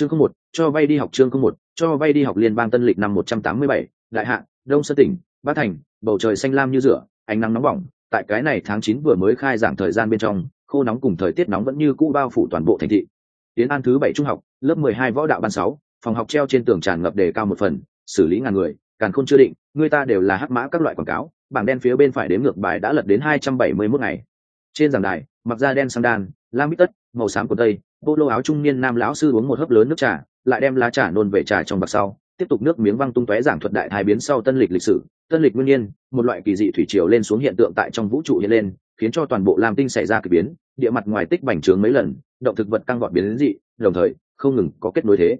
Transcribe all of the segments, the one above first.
chương không một, cho vay đi học chương không một, cho vay đi học liên bang tân lịch năm một trăm tám mươi bảy, đại hạ, đông sơn tỉnh, bát thành, bầu trời xanh lam như rửa, ánh nắng nóng bỏng, tại cái này tháng chín vừa mới khai giảng thời gian bên trong, khô nóng cùng thời tiết nóng vẫn như cũ bao phủ toàn bộ thành thị. Tiến an thứ bảy trung học, lớp mười hai võ đạo ban sáu, phòng học treo trên tường tràn ngập đề cao một phần, xử lý ngàn người, càn khôn chưa định, người ta đều là hắc mã các loại quảng cáo, bảng đen phía bên phải đếm ngược bài đã lật đến hai trăm bảy mươi 271 ngày. Trên giảng đài, mặc da đen sang đan, lam bít tất màu xám của tây bộ lô áo trung niên nam lão sư uống một hớp lớn nước trà, lại đem lá trà nôn về trà trong bạc sau, tiếp tục nước miếng văng tung tóe giảng thuật đại thái biến sau tân lịch lịch sử. Tân lịch nguyên nhiên, một loại kỳ dị thủy triều lên xuống hiện tượng tại trong vũ trụ hiện lên, khiến cho toàn bộ lam tinh xảy ra kỳ biến, địa mặt ngoài tích bành trướng mấy lần, động thực vật tăng gọn biến đến dị, đồng thời, không ngừng có kết nối thế.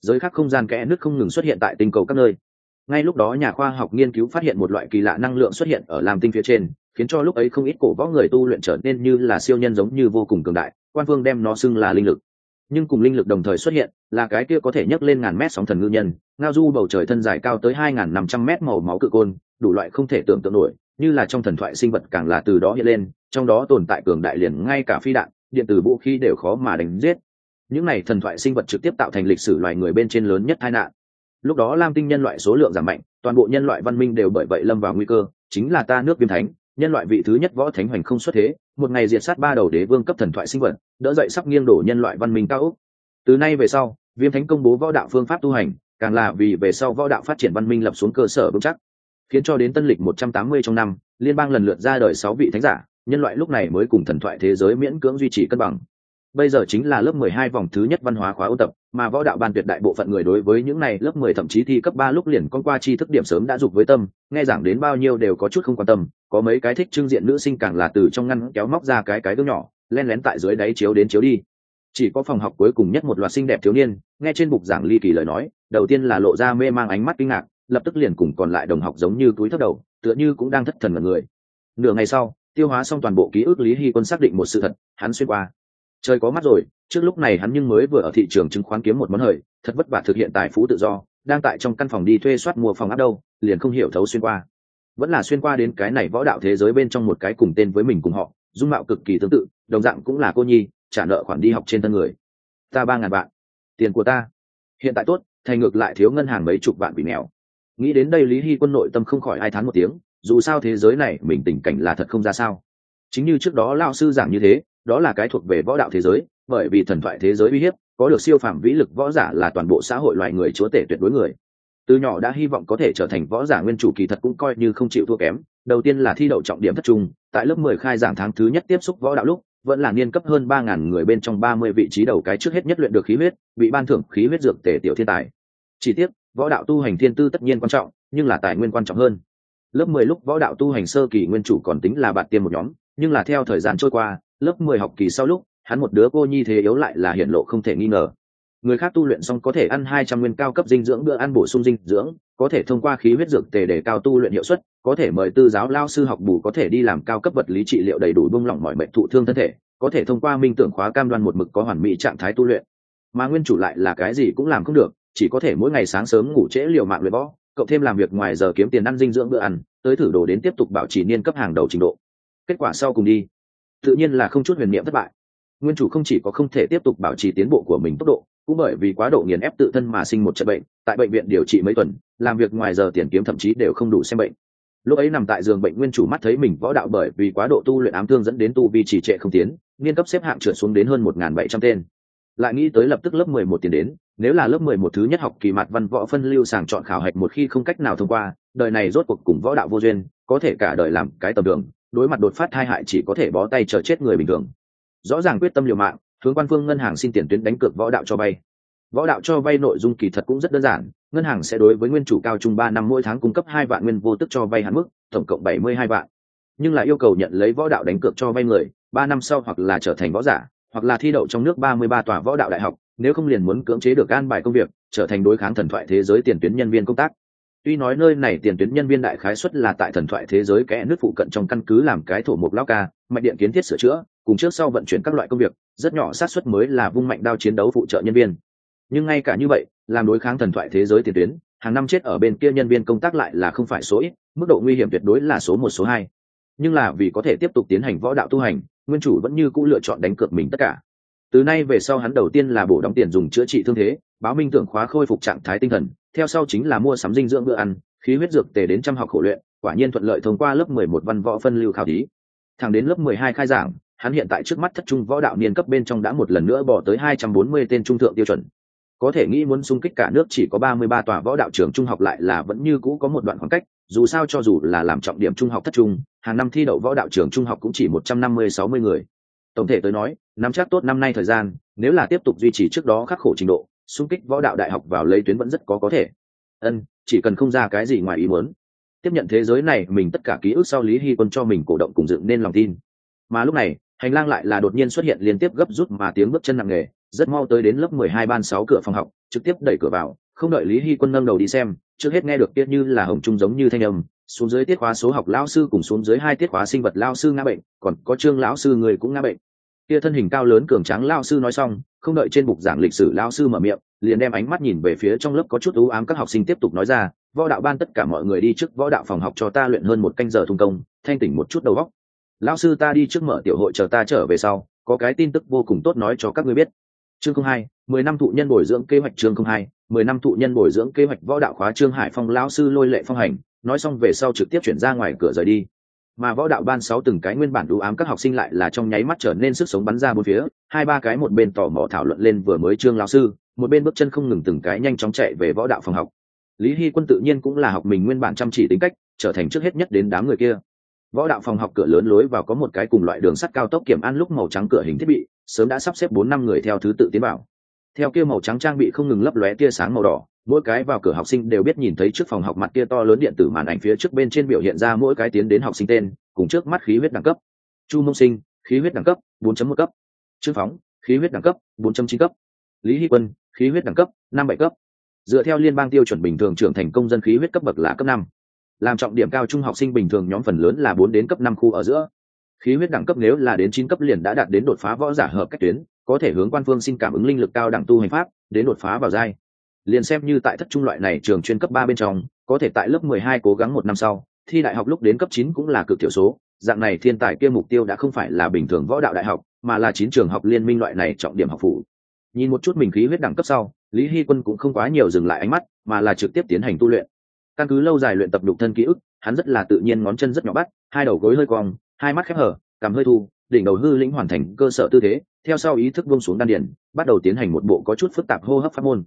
Giới khác không gian kẽ nước không ngừng xuất hiện tại tinh cầu các nơi. Ngay lúc đó nhà khoa học nghiên cứu phát hiện một loại kỳ lạ năng lượng xuất hiện ở lam tinh phía trên, khiến cho lúc ấy không ít cổ võ người tu luyện trở nên như là siêu nhân giống như vô cùng cường đại quan vương đem nó xưng là linh lực. Nhưng cùng linh lực đồng thời xuất hiện, là cái kia có thể nhấc lên ngàn mét sóng thần ngư nhân, ngao du bầu trời thân dài cao tới hai ngàn năm trăm mét màu máu cự côn, đủ loại không thể tưởng tượng nổi, như là trong thần thoại sinh vật càng là từ đó hiện lên, trong đó tồn tại cường đại liền ngay cả phi đạn, điện tử vũ khí đều khó mà đánh giết. Những này thần thoại sinh vật trực tiếp tạo thành lịch sử loài người bên trên lớn nhất tai nạn. Lúc đó lam tinh nhân loại số lượng giảm mạnh, toàn bộ nhân loại văn minh đều bởi vậy lâm vào nguy cơ, chính là ta nước viêm thánh, nhân loại vị thứ nhất võ thánh hoành không xuất thế một ngày diệt sát ba đầu đế vương cấp thần thoại sinh vật, đỡ dậy sắp nghiêng đổ nhân loại văn minh cao úc từ nay về sau, viêm thánh công bố võ đạo phương pháp tu hành, càng là vì về sau võ đạo phát triển văn minh lập xuống cơ sở vững chắc. Khiến cho đến tân lịch một trăm tám mươi trong năm, liên bang lần lượt ra đời sáu vị thánh giả, nhân loại lúc này mới cùng thần thoại thế giới miễn cưỡng duy trì cân bằng. Bây giờ chính là lớp mười hai vòng thứ nhất văn hóa khóa ôn tập mà võ đạo ban tuyệt đại bộ phận người đối với những này lớp mười thậm chí thi cấp ba lúc liền con qua tri thức điểm sớm đã dục với tâm, nghe giảng đến bao nhiêu đều có chút không quan tâm, có mấy cái thích trưng diện nữ sinh càng là từ trong ngăn kéo móc ra cái cái gương nhỏ, len lén tại dưới đáy chiếu đến chiếu đi. Chỉ có phòng học cuối cùng nhất một loạt xinh đẹp thiếu niên, nghe trên bục giảng ly kỳ lời nói, đầu tiên là lộ ra mê mang ánh mắt kinh ngạc, lập tức liền cùng còn lại đồng học giống như túi thấp đầu, tựa như cũng đang thất thần mà người. Nửa ngày sau, tiêu hóa xong toàn bộ ký ức lý hy quân xác định một sự thật, hắn xuyên qua. Trời có mắt rồi trước lúc này hắn nhưng mới vừa ở thị trường chứng khoán kiếm một món hời, thật vất vả thực hiện tài phú tự do, đang tại trong căn phòng đi thuê soát mua phòng áp đâu, liền không hiểu thấu xuyên qua. Vẫn là xuyên qua đến cái này võ đạo thế giới bên trong một cái cùng tên với mình cùng họ, dung mạo cực kỳ tương tự, đồng dạng cũng là cô nhi, trả nợ khoản đi học trên thân người. Ta ba ngàn vạn. Tiền của ta. Hiện tại tốt, thành ngược lại thiếu ngân hàng mấy chục vạn bị nghèo nghĩ đến đây lý hy quân nội tâm không khỏi ai thán một tiếng, dù sao thế giới này mình tình cảnh là thật không ra sao. Chính như trước đó lao sư giảng như thế, đó là cái thuộc về võ đạo thế giới bởi vì thần thoại thế giới uy hiếp, có được siêu phạm vĩ lực võ giả là toàn bộ xã hội loài người chúa tể tuyệt đối người. Từ nhỏ đã hy vọng có thể trở thành võ giả nguyên chủ kỳ thật cũng coi như không chịu thua kém, đầu tiên là thi đậu trọng điểm thất trung, tại lớp mười khai giảng tháng thứ nhất tiếp xúc võ đạo lúc, vẫn là niên cấp hơn ba ngàn người bên trong ba mươi vị trí đầu cái trước hết nhất luyện được khí huyết, bị ban thưởng khí huyết dược tể tiểu thiên tài. Chỉ tiếc, võ đạo tu hành thiên tư tất nhiên quan trọng, nhưng là tài nguyên quan trọng hơn. Lớp mười lúc võ đạo tu hành sơ kỳ nguyên chủ còn tính là bạn tiêm một nhóm, nhưng là theo thời gian trôi qua, lớp mười học kỳ sau lúc hắn một đứa cô nhi thế yếu lại là hiện lộ không thể nghi ngờ. Người khác tu luyện xong có thể ăn hai trăm nguyên cao cấp dinh dưỡng, bữa ăn bổ sung dinh dưỡng, có thể thông qua khí huyết dược tề để cao tu luyện hiệu suất, có thể mời tư giáo lao sư học bù, có thể đi làm cao cấp vật lý trị liệu đầy đủ buông lỏng mọi bệnh thụ thương thân thể, có thể thông qua minh tưởng khóa cam đoan một mực có hoàn mỹ trạng thái tu luyện. Mà nguyên chủ lại là cái gì cũng làm không được, chỉ có thể mỗi ngày sáng sớm ngủ trễ liều mạng luyện võ cậu thêm làm việc ngoài giờ kiếm tiền ăn dinh dưỡng bữa ăn, tới thử đồ đến tiếp tục bảo trì niên cấp hàng đầu trình độ. Kết quả sau cùng đi. Tự nhiên là không chút huyền niệm thất bại nguyên chủ không chỉ có không thể tiếp tục bảo trì tiến bộ của mình tốc độ, cũng bởi vì quá độ nghiền ép tự thân mà sinh một trận bệnh, tại bệnh viện điều trị mấy tuần, làm việc ngoài giờ tiền kiếm thậm chí đều không đủ xem bệnh. Lúc ấy nằm tại giường bệnh, nguyên chủ mắt thấy mình võ đạo bởi vì quá độ tu luyện ám thương dẫn đến tu vi trì trệ không tiến nghiên cấp xếp hạng trượt xuống đến hơn một bảy trăm tên. Lại nghĩ tới lập tức lớp mười một tiền đến, nếu là lớp mười một thứ nhất học kỳ mặt văn võ phân lưu sàng chọn khảo hạch một khi không cách nào thông qua, đời này rốt cuộc cùng võ đạo vô duyên, có thể cả đời làm cái tầm đường, đối mặt đột phát thai hại chỉ có thể bó tay chờ chết người bình thường rõ ràng quyết tâm liều mạng, hướng quan phương ngân hàng xin tiền tuyến đánh cược võ đạo cho vay. Võ đạo cho vay nội dung kỳ thật cũng rất đơn giản, ngân hàng sẽ đối với nguyên chủ cao trung ba năm mỗi tháng cung cấp hai vạn nguyên vô tức cho vay hạn mức, tổng cộng bảy mươi hai vạn. Nhưng lại yêu cầu nhận lấy võ đạo đánh cược cho vay người, ba năm sau hoặc là trở thành võ giả, hoặc là thi đậu trong nước ba mươi ba tòa võ đạo đại học, nếu không liền muốn cưỡng chế được an bài công việc, trở thành đối kháng thần thoại thế giới tiền tuyến nhân viên công tác. Tuy nói nơi này tiền tuyến nhân viên đại khái xuất là tại thần thoại thế giới kẽ nước phụ cận trong căn cứ làm cái thổ mục lao ca, mạch điện kiến thiết sửa chữa cùng trước sau vận chuyển các loại công việc, rất nhỏ sát xuất mới là vung mạnh đao chiến đấu phụ trợ nhân viên. Nhưng ngay cả như vậy, làm đối kháng thần thoại thế giới tiền tuyến, hàng năm chết ở bên kia nhân viên công tác lại là không phải số ít, mức độ nguy hiểm tuyệt đối là số một, số hai. Nhưng là vì có thể tiếp tục tiến hành võ đạo tu hành, nguyên chủ vẫn như c ũ lựa chọn đánh cược mình tất cả. Từ nay về sau hắn đầu tiên là bổ đóng tiền dùng chữa trị thương thế, báo minh tưởng khóa khôi phục trạng thái tinh thần, theo sau chính là mua sắm dinh dưỡng bữa ăn, khí huyết dược tề đến trăm học khổ luyện, quả nhiên thuận lợi thông qua lớp mười một văn võ phân lưu khảo thí. Thẳng đến lớp mười hai khai giảng hắn hiện tại trước mắt thất trung võ đạo niên cấp bên trong đã một lần nữa bỏ tới hai trăm bốn mươi tên trung thượng tiêu chuẩn. Có thể nghĩ muốn xung kích cả nước chỉ có ba mươi ba tòa võ đạo trường trung học lại là vẫn như cũ có một đoạn khoảng cách, dù sao cho dù là làm trọng điểm trung học thất trung, hàng năm thi đậu võ đạo trường trung học cũng chỉ một trăm năm mươi sáu mươi người. Tổng thể tới nói, nắm chắc tốt năm nay thời gian, nếu là tiếp tục duy trì trước đó khắc khổ trình độ, xung kích võ đạo đại học vào lấy tuyến vẫn rất có có thể. Ân, chỉ cần không ra cái gì ngoài ý muốn. Tiếp nhận thế giới này, mình tất cả ký ức sau lý hy quân cho mình cổ động cùng dựng nên lòng tin. Mà lúc này hành lang lại là đột nhiên xuất hiện liên tiếp gấp rút mà tiếng bước chân nặng nề, rất mau tới đến lớp mười hai ban sáu cửa phòng học, trực tiếp đẩy cửa vào, không đợi lý hy quân nâng đầu đi xem, trước hết nghe được tiết như là hồng trung giống như thanh âm, xuống dưới tiết khóa số học lao sư cùng xuống dưới hai tiết khóa sinh vật lao sư ngã bệnh, còn có trương lão sư người cũng ngã bệnh tia thân hình cao lớn cường tráng lao sư nói xong, không đợi trên bục giảng lịch sử lao sư mở miệng, liền đem ánh mắt nhìn về phía trong lớp có chút ưu ám các học sinh tiếp tục nói ra, võ đạo ban tất cả mọi người đi trước võ đạo phòng học cho ta luyện hơn một canh giờ thung công, thanh tỉnh một chút đầu góc. Lão sư ta đi trước mở tiểu hội chờ ta trở về sau, có cái tin tức vô cùng tốt nói cho các ngươi biết. Chương không hai, mười năm thụ nhân bồi dưỡng kế hoạch chương không hai, mười năm thụ nhân bồi dưỡng kế hoạch võ đạo khóa trương hải phong lão sư lôi lệ phong hành, nói xong về sau trực tiếp chuyển ra ngoài cửa rời đi. Mà võ đạo ban sáu từng cái nguyên bản đủ ám các học sinh lại là trong nháy mắt trở nên sức sống bắn ra bốn phía, hai ba cái một bên tò mò thảo luận lên vừa mới trương lão sư, một bên bước chân không ngừng từng cái nhanh chóng chạy về võ đạo phòng học. Lý hy quân tự nhiên cũng là học mình nguyên bản chăm chỉ tính cách, trở thành trước hết nhất đến đám người kia võ đạo phòng học cửa lớn lối vào có một cái cùng loại đường sắt cao tốc kiểm an lúc màu trắng cửa hình thiết bị, sớm đã sắp xếp bốn năm người theo thứ tự tiến vào. Theo kia màu trắng trang bị không ngừng lấp lóe tia sáng màu đỏ, mỗi cái vào cửa học sinh đều biết nhìn thấy trước phòng học mặt kia to lớn điện tử màn ảnh phía trước bên trên biểu hiện ra mỗi cái tiến đến học sinh tên, cùng trước mắt khí huyết đẳng cấp. Chu mông sinh, khí huyết đẳng cấp 4 một cấp. Trương phóng, khí huyết đẳng cấp 4 chín cấp. Lý hy quân, khí huyết đẳng cấp, năm bảy cấp. Dựa theo liên bang tiêu chuẩn bình thường trưởng thành công dân khí huyết cấp bậc là cấp năm làm trọng điểm cao trung học sinh bình thường nhóm phần lớn là bốn đến cấp năm khu ở giữa. Khí huyết đẳng cấp nếu là đến chín cấp liền đã đạt đến đột phá võ giả hợp cách tuyến, có thể hướng quan phương xin cảm ứng linh lực cao đẳng tu hành pháp, đến đột phá vào giai. Liền xem như tại thất trung loại này trường chuyên cấp ba bên trong, có thể tại lớp mười hai cố gắng một năm sau, thi đại học lúc đến cấp chín cũng là cực thiểu số, dạng này thiên tài kia mục tiêu đã không phải là bình thường võ đạo đại học, mà là chín trường học liên minh loại này trọng điểm học phủ. Nhìn một chút mình khí huyết đẳng cấp sau, lý hy quân cũng không quá nhiều dừng lại ánh mắt, mà là trực tiếp tiến hành tu luyện căn cứ lâu dài luyện tập đục thân ký ức, hắn rất là tự nhiên ngón chân rất nhỏ bắt, hai đầu gối hơi cong, hai mắt khép hở, cằm hơi thu, đỉnh đầu hư lĩnh hoàn thành cơ sở tư thế, theo sau ý thức buông xuống đan điển bắt đầu tiến hành một bộ có chút phức tạp hô hấp pháp môn.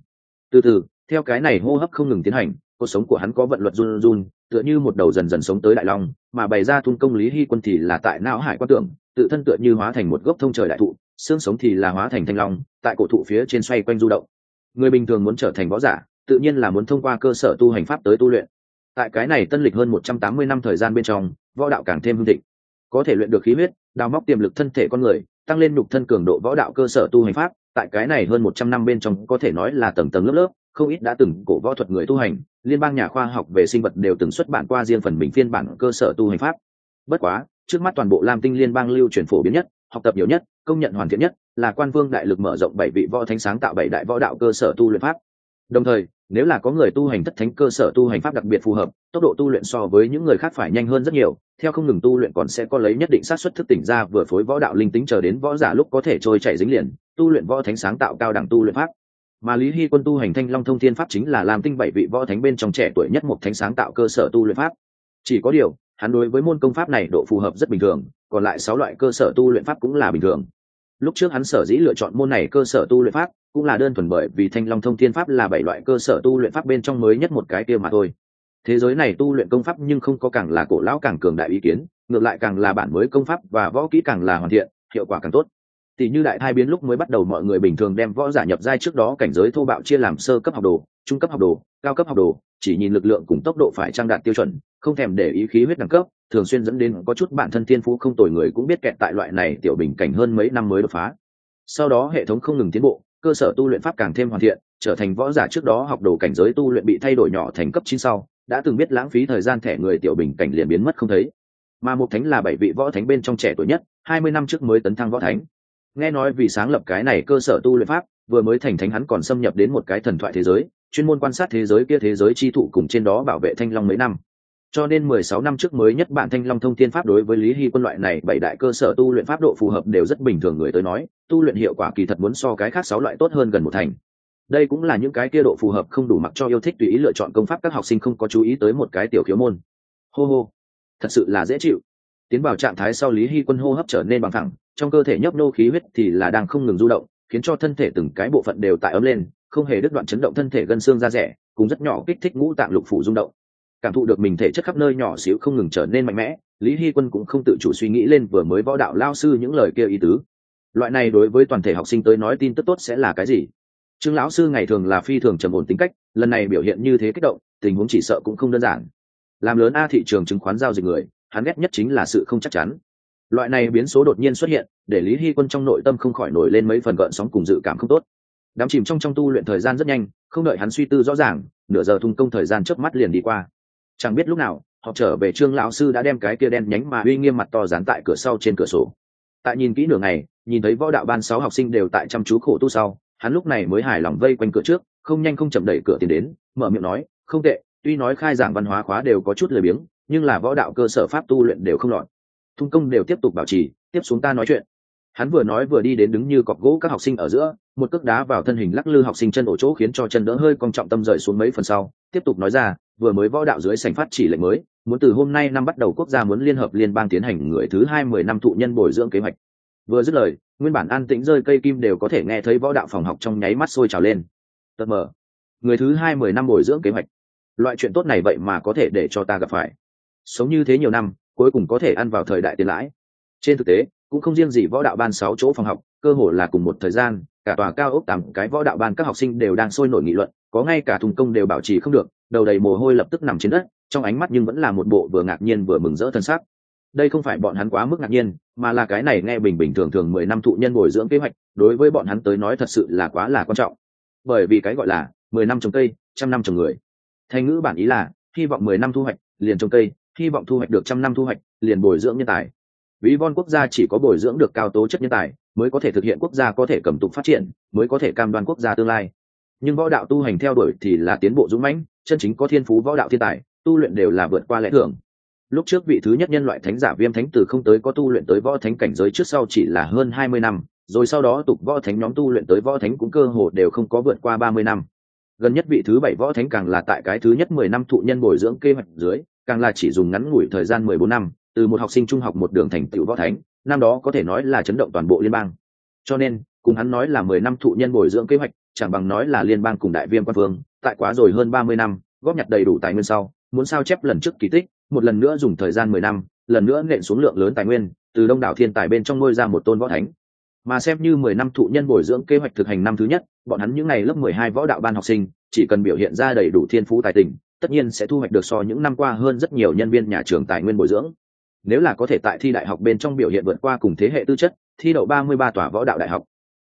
Từ từ, theo cái này hô hấp không ngừng tiến hành, cuộc sống của hắn có vận luật run run, tựa như một đầu dần dần sống tới đại long, mà bày ra thun công lý hy quân thì là tại não hải quan tưởng, tự thân tựa như hóa thành một gốc thông trời đại thụ, xương sống thì là hóa thành thanh long, tại cổ thụ phía trên xoay quanh du động. Người bình thường muốn trở thành võ giả tự nhiên là muốn thông qua cơ sở tu hành pháp tới tu luyện. Tại cái này tân lịch hơn một trăm tám mươi năm thời gian bên trong, võ đạo càng thêm hưng thịnh. Có thể luyện được khí huyết, đào móc tiềm lực thân thể con người, tăng lên nhục thân cường độ võ đạo cơ sở tu hành pháp, tại cái này hơn một trăm năm bên trong có thể nói là tầng tầng lớp lớp, không ít đã từng cổ võ thuật người tu hành, liên bang nhà khoa học về sinh vật đều từng xuất bản qua riêng phần mình phiên bản cơ sở tu hành pháp. Bất quá, trước mắt toàn bộ lam tinh liên bang lưu truyền phổ biến nhất, học tập nhiều nhất, công nhận hoàn thiện nhất, là quan vương đại lực mở rộng bảy vị võ thánh sáng tạo bảy đại võ đạo cơ sở tu luyện pháp. Đồng thời nếu là có người tu hành thất thánh cơ sở tu hành pháp đặc biệt phù hợp, tốc độ tu luyện so với những người khác phải nhanh hơn rất nhiều, theo không ngừng tu luyện còn sẽ có lấy nhất định sát xuất thức tỉnh ra vừa phối võ đạo linh tính chờ đến võ giả lúc có thể trôi chảy dính liền, tu luyện võ thánh sáng tạo cao đẳng tu luyện pháp. Mà lý hy quân tu hành thanh long thông thiên pháp chính là làm tinh bảy vị võ thánh bên trong trẻ tuổi nhất một thánh sáng tạo cơ sở tu luyện pháp. Chỉ có điều, hắn đối với môn công pháp này độ phù hợp rất bình thường, còn lại sáu loại cơ sở tu luyện pháp cũng là bình thường. Lúc trước hắn sở dĩ lựa chọn môn này cơ sở tu luyện pháp cũng là đơn thuần bởi vì thanh long thông thiên pháp là bảy loại cơ sở tu luyện pháp bên trong mới nhất một cái kia mà thôi. Thế giới này tu luyện công pháp nhưng không có càng là cổ lão càng cường đại ý kiến, ngược lại càng là bản mới công pháp và võ kỹ càng là hoàn thiện, hiệu quả càng tốt. Tỷ như đại thai biến lúc mới bắt đầu mọi người bình thường đem võ giả nhập giai trước đó cảnh giới thô bạo chia làm sơ cấp học đồ, trung cấp học đồ, cao cấp học đồ, chỉ nhìn lực lượng cùng tốc độ phải trang đạt tiêu chuẩn, không thèm để ý khí huyết đẳng cấp, thường xuyên dẫn đến có chút bản thân thiên phú không tồi người cũng biết kẹt tại loại này tiểu bình cảnh hơn mấy năm mới đột phá. Sau đó hệ thống không ngừng tiến bộ cơ sở tu luyện pháp càng thêm hoàn thiện, trở thành võ giả trước đó học đồ cảnh giới tu luyện bị thay đổi nhỏ thành cấp chín sau, đã từng biết lãng phí thời gian thẻ người tiểu bình cảnh liền biến mất không thấy. Mà một thánh là bảy vị võ thánh bên trong trẻ tuổi nhất, hai mươi năm trước mới tấn thăng võ thánh. Nghe nói vì sáng lập cái này cơ sở tu luyện pháp, vừa mới thành thánh hắn còn xâm nhập đến một cái thần thoại thế giới, chuyên môn quan sát thế giới kia thế giới chi thụ cùng trên đó bảo vệ thanh long mấy năm cho nên mười sáu năm trước mới nhất bản thanh long thông tiên pháp đối với lý hy quân loại này bảy đại cơ sở tu luyện pháp độ phù hợp đều rất bình thường người tới nói, tu luyện hiệu quả kỳ thật muốn so cái khác sáu loại tốt hơn gần một thành. Đây cũng là những cái kia độ phù hợp không đủ mặc cho yêu thích tùy ý lựa chọn công pháp các học sinh không có chú ý tới một cái tiểu khiếu môn. Hô hô, thật sự là dễ chịu. Tiến vào trạng thái sau lý hy quân hô hấp trở nên bằng thẳng trong cơ thể nhấp nô khí huyết thì là đang không ngừng du động, khiến cho thân thể từng cái bộ phận đều tại ấm lên, không hề đứt đoạn chấn động thân thể gân xương ra rẻ, cùng rất nhỏ kích thích ngũ tạng lục phủ rung động cảm thụ được mình thể chất khắp nơi nhỏ xíu không ngừng trở nên mạnh mẽ, lý hy quân cũng không tự chủ suy nghĩ lên vừa mới võ đạo lao sư những lời kia ý tứ. Loại này đối với toàn thể học sinh tới nói tin tức tốt sẽ là cái gì? Trương lão sư ngày thường là phi thường trầm ổn tính cách, lần này biểu hiện như thế kích động, tình huống chỉ sợ cũng không đơn giản. Làm lớn a thị trường chứng khoán giao dịch người, hắn ghét nhất chính là sự không chắc chắn. Loại này biến số đột nhiên xuất hiện, để lý hy quân trong nội tâm không khỏi nổi lên mấy phần gợn sóng cùng dự cảm không tốt. Đám chìm trong trong tu luyện thời gian rất nhanh, không đợi hắn suy tư rõ ràng, nửa giờ thung công thời gian trước mắt liền đi qua chẳng biết lúc nào, họ trở về trương lão sư đã đem cái kia đen nhánh mà uy nghiêm mặt to dán tại cửa sau trên cửa sổ. Tại nhìn kỹ nửa ngày, nhìn thấy võ đạo ban sáu học sinh đều tại chăm chú khổ tu sau, hắn lúc này mới hài lòng vây quanh cửa trước, không nhanh không chậm đẩy cửa tiến đến, mở miệng nói, không tệ, tuy nói khai giảng văn hóa khóa đều có chút lười biếng, nhưng là võ đạo cơ sở pháp tu luyện đều không lọt. Thung công đều tiếp tục bảo trì, tiếp xuống ta nói chuyện. Hắn vừa nói vừa đi đến đứng như cọc gỗ các học sinh ở giữa, một cước đá vào thân hình lắc lư học sinh chân ổ chỗ khiến cho chân đỡ hơi cong trọng tâm rời xuống mấy phần sau, tiếp tục nói ra vừa mới võ đạo dưới sành phát chỉ lệnh mới, muốn từ hôm nay năm bắt đầu quốc gia muốn liên hợp liên bang tiến hành người thứ hai mười năm thụ nhân bồi dưỡng kế hoạch. Vừa dứt lời, nguyên bản an tĩnh rơi cây kim đều có thể nghe thấy võ đạo phòng học trong nháy mắt sôi trào lên. Tật mờ, người thứ hai mười năm bồi dưỡng kế hoạch. Loại chuyện tốt này vậy mà có thể để cho ta gặp phải. Sống như thế nhiều năm, cuối cùng có thể ăn vào thời đại tiền lãi. Trên thực tế, cũng không riêng gì võ đạo ban sáu chỗ phòng học, cơ hồ là cùng một thời gian cả tòa cao ốc tám cái võ đạo ban các học sinh đều đang sôi nổi nghị luận, có ngay cả thùng công đều bảo trì không được, đầu đầy mồ hôi lập tức nằm trên đất, trong ánh mắt nhưng vẫn là một bộ vừa ngạc nhiên vừa mừng rỡ thân xác đây không phải bọn hắn quá mức ngạc nhiên, mà là cái này nghe bình bình thường thường mười năm thụ nhân bồi dưỡng kế hoạch, đối với bọn hắn tới nói thật sự là quá là quan trọng. Bởi vì cái gọi là mười năm trồng cây, trăm năm trồng người. Thành ngữ bản ý là, hy vọng mười năm thu hoạch, liền trồng cây, hy vọng thu hoạch được trăm năm thu hoạch, liền bồi dưỡng nhân tài. Ví von quốc gia chỉ có bồi dưỡng được cao tố chất nhân tài mới có thể thực hiện quốc gia có thể cầm tục phát triển, mới có thể cam đoan quốc gia tương lai. Nhưng võ đạo tu hành theo đuổi thì là tiến bộ dũng mãnh, chân chính có thiên phú võ đạo thiên tài, tu luyện đều là vượt qua lẽ thường. Lúc trước vị thứ nhất nhân loại thánh giả viêm thánh từ không tới có tu luyện tới võ thánh cảnh giới trước sau chỉ là hơn hai mươi năm, rồi sau đó tục võ thánh nhóm tu luyện tới võ thánh cũng cơ hồ đều không có vượt qua ba mươi năm. Gần nhất vị thứ bảy võ thánh càng là tại cái thứ nhất mười năm thụ nhân bồi dưỡng kế hoạch dưới, càng là chỉ dùng ngắn ngủi thời gian mười bốn năm, từ một học sinh trung học một đường thành tựu võ thánh năm đó có thể nói là chấn động toàn bộ liên bang. Cho nên, cùng hắn nói là mười năm thụ nhân bồi dưỡng kế hoạch, chẳng bằng nói là liên bang cùng đại viêm quan phương tại quá rồi hơn ba mươi năm, góp nhặt đầy đủ tài nguyên sau, muốn sao chép lần trước kỳ tích, một lần nữa dùng thời gian mười năm, lần nữa nện xuống lượng lớn tài nguyên, từ đông đảo thiên tài bên trong ngôi ra một tôn võ thánh. Mà xem như mười năm thụ nhân bồi dưỡng kế hoạch thực hành năm thứ nhất, bọn hắn những ngày lớp mười hai võ đạo ban học sinh, chỉ cần biểu hiện ra đầy đủ thiên phú tài tình, tất nhiên sẽ thu hoạch được so những năm qua hơn rất nhiều nhân viên nhà trường tài nguyên bồi dưỡng nếu là có thể tại thi đại học bên trong biểu hiện vượt qua cùng thế hệ tư chất, thi đậu ba mươi ba tòa võ đạo đại học.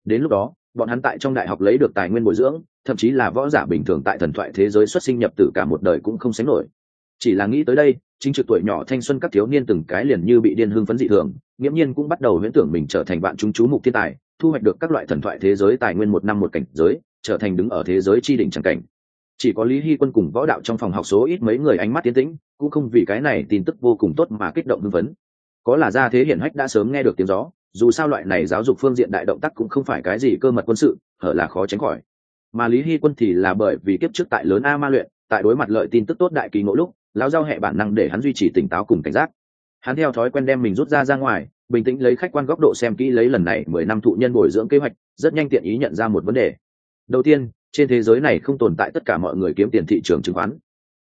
Đến lúc đó, bọn hắn tại trong đại học lấy được tài nguyên bồi dưỡng, thậm chí là võ giả bình thường tại thần thoại thế giới xuất sinh nhập tử cả một đời cũng không sánh nổi. Chỉ là nghĩ tới đây, chính trực tuổi nhỏ thanh xuân các thiếu niên từng cái liền như bị điên hương phấn dị thường, nghiễm nhiên cũng bắt đầu huyễn tưởng mình trở thành bạn chúng chú mục thiên tài, thu hoạch được các loại thần thoại thế giới tài nguyên một năm một cảnh giới, trở thành đứng ở thế giới chi đỉnh tràng cảnh chỉ có lý hy quân cùng võ đạo trong phòng học số ít mấy người ánh mắt tiến tĩnh, cũng không vì cái này tin tức vô cùng tốt mà kích động hưng phấn. Có là ra thế hiển hách đã sớm nghe được tiếng gió, dù sao loại này giáo dục phương diện đại động tác cũng không phải cái gì cơ mật quân sự, hở là khó tránh khỏi. Mà lý hy quân thì là bởi vì kiếp trước tại lớn a ma luyện, tại đối mặt lợi tin tức tốt đại kỳ ngộ lúc, lão giao hệ bản năng để hắn duy trì tỉnh táo cùng cảnh giác. Hắn theo thói quen đem mình rút ra ra ngoài, bình tĩnh lấy khách quan góc độ xem kỹ lấy lần này mười năm thụ nhân bồi dưỡng kế hoạch, rất nhanh tiện ý nhận ra một vấn đề. Đầu tiên trên thế giới này không tồn tại tất cả mọi người kiếm tiền thị trường chứng khoán.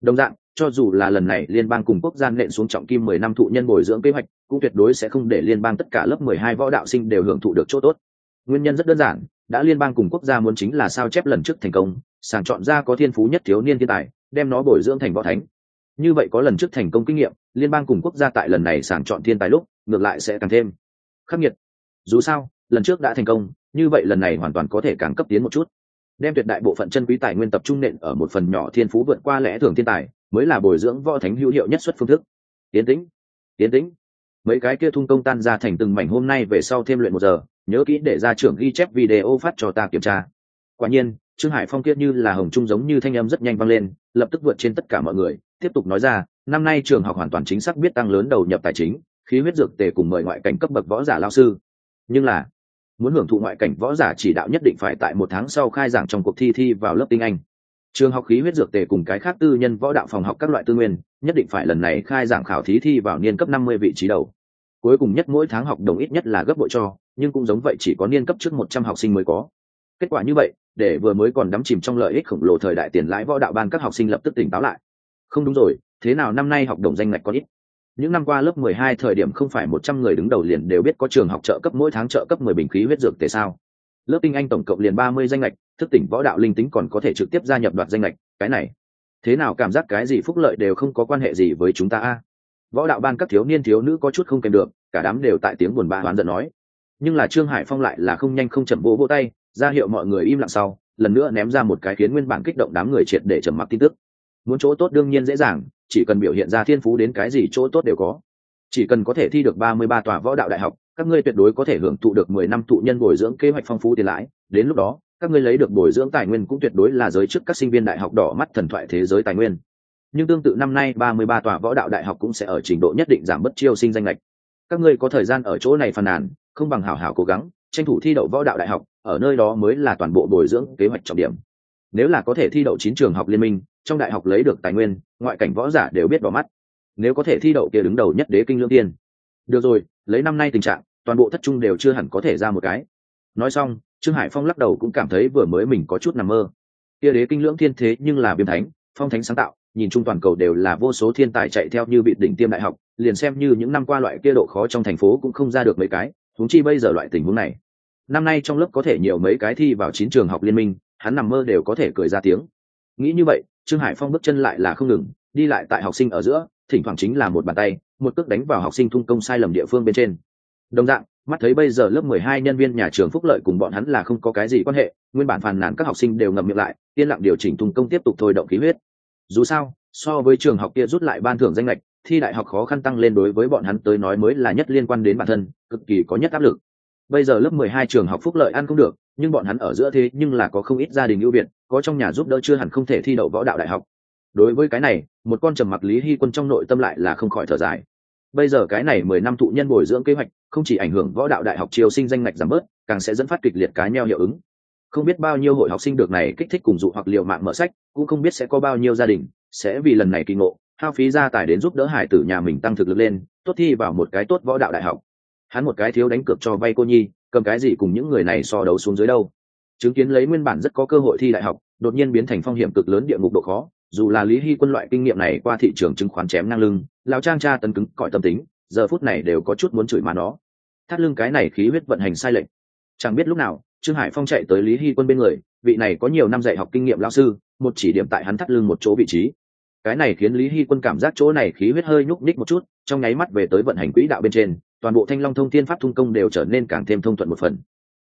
Đồng dạng, cho dù là lần này liên bang cùng quốc gia nện xuống trọng kim mười năm thụ nhân bồi dưỡng kế hoạch, cũng tuyệt đối sẽ không để liên bang tất cả lớp mười hai võ đạo sinh đều hưởng thụ được chỗ tốt. Nguyên nhân rất đơn giản, đã liên bang cùng quốc gia muốn chính là sao chép lần trước thành công, sàng chọn ra có thiên phú nhất thiếu niên thiên tài, đem nó bồi dưỡng thành võ thánh. Như vậy có lần trước thành công kinh nghiệm, liên bang cùng quốc gia tại lần này sàng chọn thiên tài lúc, ngược lại sẽ càng thêm khắc nghiệt. Dù sao, lần trước đã thành công, như vậy lần này hoàn toàn có thể càng cấp tiến một chút đem tuyệt đại bộ phận chân quý tài nguyên tập trung nện ở một phần nhỏ thiên phú vượt qua lẽ thường thiên tài, mới là bồi dưỡng võ thánh hữu hiệu nhất xuất phương thức. Tiến tĩnh tiến tĩnh. Mấy cái kia thung công tan ra thành từng mảnh hôm nay về sau thêm luyện một giờ, nhớ kỹ để ra trưởng ghi chép video phát cho ta kiểm tra. Quả nhiên, trương hải phong kia như là hồng trung giống như thanh âm rất nhanh vang lên, lập tức vượt trên tất cả mọi người, tiếp tục nói ra, năm nay trường học hoàn toàn chính xác biết tăng lớn đầu nhập tài chính, khí huyết dược tề cùng mời ngoại cảnh cấp bậc võ giả lao sư. Nhưng là muốn hưởng thụ ngoại cảnh võ giả chỉ đạo nhất định phải tại một tháng sau khai giảng trong cuộc thi thi vào lớp tiếng anh. Trường học khí huyết dược tề cùng cái khác tư nhân võ đạo phòng học các loại tư nguyên, nhất định phải lần này khai giảng khảo thí thi vào niên cấp năm mươi vị trí đầu. Cuối cùng nhất mỗi tháng học đồng ít nhất là gấp bội cho, nhưng cũng giống vậy chỉ có niên cấp trước một trăm học sinh mới có. Kết quả như vậy, để vừa mới còn đắm chìm trong lợi ích khổng lồ thời đại tiền lãi võ đạo ban các học sinh lập tức tỉnh táo lại. Không đúng rồi, thế nào năm nay học đồng danh ngạch có ít? Những năm qua lớp mười hai thời điểm không phải một trăm người đứng đầu liền đều biết có trường học trợ cấp mỗi tháng trợ cấp mười bình khí huyết dược tề sao. Lớp tinh anh tổng cộng liền ba mươi danh ngạch, thức tỉnh võ đạo linh tính còn có thể trực tiếp gia nhập đoạt danh ngạch, cái này. Thế nào cảm giác cái gì phúc lợi đều không có quan hệ gì với chúng ta a? Võ đạo ban các thiếu niên thiếu nữ có chút không kèm được cả đám đều tại tiếng buồn bã oán giận nói. Nhưng là trương hải phong lại là không nhanh không chậm vỗ vỗ tay ra hiệu mọi người im lặng sau lần nữa ném ra một cái khiến nguyên bản kích động đám người triệt để trầm mặc tin tức. Muốn chỗ tốt đương nhiên dễ dàng chỉ cần biểu hiện ra thiên phú đến cái gì chỗ tốt đều có. Chỉ cần có thể thi được ba mươi ba tòa võ đạo đại học, các ngươi tuyệt đối có thể hưởng thụ được mười năm thụ nhân bồi dưỡng kế hoạch phong phú tiền lãi. Đến lúc đó, các ngươi lấy được bồi dưỡng tài nguyên cũng tuyệt đối là giới chức các sinh viên đại học đỏ mắt thần thoại thế giới tài nguyên. Nhưng tương tự năm nay, ba mươi ba tòa võ đạo đại học cũng sẽ ở trình độ nhất định giảm bất chiêu sinh danh lệch các ngươi có thời gian ở chỗ này phàn nàn, không bằng hảo hảo cố gắng, tranh thủ thi đậu võ đạo đại học, ở nơi đó mới là toàn bộ bồi dưỡng kế hoạch trọng điểm. Nếu là có thể thi đậu chín trường học liên minh trong đại học lấy được tài nguyên, ngoại cảnh võ giả đều biết vào mắt. Nếu có thể thi đậu kia đứng đầu nhất đế kinh lương tiên. Được rồi, lấy năm nay tình trạng, toàn bộ thất trung đều chưa hẳn có thể ra một cái. Nói xong, trương hải phong lắc đầu cũng cảm thấy vừa mới mình có chút nằm mơ. Kia đế kinh lưỡng thiên thế nhưng là biêm thánh, phong thánh sáng tạo, nhìn chung toàn cầu đều là vô số thiên tài chạy theo như bị đỉnh tiêm đại học, liền xem như những năm qua loại kia độ khó trong thành phố cũng không ra được mấy cái thúng chi bây giờ loại tình huống này. Năm nay trong lớp có thể nhiều mấy cái thi vào chín trường học liên minh, hắn nằm mơ đều có thể cười ra tiếng nghĩ như vậy, trương hải phong bước chân lại là không ngừng, đi lại tại học sinh ở giữa, thỉnh thoảng chính là một bàn tay, một cước đánh vào học sinh thung công sai lầm địa phương bên trên. Đồng dạng, mắt thấy bây giờ lớp mười hai nhân viên nhà trường phúc lợi cùng bọn hắn là không có cái gì quan hệ, nguyên bản phàn nàn các học sinh đều ngậm miệng lại, yên lặng điều chỉnh thung công tiếp tục thôi động khí huyết. Dù sao, so với trường học kia rút lại ban thưởng danh lệch thi đại học khó khăn tăng lên đối với bọn hắn tới nói mới là nhất liên quan đến bản thân, cực kỳ có nhất áp lực. Bây giờ lớp mười hai trường học phúc lợi ăn không được, nhưng bọn hắn ở giữa thế nhưng là có không ít gia đình ưu việt có trong nhà giúp đỡ chưa hẳn không thể thi đậu võ đạo đại học. Đối với cái này, một con trầm mặc lý hy quân trong nội tâm lại là không khỏi thở dài. Bây giờ cái này mười năm thụ nhân bồi dưỡng kế hoạch, không chỉ ảnh hưởng võ đạo đại học triều sinh danh ngạch giảm bớt, càng sẽ dẫn phát kịch liệt cá nheo hiệu ứng. Không biết bao nhiêu hội học sinh được này kích thích cùng dụ hoặc liệu mạng mở sách, cũng không biết sẽ có bao nhiêu gia đình sẽ vì lần này kỳ ngộ, hao phí gia tài đến giúp đỡ hải tử nhà mình tăng thực lực lên, tốt thi vào một cái tốt võ đạo đại học. Hắn một cái thiếu đánh cược cho vay cô nhi, cầm cái gì cùng những người này so đấu xuống dưới đâu? Chứng kiến lấy nguyên bản rất có cơ hội thi đại học, đột nhiên biến thành phong hiểm cực lớn địa ngục độ khó, dù là lý hy quân loại kinh nghiệm này qua thị trường chứng khoán chém ngang lưng lao trang tra tấn cứng cõi tâm tính, giờ phút này đều có chút muốn chửi mà nó. Thắt lưng cái này khí huyết vận hành sai lệch. Chẳng biết lúc nào, trương hải phong chạy tới lý hy quân bên người, vị này có nhiều năm dạy học kinh nghiệm lao sư, một chỉ điểm tại hắn thắt lưng một chỗ vị trí. Cái này khiến lý hy quân cảm giác chỗ này khí huyết hơi nhúc ních một chút, trong nháy mắt về tới vận hành quỹ đạo bên trên, toàn bộ thanh long thông thiên pháp thung công đều trở nên càng thêm thông thuận một phần.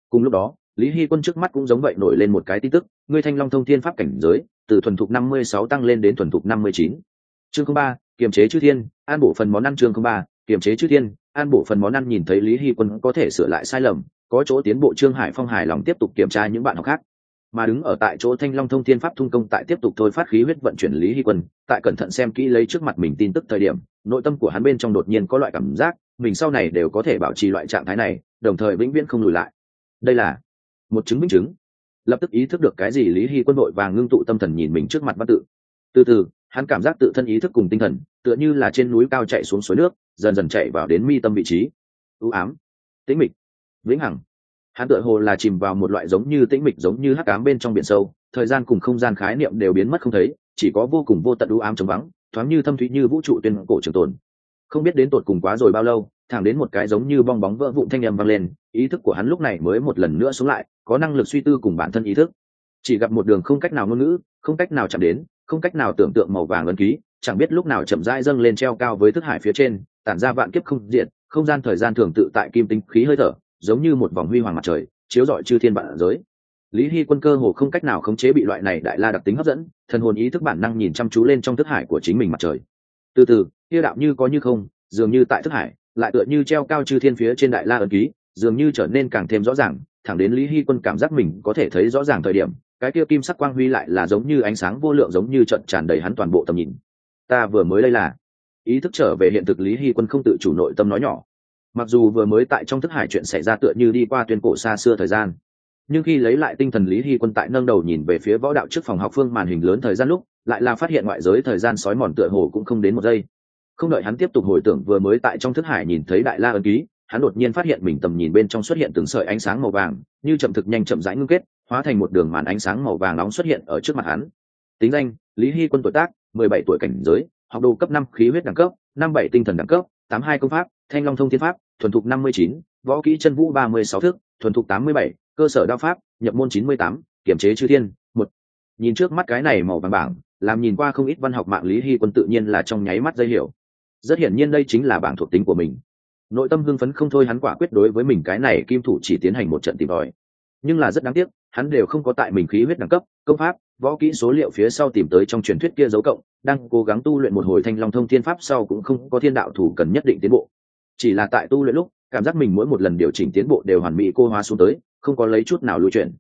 Cùng lúc đó lý hy quân trước mắt cũng giống vậy nổi lên một cái tin tức, ngươi thanh long thông thiên pháp cảnh giới, từ thuần thục năm mươi sáu tăng lên đến thuần thục năm mươi chín. Chương ba, kiềm chế chư thiên, an bổ phần món ăn chương ba, kiềm chế chư thiên, an bổ phần món ăn nhìn thấy lý hy quân có thể sửa lại sai lầm, có chỗ tiến bộ trương hải phong hài lòng tiếp tục kiểm tra những bạn học khác. Mà đứng ở tại chỗ thanh long thông thiên pháp thung công tại tiếp tục thôi phát khí huyết vận chuyển lý hy quân, tại cẩn thận xem kỹ lấy trước mặt mình tin tức thời điểm, nội tâm của hắn bên trong đột nhiên có loại cảm giác, mình sau này đều có thể bảo trì loại trạng thái này, đồng thời vĩnh viễn không lùi lại. Đây là một chứng minh chứng. Lập tức ý thức được cái gì lý hy quân đội và ngưng tụ tâm thần nhìn mình trước mặt văn tự. Từ từ, hắn cảm giác tự thân ý thức cùng tinh thần, tựa như là trên núi cao chạy xuống suối nước, dần dần chạy vào đến mi tâm vị trí. Ưu ám. Tĩnh mịch. Vĩnh hằng. Hắn tựa hồ là chìm vào một loại giống như tĩnh mịch giống như hắc ám bên trong biển sâu, thời gian cùng không gian khái niệm đều biến mất không thấy, chỉ có vô cùng vô tận ưu ám trống vắng, thoáng như thâm thúy như vũ trụ tuyên cổ trường tồn. Không biết đến tột cùng quá rồi bao lâu thẳng đến một cái giống như bong bóng vỡ vụn thanh âm vang lên, ý thức của hắn lúc này mới một lần nữa xuống lại, có năng lực suy tư cùng bản thân ý thức. Chỉ gặp một đường không cách nào ngôn ngữ, không cách nào chạm đến, không cách nào tưởng tượng màu vàng ấn ký, chẳng biết lúc nào chậm rãi dâng lên treo cao với thức hải phía trên, tản ra vạn kiếp không diện không gian thời gian thường tự tại kim tinh khí hơi thở, giống như một vòng huy hoàng mặt trời, chiếu rọi chư thiên vạn giới. Lý hy quân cơ hồ không cách nào khống chế bị loại này đại la đặc tính hấp dẫn, thần hồn ý thức bản năng nhìn chăm chú lên trong thức hải của chính mình mặt trời. Từ từ, kia đạo như có như không, dường như tại thức hải lại tựa như treo cao chư thiên phía trên đại la ấn ký, dường như trở nên càng thêm rõ ràng, thẳng đến lý hy quân cảm giác mình có thể thấy rõ ràng thời điểm, cái kia kim sắc quang huy lại là giống như ánh sáng vô lượng giống như trận tràn đầy hắn toàn bộ tầm nhìn. Ta vừa mới đây là, ý thức trở về hiện thực lý hy quân không tự chủ nội tâm nói nhỏ. Mặc dù vừa mới tại trong thức hải chuyện xảy ra tựa như đi qua tuyên cổ xa xưa thời gian, nhưng khi lấy lại tinh thần lý hy quân tại nâng đầu nhìn về phía võ đạo trước phòng học phương màn hình lớn thời gian lúc, lại là phát hiện ngoại giới thời gian sói mòn tựa hồ cũng không đến một giây không đợi hắn tiếp tục hồi tưởng vừa mới tại trong thức hải nhìn thấy đại la ân ký, hắn đột nhiên phát hiện mình tầm nhìn bên trong xuất hiện từng sợi ánh sáng màu vàng, như chậm thực nhanh chậm rãi ngưng kết, hóa thành một đường màn ánh sáng màu vàng nóng xuất hiện ở trước mặt hắn. Tính danh, lý hy quân tuổi tác, mười bảy tuổi cảnh giới, học đồ cấp năm khí huyết đẳng cấp, năm bảy tinh thần đẳng cấp, tám hai công pháp, thanh long thông thiên pháp, thuần thục năm mươi chín, võ kỹ chân vũ ba mươi sáu thước thuần thục tám mươi bảy, cơ sở đao pháp, nhập môn chín mươi tám, kiểm chế chư thiên, một. Nhìn trước mắt cái này màu vàng bảng, làm nhìn qua không ít văn học mạng lý hy quân tự nhiên là trong nháy mắt dây hiểu rất hiển nhiên đây chính là bảng thuộc tính của mình. Nội tâm hưng phấn không thôi hắn quả quyết đối với mình cái này kim thủ chỉ tiến hành một trận tìm tòi. Nhưng là rất đáng tiếc, hắn đều không có tại mình khí huyết đẳng cấp, công pháp, võ kỹ số liệu phía sau tìm tới trong truyền thuyết kia dấu cộng, đang cố gắng tu luyện một hồi thanh long thông thiên pháp sau cũng không có thiên đạo thủ cần nhất định tiến bộ. Chỉ là tại tu luyện lúc, cảm giác mình mỗi một lần điều chỉnh tiến bộ đều hoàn mỹ cô hóa xuống tới, không có lấy chút nào lưu chuyển.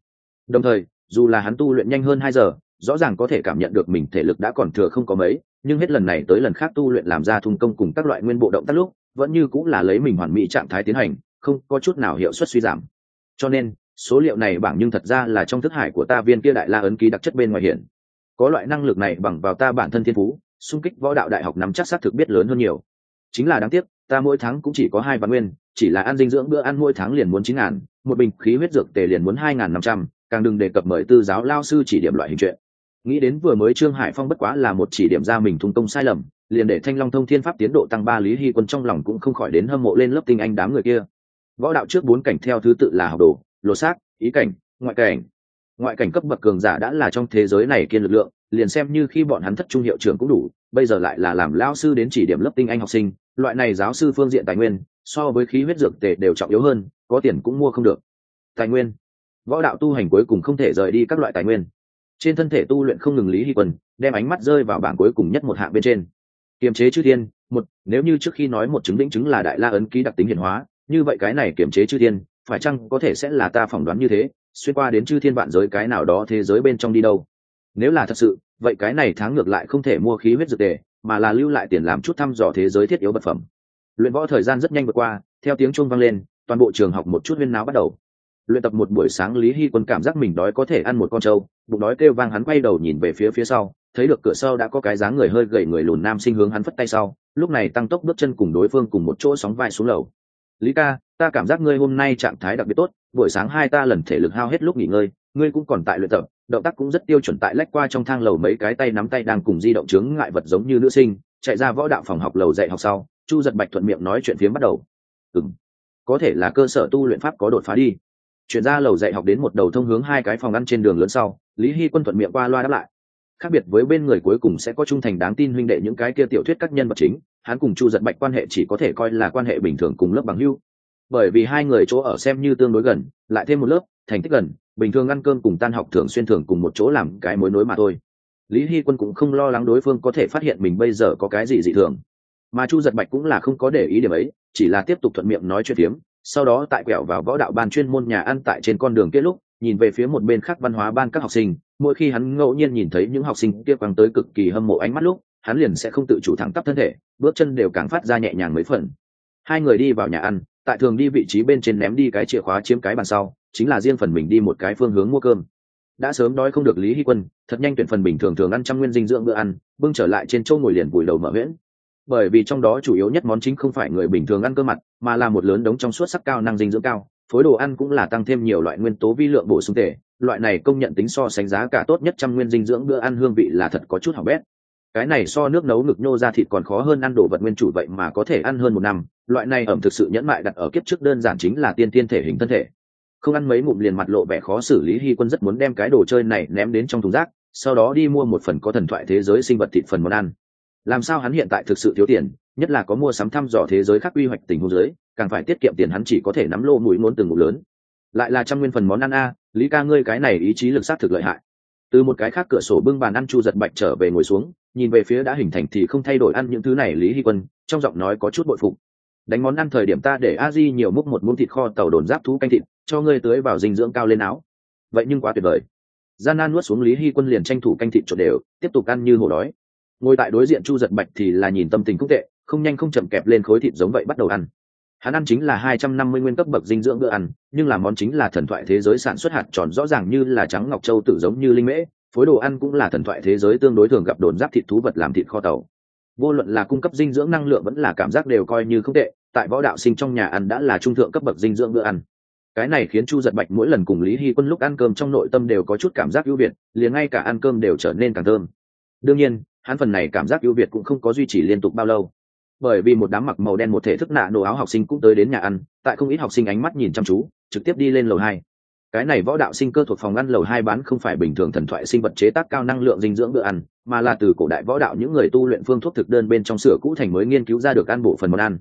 Đồng thời, dù là hắn tu luyện nhanh hơn hai giờ rõ ràng có thể cảm nhận được mình thể lực đã còn thừa không có mấy, nhưng hết lần này tới lần khác tu luyện làm ra thung công cùng các loại nguyên bộ động tác lúc, vẫn như cũng là lấy mình hoàn mỹ trạng thái tiến hành, không có chút nào hiệu suất suy giảm. Cho nên, số liệu này bảng nhưng thật ra là trong thức hải của ta viên kia đại la ấn ký đặc chất bên ngoài hiện. Có loại năng lực này bằng vào ta bản thân thiên phú, xung kích võ đạo đại học nắm chắc xác thực biết lớn hơn nhiều. Chính là đáng tiếc, ta mỗi tháng cũng chỉ có hai vạn nguyên, chỉ là ăn dinh dưỡng bữa ăn mỗi tháng liền muốn chín ngàn, một bình khí huyết dược tề liền muốn hai ngàn năm trăm, càng đừng đề cập mời tư giáo lao sư chỉ điểm loại hình chuyện nghĩ đến vừa mới trương hải phong bất quá là một chỉ điểm ra mình thung công sai lầm, liền để thanh long thông thiên pháp tiến độ tăng ba lý hy quân trong lòng cũng không khỏi đến hâm mộ lên lớp tinh anh đám người kia. Võ đạo trước bốn cảnh theo thứ tự là học đồ, lột xác, ý cảnh, ngoại cảnh. Ngoại cảnh cấp bậc cường giả đã là trong thế giới này kiên lực lượng, liền xem như khi bọn hắn thất trung hiệu trưởng cũng đủ, bây giờ lại là làm lao sư đến chỉ điểm lớp tinh anh học sinh, loại này giáo sư phương diện tài nguyên, so với khí huyết dược tề đều trọng yếu hơn, có tiền cũng mua không được. Tài nguyên. Võ đạo tu hành cuối cùng không thể rời đi các loại tài nguyên trên thân thể tu luyện không ngừng lý hy quân, đem ánh mắt rơi vào bảng cuối cùng nhất một hạng bên trên. Kiềm chế chư thiên, một, nếu như trước khi nói một chứng lĩnh chứng là đại la ấn ký đặc tính hiển hóa, như vậy cái này kiềm chế chư thiên, phải chăng có thể sẽ là ta phỏng đoán như thế, xuyên qua đến chư thiên vạn giới cái nào đó thế giới bên trong đi đâu? Nếu là thật sự, vậy cái này tháng ngược lại không thể mua khí huyết dược tề, mà là lưu lại tiền làm chút thăm dò thế giới thiết yếu vật phẩm. Luyện võ thời gian rất nhanh vượt qua, theo tiếng chuông vang lên, toàn bộ trường học một chút huyên náo bắt đầu luyện tập một buổi sáng lý hy quân cảm giác mình đói có thể ăn một con trâu, bụng đói kêu vang hắn quay đầu nhìn về phía phía sau, thấy được cửa sau đã có cái dáng người hơi gầy người lùn nam sinh hướng hắn phất tay sau, lúc này tăng tốc bước chân cùng đối phương cùng một chỗ sóng vai xuống lầu. Lý ca, ta cảm giác ngươi hôm nay trạng thái đặc biệt tốt, buổi sáng hai ta lần thể lực hao hết lúc nghỉ ngơi, ngươi cũng còn tại luyện tập, động tác cũng rất tiêu chuẩn tại lách qua trong thang lầu mấy cái tay nắm tay đang cùng di động chướng ngại vật giống như nữ sinh, chạy ra võ đạo phòng học lầu dạy học sau, chu giật bạch thuận miệng nói chuyện phiếm bắt đầu. Ừng có thể là cơ sở tu luyện pháp có đột phá đi chuyển ra lầu dạy học đến một đầu thông hướng hai cái phòng ăn trên đường lớn sau, lý hy quân thuận miệng qua loa đáp lại. Khác biệt với bên người cuối cùng sẽ có trung thành đáng tin huynh đệ những cái kia tiểu thuyết các nhân vật chính, hắn cùng chu giật bạch quan hệ chỉ có thể coi là quan hệ bình thường cùng lớp bằng hưu bởi vì hai người chỗ ở xem như tương đối gần, lại thêm một lớp, thành tích gần, bình thường ăn cơm cùng tan học thường xuyên thường cùng một chỗ làm cái mối nối mà thôi. Lý hy quân cũng không lo lắng đối phương có thể phát hiện mình bây giờ có cái gì dị thường. Mà chu giật bạch cũng là không có để ý điểm ấy, chỉ là tiếp tục thuận miệng nói chuyện tiếm sau đó tại quẹo vào võ đạo ban chuyên môn nhà ăn tại trên con đường kết lúc, nhìn về phía một bên khác văn hóa ban các học sinh, mỗi khi hắn ngẫu nhiên nhìn thấy những học sinh kia quăng tới cực kỳ hâm mộ ánh mắt lúc, hắn liền sẽ không tự chủ thẳng tắp thân thể, bước chân đều càng phát ra nhẹ nhàng mấy phần. Hai người đi vào nhà ăn, tại thường đi vị trí bên trên ném đi cái chìa khóa chiếm cái bàn sau, chính là riêng phần mình đi một cái phương hướng mua cơm. Đã sớm đói không được lý hy quân, thật nhanh tuyển phần bình thường thường ăn trăm nguyên dinh dưỡng bữa ăn, bưng trở lại trên châu ngồi liền vùi đầu mở miễn bởi vì trong đó chủ yếu nhất món chính không phải người bình thường ăn cơ mặt, mà là một lớn đống trong suốt sắc cao năng dinh dưỡng cao, phối đồ ăn cũng là tăng thêm nhiều loại nguyên tố vi lượng bổ sung thể, loại này công nhận tính so sánh giá cả tốt nhất trăm nguyên dinh dưỡng bữa ăn hương vị là thật có chút hỏng bét. Cái này so nước nấu ngực nhô ra thịt còn khó hơn ăn đồ vật nguyên chủ vậy mà có thể ăn hơn một năm, loại này ẩm thực sự nhẫn mại đặt ở kiếp trước đơn giản chính là tiên tiên thể hình thân thể. Không ăn mấy ngụm liền mặt lộ vẻ khó xử lý hy quân rất muốn đem cái đồ chơi này ném đến trong thùng rác, sau đó đi mua một phần có thần thoại thế giới sinh vật thịt phần món ăn làm sao hắn hiện tại thực sự thiếu tiền, nhất là có mua sắm thăm dò thế giới khác quy hoạch tình huống giới càng phải tiết kiệm tiền hắn chỉ có thể nắm lô mũi ngốn từng ngụm lớn. Lại là trăm nguyên phần món ăn a, lý ca ngươi cái này ý chí lực sát thực lợi hại. Từ một cái khác cửa sổ bưng bàn ăn chu giật bạch trở về ngồi xuống, nhìn về phía đã hình thành thì không thay đổi ăn những thứ này lý hy quân, trong giọng nói có chút bội phục. Đánh món ăn thời điểm ta để a di nhiều múc một muỗng thịt kho tàu đồn giáp thú canh thịt, cho ngươi tưới vào dinh dưỡng cao lên áo. Vậy nhưng quá tuyệt vời. Gian nan nuốt xuống lý hy quân liền tranh thủ canh thịt trộn đều, tiếp tục ăn như hổ đói ngồi tại đối diện chu giật bạch thì là nhìn tâm tình cũng tệ, không nhanh không chậm kẹp lên khối thịt giống vậy bắt đầu ăn. Hắn ăn chính là hai trăm năm mươi nguyên cấp bậc dinh dưỡng bữa ăn, nhưng là món chính là thần thoại thế giới sản xuất hạt tròn rõ ràng như là trắng ngọc châu tử giống như linh mễ, phối đồ ăn cũng là thần thoại thế giới tương đối thường gặp đồn giáp thịt thú vật làm thịt kho tàu. Vô luận là cung cấp dinh dưỡng năng lượng vẫn là cảm giác đều coi như không tệ, tại võ đạo sinh trong nhà ăn đã là trung thượng cấp bậc dinh dưỡng bữa ăn. Cái này khiến chu giật bạch mỗi lần cùng lý hy quân lúc ăn cơm trong nội tâm đều có chút cảm giác ưu việt, liền ngay cả ăn cơm đều trở nên càng thơm. Đương nhiên hắn phần này cảm giác ưu việt cũng không có duy trì liên tục bao lâu. Bởi vì một đám mặc màu đen một thể thức nạ đồ áo học sinh cũng tới đến nhà ăn, tại không ít học sinh ánh mắt nhìn chăm chú, trực tiếp đi lên lầu hai. Cái này võ đạo sinh cơ thuộc phòng ăn lầu hai bán không phải bình thường thần thoại sinh vật chế tác cao năng lượng dinh dưỡng bữa ăn, mà là từ cổ đại võ đạo những người tu luyện phương thuốc thực đơn bên trong sửa cũ thành mới nghiên cứu ra được ăn bộ phần món ăn.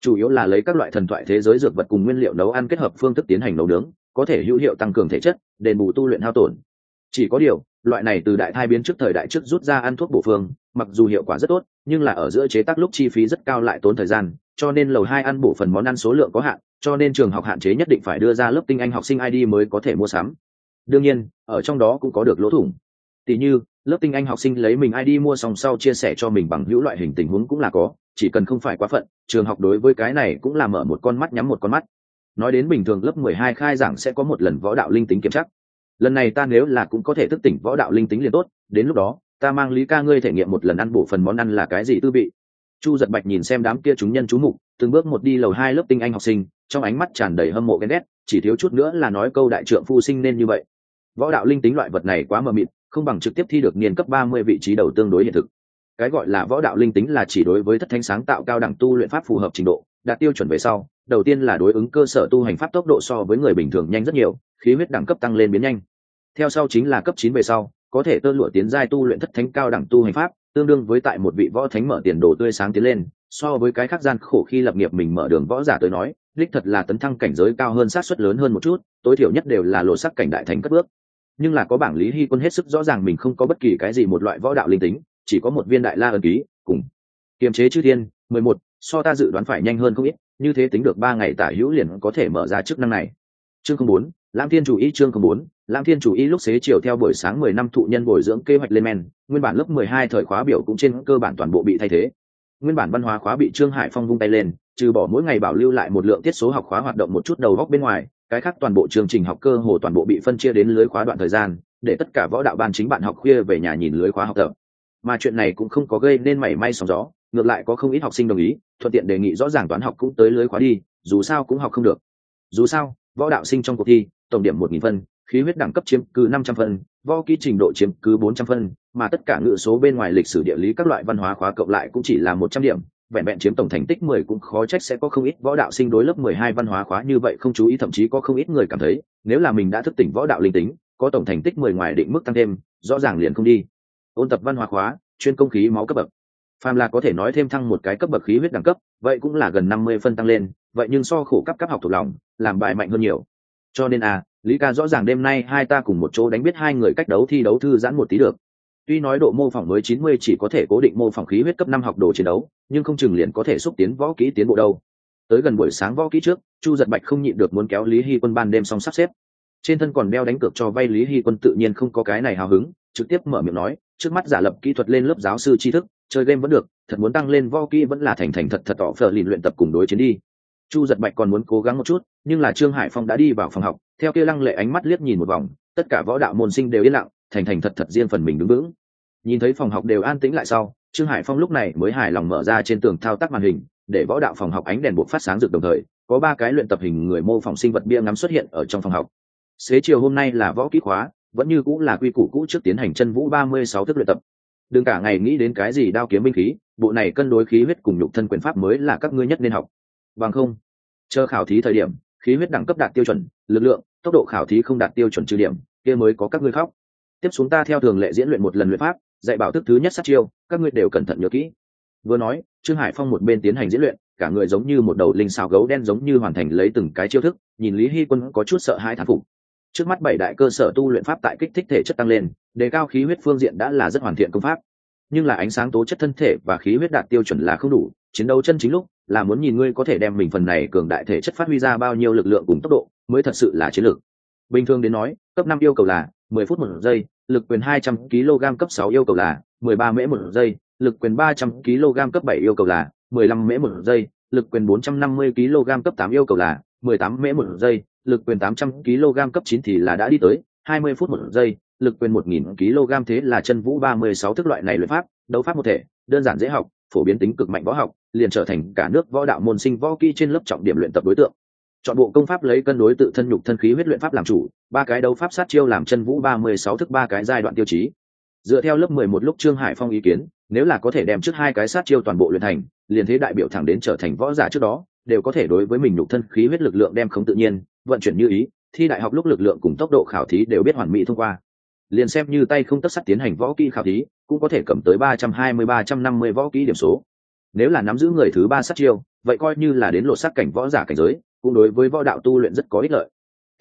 Chủ yếu là lấy các loại thần thoại thế giới dược vật cùng nguyên liệu nấu ăn kết hợp phương thức tiến hành nấu nướng, có thể hữu hiệu tăng cường thể chất, đền bù tu luyện hao tổn. Chỉ có điều loại này từ đại thai biến trước thời đại trước rút ra ăn thuốc bổ phương, mặc dù hiệu quả rất tốt, nhưng là ở giữa chế tác lúc chi phí rất cao lại tốn thời gian, cho nên lầu hai ăn bổ phần món ăn số lượng có hạn, cho nên trường học hạn chế nhất định phải đưa ra lớp tinh anh học sinh id mới có thể mua sắm. Đương nhiên, ở trong đó cũng có được lỗ thủng. Tỷ như, lớp tinh anh học sinh lấy mình id mua xong sau chia sẻ cho mình bằng hữu loại hình tình huống cũng là có, chỉ cần không phải quá phận, trường học đối với cái này cũng là mở một con mắt nhắm một con mắt. Nói đến bình thường lớp mười hai khai giảng sẽ có một lần võ đạo linh tính kiểm tra lần này ta nếu là cũng có thể thức tỉnh võ đạo linh tính liền tốt, đến lúc đó, ta mang lý ca ngươi thể nghiệm một lần ăn bổ phần món ăn là cái gì tư vị. Chu giật bạch nhìn xem đám kia chúng nhân chú mục, từng bước một đi lầu hai lớp tinh anh học sinh, trong ánh mắt tràn đầy hâm mộ ghen ghét, chỉ thiếu chút nữa là nói câu đại trượng phu sinh nên như vậy. Võ đạo linh tính loại vật này quá mờ mịt, không bằng trực tiếp thi được niên cấp ba mươi vị trí đầu tương đối hiện thực. Cái gọi là võ đạo linh tính là chỉ đối với thất thanh sáng tạo cao đẳng tu luyện pháp phù hợp trình độ đạt tiêu chuẩn về sau, đầu tiên là đối ứng cơ sở tu hành pháp tốc độ so với người bình thường nhanh rất nhiều, khí huyết đẳng cấp tăng lên biến nhanh. Theo sau chính là cấp chín về sau, có thể tơ lụa tiến giai tu luyện thất thánh cao đẳng tu hành pháp, tương đương với tại một vị võ thánh mở tiền đồ tươi sáng tiến lên, so với cái khác gian khổ khi lập nghiệp mình mở đường võ giả tới nói, đích thật là tấn thăng cảnh giới cao hơn sát suất lớn hơn một chút, tối thiểu nhất đều là lộ sắc cảnh đại thành cất bước. Nhưng là có bảng lý hy quân hết sức rõ ràng mình không có bất kỳ cái gì một loại võ đạo linh tính, chỉ có một viên đại la ân ký, cùng kiềm chế chư thiên, mười một so ta dự đoán phải nhanh hơn không ít, như thế tính được ba ngày tả hữu liền có thể mở ra chức năng này. Chương không bốn, lãm thiên chủ ý chương không bốn, lãm thiên chủ ý lúc xế chiều theo buổi sáng mười năm thụ nhân bồi dưỡng kế hoạch lên men, nguyên bản lớp mười hai thời khóa biểu cũng trên cơ bản toàn bộ bị thay thế. Nguyên bản văn hóa khóa bị trương hải phong vung tay lên, trừ bỏ mỗi ngày bảo lưu lại một lượng tiết số học khóa hoạt động một chút đầu góc bên ngoài, cái khác toàn bộ chương trình học cơ hồ toàn bộ bị phân chia đến lưới khóa đoạn thời gian, để tất cả võ đạo ban chính bạn học khuya về nhà nhìn lưới khóa học tập. Mà chuyện này cũng không có gây nên mảy may sóng gió ngược lại có không ít học sinh đồng ý, thuận tiện đề nghị rõ ràng toán học cũng tới lưới khóa đi, dù sao cũng học không được. Dù sao, võ đạo sinh trong cuộc thi, tổng điểm một nghìn phân, khí huyết đẳng cấp chiếm cứ năm trăm phân, võ kỹ trình độ chiếm cứ bốn trăm phân, mà tất cả ngữ số bên ngoài lịch sử địa lý các loại văn hóa khóa cộng lại cũng chỉ là một trăm điểm, vẹn vẹn chiếm tổng thành tích mười cũng khó trách sẽ có không ít võ đạo sinh đối lớp mười hai văn hóa khóa như vậy không chú ý, thậm chí có không ít người cảm thấy, nếu là mình đã thức tỉnh võ đạo linh tính, có tổng thành tích mười ngoài định mức tăng thêm, rõ ràng liền không đi. Ôn tập văn hóa khóa, chuyên công khí máu cấp bậc phàm là có thể nói thêm thăng một cái cấp bậc khí huyết đẳng cấp, vậy cũng là gần năm mươi phân tăng lên, vậy nhưng so khổ cấp cấp học thuộc lòng, làm bài mạnh hơn nhiều. Cho nên à lý ca rõ ràng đêm nay hai ta cùng một chỗ đánh biết hai người cách đấu thi đấu thư giãn một tí được. Tuy nói độ mô phỏng mới chín mươi chỉ có thể cố định mô phỏng khí huyết cấp năm học đồ chiến đấu, nhưng không chừng liền có thể xúc tiến võ kỹ tiến bộ đâu. Tới gần buổi sáng võ kỹ trước, chu giật bạch không nhịn được muốn kéo lý hy quân ban đêm xong sắp xếp. Trên thân còn đeo đánh cược cho vay lý hy quân tự nhiên không có cái này hào hứng, trực tiếp mở miệng nói, trước mắt giả lập kỹ thuật lên lớp giáo sư tri thức chơi game vẫn được, thật muốn tăng lên vo kỹ vẫn là thành thành thật thật tỏ phở lìn luyện tập cùng đối chiến đi. Chu giật bạch còn muốn cố gắng một chút, nhưng là trương hải phong đã đi vào phòng học, theo kia lăng lệ ánh mắt liếc nhìn một vòng, tất cả võ đạo môn sinh đều yên lặng, thành thành thật thật riêng phần mình đứng vững. Nhìn thấy phòng học đều an tĩnh lại sau, trương hải phong lúc này mới hài lòng mở ra trên tường thao tác màn hình, để võ đạo phòng học ánh đèn buộc phát sáng rực đồng thời, có ba cái luyện tập hình người mô phỏng sinh vật bia ngắm xuất hiện ở trong phòng học. Xế chiều hôm nay là võ kỹ khóa, vẫn như cũng là quy củ cũ trước tiến hành chân vũ ba mươi sáu thức luyện tập đừng cả ngày nghĩ đến cái gì đao kiếm binh khí, bộ này cân đối khí huyết cùng nhục thân quyền pháp mới là các ngươi nhất nên học. Bằng không, chờ khảo thí thời điểm, khí huyết đẳng cấp đạt tiêu chuẩn, lực lượng, tốc độ khảo thí không đạt tiêu chuẩn trừ điểm, kia mới có các ngươi khóc. Tiếp xuống ta theo thường lệ diễn luyện một lần luyện pháp, dạy bảo thức thứ nhất sát chiêu, các ngươi đều cẩn thận nhớ kỹ. Vừa nói, trương hải phong một bên tiến hành diễn luyện, cả người giống như một đầu linh xào gấu đen giống như hoàn thành lấy từng cái chiêu thức, nhìn lý hy quân có chút sợ hãi thán phục trước mắt bảy đại cơ sở tu luyện pháp tại kích thích thể chất tăng lên, đề cao khí huyết phương diện đã là rất hoàn thiện công pháp. Nhưng là ánh sáng tố chất thân thể và khí huyết đạt tiêu chuẩn là không đủ, chiến đấu chân chính lúc, là muốn nhìn ngươi có thể đem mình phần này cường đại thể chất phát huy ra bao nhiêu lực lượng cùng tốc độ, mới thật sự là chiến lược. Bình thường đến nói, cấp năm yêu cầu là mười phút một giây, lực quyền hai trăm kg cấp sáu yêu cầu là mười ba mễ một giây, lực quyền ba trăm kg cấp bảy yêu cầu là mười lăm mễ một giây, lực quyền bốn trăm năm mươi kg cấp tám yêu cầu là mười tám mễ một giây lực quyền tám trăm kg cấp 9 thì là đã đi tới, hai mươi phút một giây, lực quyền một nghìn kg thế là chân vũ ba mươi sáu thức loại này luyện pháp, đấu pháp một thể, đơn giản dễ học, phổ biến tính cực mạnh võ học, liền trở thành cả nước võ đạo môn sinh võ kỹ trên lớp trọng điểm luyện tập đối tượng. Chọn bộ công pháp lấy cân đối tự thân nhục thân khí huyết luyện pháp làm chủ, ba cái đấu pháp sát chiêu làm chân vũ ba mươi sáu thức ba cái giai đoạn tiêu chí. Dựa theo lớp mười một lúc trương hải phong ý kiến, nếu là có thể đem trước hai cái sát chiêu toàn bộ luyện thành, liền thế đại biểu thẳng đến trở thành võ giả trước đó, đều có thể đối với mình nhục thân khí huyết lực lượng đem không tự nhiên vận chuyển như ý, thi đại học lúc lực lượng cùng tốc độ khảo thí đều biết hoàn mỹ thông qua. Liền xem như tay không tất sắt tiến hành võ kỹ khảo thí, cũng có thể cầm tới ba trăm hai mươi, ba trăm năm mươi võ kỹ điểm số. Nếu là nắm giữ người thứ ba sát chiêu, vậy coi như là đến lột sắc cảnh võ giả cảnh giới, cũng đối với võ đạo tu luyện rất có ích lợi.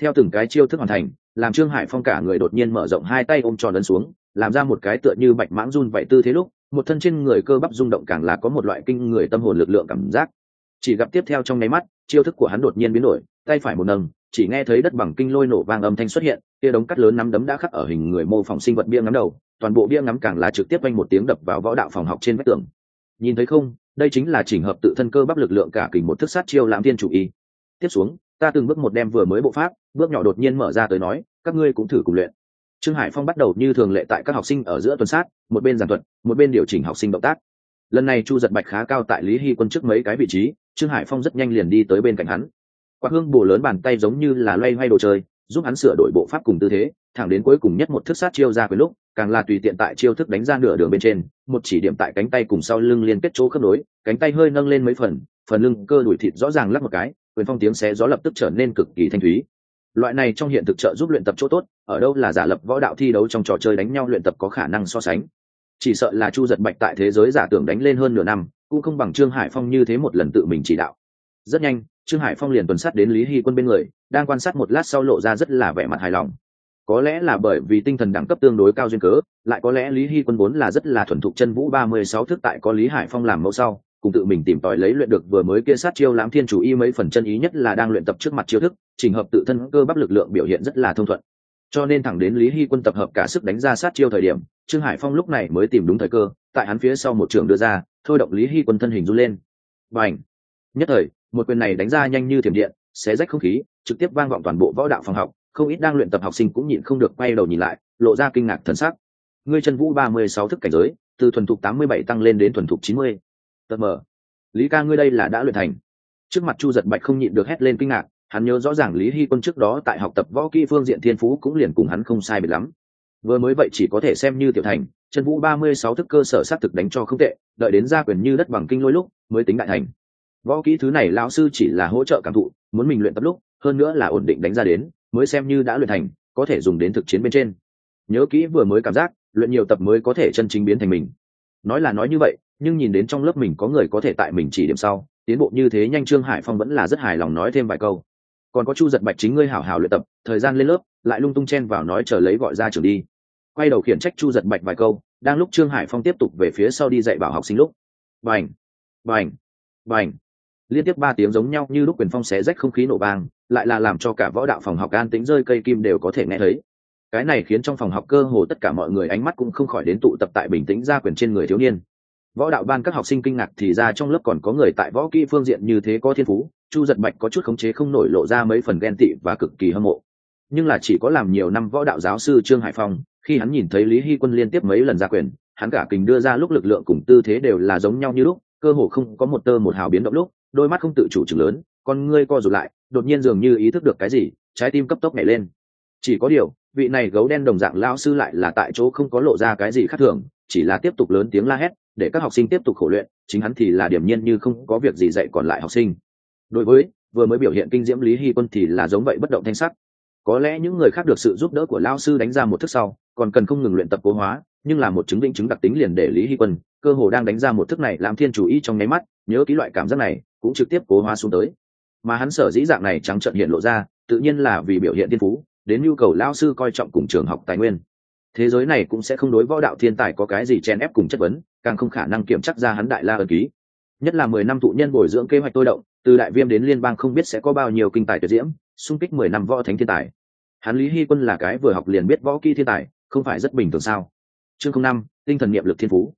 Theo từng cái chiêu thức hoàn thành, làm trương hải phong cả người đột nhiên mở rộng hai tay ôm tròn ấn xuống, làm ra một cái tựa như bạch mãng run vậy tư thế lúc, một thân trên người cơ bắp rung động càng là có một loại kinh người tâm hồn lực lượng cảm giác chỉ gặp tiếp theo trong nháy mắt, chiêu thức của hắn đột nhiên biến đổi, tay phải một nâng, chỉ nghe thấy đất bằng kinh lôi nổ vang âm thanh xuất hiện tia đống cắt lớn nắm đấm đã khắc ở hình người mô phỏng sinh vật bia ngắm đầu, toàn bộ bia ngắm càng là trực tiếp quanh một tiếng đập vào võ đạo phòng học trên vách tường. Nhìn thấy không, đây chính là chỉnh hợp tự thân cơ bắp lực lượng cả kình một thức sát chiêu lãm thiên chủ y. Tiếp xuống, ta từng bước một đem vừa mới bộ pháp, bước nhỏ đột nhiên mở ra tới nói, các ngươi cũng thử cùng luyện. Trương hải phong bắt đầu như thường lệ tại các học sinh ở giữa tuần sát, một bên giảng thuật, một bên điều chỉnh học sinh động tác lần này chu giật bạch khá cao tại lý hy quân trước mấy cái vị trí, trương hải phong rất nhanh liền đi tới bên cạnh hắn. Quạt hương bổ lớn bàn tay giống như là loay hoay đồ chơi, giúp hắn sửa đổi bộ pháp cùng tư thế, thẳng đến cuối cùng nhất một thức sát chiêu ra quyền lúc, càng là tùy tiện tại chiêu thức đánh ra nửa đường bên trên, một chỉ điểm tại cánh tay cùng sau lưng liên kết chỗ khớp nối, cánh tay hơi nâng lên mấy phần phần lưng cơ đùi thịt rõ ràng lắc một cái, quyền phong tiếng xé gió lập tức trở nên cực kỳ thanh thúy. Loại này trong hiện thực trợ giúp luyện tập chỗ tốt, ở đâu là giả lập võ đạo thi đấu trong trò chơi đánh nhau luyện tập có khả năng so sánh chỉ sợ là chu giật bạch tại thế giới giả tưởng đánh lên hơn nửa năm, cũng không bằng trương hải phong như thế một lần tự mình chỉ đạo. Rất nhanh, trương hải phong liền tuần sát đến lý hy quân bên người, đang quan sát một lát sau lộ ra rất là vẻ mặt hài lòng. Có lẽ là bởi vì tinh thần đẳng cấp tương đối cao duyên cớ, lại có lẽ lý hy quân vốn là rất là thuần thục chân vũ ba mươi sáu thức tại có lý hải phong làm mẫu sau, cùng tự mình tìm tòi lấy luyện được vừa mới kia sát chiêu lãm thiên chủ y mấy phần chân ý nhất là đang luyện tập trước mặt chiêu thức, trình hợp tự thân cơ bắp lực lượng biểu hiện rất là thông thuận cho nên thẳng đến lý hy quân tập hợp cả sức đánh ra sát chiêu thời điểm, trương hải phong lúc này mới tìm đúng thời cơ, tại hắn phía sau một trường đưa ra, thôi động lý hy quân thân hình run lên. Và ảnh nhất thời, một quyền này đánh ra nhanh như thiểm điện, xé rách không khí, trực tiếp vang vọng toàn bộ võ đạo phòng học, không ít đang luyện tập học sinh cũng nhịn không được quay đầu nhìn lại, lộ ra kinh ngạc thần sắc. Ngươi chân vũ ba mươi sáu thức cảnh giới, từ thuần thục tám mươi bảy tăng lên đến thuần thục chín mươi. Tật mờ. Lý ca ngươi đây là đã luyện thành. Trước mặt chu giật bạch không nhịn được hét lên kinh ngạc hắn nhớ rõ ràng lý hy quân trước đó tại học tập võ kỹ phương diện thiên phú cũng liền cùng hắn không sai biệt lắm. Vừa mới vậy chỉ có thể xem như tiểu thành chân vũ ba mươi sáu thức cơ sở s á t thực đánh cho không tệ, đợi đến gia quyền như đất bằng kinh lôi lúc mới tính đại thành. Võ kỹ thứ này lão sư chỉ là hỗ trợ cảm thụ, muốn mình luyện tập lúc, hơn nữa là ổn định đánh ra đến, mới xem như đã luyện thành, có thể dùng đến thực chiến bên trên. Nhớ kỹ vừa mới cảm giác, luyện nhiều tập mới có thể chân chính biến thành mình. Nói là nói như vậy, nhưng nhìn đến trong lớp mình có người có thể tại mình chỉ điểm sau, tiến bộ như thế nhanh trương hải phong vẫn là rất hài lòng nói thêm vài câu còn có chu giật bạch chính ngươi hảo hảo luyện tập, thời gian lên lớp, lại lung tung chen vào nói chờ lấy gọi ra trường đi. Quay đầu khiển trách chu giật bạch vài câu, đang lúc trương hải phong tiếp tục về phía sau đi dạy bảo học sinh lúc. Vành vành vành liên tiếp ba tiếng giống nhau như lúc quyền phong xé rách không khí nổ vang, lại là làm cho cả võ đạo phòng học an tính rơi cây kim đều có thể nghe thấy. Cái này khiến trong phòng học cơ hồ tất cả mọi người ánh mắt cũng không khỏi đến tụ tập tại bình tĩnh ra quyền trên người thiếu niên võ đạo ban các học sinh kinh ngạc thì ra trong lớp còn có người tại võ kỹ phương diện như thế có thiên phú, chu giật bạch có chút khống chế không nổi lộ ra mấy phần ghen tị và cực kỳ hâm mộ. Nhưng là chỉ có làm nhiều năm võ đạo giáo sư trương hải phong, khi hắn nhìn thấy lý hy quân liên tiếp mấy lần ra quyền, hắn cả kình đưa ra lúc lực lượng cùng tư thế đều là giống nhau như lúc, cơ hồ không có một tơ một hào biến động lúc, đôi mắt không tự chủ chừng lớn, con ngươi co rụt lại, đột nhiên dường như ý thức được cái gì, trái tim cấp tốc nhảy lên. Chỉ có điều, vị này gấu đen đồng dạng lao sư lại là tại chỗ không có lộ ra cái gì khác thường, chỉ là tiếp tục lớn tiếng la hét để các học sinh tiếp tục khổ luyện, chính hắn thì là điểm nhiên như không có việc gì dạy còn lại học sinh. Đối với, vừa mới biểu hiện kinh diễm lý hy quân thì là giống vậy bất động thanh sắc. Có lẽ những người khác được sự giúp đỡ của lao sư đánh ra một thức sau, còn cần không ngừng luyện tập cố hóa, nhưng là một chứng định chứng đặc tính liền để lý hy quân cơ hồ đang đánh ra một thức này làm thiên chủ ý trong nháy mắt, nhớ ký loại cảm giác này, cũng trực tiếp cố hóa xuống tới. Mà hắn sở dĩ dạng này trắng trợn hiện lộ ra, tự nhiên là vì biểu hiện thiên phú, đến nhu cầu lao sư coi trọng cùng trường học tài nguyên thế giới này cũng sẽ không đối võ đạo thiên tài có cái gì chen ép cùng chất vấn, càng không khả năng kiểm chắc ra hắn đại la ân ký. Nhất là mười năm thụ nhân bồi dưỡng kế hoạch tôi động, từ đại viêm đến liên bang không biết sẽ có bao nhiêu kinh tài tuyệt diễm, xung kích mười năm võ thánh thiên tài. Hắn lý hy quân là cái vừa học liền biết võ kỹ thiên tài, không phải rất bình thường sao? Chương không năm, tinh thần niệm lực thiên phú.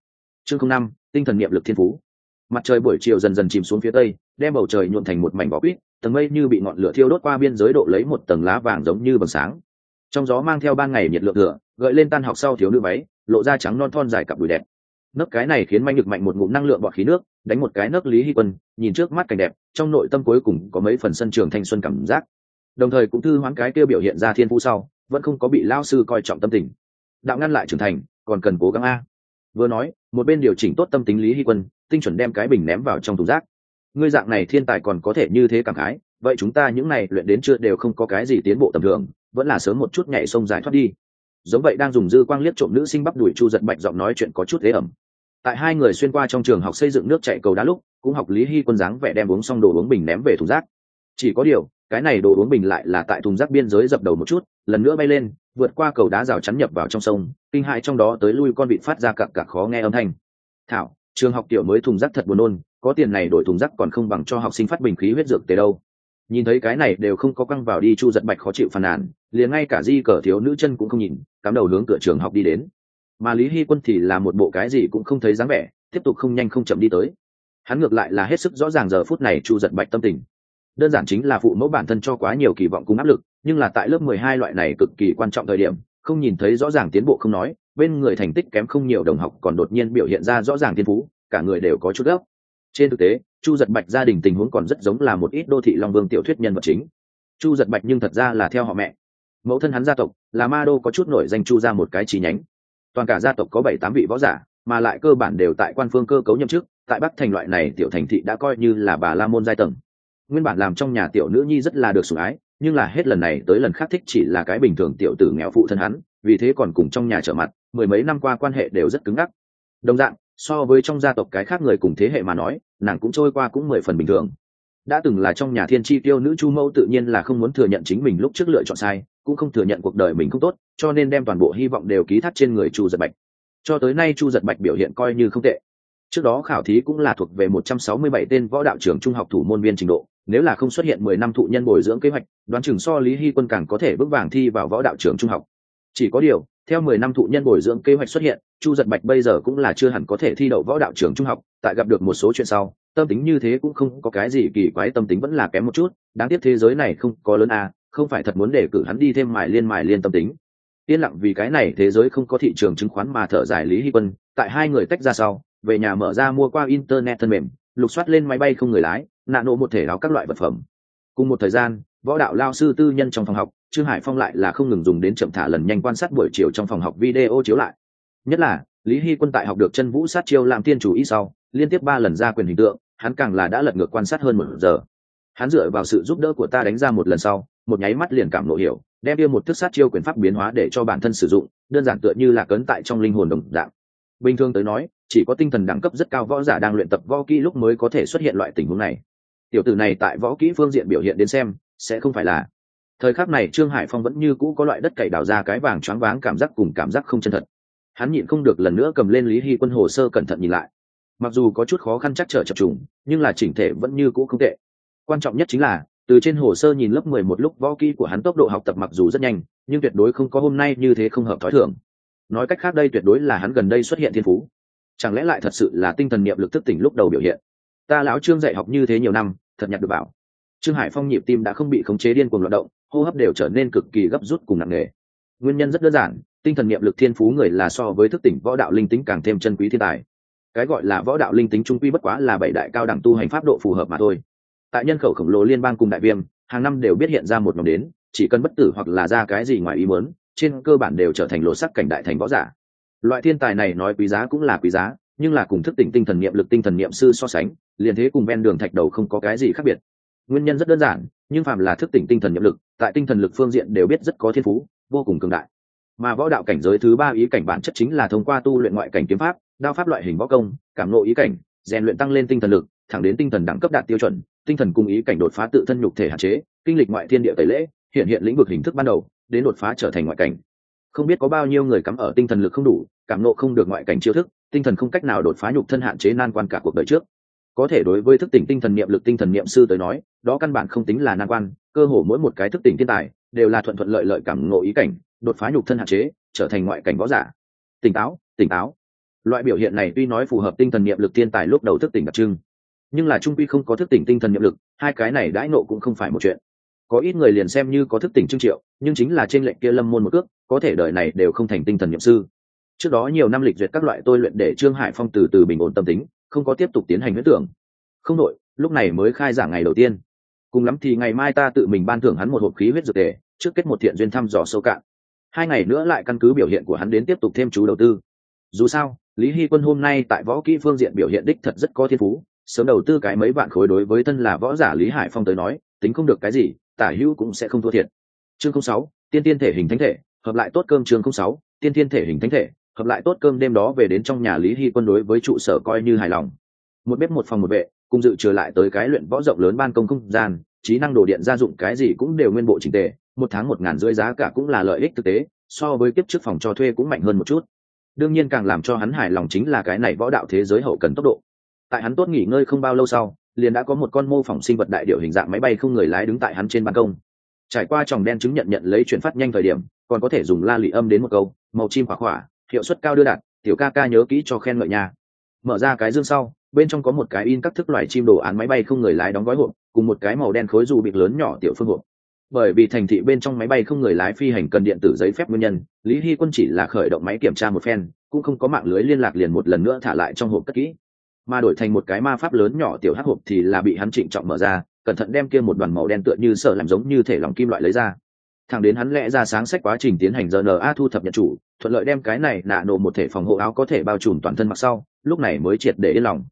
Chương không năm, tinh thần niệm lực thiên phú. Mặt trời buổi chiều dần dần chìm xuống phía tây, đem bầu trời nhuộn thành một mảnh vỏ quýt, tầng mây như bị ngọn lửa thiêu đốt qua biên giới độ lấy một tầng lá vàng giống như bằng sáng trong gió mang theo ban ngày nhiệt lượng thừa, gợi lên tan học sau thiếu nữ váy, lộ ra trắng non thon dài cặp đùi đẹp. Nấc cái này khiến manh được mạnh một ngụm năng lượng bọt khí nước, đánh một cái nấc lý hy quân, nhìn trước mắt cảnh đẹp, trong nội tâm cuối cùng có mấy phần sân trường thanh xuân cảm giác. Đồng thời cũng thư hoán cái kêu biểu hiện ra thiên phú sau, vẫn không có bị lao sư coi trọng tâm tình. Đạo ngăn lại trưởng thành, còn cần cố gắng a. Vừa nói, một bên điều chỉnh tốt tâm tính lý hy quân, tinh chuẩn đem cái bình ném vào trong thùng rác. Ngươi dạng này thiên tài còn có thể như thế cảm khái, vậy chúng ta những này luyện đến chưa đều không có cái gì tiến bộ tầm thường vẫn là sớm một chút nhảy sông giải thoát đi. Giống vậy đang dùng dư quang liếc trộm nữ sinh bắp đuổi chu giật bạch giọng nói chuyện có chút thế ẩm. Tại hai người xuyên qua trong trường học xây dựng nước chạy cầu đá lúc, cũng học lý hy quân dáng vẻ đem uống xong đồ uống bình ném về thùng rác. Chỉ có điều, cái này đồ uống bình lại là tại thùng rác biên giới dập đầu một chút, lần nữa bay lên, vượt qua cầu đá rào chắn nhập vào trong sông, kinh hại trong đó tới lui con bị phát ra cặp cặp khó nghe âm thanh. Thảo, trường học tiểu mới thùng rác thật buồn nôn, có tiền này đổi thùng rác còn không bằng cho học sinh phát bình khí huyết dược tế đâu nhìn thấy cái này đều không có căng vào đi chu giật bạch khó chịu phàn nàn, liền ngay cả di cờ thiếu nữ chân cũng không nhìn, cắm đầu hướng cửa trường học đi đến. Mà lý hy quân thì là một bộ cái gì cũng không thấy dáng vẻ, tiếp tục không nhanh không chậm đi tới. Hắn ngược lại là hết sức rõ ràng giờ phút này chu giật bạch tâm tình. Đơn giản chính là phụ mẫu bản thân cho quá nhiều kỳ vọng cùng áp lực, nhưng là tại lớp mười hai loại này cực kỳ quan trọng thời điểm, không nhìn thấy rõ ràng tiến bộ không nói, bên người thành tích kém không nhiều đồng học còn đột nhiên biểu hiện ra rõ ràng thiên phú, cả người đều có chút gốc trên thực tế, chu giật bạch gia đình tình huống còn rất giống là một ít đô thị long vương tiểu thuyết nhân vật chính. Chu giật bạch nhưng thật ra là theo họ mẹ. Mẫu thân hắn gia tộc, là ma đô có chút nổi danh chu ra một cái chi nhánh. Toàn cả gia tộc có bảy tám vị võ giả, mà lại cơ bản đều tại quan phương cơ cấu nhậm chức, tại bắc thành loại này tiểu thành thị đã coi như là bà la môn giai tầng. Nguyên bản làm trong nhà tiểu nữ nhi rất là được sủng ái, nhưng là hết lần này tới lần khác thích chỉ là cái bình thường tiểu tử nghèo phụ thân hắn, vì thế còn cùng trong nhà trở mặt, mười mấy năm qua quan hệ đều rất cứng ngắc. Đồng dạng so với trong gia tộc cái khác người cùng thế hệ mà nói, nàng cũng trôi qua cũng mười phần bình thường. Đã từng là trong nhà thiên tri tiêu nữ chu mẫu tự nhiên là không muốn thừa nhận chính mình lúc trước lựa chọn sai, cũng không thừa nhận cuộc đời mình không tốt, cho nên đem toàn bộ hy vọng đều ký thắt trên người chu giật bạch. Cho tới nay chu giật bạch biểu hiện coi như không tệ. Trước đó khảo thí cũng là thuộc về một trăm sáu mươi bảy tên võ đạo trưởng trung học thủ môn viên trình độ, nếu là không xuất hiện mười năm thụ nhân bồi dưỡng kế hoạch, đoán chừng so lý hy quân càng có thể bước vàng thi vào võ đạo trưởng trung học. Chỉ có điều theo mười năm thụ nhân bồi dưỡng kế hoạch xuất hiện, chu giật bạch bây giờ cũng là chưa hẳn có thể thi đậu võ đạo trường trung học, tại gặp được một số chuyện sau, tâm tính như thế cũng không có cái gì kỳ quái, tâm tính vẫn là kém một chút. Đáng tiếc thế giới này không có lớn à không phải thật muốn để cử hắn đi thêm mài liên mài liên tâm tính. Yên lặng vì cái này thế giới không có thị trường chứng khoán mà thở dài lý hy quân, tại hai người tách ra sau, về nhà mở ra mua qua internet thân mềm, lục soát lên máy bay không người lái nạn nộ một thể áo các loại vật phẩm. Cùng một thời gian, võ đạo lao sư tư nhân trong phòng học trương hải phong lại là không ngừng dùng đến chậm thả lần nhanh quan sát buổi chiều trong phòng học video chiếu lại. Nhất là, lý hy quân tại học được chân vũ sát chiêu làm tiên chủ y sau, liên tiếp ba lần ra quyền hình tượng, hắn càng là đã lật ngược quan sát hơn một giờ. Hắn dựa vào sự giúp đỡ của ta đánh ra một lần sau, một nháy mắt liền cảm lộ hiểu, đem đưa một thức sát chiêu quyền pháp biến hóa để cho bản thân sử dụng, đơn giản tựa như là cấn tại trong linh hồn đồng dạng. Bình thường tới nói, chỉ có tinh thần đẳng cấp rất cao võ giả đang luyện tập võ kỹ lúc mới có thể xuất hiện loại tình huống này. Tiểu tử này tại võ kỹ phương diện biểu hiện đến xem, sẽ không phải là thời khắc này trương hải phong vẫn như cũ có loại đất cày đào ra cái vàng choáng váng cảm giác cùng cảm giác không chân thật. Hắn nhịn không được lần nữa cầm lên lý hy quân hồ sơ cẩn thận nhìn lại. Mặc dù có chút khó khăn chắc trở chập trùng, nhưng là chỉnh thể vẫn như cũ không tệ. Quan trọng nhất chính là, từ trên hồ sơ nhìn lớp mười một lúc võ kỹ của hắn tốc độ học tập mặc dù rất nhanh, nhưng tuyệt đối không có hôm nay như thế không hợp thói thường. Nói cách khác đây tuyệt đối là hắn gần đây xuất hiện thiên phú. Chẳng lẽ lại thật sự là tinh thần niệm lực thức tỉnh lúc đầu biểu hiện? Ta lão trương dạy học như thế nhiều năm, thật nhặt được bảo. Trương hải phong nhịp tim đã không bị khống chế điên cuồng loạt động hô hấp đều trở nên cực kỳ gấp rút cùng nặng nề. Nguyên nhân rất đơn giản, tinh thần niệm lực thiên phú người là so với thức tỉnh võ đạo linh tính càng thêm chân quý thiên tài. Cái gọi là võ đạo linh tính trung quy bất quá là bảy đại cao đẳng tu hành pháp độ phù hợp mà thôi. Tại nhân khẩu khổng lồ liên bang cùng đại viêm, hàng năm đều biết hiện ra một nhóm đến, chỉ cần bất tử hoặc là ra cái gì ngoài ý muốn, trên cơ bản đều trở thành lộ sắc cảnh đại thành võ giả. Loại thiên tài này nói quý giá cũng là quý giá, nhưng là cùng thức tỉnh tinh thần niệm lực tinh thần niệm sư so sánh, liền thế cùng ven đường thạch đầu không có cái gì khác biệt nguyên nhân rất đơn giản, nhưng phạm là thức tỉnh tinh thần nhiệm lực, tại tinh thần lực phương diện đều biết rất có thiên phú, vô cùng cường đại. Mà võ đạo cảnh giới thứ ba ý cảnh bản chất chính là thông qua tu luyện ngoại cảnh kiếm pháp, đao pháp loại hình võ công, cảm nộ ý cảnh, rèn luyện tăng lên tinh thần lực, thẳng đến tinh thần đẳng cấp đạt tiêu chuẩn, tinh thần cung ý cảnh đột phá tự thân nhục thể hạn chế, kinh lịch ngoại thiên địa tẩy lễ, hiện hiện lĩnh vực hình thức ban đầu, đến đột phá trở thành ngoại cảnh. Không biết có bao nhiêu người cắm ở tinh thần lực không đủ, cảm nộ không được ngoại cảnh chiêu thức, tinh thần không cách nào đột phá nhục thân hạn chế nan quan cả cuộc đời trước có thể đối với thức tỉnh tinh thần niệm lực, tinh thần niệm sư tới nói, đó căn bản không tính là nan quan, cơ hồ mỗi một cái thức tỉnh thiên tài đều là thuận thuận lợi lợi cảm ngộ ý cảnh, đột phá nhục thân hạn chế, trở thành ngoại cảnh võ giả. Tỉnh táo tỉnh táo. Loại biểu hiện này tuy nói phù hợp tinh thần niệm lực thiên tài lúc đầu thức tỉnh đặc trưng, nhưng là trung quy không có thức tỉnh tinh thần niệm lực, hai cái này đãi nộ cũng không phải một chuyện. Có ít người liền xem như có thức tỉnh trưng triệu, nhưng chính là trên lệnh kia lâm môn một cước, có thể đời này đều không thành tinh thần niệm sư. Trước đó nhiều năm lịch duyệt các loại tôi luyện để trương hải phong từ từ bình ổn tâm tính không có tiếp tục tiến hành huyết tưởng. Không đội lúc này mới khai giảng ngày đầu tiên. Cùng lắm thì ngày mai ta tự mình ban thưởng hắn một hộp khí huyết dược tề, trước kết một thiện duyên thăm dò sâu cạn. Hai ngày nữa lại căn cứ biểu hiện của hắn đến tiếp tục thêm chú đầu tư. Dù sao, lý hy quân hôm nay tại võ kỹ phương diện biểu hiện đích thật rất có thiên phú, sớm đầu tư cái mấy vạn khối đối với thân là võ giả lý hải phong tới nói, tính không được cái gì, tả hữu cũng sẽ không thua thiệt. Chương sáu, tiên tiên thể hình thánh thể, hợp lại tốt cơm chương sáu, tiên tiên thể hình thánh thể hợp lại tốt cơm đêm đó về đến trong nhà lý hy quân đối với trụ sở coi như hài lòng. Một bếp một phòng một vệ, cùng dự trở lại tới cái luyện võ rộng lớn ban công không gian, trí năng đồ điện gia dụng cái gì cũng đều nguyên bộ trình tề, một tháng một ngàn rưỡi giá cả cũng là lợi ích thực tế, so với kiếp trước phòng cho thuê cũng mạnh hơn một chút. Đương nhiên càng làm cho hắn hài lòng chính là cái này võ đạo thế giới hậu cần tốc độ. Tại hắn tốt nghỉ ngơi không bao lâu sau, liền đã có một con mô phỏng sinh vật đại điệu hình dạng máy bay không người lái đứng tại hắn trên ban công. Trải qua tròng đen chứng nhận nhận lấy chuyển phát nhanh thời điểm, còn có thể dùng la lị âm đến một câu, màu chim khỏa khỏa hiệu suất cao đưa đạt, tiểu ca ca nhớ kỹ cho khen ngợi nhà mở ra cái dương sau, bên trong có một cái in các thức loại chim đồ án máy bay không người lái đóng gói hộp, cùng một cái màu đen khối dù bịt lớn nhỏ tiểu phương hộp. Bởi vì thành thị bên trong máy bay không người lái phi hành cần điện tử giấy phép nguyên nhân, lý hy quân chỉ là khởi động máy kiểm tra một phen, cũng không có mạng lưới liên lạc liền một lần nữa thả lại trong hộp cất kỹ. Mà đổi thành một cái ma pháp lớn nhỏ tiểu hắc hộp thì là bị hắn trịnh trọng mở ra, cẩn thận đem kia một đoàn màu đen tựa như sợ làm giống như thể lòng kim loại lấy ra. Thẳng đến hắn lẽ ra sáng sách quá trình tiến hành N A thu thập nhận chủ thuận lợi đem cái này nạ nổ một thể phòng hộ áo có thể bao trùm toàn thân mặc sau, lúc này mới triệt để yên lòng.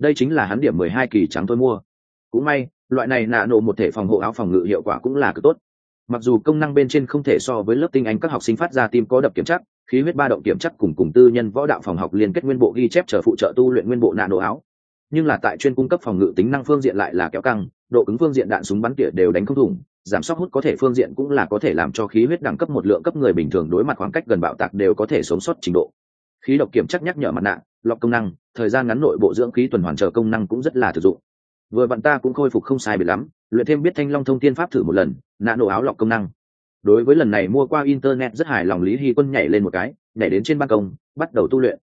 Đây chính là hắn điểm mười hai kỳ trắng tôi mua. Cũng may, loại này nạ nổ một thể phòng hộ áo phòng ngự hiệu quả cũng là cực tốt. Mặc dù công năng bên trên không thể so với lớp tinh anh các học sinh phát ra tim có đập kiểm chắc, khí huyết ba động kiểm chắc cùng cùng tư nhân võ đạo phòng học liên kết nguyên bộ ghi chép chờ phụ trợ tu luyện nguyên bộ nạ nổ áo. Nhưng là tại chuyên cung cấp phòng ngự tính năng phương diện lại là kéo căng, độ cứng phương diện đạn súng bắn tỉa đều đánh không thủng giảm sóc hút có thể phương diện cũng là có thể làm cho khí huyết đẳng cấp một lượng cấp người bình thường đối mặt khoảng cách gần bạo tạc đều có thể sống sót trình độ. Khí độc kiểm chắc nhắc nhở mặt nạ, lọc công năng, thời gian ngắn nội bộ dưỡng khí tuần hoàn chờ công năng cũng rất là thực dụng. Vừa bạn ta cũng khôi phục không sai bị lắm, luyện thêm biết thanh long thông tiên pháp thử một lần, nạ nổ áo lọc công năng. Đối với lần này mua qua internet rất hài lòng lý hy quân nhảy lên một cái, nhảy đến trên ban công, bắt đầu tu luyện.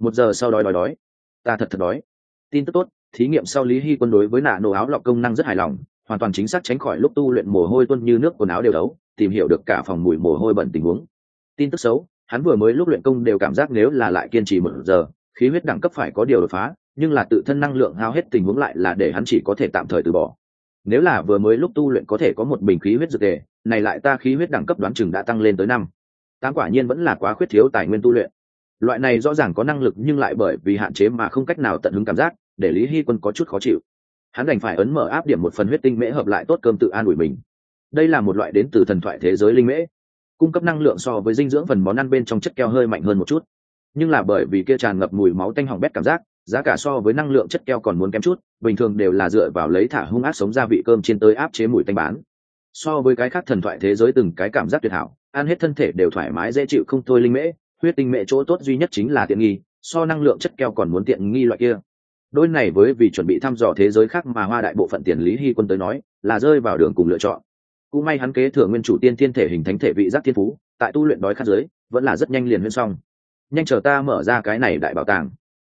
Một giờ sau đói đói đói. Ta thật thật đói. Tin tức tốt, thí nghiệm sau lý hy quân đối với nạ nổ áo lọc công năng rất hài lòng hoàn toàn chính xác tránh khỏi lúc tu luyện mồ hôi tuân như nước quần áo đều đấu, tìm hiểu được cả phòng mùi mồ hôi bẩn tình huống. Tin tức xấu, hắn vừa mới lúc luyện công đều cảm giác nếu là lại kiên trì một giờ, khí huyết đẳng cấp phải có điều đột phá, nhưng là tự thân năng lượng hao hết tình huống lại là để hắn chỉ có thể tạm thời từ bỏ. Nếu là vừa mới lúc tu luyện có thể có một bình khí huyết dược thể này lại ta khí huyết đẳng cấp đoán chừng đã tăng lên tới năm. Tám quả nhiên vẫn là quá khuyết thiếu tài nguyên tu luyện. Loại này rõ ràng có năng lực nhưng lại bởi vì hạn chế mà không cách nào tận hứng cảm giác, để lý hy quân có chút khó chịu hắn đành phải ấn mở áp điểm một phần huyết tinh mễ hợp lại tốt cơm tự an ủi mình. Đây là một loại đến từ thần thoại thế giới linh mễ, cung cấp năng lượng so với dinh dưỡng phần món ăn bên trong chất keo hơi mạnh hơn một chút. Nhưng là bởi vì kia tràn ngập mùi máu tanh hỏng bét cảm giác, giá cả so với năng lượng chất keo còn muốn kém chút, bình thường đều là dựa vào lấy thả hung ác sống gia vị cơm trên tới áp chế mùi tanh bán. So với cái khác thần thoại thế giới từng cái cảm giác tuyệt hảo, ăn hết thân thể đều thoải mái dễ chịu không thôi linh mễ, huyết tinh mễ chỗ tốt duy nhất chính là tiện nghi, so năng lượng chất keo còn muốn tiện nghi loại kia đôi này với vì chuẩn bị thăm dò thế giới khác mà hoa đại bộ phận tiền lý hy quân tới nói, là rơi vào đường cùng lựa chọn. Cũng may hắn kế thừa nguyên chủ tiên thiên thể hình thánh thể vị giác thiên phú, tại tu luyện đói khát giới, vẫn là rất nhanh liền huyên xong. Nhanh chờ ta mở ra cái này đại bảo tàng.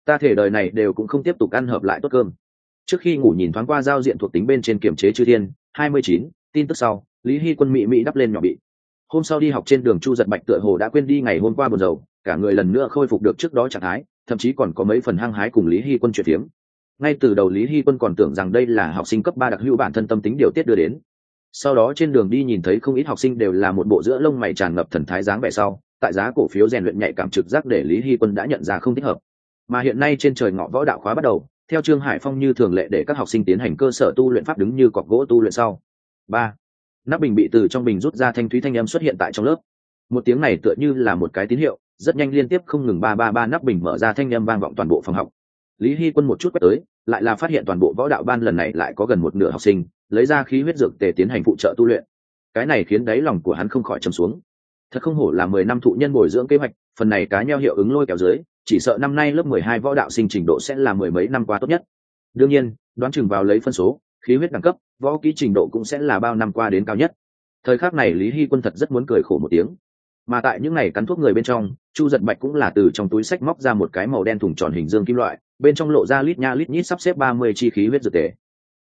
Ta thể đời này đều cũng không tiếp tục ăn hợp lại tốt cơm. Trước khi ngủ nhìn thoáng qua giao diện thuộc tính bên trên kiểm chế chư thiên, hai mươi chín, tin tức sau, lý hy quân mỹ mỹ đắp lên nhỏ bị. Hôm sau đi học trên đường chu giật bạch tựa hồ đã quên đi ngày hôm qua buồn dầu cả người lần nữa khôi phục được trước đó trạng thái thậm chí còn có mấy phần hăng hái cùng lý hy quân chuyện phiếm. Ngay từ đầu lý hy quân còn tưởng rằng đây là học sinh cấp ba đặc hữu bản thân tâm tính điều tiết đưa đến. Sau đó trên đường đi nhìn thấy không ít học sinh đều là một bộ giữa lông mày tràn ngập thần thái dáng vẻ sau, tại giá cổ phiếu rèn luyện nhạy cảm trực giác để lý hy quân đã nhận ra không thích hợp. Mà hiện nay trên trời ngọ võ đạo khóa bắt đầu, theo trương hải phong như thường lệ để các học sinh tiến hành cơ sở tu luyện pháp đứng như cọc gỗ tu luyện sau. Ba. Nắp bình bị từ trong bình rút ra thanh thúy thanh âm xuất hiện tại trong lớp. Một tiếng này tựa như là một cái tín hiệu rất nhanh liên tiếp không ngừng ba ba ba nắp bình mở ra thanh âm vang vọng toàn bộ phòng học. Lý hy quân một chút quét tới, lại là phát hiện toàn bộ võ đạo ban lần này lại có gần một nửa học sinh, lấy ra khí huyết dược tề tiến hành phụ trợ tu luyện. Cái này khiến đáy lòng của hắn không khỏi trầm xuống. Thật không hổ là mười năm thụ nhân bồi dưỡng kế hoạch, phần này cá nheo hiệu ứng lôi kéo dưới, chỉ sợ năm nay lớp mười hai võ đạo sinh trình độ sẽ là mười mấy năm qua tốt nhất. Đương nhiên, đoán chừng vào lấy phân số, khí huyết đẳng cấp, võ kỹ trình độ cũng sẽ là bao năm qua đến cao nhất. Thời khắc này lý hy quân thật rất muốn cười khổ một tiếng mà tại những ngày cắn thuốc người bên trong, chu giật bạch cũng là từ trong túi sách móc ra một cái màu đen thùng tròn hình dương kim loại, bên trong lộ ra lít nha lít nhít sắp xếp ba mươi chi khí huyết dược tề.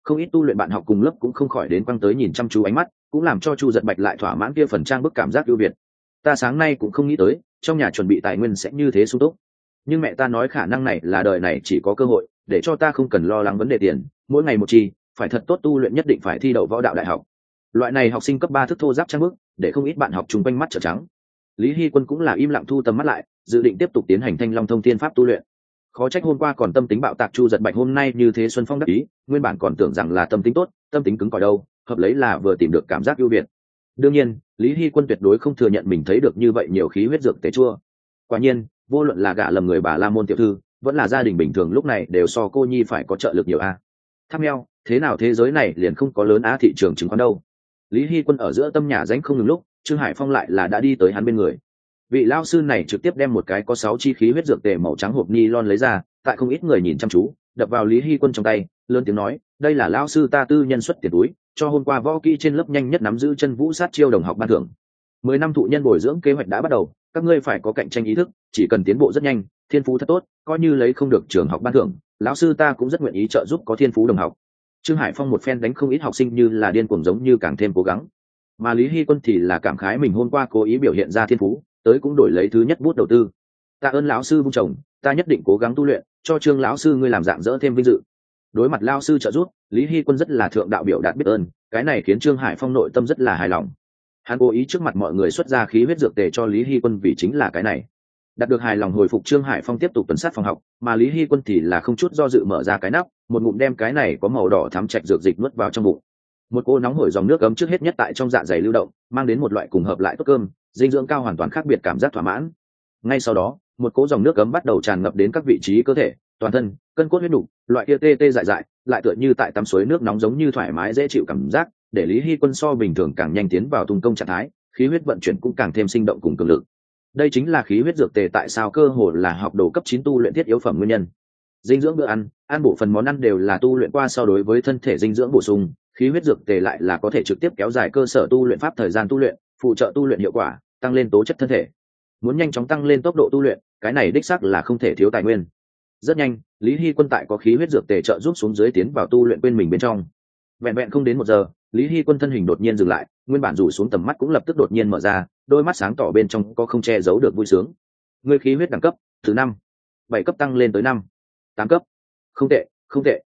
Không ít tu luyện bạn học cùng lớp cũng không khỏi đến quăng tới nhìn chăm chú ánh mắt, cũng làm cho chu giật bạch lại thỏa mãn kia phần trang bức cảm giác ưu việt. Ta sáng nay cũng không nghĩ tới, trong nhà chuẩn bị tài nguyên sẽ như thế sung túc. Nhưng mẹ ta nói khả năng này là đời này chỉ có cơ hội, để cho ta không cần lo lắng vấn đề tiền, mỗi ngày một chi, phải thật tốt tu luyện nhất định phải thi đậu võ đạo đại học. Loại này học sinh cấp ba thức thô giáp trang bức, để không ít bạn học chung quanh mắt trở trắng lý hy quân cũng là im lặng thu tầm mắt lại dự định tiếp tục tiến hành thanh long thông tiên pháp tu luyện. Khó trách hôm qua còn tâm tính bạo tạc chu giật bạch hôm nay như thế xuân phong đắc ý nguyên bản còn tưởng rằng là tâm tính tốt tâm tính cứng cỏi đâu hợp lấy là vừa tìm được cảm giác ưu việt. Đương nhiên lý hy quân tuyệt đối không thừa nhận mình thấy được như vậy nhiều khí huyết dược tế chua. Quả nhiên vô luận là gạ lầm người bà la môn tiểu thư vẫn là gia đình bình thường lúc này đều so cô nhi phải có trợ lực nhiều a. Tham nhau, thế nào thế giới này liền không có lớn á thị trường chứng khoán đâu. Lý hy quân ở giữa tâm nhà danh không ngừng lúc trương hải phong lại là đã đi tới hắn bên người. Vị lao sư này trực tiếp đem một cái có sáu chi khí huyết dược tề màu trắng hộp ni lon lấy ra, tại không ít người nhìn chăm chú, đập vào lý hy quân trong tay, lớn tiếng nói, đây là lao sư ta tư nhân xuất tiền túi, cho hôm qua võ kỹ trên lớp nhanh nhất nắm giữ chân vũ sát chiêu đồng học ban thưởng. Mười năm thụ nhân bồi dưỡng kế hoạch đã bắt đầu, các ngươi phải có cạnh tranh ý thức, chỉ cần tiến bộ rất nhanh, thiên phú thật tốt, coi như lấy không được trường học ban thưởng, lão sư ta cũng rất nguyện ý trợ giúp có thiên phú đồng học. Trương hải phong một phen đánh không ít học sinh như là điên cuồng giống như càng thêm cố gắng mà lý hy quân thì là cảm khái mình hôm qua cố ý biểu hiện ra thiên phú, tới cũng đổi lấy thứ nhất bút đầu tư. Tạ ơn lão sư vung chồng, ta nhất định cố gắng tu luyện, cho trương lão sư ngươi làm dạng dỡ thêm vinh dự. Đối mặt lao sư trợ giúp, lý hy quân rất là thượng đạo biểu đạt biết ơn, cái này khiến trương hải phong nội tâm rất là hài lòng. Hắn cố ý trước mặt mọi người xuất ra khí huyết dược tề cho lý hy quân vì chính là cái này. Đạt được hài lòng hồi phục trương hải phong tiếp tục tuần sát phòng học, mà lý hy quân thì là không chút do dự mở ra cái nắp, một ngụm đem cái này có màu đỏ thắm chạch dược dịch nuốt vào trong bụng một cô nóng hổi dòng nước ấm trước hết nhất tại trong dạ dày lưu động mang đến một loại cùng hợp lại tốt cơm dinh dưỡng cao hoàn toàn khác biệt cảm giác thỏa mãn. Ngay sau đó một cỗ dòng nước ấm bắt đầu tràn ngập đến các vị trí cơ thể toàn thân cân cốt huyết đủ, loại kia tê tê dại dại lại tựa như tại tắm suối nước nóng giống như thoải mái dễ chịu cảm giác để lý hy quân so bình thường càng nhanh tiến vào tung công trạng thái khí huyết vận chuyển cũng càng thêm sinh động cùng cường lực. Đây chính là khí huyết dược tề tại sao cơ hồ là học đồ cấp chín tu luyện thiết yếu phẩm nguyên nhân. Dinh dưỡng bữa ăn ăn bộ phần món ăn đều là tu luyện qua so đối với thân thể dinh dưỡng bổ sung khí huyết dược tề lại là có thể trực tiếp kéo dài cơ sở tu luyện pháp thời gian tu luyện, phụ trợ tu luyện hiệu quả, tăng lên tố chất thân thể. Muốn nhanh chóng tăng lên tốc độ tu luyện, cái này đích xác là không thể thiếu tài nguyên. Rất nhanh, lý hy quân tại có khí huyết dược tề trợ giúp xuống dưới tiến vào tu luyện quên mình bên trong. Vẹn vẹn không đến một giờ, lý hy quân thân hình đột nhiên dừng lại, nguyên bản rủ xuống tầm mắt cũng lập tức đột nhiên mở ra, đôi mắt sáng tỏ bên trong có không che giấu được vui sướng. Người khí huyết đẳng cấp, thứ năm, bảy cấp tăng lên tới năm, tám cấp. Không tệ không tệ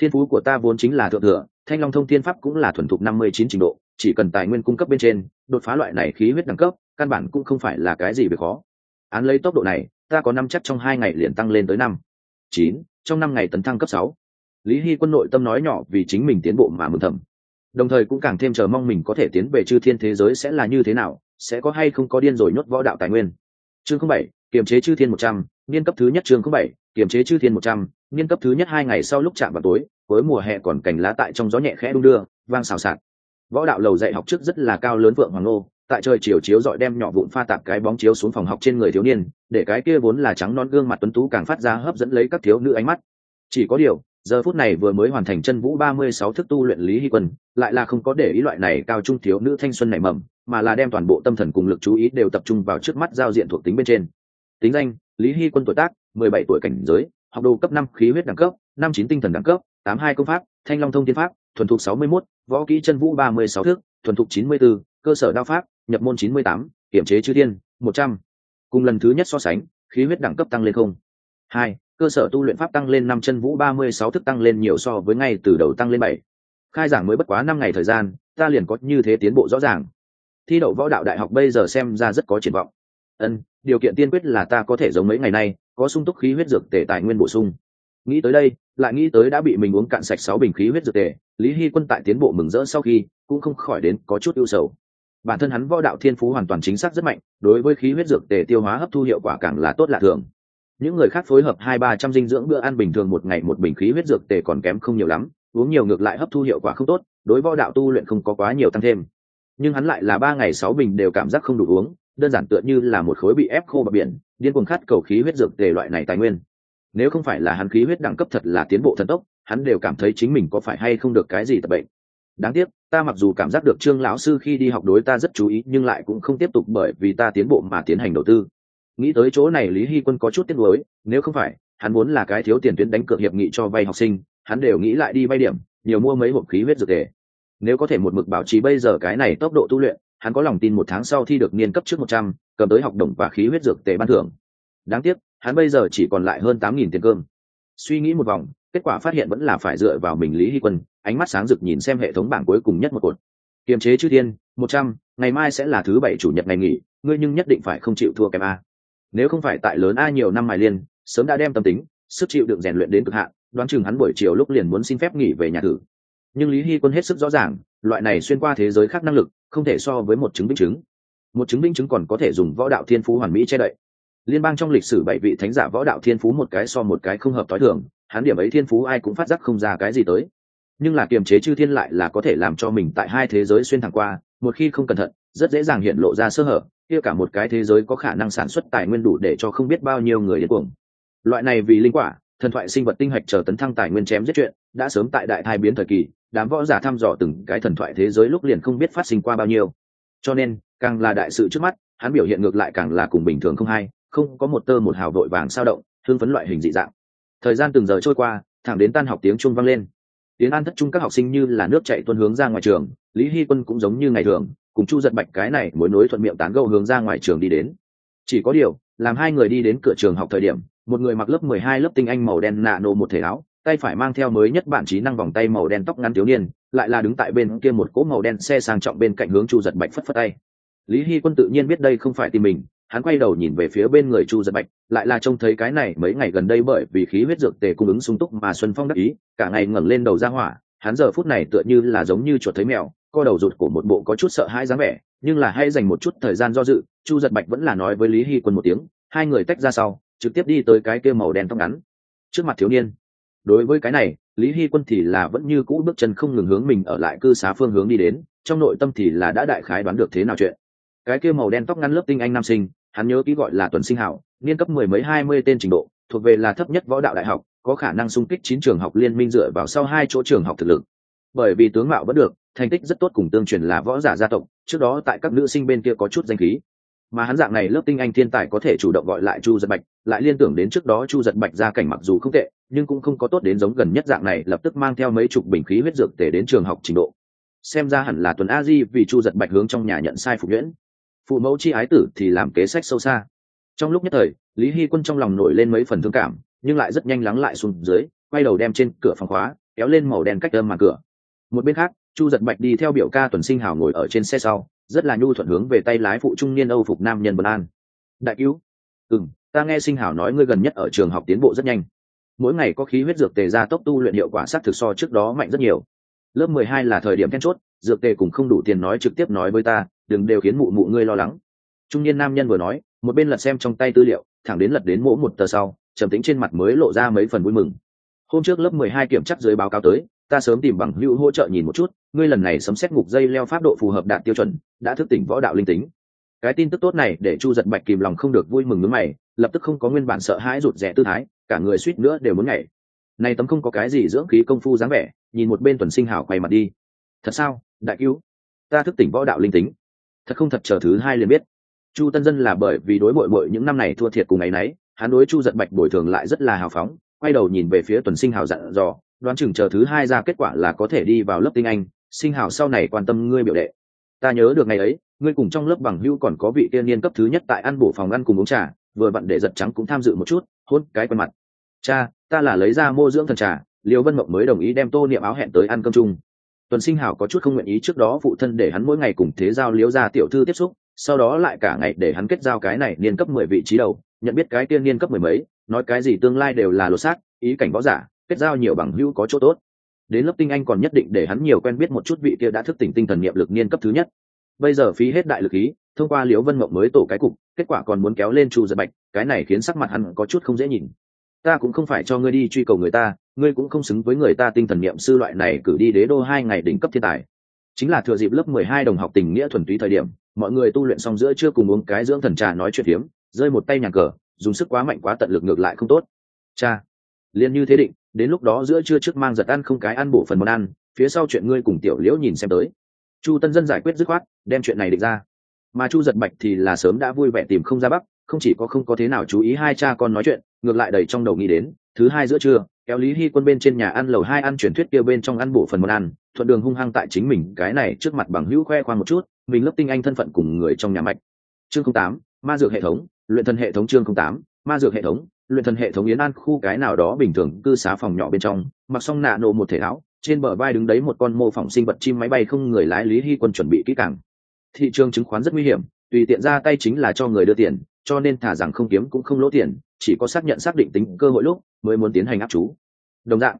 thiên phú của ta vốn chính là thượng thừa, thanh long thông thiên pháp cũng là thuần thục năm mươi chín trình độ, chỉ cần tài nguyên cung cấp bên trên, đột phá loại này khí huyết đẳng cấp, căn bản cũng không phải là cái gì về khó. Án lấy tốc độ này, ta có năm chắc trong hai ngày liền tăng lên tới năm. Chín, trong năm ngày tấn thăng cấp sáu. Lý hy quân nội tâm nói nhỏ vì chính mình tiến bộ mà mừng thầm. Đồng thời cũng càng thêm chờ mong mình có thể tiến về chư thiên thế giới sẽ là như thế nào, sẽ có hay không có điên rồi nhốt võ đạo tài nguyên. Chương không bảy, kiềm chế chư thiên một trăm, niên cấp thứ nhất chương không bảy, kiềm chế chư thiên một trăm niên cấp thứ nhất hai ngày sau lúc chạm vào tối với mùa hè còn cành lá tại trong gió nhẹ khẽ đung đưa, vang xào xạc. Võ đạo lầu dạy học trước rất là cao lớn vượng hoàng nô, tại trời chiều chiếu dọi đem nhỏ vụn pha tạp cái bóng chiếu xuống phòng học trên người thiếu niên, để cái kia vốn là trắng non gương mặt tuấn tú càng phát ra hấp dẫn lấy các thiếu nữ ánh mắt. Chỉ có điều, giờ phút này vừa mới hoàn thành chân vũ ba mươi sáu thức tu luyện lý hy quân, lại là không có để ý loại này cao trung thiếu nữ thanh xuân nảy mầm, mà là đem toàn bộ tâm thần cùng lực chú ý đều tập trung vào trước mắt giao diện thuộc tính bên trên. Tính danh, lý hy quân tuổi tác, mười bảy tuổi cảnh giới học đồ cấp năm khí huyết đẳng cấp, năm chín tinh thần đẳng cấp, tám hai công pháp, thanh long thông tiên pháp, thuần thục sáu mươi mốt, võ kỹ chân vũ ba mươi sáu thước, thuần thục chín mươi b ố cơ sở đao pháp, nhập môn chín mươi tám, kiểm chế chư thiên, một trăm. Cùng lần thứ nhất so sánh, khí huyết đẳng cấp tăng lên không. Hai, cơ sở tu luyện pháp tăng lên năm, chân vũ ba mươi sáu thức tăng lên nhiều so với ngay từ đầu tăng lên bảy. Khai giảng mới bất quá năm ngày thời gian, ta liền có như thế tiến bộ rõ ràng. Thi đậu võ đạo đại học bây giờ xem ra rất có triển vọng. Ân, điều kiện tiên quyết là ta có thể giống mấy ngày nay có sung túc khí huyết dược tể tài nguyên bổ sung. Nghĩ tới đây, lại nghĩ tới đã bị mình uống cạn sạch sáu bình khí huyết dược tề, lý hy quân tại tiến bộ mừng rỡ sau khi, cũng không khỏi đến có chút ưu sầu. Bản thân hắn võ đạo thiên phú hoàn toàn chính xác rất mạnh, đối với khí huyết dược tề tiêu hóa hấp thu hiệu quả càng là tốt lạ thường. Những người khác phối hợp hai ba trăm dinh dưỡng bữa ăn bình thường một ngày một bình khí huyết dược tề còn kém không nhiều lắm, uống nhiều ngược lại hấp thu hiệu quả không tốt, đối võ đạo tu luyện không có quá nhiều tăng thêm. Nhưng hắn lại là ba ngày sáu bình đều cảm giác không đủ uống đơn giản tựa như là một khối bị ép khô bờ biển, điên cuồng khát cầu khí huyết dược tề loại này tài nguyên. Nếu không phải là hắn khí huyết đẳng cấp thật là tiến bộ thần tốc, hắn đều cảm thấy chính mình có phải hay không được cái gì tập bệnh. Đáng tiếc, ta mặc dù cảm giác được trương lão sư khi đi học đối ta rất chú ý, nhưng lại cũng không tiếp tục bởi vì ta tiến bộ mà tiến hành đầu tư. Nghĩ tới chỗ này lý hy quân có chút tiếc nuối, nếu không phải, hắn muốn là cái thiếu tiền tuyến đánh cược hiệp nghị cho vay học sinh, hắn đều nghĩ lại đi vay điểm, nhiều mua mấy hộp khí huyết dược tề. Nếu có thể một mực bảo trì bây giờ cái này tốc độ tu luyện hắn có lòng tin một tháng sau thi được niên cấp trước một trăm, cầm tới học đồng và khí huyết dược tề ban thưởng. Đáng tiếc, hắn bây giờ chỉ còn lại hơn tám nghìn tiền cơm. Suy nghĩ một vòng, kết quả phát hiện vẫn là phải dựa vào mình lý hy quân, ánh mắt sáng rực nhìn xem hệ thống bảng cuối cùng nhất một cột. Kiềm chế chư thiên, một trăm, ngày mai sẽ là thứ bảy chủ nhật ngày nghỉ, ngươi nhưng nhất định phải không chịu thua kém a. Nếu không phải tại lớn a nhiều năm mài liên, sớm đã đem tâm tính, sức chịu đựng rèn luyện đến cực hạn, đoán chừng hắn buổi chiều lúc liền muốn xin phép nghỉ về nhà thử. Nhưng lý hy quân hết sức rõ ràng, loại này xuyên qua thế giới khác năng lực không thể so với một chứng minh chứng. Một chứng minh chứng còn có thể dùng võ đạo thiên phú hoàn mỹ che đậy. Liên bang trong lịch sử bảy vị thánh giả võ đạo thiên phú một cái so một cái không hợp t h o i thường, hắn điểm ấy thiên phú ai cũng phát giác không ra cái gì tới. Nhưng là kiềm chế chư thiên lại là có thể làm cho mình tại hai thế giới xuyên thẳng qua, một khi không cẩn thận, rất dễ dàng hiện lộ ra sơ hở, kia cả một cái thế giới có khả năng sản xuất tài nguyên đủ để cho không biết bao nhiêu người đến cuồng. Loại này vì linh quả thần thoại sinh vật tinh hạch chờ tấn thăng tài nguyên chém giết chuyện, đã sớm tại đại thai biến thời kỳ, đám võ giả thăm dò từng cái thần thoại thế giới lúc liền không biết phát sinh qua bao nhiêu. Cho nên, càng là đại sự trước mắt, hắn biểu hiện ngược lại càng là cùng bình thường không hay, không có một tơ một hào vội vàng sao động thương phấn loại hình dị dạng. Thời gian từng giờ trôi qua, thẳng đến tan học tiếng chuông vang lên. Tiếng an thất trung các học sinh như là nước chạy tuân hướng ra ngoài trường, lý hy quân cũng giống như ngày thường, cùng chu giật bạch cái này mối nối thuận miệng tán gâu hướng ra ngoài trường đi đến. Chỉ có điều, làm hai người đi đến cửa trường học thời điểm một người mặc lớp mười hai lớp tinh anh màu đen nạ nổ một thể áo, tay phải mang theo mới nhất bản trí năng vòng tay màu đen tóc ngắn thiếu niên, lại là đứng tại bên kia một cỗ màu đen xe sang trọng bên cạnh hướng chu giật bạch phất phất tay. Lý hy quân tự nhiên biết đây không phải tìm mình, hắn quay đầu nhìn về phía bên người chu giật bạch, lại là trông thấy cái này mấy ngày gần đây bởi vì khí huyết dược tề cung ứng sung túc mà xuân phong đắc ý, cả ngày ngẩng lên đầu ra hỏa, hắn giờ phút này tựa như là giống như chuột thấy mèo, co đầu rụt của một bộ có chút sợ hãi dáng vẻ, nhưng là hay dành một chút thời gian do dự, chu giật bạch vẫn là nói với lý hy quân một tiếng, hai người tách ra sau trực tiếp đi tới cái kia màu đen tóc ngắn. Trước mặt thiếu niên. Đối với cái này, lý hy quân thì là vẫn như cũ bước chân không ngừng hướng mình ở lại cư xá phương hướng đi đến, trong nội tâm thì là đã đại khái đoán được thế nào chuyện. Cái kia màu đen tóc ngắn lớp tinh anh nam sinh, hắn nhớ ký gọi là tuần sinh hảo, niên cấp mười mấy hai mươi tên trình độ, thuộc về là thấp nhất võ đạo đại học, có khả năng xung kích chín trường học liên minh dựa vào sau hai chỗ trường học thực lực. Bởi vì tướng mạo vẫn được, thành tích rất tốt cùng tương truyền là võ giả gia tộc, trước đó tại các nữ sinh bên kia có chút danh khí mà hắn dạng này lớp tinh anh thiên tài có thể chủ động gọi lại chu giật bạch, lại liên tưởng đến trước đó chu giật bạch ra cảnh mặc dù không tệ, nhưng cũng không có tốt đến giống gần nhất dạng này, lập tức mang theo mấy chục bình khí huyết dược để đến trường học trình độ. Xem ra hẳn là tuần a di vì chu giật bạch hướng trong nhà nhận sai phục nhuyễn phụ mẫu chi ái tử thì làm kế sách sâu xa. Trong lúc nhất thời, lý hy quân trong lòng nổi lên mấy phần thương cảm, nhưng lại rất nhanh lắng lại xuống dưới, quay đầu đem trên cửa phòng khóa, kéo lên màu đen cách âm màn cửa. Một bên khác, chu giật bạch đi theo biểu ca tuần sinh hào ngồi ở trên xe sau rất là nhu thuận hướng về tay lái phụ trung niên âu phục nam nhân bần an. Đại cứu. Ừ m ta nghe sinh hảo nói ngươi gần nhất ở trường học tiến bộ rất nhanh. Mỗi ngày có khí huyết dược tề ra tốc tu luyện hiệu quả s á t thực so trước đó mạnh rất nhiều. Lớp mười hai là thời điểm then chốt, dược tề cùng không đủ tiền nói trực tiếp nói với ta, đừng đều khiến mụ mụ ngươi lo lắng. Trung niên nam nhân vừa nói, một bên lật xem trong tay tư liệu, thẳng đến lật đến mỗ một tờ sau, trầm tính trên mặt mới lộ ra mấy phần vui mừng. Hôm trước lớp mười hai kiểm chắc dưới báo cáo tới ta sớm tìm bằng hữu hỗ trợ nhìn một chút, ngươi lần này sấm xét ngục dây leo pháp độ phù hợp đạt tiêu chuẩn, đã thức tỉnh võ đạo linh tính. Cái tin tức tốt này để chu giật bạch kìm lòng không được vui mừng nước mày, lập tức không có nguyên bản sợ hãi rụt rè tư thái, cả người suýt nữa đều muốn nhảy. Này tấm không có cái gì dưỡng khí công phu dáng vẻ, nhìn một bên tuần sinh hảo quay mặt đi. Thật sao, đại cứu? Ta thức tỉnh võ đạo linh tính. Thật không thật chờ thứ hai liền biết. Chu tân dân là bởi vì đối bội bội những năm này thua thiệt cùng ngày nấy, hắn đối chu giật bạch bồi thường lại rất là hào phóng, quay đầu nhìn về phía tuần sinh hào dặn dò đoán chừng chờ thứ hai ra kết quả là có thể đi vào lớp tinh anh. Sinh hào sau này quan tâm ngươi biểu đệ. Ta nhớ được ngày ấy, ngươi cùng trong lớp bằng hữu còn có vị tiên niên cấp thứ nhất tại ăn bổ phòng ăn cùng uống trà, vừa vặn để giật trắng cũng tham dự một chút, hôn cái quần mặt. Cha, ta là lấy ra mô dưỡng thần trà liều vân mộng mới đồng ý đem tô niệm áo hẹn tới ăn cơm chung. Tuần sinh hảo có chút không nguyện ý trước đó phụ thân để hắn mỗi ngày cùng thế giao liếu ra tiểu thư tiếp xúc, sau đó lại cả ngày để hắn kết giao cái này niên cấp mười vị trí đầu, nhận biết cái tiên niên cấp mười mấy, nói cái gì tương lai đều là lột xác, ý cảnh võ giả kết giao nhiều bằng hữu có chỗ tốt. Đến lớp tinh anh còn nhất định để hắn nhiều quen biết một chút vị kia đã thức tỉnh tinh thần niệm lực niên cấp thứ nhất. Bây giờ phí hết đại lực ý, thông qua liễu vân mộng mới tổ cái cục, kết quả còn muốn kéo lên chu giật bạch, cái này khiến sắc mặt hắn có chút không dễ nhìn. Ta cũng không phải cho ngươi đi truy cầu người ta, ngươi cũng không xứng với người ta tinh thần niệm sư loại này cử đi đế đô hai ngày đỉnh cấp thiên tài. Chính là thừa dịp lớp mười hai đồng học tình nghĩa thuần túy thời điểm, mọi người tu luyện xong giữa chưa cùng uống cái dưỡng thần trà nói chuyện hiếm rơi một tay nhà cờ, dùng sức quá mạnh quá tận lực ngược lại không tốt. Cha! Liền như thế định, đến lúc đó giữa trưa trước mang giật ăn không cái ăn bổ phần món ăn, phía sau chuyện ngươi cùng tiểu liễu nhìn xem tới. Chu tân dân giải quyết dứt khoát, đem chuyện này định ra. Mà chu giật bạch thì là sớm đã vui vẻ tìm không ra bắc không chỉ có không có thế nào chú ý hai cha con nói chuyện, ngược lại đầy trong đầu nghĩ đến, thứ hai giữa trưa, kéo lý hy quân bên trên nhà ăn lầu hai ăn truyền thuyết kia bên trong ăn bổ phần món ăn, thuận đường hung hăng tại chính mình cái này trước mặt bằng hữu khoe khoang một chút, mình lớp tinh anh thân phận cùng người trong nhà mạch. Chương tám, ma dược hệ thống, luyện thân hệ thống chương tám, ma dược hệ thống luyện thần hệ thống yến an khu cái nào đó bình thường, cư xá phòng nhỏ bên trong, mặc xong nạ nổ một thể áo, trên bờ vai đứng đấy một con mô phỏng sinh vật chim máy bay không người lái lý hy quân chuẩn bị kỹ càng. Thị trường chứng khoán rất nguy hiểm, tùy tiện ra tay chính là cho người đưa tiền, cho nên thả rằng không kiếm cũng không lỗ tiền, chỉ có xác nhận xác định tính cơ hội lúc mới muốn tiến hành áp chú. Đồng dạng,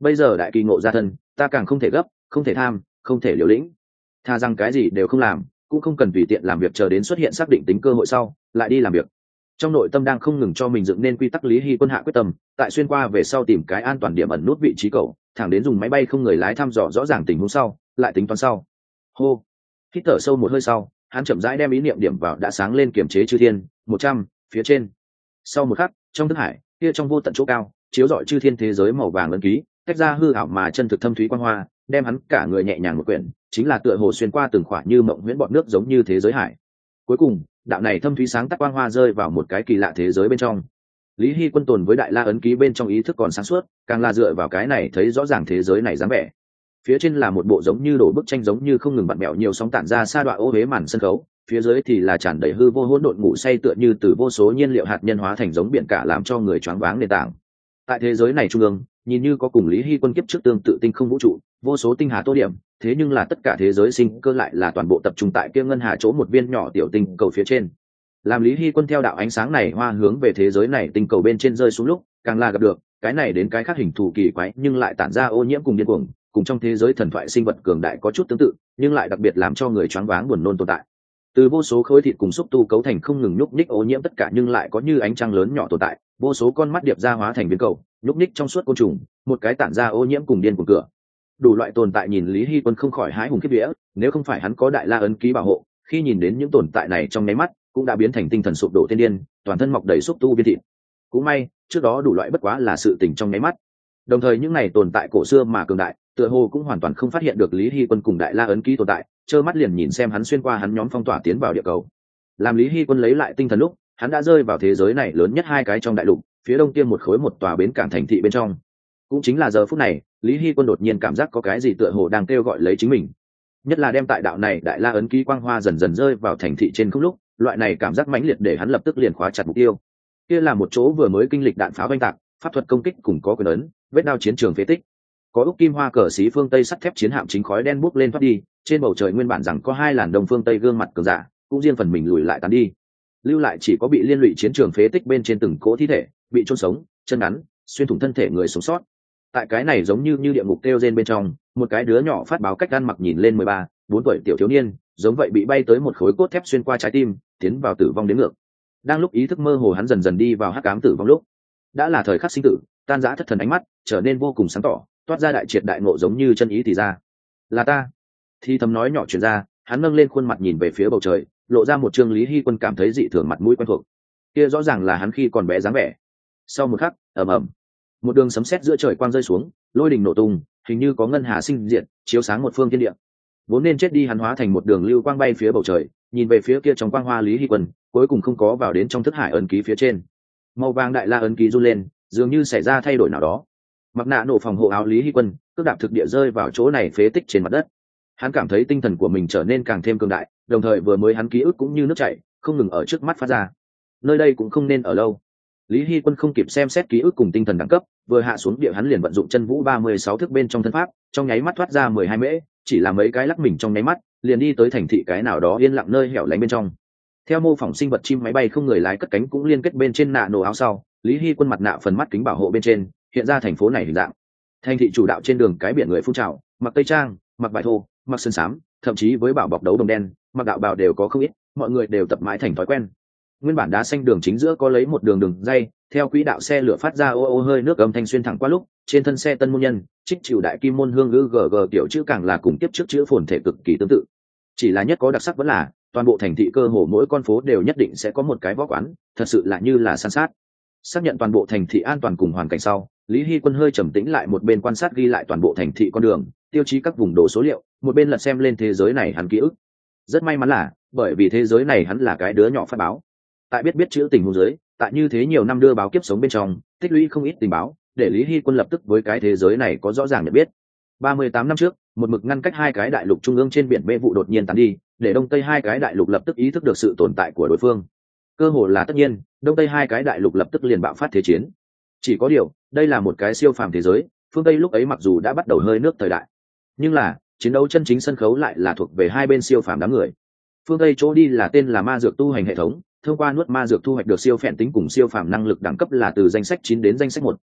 bây giờ đại kỳ ngộ ra thân, ta càng không thể gấp, không thể tham, không thể liều lĩnh. Tha rằng cái gì đều không làm, cũng không cần tùy tiện làm việc chờ đến xuất hiện xác định tính cơ hội sau, lại đi làm việc trong nội tâm đang không ngừng cho mình dựng nên quy tắc lý hy quân hạ quyết tâm, tại xuyên qua về sau tìm cái an toàn điểm ẩn nút vị trí cầu thẳng đến dùng máy bay không người lái thăm dò rõ ràng tình huống sau, lại tính toán sau. Hô. Hít thở sâu một hơi sau, hắn chậm rãi đem ý niệm điểm vào đã sáng lên kiểm chế chư thiên, một trăm, phía trên. Sau một khắc, trong thức hải, kia trong vô tận chỗ cao, chiếu rọi chư thiên thế giới màu vàng lân ký, tách ra hư ảo mà chân thực thâm thúy quan hoa, đem hắn cả người nhẹ nhàng một quyển, chính là tựa hồ xuyên qua từng khoả như mộng nguyễn bọn nước giống như thế giới hải. Cuối cùng đạo này thâm thúy sáng tắt quang hoa rơi vào một cái kỳ lạ thế giới bên trong. Lý hy quân tồn với đại la ấn ký bên trong ý thức còn sáng suốt, càng là dựa vào cái này thấy rõ ràng thế giới này dáng vẻ. Phía trên là một bộ giống như đổ bức tranh giống như không ngừng bặn mẹo nhiều sóng tản ra xa đoạn ô huế màn sân khấu, phía dưới thì là tràn đầy hư vô hỗn độn ngủ say tựa như từ vô số nhiên liệu hạt nhân hóa thành giống biển cả làm cho người choáng váng nền tảng. Tại thế giới này trung ương nhìn như có cùng lý hy quân kiếp trước tương tự tinh không vũ trụ, vô số tinh hà tô điểm, thế nhưng là tất cả thế giới sinh cơ lại là toàn bộ tập trung tại kia ngân hà chỗ một viên nhỏ tiểu tinh cầu phía trên. Làm lý hy quân theo đạo ánh sáng này hoa hướng về thế giới này tinh cầu bên trên rơi xuống lúc, càng là gặp được, cái này đến cái khác hình thù kỳ quái, nhưng lại tản ra ô nhiễm cùng điên cuồng, cùng trong thế giới thần thoại sinh vật cường đại có chút tương tự, nhưng lại đặc biệt làm cho người choáng váng buồn nôn tồn tại. Từ vô số khối thịt cùng xúc tu cấu thành không ngừng nhúc nhích ô nhiễm tất cả, nhưng lại có như ánh trăng lớn nhỏ tồn tại, vô số con mắt điệp ra hóa thành biến cầu nhúc nhích trong suốt côn trùng, một cái tản ra ô nhiễm cùng điên cuồng cửa. Đủ loại tồn tại nhìn lý hy quân không khỏi hái hùng kiếp vía, nếu không phải hắn có đại la ấn ký bảo hộ, khi nhìn đến những tồn tại này trong nháy mắt, cũng đã biến thành tinh thần sụp đổ tiên điên, toàn thân mọc đầy xúc tu biên thịt. Cũng may, trước đó đủ loại bất quá là sự tình trong nháy mắt. Đồng thời những này tồn tại cổ xưa mà cường đại, tựa hồ cũng hoàn toàn không phát hiện được lý hy quân cùng đại la ấn ký tồn tại, trơ mắt liền nhìn xem hắn xuyên qua hắn nhóm phong tỏa tiến vào địa cầu. Làm lý hy quân lấy lại tinh thần lúc, hắn đã rơi vào thế giới này lớn nhất hai cái trong đại lục phía đông tiêm một khối một tòa bến cảng thành thị bên trong. Cũng chính là giờ phút này, lý hy quân đột nhiên cảm giác có cái gì tựa hồ đang kêu gọi lấy chính mình. Nhất là đem tại đạo này đại la ấn ký quang hoa dần dần rơi vào thành thị trên không lúc, loại này cảm giác mãnh liệt để hắn lập tức liền khóa chặt mục tiêu. Kia là một chỗ vừa mới kinh lịch đạn pháo oanh tạc, pháp thuật công kích cùng có quyền ấn, vết đao chiến trường phế tích. Có úc kim hoa cờ xí phương tây sắt thép chiến hạm chính khói đen bút lên thoát đi, trên bầu trời nguyên bản rằng có hai làn đông phương tây gương mặt cờ giả, cũng riêng phần mình lùi lại tán đi lưu lại chỉ có bị liên lụy chiến trường phế tích bên trên từng cỗ thi thể, bị trôn sống, chân ngắn, xuyên thủng thân thể người sống sót. Tại cái này giống như như địa ngục kêu gen bên trong, một cái đứa nhỏ phát báo cách ăn mặc nhìn lên mười ba, bốn tuổi tiểu thiếu niên, giống vậy bị bay tới một khối cốt thép xuyên qua trái tim, tiến vào tử vong đến ngược. Đang lúc ý thức mơ hồ hắn dần dần đi vào hắc cám tử vong lúc, đã là thời khắc sinh tử, tan giã thất thần ánh mắt, trở nên vô cùng sáng tỏ, toát ra đại triệt đại ngộ giống như chân ý thì ra. Là ta. Thì thầm nói nhỏ chuyển ra, hắn nâng lên khuôn mặt nhìn về phía bầu trời lộ ra một trương lý hy quân cảm thấy dị thường mặt mũi quen thuộc. Kia rõ ràng là hắn khi còn bé dáng vẻ. Sau một khắc, ầm ầm, một đường sấm sét giữa trời quang rơi xuống, lôi đình nổ tung, hình như có ngân hà sinh diện chiếu sáng một phương thiên địa. Vốn nên chết đi hắn hóa thành một đường lưu quang bay phía bầu trời, nhìn về phía kia trong quang hoa lý hy quân, cuối cùng không có vào đến trong thức hải ấn ký phía trên. Màu vàng đại la ấn ký run lên, dường như xảy ra thay đổi nào đó. Mặc nạ nổ phòng hộ áo lý hy quân, cước đạp thực địa rơi vào chỗ này phế tích trên mặt đất. Hắn cảm thấy tinh thần của mình trở nên càng thêm cường đại đồng thời vừa mới hắn ký ức cũng như nước chảy, không ngừng ở trước mắt phát ra. Nơi đây cũng không nên ở lâu. Lý hy quân không kịp xem xét ký ức cùng tinh thần đẳng cấp, vừa hạ xuống địa hắn liền vận dụng chân vũ ba mươi sáu thước bên trong thân pháp, trong nháy mắt thoát ra mười hai mễ, chỉ là mấy cái lắc mình trong nháy mắt, liền đi tới thành thị cái nào đó yên lặng nơi hẻo lánh bên trong. Theo mô phỏng sinh vật chim máy bay không người lái cất cánh cũng liên kết bên trên nạ nổ áo sau, lý hy quân mặt nạ phần mắt kính bảo hộ bên trên, hiện ra thành phố này hình dạng. Thành thị chủ đạo trên đường cái biển người phun trào, mặc tây trang, mặc vải thô, mặc sơn xám thậm chí với bảo bọc đấu đồng đen mặc đạo bào đều có không ít, mọi người đều tập mãi thành thói quen. Nguyên bản đá xanh đường chính giữa có lấy một đường đường dây, theo quỹ đạo xe lửa phát ra ô ô hơi nước âm thanh xuyên thẳng qua lúc, trên thân xe tân môn nhân, trích chịu đại kim môn hương ngữ gg kiểu chữ càng là cùng tiếp trước chữ phồn thể cực kỳ tương tự. Chỉ là nhất có đặc sắc vẫn là, toàn bộ thành thị cơ hồ mỗi con phố đều nhất định sẽ có một cái võ quán, thật sự là như là san sát. Xác nhận toàn bộ thành thị an toàn cùng hoàn cảnh sau, lý hy quân hơi trầm tĩnh lại một bên quan sát ghi lại toàn bộ thành thị con đường, tiêu chí các vùng đồ số liệu, một bên lật xem lên thế giới này hắn ký ức rất may mắn là, bởi vì thế giới này hắn là cái đứa nhỏ phát báo. Tại biết biết chữ tình huống giới tại như thế nhiều năm đưa báo kiếp sống bên trong, tích lũy không ít tình báo, để lý hy quân lập tức với cái thế giới này có rõ ràng nhận biết. Ba mươi tám năm trước, một mực ngăn cách hai cái đại lục trung ương trên biển mê vụ đột nhiên tán đi, để đông tây hai cái đại lục lập tức ý thức được sự tồn tại của đối phương. Cơ hồ là tất nhiên, đông tây hai cái đại lục lập tức liền bạo phát thế chiến. Chỉ có điều, đây là một cái siêu phàm thế giới, phương tây lúc ấy mặc dù đã bắt đầu hơi nước thời đại, nhưng là chiến đấu chân chính sân khấu lại là thuộc về hai bên siêu phàm đám người. Phương tây chỗ đi là tên là ma dược tu hành hệ thống, thông qua nuốt ma dược thu hoạch được siêu phèn tính cùng siêu phàm năng lực đẳng cấp là từ danh sách chín đến danh sách một.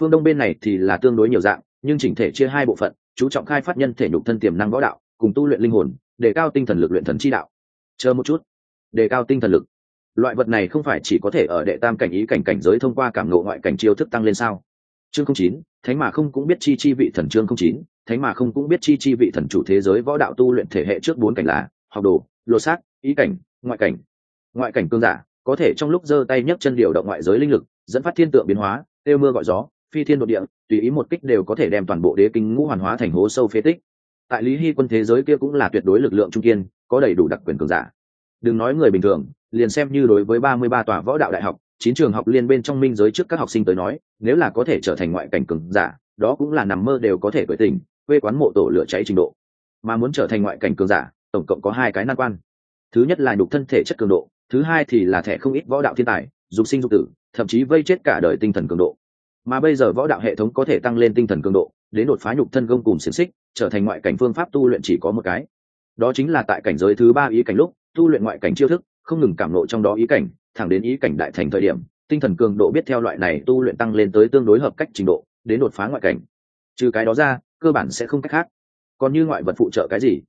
Phương đông bên này thì là tương đối nhiều dạng, nhưng chỉnh thể chia hai bộ phận, chú trọng khai phát nhân thể nhục thân tiềm năng võ đạo, cùng tu luyện linh hồn để cao tinh thần lực luyện thần chi đạo. Chờ một chút. Đề cao tinh thần lực. Loại vật này không phải chỉ có thể ở đệ tam cảnh ý cảnh cảnh giới thông qua cảm ngộ ngoại cảnh chiêu thức tăng lên sao? Chương không chín thánh mà không cũng biết chi chi vị thần chương không chín, thánh mà không cũng biết chi chi vị thần chủ thế giới võ đạo tu luyện thể hệ trước bốn cảnh là học đồ lô sát ý cảnh, ngoại cảnh. Ngoại cảnh cương giả, có thể trong lúc giơ tay nhấc chân điều động ngoại giới linh lực, dẫn phát thiên tượng biến hóa, têu mưa gọi gió, phi thiên đột địa, tùy ý một kích đều có thể đem toàn bộ đế kinh ngũ hoàn hóa thành hố sâu phế tích. Tại lý hy quân thế giới kia cũng là tuyệt đối lực lượng trung kiên, có đầy đủ đặc quyền cường giả. Đừng nói người bình thường, liền xem như đối với ba mươi ba tòa võ đạo đại học chín trường học liên bên trong minh giới trước các học sinh tới nói, nếu là có thể trở thành ngoại cảnh cường giả, đó cũng là nằm mơ đều có thể cởi tình, quê quán mộ tổ lửa cháy trình độ. Mà muốn trở thành ngoại cảnh cường giả, tổng cộng có hai cái nan quan. Thứ nhất là nhục thân thể chất cường độ, thứ hai thì là thẻ không ít võ đạo thiên tài, dục sinh dục tử, thậm chí vây chết cả đời tinh thần cường độ. Mà bây giờ võ đạo hệ thống có thể tăng lên tinh thần cường độ, đến đột phá nhục thân gông cùng xiềng xích, trở thành ngoại cảnh phương pháp tu luyện chỉ có một cái. Đó chính là tại cảnh giới thứ ba ý cảnh lúc, tu luyện ngoại cảnh chiêu thức, không ngừng cảm lộ trong đó ý cảnh thẳng đến ý cảnh đại thành thời điểm, tinh thần cường độ biết theo loại này tu luyện tăng lên tới tương đối hợp cách trình độ, đến đột phá ngoại cảnh. Trừ cái đó ra, cơ bản sẽ không cách khác. Còn như ngoại vật phụ trợ cái gì?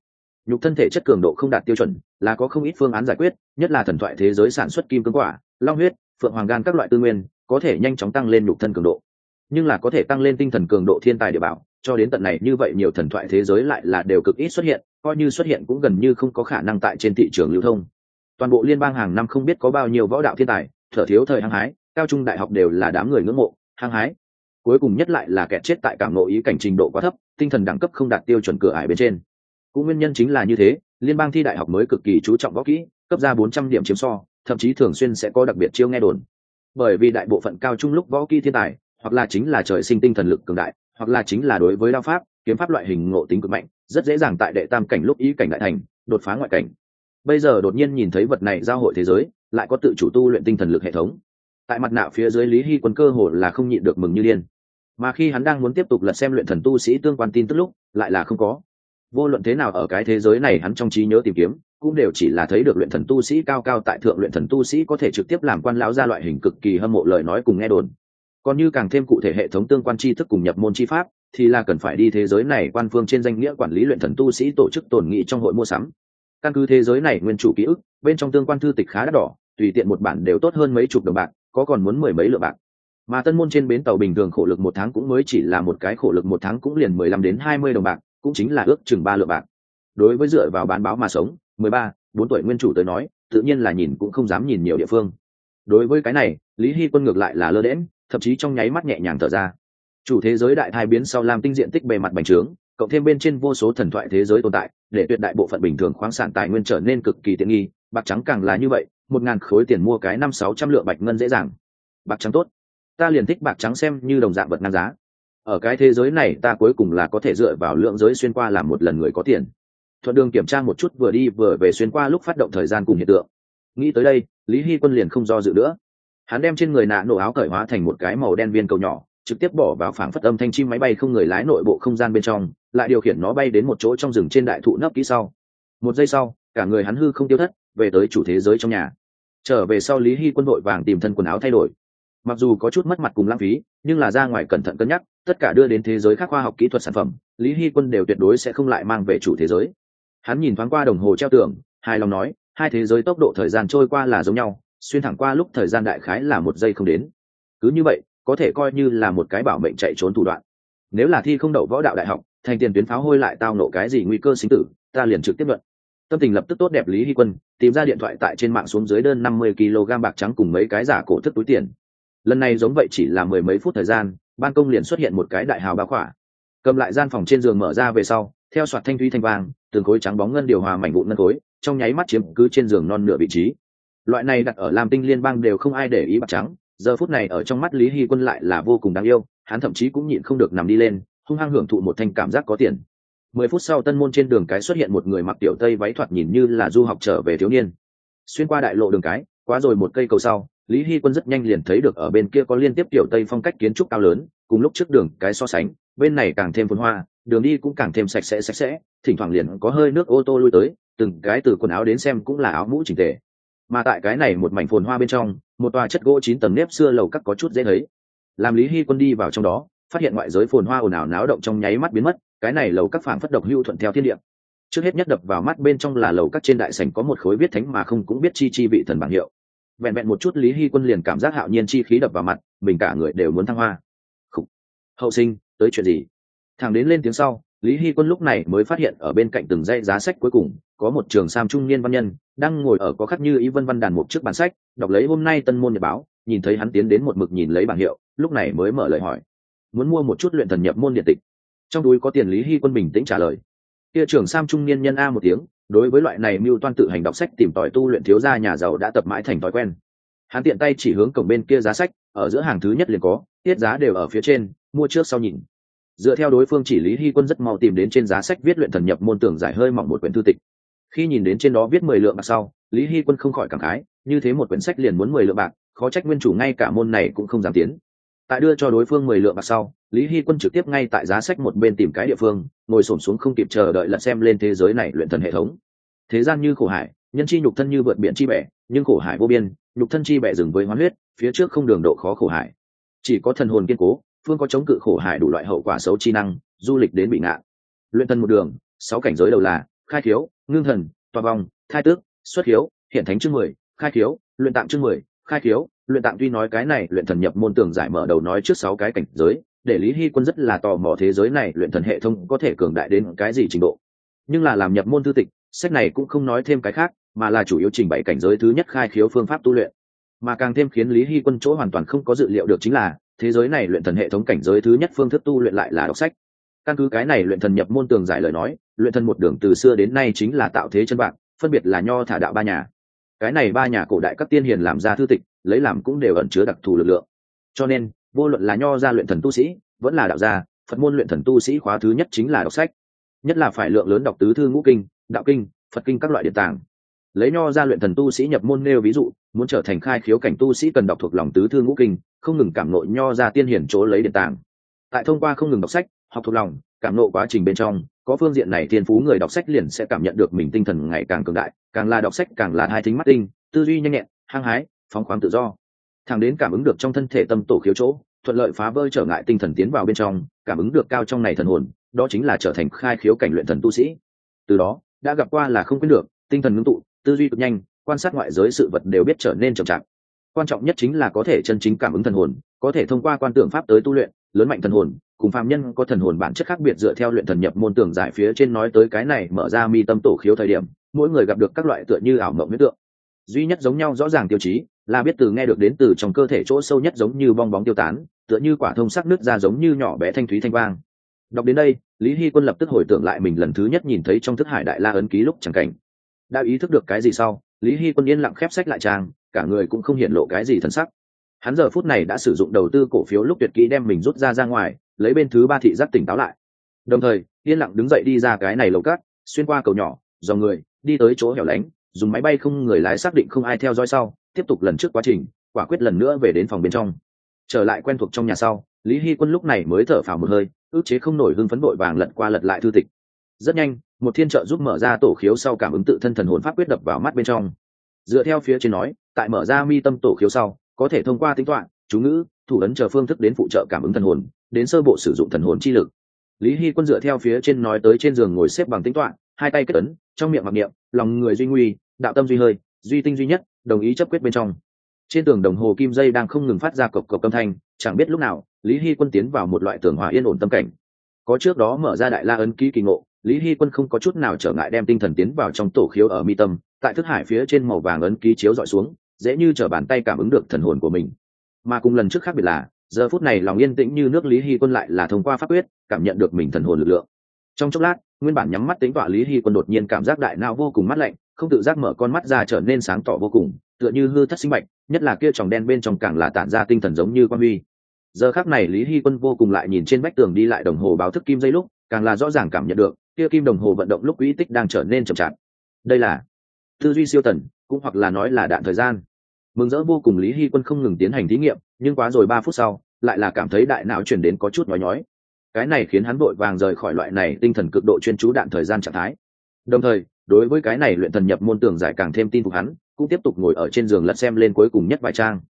Nhục thân thể chất cường độ không đạt tiêu chuẩn, là có không ít phương án giải quyết, nhất là thần thoại thế giới sản xuất kim cương quả, long huyết, phượng hoàng gan các loại tư nguyên, có thể nhanh chóng tăng lên nhục thân cường độ. Nhưng là có thể tăng lên tinh thần cường độ thiên tài địa bảo, cho đến tận này như vậy nhiều thần thoại thế giới lại là đều cực ít xuất hiện, coi như xuất hiện cũng gần như không có khả năng tại trên thị trường lưu thông toàn bộ liên bang hàng năm không biết có bao nhiêu võ đạo thiên tài, thở thiếu thời hăng hái, cao trung đại học đều là đám người ngưỡng mộ, hăng hái. Cuối cùng nhất lại là kẻ chết tại cảm nộ ý cảnh trình độ quá thấp, tinh thần đẳng cấp không đạt tiêu chuẩn cửa ải bên trên. Cũng nguyên nhân chính là như thế, liên bang thi đại học mới cực kỳ chú trọng võ kỹ, cấp ra bốn trăm điểm chiếm so, thậm chí thường xuyên sẽ có đặc biệt chiêu nghe đồn. Bởi vì đại bộ phận cao trung lúc võ kỹ thiên tài, hoặc là chính là trời sinh tinh thần lực cường đại, hoặc là chính là đối với đao pháp, kiếm pháp loại hình ngộ tính cực mạnh, rất dễ dàng tại đệ tam cảnh lúc ý cảnh đại thành, đột phá ngoại cảnh bây giờ đột nhiên nhìn thấy vật này giao hội thế giới, lại có tự chủ tu luyện tinh thần lực hệ thống. Tại mặt nạ phía dưới lý hy quân cơ hồ là không nhịn được mừng như điên. Mà khi hắn đang muốn tiếp tục lật xem luyện thần tu sĩ tương quan tin tức lúc, lại là không có. Vô luận thế nào ở cái thế giới này hắn trong trí nhớ tìm kiếm, cũng đều chỉ là thấy được luyện thần tu sĩ cao cao tại thượng luyện thần tu sĩ có thể trực tiếp làm quan lão ra loại hình cực kỳ hâm mộ lời nói cùng nghe đồn. Còn như càng thêm cụ thể hệ thống tương quan tri thức cùng nhập môn chi pháp, thì là cần phải đi thế giới này quan phương trên danh nghĩa quản lý luyện thần tu sĩ tổ chức tổn nghị trong hội mua sắm căn cứ thế giới này nguyên chủ ký ức, bên trong tương quan thư tịch khá đắt đỏ, tùy tiện một bản đều tốt hơn mấy chục đồng bạc, có còn muốn mười mấy lượng bạc. Mà tân môn trên bến tàu bình thường khổ lực một tháng cũng mới chỉ là một cái khổ lực một tháng cũng liền mười lăm đến hai mươi đồng bạc, cũng chính là ước chừng ba lượng bạc. Đối với dựa vào bán báo mà sống, mười ba, bốn tuổi nguyên chủ tới nói, tự nhiên là nhìn cũng không dám nhìn nhiều địa phương. Đối với cái này, lý hy quân ngược lại là lơ đễm thậm chí trong nháy mắt nhẹ nhàng thở ra. Chủ thế giới đại thai biến sau làm tinh diện tích bề mặt bành trướng cộng thêm bên trên vô số thần thoại thế giới tồn tại, để tuyệt đại bộ phận bình thường khoáng sản tài nguyên trở nên cực kỳ tiện nghi, bạc trắng càng là như vậy, một ngàn khối tiền mua cái năm sáu trăm lượng bạch ngân dễ dàng. Bạc trắng tốt. Ta liền thích bạc trắng xem như đồng dạng vật ngang giá. Ở cái thế giới này, ta cuối cùng là có thể dựa vào lượng giới xuyên qua làm một lần người có tiền. Thuận đường kiểm tra một chút vừa đi vừa về xuyên qua lúc phát động thời gian cùng hiện tượng. Nghĩ tới đây, lý hy quân liền không do dự nữa. Hắn đem trên người nạ nổ áo cởi hóa thành một cái màu đen viên cầu nhỏ, trực tiếp bỏ vào phảng phất âm thanh chim máy bay không người lái nội bộ không gian bên trong lại điều khiển nó bay đến một chỗ trong rừng trên đại thụ nấp kỹ sau. Một giây sau, cả người hắn hư không tiêu thất, về tới chủ thế giới trong nhà. Trở về sau lý hy quân đội vàng tìm thân quần áo thay đổi. Mặc dù có chút mất mặt cùng lãng phí, nhưng là ra ngoài cẩn thận cân nhắc, tất cả đưa đến thế giới khác khoa học kỹ thuật sản phẩm, lý hy quân đều tuyệt đối sẽ không lại mang về chủ thế giới. Hắn nhìn thoáng qua đồng hồ treo tường, hài lòng nói, hai thế giới tốc độ thời gian trôi qua là giống nhau, xuyên thẳng qua lúc thời gian đại khái là một giây không đến. Cứ như vậy, có thể coi như là một cái bảo mệnh chạy trốn thủ đoạn. Nếu là thi không đậu võ đạo đại học thành tiền tuyến pháo hôi lại tao nộ cái gì nguy cơ sinh tử, ta liền trực tiếp luận. Tâm tình lập tức tốt đẹp lý hy quân, tìm ra điện thoại tại trên mạng xuống dưới đơn năm mươi kg bạc trắng cùng mấy cái giả cổ thức túi tiền. Lần này giống vậy chỉ là mười mấy phút thời gian, ban công liền xuất hiện một cái đại hào ba khỏa. Cầm lại gian phòng trên giường mở ra về sau, theo soạt thanh thúy thanh vàng từng khối trắng bóng ngân điều hòa mảnh vụn ngân khối, trong nháy mắt chiếm cứ trên giường non nửa vị trí. Loại này đặt ở lam tinh liên bang đều không ai để ý bạc trắng, giờ phút này ở trong mắt lý hy quân lại là vô cùng đáng yêu, hắn thậm chí cũng nhịn không được nằm đi lên hung hăng hưởng thụ một thanh cảm giác có tiền. Mười phút sau tân môn trên đường cái xuất hiện một người mặc tiểu tây váy thoạt nhìn như là du học trở về thiếu niên. Xuyên qua đại lộ đường cái, qua rồi một cây cầu sau, lý hy quân rất nhanh liền thấy được ở bên kia có liên tiếp tiểu tây phong cách kiến trúc cao lớn, cùng lúc trước đường cái so sánh, bên này càng thêm phồn hoa, đường đi cũng càng thêm sạch sẽ sạch sẽ, thỉnh thoảng liền có hơi nước ô tô lui tới, từng cái từ quần áo đến xem cũng là áo mũ chỉnh tề. Mà tại cái này một mảnh phồn hoa bên trong, một tòa chất gỗ chín tầng nếp xưa lầu các có chút dễ thấy. Làm lý hy quân đi vào trong đó phát hiện ngoại giới phồn hoa ồn ào náo động trong nháy mắt biến mất, cái này lầu các phảng phất độc hưu thuận theo thiên địa. Trước hết nhất đập vào mắt bên trong là lầu các trên đại sảnh có một khối viết thánh mà không cũng biết chi chi vị thần bảng hiệu. Vẹn vẹn một chút lý hy quân liền cảm giác hạo nhiên chi khí đập vào mặt, mình cả người đều muốn thăng hoa. Khủ. hậu sinh, tới chuyện gì? Thằng đến lên tiếng sau, lý hy quân lúc này mới phát hiện ở bên cạnh từng dãy giá sách cuối cùng, có một trường sam trung niên văn nhân, đang ngồi ở có khắc như ý vân văn đàn một trước bản sách, đọc lấy hôm nay tân môn nhật báo, nhìn thấy hắn tiến đến một mực nhìn lấy bảng hiệu, lúc này mới mở lời hỏi muốn mua một chút luyện thần nhập môn điện tịch. Trong túi có tiền lý hy quân bình tĩnh trả lời. Kia trưởng sam trung niên nhân a một tiếng, đối với loại này mưu toan tự hành đọc sách tìm tòi tu luyện thiếu gia nhà giàu đã tập mãi thành thói quen. Hắn tiện tay chỉ hướng cổng bên kia giá sách, ở giữa hàng thứ nhất liền có, tiết giá đều ở phía trên, mua trước sau nhìn. Dựa theo đối phương chỉ lý hy quân rất mau tìm đến trên giá sách viết luyện thần nhập môn tưởng giải hơi mỏng một quyển thư tịch. Khi nhìn đến trên đó viết mười lượng bạc sau, lý hy quân không khỏi cảm khái, như thế một quyển sách liền muốn mười lượng bạc, khó trách nguyên chủ ngay cả môn này cũng không dám tiến tại đưa cho đối phương mười lượng bạc sau, lý hy quân trực tiếp ngay tại giá sách một bên tìm cái địa phương, ngồi s ổ m xuống không kịp chờ đợi lật xem lên thế giới này luyện thần hệ thống. Thế gian như khổ hải, nhân chi nhục thân như vượt biển chi bẻ, nhưng khổ hải vô biên, nhục thân chi bẻ dừng với hoán huyết, phía trước không đường độ khó khổ hải. Chỉ có thần hồn kiên cố, phương có chống cự khổ hải đủ loại hậu quả xấu chi năng, du lịch đến bị ngạn luyện thân một đường, sáu cảnh giới đầu là, khai thiếu ngưng thần toa vong, thai tước, xuất hiếu hiện thánh chương mười, khai thiếu luyện tạm chương mười khai thiếu luyện Tạng tuy nói cái này luyện thần nhập môn tường giải mở đầu nói trước sáu cái cảnh giới, để lý hy quân rất là tò mò thế giới này luyện thần hệ thống có thể cường đại đến cái gì trình độ. Nhưng là làm nhập môn thư tịch, sách này cũng không nói thêm cái khác, mà là chủ yếu trình bày cảnh giới thứ nhất khai khiếu phương pháp tu luyện. Mà càng thêm khiến lý hy quân chỗ hoàn toàn không có dự liệu được chính là, thế giới này luyện thần hệ thống cảnh giới thứ nhất phương thức tu luyện lại là đọc sách. Căn cứ cái này luyện thần nhập môn tường giải lời nói, luyện thần một đường từ xưa đến nay chính là tạo thế chân bạn, phân biệt là nho thả đạo ba nhà cái này ba nhà cổ đại các tiên hiền làm ra thư tịch, lấy làm cũng đều ẩn chứa đặc thù lực lượng. Cho nên, vô luận là nho gia luyện thần tu sĩ, vẫn là đạo gia, phật môn luyện thần tu sĩ khóa thứ nhất chính là đọc sách. Nhất là phải lượng lớn đọc tứ thư ngũ kinh, đạo kinh, phật kinh các loại điện tàng. Lấy nho ra luyện thần tu sĩ nhập môn nêu ví dụ, muốn trở thành khai khiếu cảnh tu sĩ cần đọc thuộc lòng tứ thư ngũ kinh, không ngừng cảm nội nho ra tiên hiển chỗ lấy điện tàng. Tại thông qua không ngừng đọc sách, học thuộc lòng, cảm nộ quá trình bên trong có phương diện này thiên phú người đọc sách liền sẽ cảm nhận được mình tinh thần ngày càng cường đại, càng là đọc sách càng là hai thính mắt tinh, tư duy nhanh nhẹn, hăng hái, phóng khoáng tự do. Thẳng đến cảm ứng được trong thân thể tâm tổ khiếu chỗ, thuận lợi phá vỡ trở ngại tinh thần tiến vào bên trong, cảm ứng được cao trong này thần hồn, đó chính là trở thành khai khiếu cảnh luyện thần tu sĩ. Từ đó, đã gặp qua là không quyết được, tinh thần ngưng tụ, tư duy cực nhanh, quan sát ngoại giới sự vật đều biết trở nên trầm trọng quan trọng nhất chính là có thể chân chính cảm ứng thần hồn, có thể thông qua quan tưởng pháp tới tu luyện, lớn mạnh thần hồn cùng phàm nhân có thần hồn bản chất khác biệt dựa theo luyện thần nhập môn tưởng giải phía trên nói tới cái này mở ra mi tâm tổ khiếu thời điểm, mỗi người gặp được các loại tựa như ảo mộng huyết tượng. Duy nhất giống nhau rõ ràng tiêu chí, là biết từ nghe được đến từ trong cơ thể chỗ sâu nhất giống như bong bóng tiêu tán, tựa như quả thông sắc nước ra giống như nhỏ bé thanh thúy thanh vang. Đọc đến đây, lý hy quân lập tức hồi tưởng lại mình lần thứ nhất nhìn thấy trong thức hải đại la ấn ký lúc chẳng cảnh. Đã ý thức được cái gì sau, lý hy quân yên lặng khép sách lại trang, cả người cũng không hiện lộ cái gì thân sắc. Hắn giờ phút này đã sử dụng đầu tư cổ phiếu lúc tuyệt kỹ đem mình rút ra ra ngoài lấy bên thứ ba thị giác tỉnh táo lại. Đồng thời, yên lặng đứng dậy đi ra cái này lầu cát, xuyên qua cầu nhỏ, dò người, đi tới chỗ hẻo lánh, dùng máy bay không người lái xác định không ai theo dõi sau, tiếp tục lần trước quá trình, quả quyết lần nữa về đến phòng bên trong. Trở lại quen thuộc trong nhà sau, lý hy quân lúc này mới thở phào một hơi, ước chế không nổi hưng phấn vội vàng lật qua lật lại thư tịch. Rất nhanh, một thiên trợ giúp mở ra tổ khiếu sau cảm ứng tự thân thần hồn pháp quyết đập vào mắt bên trong. Dựa theo phía trên nói, tại mở ra mi tâm tổ khiếu sau, có thể thông qua tính toán, chú ngữ, thủ ấn chờ phương thức đến phụ trợ cảm ứng thần hồn đến sơ bộ sử dụng thần hồn chi lực. Lý hy quân dựa theo phía trên nói tới trên giường ngồi xếp bằng tính toán, hai tay kết ấn, trong miệng mặc niệm, lòng người duy nguy, đạo tâm duy hơi, duy tinh duy nhất, đồng ý chấp quyết bên trong. Trên tường đồng hồ kim dây đang không ngừng phát ra cộc cộc âm thanh, chẳng biết lúc nào, lý hy quân tiến vào một loại tường hòa yên ổn tâm cảnh. Có trước đó mở ra đại la ấn ký kỳ ngộ, lý hy quân không có chút nào trở ngại đem tinh thần tiến vào trong tổ khiếu ở mi tâm, tại thức hải phía trên màu vàng ấn ký chiếu dọi xuống, dễ như t r ở bàn tay cảm ứng được thần hồn của mình. Mà cùng lần trước khác biệt là giờ phút này lòng yên tĩnh như nước lý hy quân lại là thông qua pháp quyết, cảm nhận được mình thần hồn lực lượng. Trong chốc lát, nguyên bản nhắm mắt tính tọa lý hy quân đột nhiên cảm giác đại não vô cùng mắt lạnh, không tự giác mở con mắt ra trở nên sáng tỏ vô cùng, tựa như hư thất sinh mạch nhất là kia tròng đen bên trong càng là tản ra tinh thần giống như quan huy. Giờ khác này lý hy quân vô cùng lại nhìn trên vách tường đi lại đồng hồ báo thức kim dây lúc, càng là rõ ràng cảm nhận được, kia kim đồng hồ vận động lúc quỹ tích đang trở nên chậm chạp. Đây là tư duy siêu tần, cũng hoặc là nói là đạn thời gian mừng rỡ vô cùng lý hy quân không ngừng tiến hành thí nghiệm, nhưng quá rồi ba phút sau, lại là cảm thấy đại não chuyển đến có chút nói nhói. Cái này khiến hắn vội vàng rời khỏi loại này tinh thần cực độ chuyên chú đạn thời gian trạng thái. Đồng thời, đối với cái này luyện thần nhập môn tưởng giải càng thêm tin phục hắn, cũng tiếp tục ngồi ở trên giường lật xem lên cuối cùng nhất vài trang.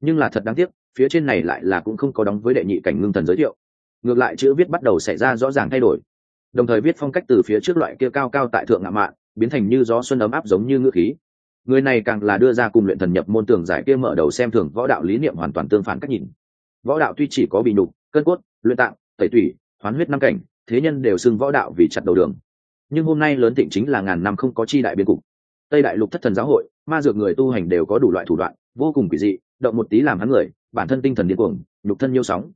Nhưng là thật đáng tiếc, phía trên này lại là cũng không có đóng với đệ nhị cảnh ngưng thần giới thiệu. Ngược lại chữ viết bắt đầu xảy ra rõ ràng thay đổi. Đồng thời viết phong cách từ phía trước loại kia cao cao tại thượng ngạ mạn, biến thành như gió xuân ấm áp giống như ngữ khí người này càng là đưa ra cùng luyện thần nhập môn tưởng giải kia mở đầu xem thường võ đạo lý niệm hoàn toàn tương phản cách nhìn. Võ đạo tuy chỉ có bị nhục, cân cốt, luyện tạng, tẩy tủy, hoán huyết năm cảnh, thế nhân đều xưng võ đạo vì chặt đầu đường. Nhưng hôm nay lớn thịnh chính là ngàn năm không có chi đại biên cục. Tây đại lục thất thần giáo hội, ma dược người tu hành đều có đủ loại thủ đoạn, vô cùng kỳ dị, động một tí làm hắn người, bản thân tinh thần điên cuồng, nhục thân nhiêu sóng.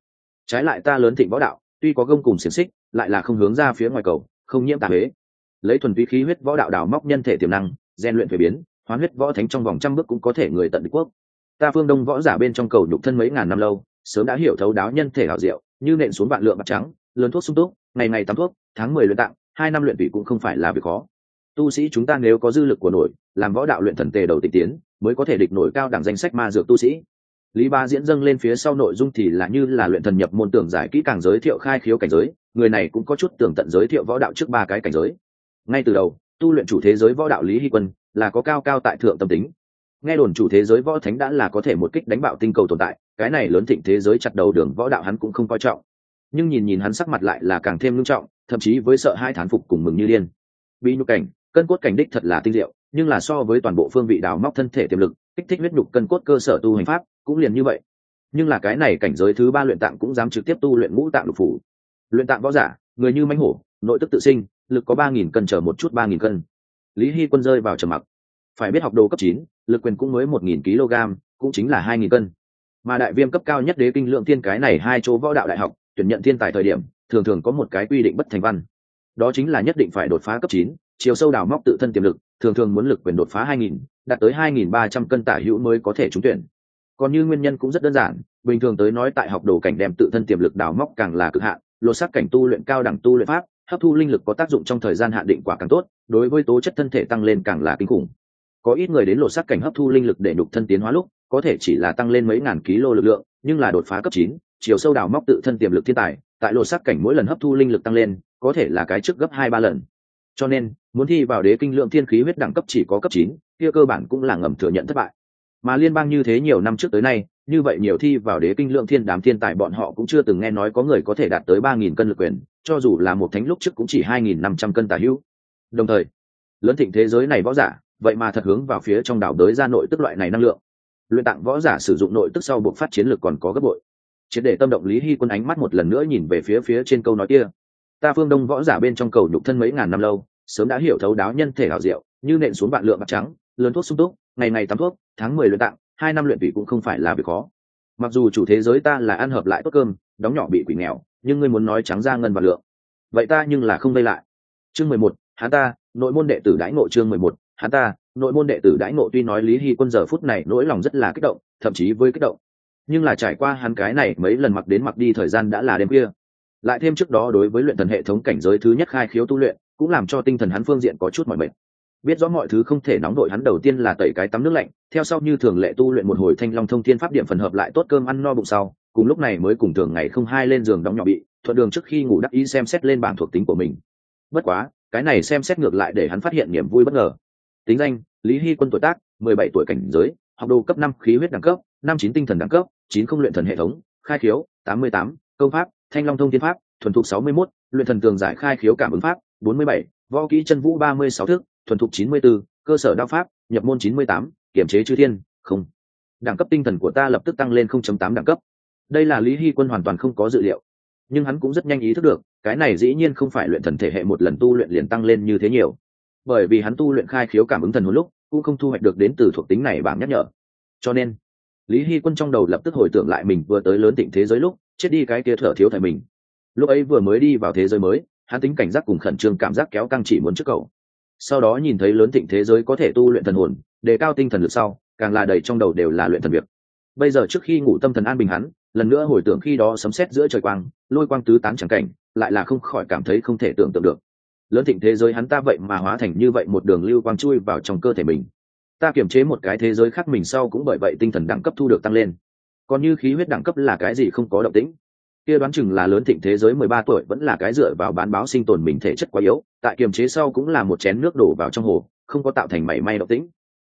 Trái lại ta lớn thịnh võ đạo, tuy có gông cùng xiềng xích, lại là không hướng ra phía ngoài cầu, không nhiễm tà huế. Lấy thuần túy khí huyết võ đạo đào móc nhân thể tiềm năng gian luyện thuế biến hoán huyết võ thánh trong vòng trăm bước cũng có thể người tận đế quốc. Ta phương đông võ giả bên trong cầu nhục thân mấy ngàn năm lâu, sớm đã hiểu thấu đáo nhân thể hảo diệu, như nện xuống vạn lượng mặt trắng, lớn thuốc sung túc, ngày ngày tắm thuốc, tháng mười luyện tạng, hai năm luyện vị cũng không phải là việc khó. Tu sĩ chúng ta nếu có dư lực của nổi, làm võ đạo luyện thần tề đầu tịch tiến, mới có thể địch nổi cao đẳng danh sách ma dược tu sĩ. Lý ba diễn dâng lên phía sau nội dung thì là như là luyện thần nhập môn tưởng giải kỹ càng giới thiệu khai khiếu cảnh giới, người này cũng có chút tưởng tận giới thiệu võ đạo trước ba cái cảnh giới. Ngay từ đầu, tu luyện chủ thế giới võ đạo lý hy quân là có cao cao tại thượng tâm tính. Nghe đồn chủ thế giới võ thánh đã là có thể một kích đánh bạo tinh cầu tồn tại, cái này lớn thịnh thế giới chặt đầu đường võ đạo hắn cũng không coi trọng. Nhưng nhìn nhìn hắn sắc mặt lại là càng thêm nghiêm trọng, thậm chí với sợ hai thán phục cùng mừng như điên. Bị nhục cảnh, cân cốt cảnh đích thật là tinh diệu, nhưng là so với toàn bộ phương vị đào móc thân thể tiềm lực, kích thích huyết nhục cân cốt cơ sở tu hành pháp cũng liền như vậy. Nhưng là cái này cảnh giới thứ ba luyện tạng cũng dám trực tiếp tu luyện ngũ tạng lục phủ. Luyện tạng võ giả, người như mánh hổ, nội tức tự sinh, lực có ba nghìn cân trở một chút ba nghìn cân lý hy quân rơi vào trầm mặc. Phải biết học đồ cấp chín, lực quyền cũng mới một nghìn kg, cũng chính là hai nghìn cân. Mà đại viêm cấp cao nhất đế kinh lượng thiên cái này hai chỗ võ đạo đại học, tuyển nhận thiên tài thời điểm, thường thường có một cái quy định bất thành văn. Đó chính là nhất định phải đột phá cấp chín, chiều sâu đào móc tự thân tiềm lực, thường thường muốn lực quyền đột phá hai nghìn, đạt tới hai nghìn ba trăm cân tả hữu mới có thể trúng tuyển. Còn như nguyên nhân cũng rất đơn giản, bình thường tới nói tại học đồ cảnh đem tự thân tiềm lực đào móc càng là cực hạn, lột xác cảnh tu luyện cao đẳng tu luyện pháp, hấp thu linh lực có tác dụng trong thời gian hạn định quả càng tốt đối với tố chất thân thể tăng lên càng là kinh khủng. Có ít người đến lột sắc cảnh hấp thu linh lực để nục thân tiến hóa lúc, có thể chỉ là tăng lên mấy ngàn ký lô lực lượng, nhưng là đột phá cấp chín, chiều sâu đào móc tự thân tiềm lực thiên tài, tại lột sắc cảnh mỗi lần hấp thu linh lực tăng lên, có thể là cái trước gấp hai ba lần. Cho nên, muốn thi vào đế kinh lượng thiên khí huyết đẳng cấp chỉ có cấp chín, kia cơ bản cũng là ngầm thừa nhận thất bại. Mà liên bang như thế nhiều năm trước tới nay, như vậy nhiều thi vào đế kinh lượng thiên đám thiên tài bọn họ cũng chưa từng nghe nói có người có thể đạt tới ba nghìn cân lực quyền, cho dù là một thánh lúc trước cũng chỉ hai nghìn năm trăm cân tà hữu đồng thời, lớn thịnh thế giới này võ giả, vậy mà thật hướng vào phía trong đảo đới ra nội tức loại này năng lượng. Luyện tạng võ giả sử dụng nội tức sau buộc phát chiến lược còn có gấp bội. Triệt để tâm động lý hy quân ánh mắt một lần nữa nhìn về phía phía trên câu nói kia. Ta phương đông võ giả bên trong cầu nhục thân mấy ngàn năm lâu, sớm đã hiểu thấu đáo nhân thể hảo diệu, như nện xuống bạn lượng bạc trắng, lớn thuốc sung túc, ngày ngày tắm thuốc, tháng mười luyện tạng, hai năm luyện vị cũng không phải là việc khó. Mặc dù chủ thế giới ta là ăn hợp lại tốt cơm, đóng nhỏ bị quỷ nghèo, nhưng ngươi muốn nói trắng ra ngân và lượng. Vậy ta nhưng là không vây lại. Chương mười một hắn ta, nội môn đệ tử đãi ngộ chương mười một, hắn ta, nội môn đệ tử đãi ngộ tuy nói lý hy quân giờ phút này nỗi lòng rất là kích động, thậm chí với kích động. Nhưng là trải qua hắn cái này mấy lần mặc đến mặc đi thời gian đã là đêm kia lại thêm trước đó đối với luyện thần hệ thống cảnh giới thứ nhất khai khiếu tu luyện, cũng làm cho tinh thần hắn phương diện có chút mỏi mệt. Biết rõ mọi thứ không thể nóng đội hắn đầu tiên là tẩy cái tắm nước lạnh, theo sau như thường lệ tu luyện một hồi thanh long thông thiên pháp điểm phần hợp lại tốt cơm ăn no bụng sau, cùng lúc này mới cùng thường ngày không hai lên giường đóng nhỏ bị, thuận đường trước khi ngủ đắc ý xem xét lên bảng thuộc tính của mình. Bất quá cái này xem xét ngược lại để hắn phát hiện niềm vui bất ngờ. Tính danh lý hy quân tuổi tác mười bảy tuổi cảnh giới học đồ cấp năm khí huyết đẳng cấp năm chín tinh thần đẳng cấp chín không luyện thần hệ thống khai khiếu tám mươi tám công pháp thanh long thông thiên pháp thuần thục sáu mươi mốt luyện thần tường giải khai khiếu cảm ứng pháp bốn mươi bảy võ kỹ chân vũ ba mươi sáu thước thuần thục chín mươi 94, cơ sở đao pháp nhập môn chín mươi tám kiểm chế chư thiên không. Đẳng cấp tinh thần của ta lập tức tăng lên 0.8 đẳng cấp. Đây là lý hy quân hoàn toàn không có dự liệu nhưng hắn cũng rất nhanh ý thức được cái này dĩ nhiên không phải luyện thần thể hệ một lần tu luyện liền tăng lên như thế nhiều. Bởi vì hắn tu luyện khai khiếu cảm ứng thần hồn lúc, cũng không thu hoạch được đến từ thuộc tính này bảng nhắc nhở. Cho nên, lý hy quân trong đầu lập tức hồi tưởng lại mình vừa tới lớn tịnh thế giới lúc, chết đi cái kia thở thiếu thời mình. Lúc ấy vừa mới đi vào thế giới mới, hắn tính cảnh giác cùng khẩn trương cảm giác kéo căng chỉ muốn trước cầu. Sau đó nhìn thấy lớn tịnh thế giới có thể tu luyện thần hồn, đề cao tinh thần lực sau, càng là đầy trong đầu đều là luyện thần việc. Bây giờ trước khi ngủ tâm thần an bình hắn lần nữa hồi tưởng khi đó sấm sét giữa trời quang, lôi quang tứ tán chẳng cảnh, lại là không khỏi cảm thấy không thể tưởng tượng được. Lớn thịnh thế giới hắn ta vậy mà hóa thành như vậy một đường lưu quang chui vào trong cơ thể mình. Ta kiểm chế một cái thế giới khác mình sau cũng bởi vậy tinh thần đẳng cấp thu được tăng lên. Còn như khí huyết đẳng cấp là cái gì không có động tĩnh. Kia đoán chừng là lớn thịnh thế giới mười ba tuổi vẫn là cái dựa vào bán báo sinh tồn mình thể chất quá yếu, tại kiềm chế sau cũng là một chén nước đổ vào trong hồ, không có tạo thành mảy may động tĩnh.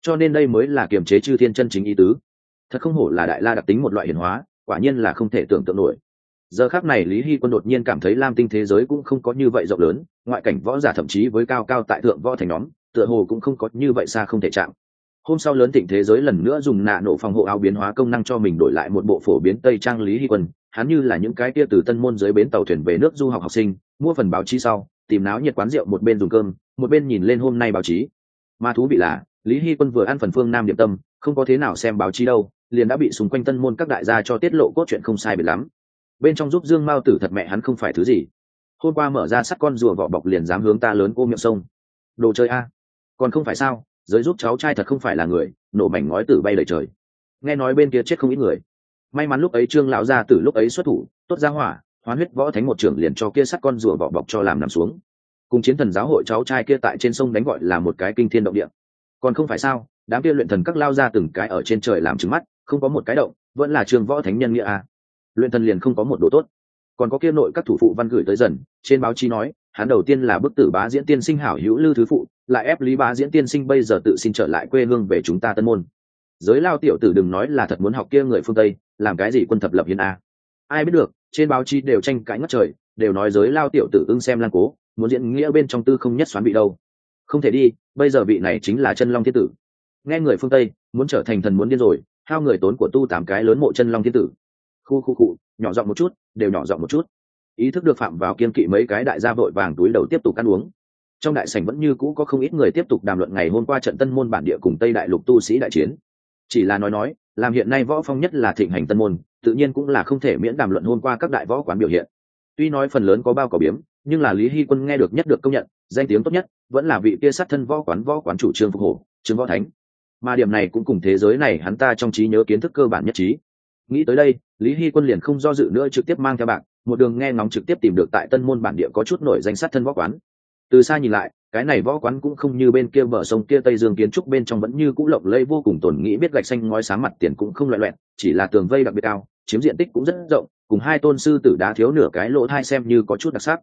Cho nên đây mới là kiềm chế chư thiên chân chính ý tứ. Thật không hổ là đại la đặc tính một loại hiển hóa quả nhiên là không thể tưởng tượng nổi. Giờ khác này lý hy quân đột nhiên cảm thấy lam tinh thế giới cũng không có như vậy rộng lớn, ngoại cảnh võ giả thậm chí với cao cao tại thượng võ thành nhóm, tựa hồ cũng không có như vậy xa không thể chạm. Hôm sau lớn thịnh thế giới lần nữa dùng nạ nổ phòng hộ áo biến hóa công năng cho mình đổi lại một bộ phổ biến tây trang lý hy quân, hắn như là những cái kia từ tân môn dưới bến tàu thuyền về nước du học học sinh, mua phần báo chí sau, tìm náo nhiệt quán rượu một bên dùng cơm, một bên nhìn lên hôm nay báo chí. Mà thú vị là, lý hy quân vừa ăn phần phương nam điểm tâm, không có thế nào xem báo chí đâu liền đã bị xung quanh tân môn các đại gia cho tiết lộ cốt chuyện không sai biệt lắm. Bên trong giúp dương mao tử thật mẹ hắn không phải thứ gì. Hôm qua mở ra sắt con rùa vỏ bọc liền dám hướng ta lớn cô miệng sông. Đồ chơi a. Còn không phải sao, giới giúp cháu trai thật không phải là người, nổ mảnh ngói tử bay lời trời. Nghe nói bên kia chết không ít người. May mắn lúc ấy trương lão gia tử lúc ấy xuất thủ, tốt ra hỏa, hoán huyết võ thánh một trưởng liền cho kia sắt con rùa vỏ bọc cho làm nằm xuống. Cùng chiến thần giáo hội cháu trai kia tại trên sông đánh gọi là một cái kinh thiên động địa. Còn không phải sao, đám kia luyện thần các lao ra từng cái ở trên trời làm trứng mắt không có một cái động, vẫn là trường võ thánh nhân nghĩa à. luyện thần liền không có một đồ tốt. Còn có kia nội các thủ phụ văn gửi tới dần, trên báo chí nói, hắn đầu tiên là bức tử bá diễn tiên sinh hảo hữu lư thứ phụ, lại ép lý bá diễn tiên sinh bây giờ tự xin trở lại quê hương về chúng ta tân môn. Giới lao tiểu tử đừng nói là thật muốn học kia người phương tây, làm cái gì quân thập lập hiến a. Ai biết được, trên báo chí đều tranh cãi ngất trời, đều nói giới lao tiểu tử ưng xem lan cố, muốn diễn nghĩa bên trong tư không nhất xoán bị đâu. Không thể đi, bây giờ vị này chính là chân long thiên tử. Nghe người phương tây, muốn trở thành thần muốn điên rồi hao người tốn của tu tám cái lớn mộ chân long thiên tử. Khu khu cụ nhỏ giọng một chút, đều nhỏ giọng một chút. Ý thức được phạm vào kiên kỵ mấy cái đại gia vội vàng túi đầu tiếp tục ăn uống. Trong đại sảnh vẫn như cũ có không ít người tiếp tục đàm luận ngày hôm qua trận tân môn bản địa cùng tây đại lục tu sĩ đại chiến. Chỉ là nói nói, làm hiện nay võ phong nhất là thịnh hành tân môn, tự nhiên cũng là không thể miễn đàm luận hôm qua các đại võ quán biểu hiện. Tuy nói phần lớn có bao cỏ biếm, nhưng là lý hy quân nghe được nhất được công nhận, danh tiếng tốt nhất, vẫn là vị kia sát thân võ quán võ quán chủ trương phục hổ, trương võ thánh mà điểm này cũng cùng thế giới này hắn ta trong trí nhớ kiến thức cơ bản nhất trí. Nghĩ tới đây, lý hy quân liền không do dự nữa trực tiếp mang theo bạn, một đường nghe ngóng trực tiếp tìm được tại tân môn bản địa có chút nổi danh sát thân võ quán. Từ xa nhìn lại, cái này võ quán cũng không như bên kia bờ sông kia tây dương kiến trúc bên trong vẫn như cũ lộng lây vô cùng tổn nghĩ biết gạch xanh ngói sáng mặt tiền cũng không loại loẹn chỉ là tường vây đặc biệt cao, chiếm diện tích cũng rất rộng, cùng hai tôn sư tử đá thiếu nửa cái lỗ thai xem như có chút đặc sắc.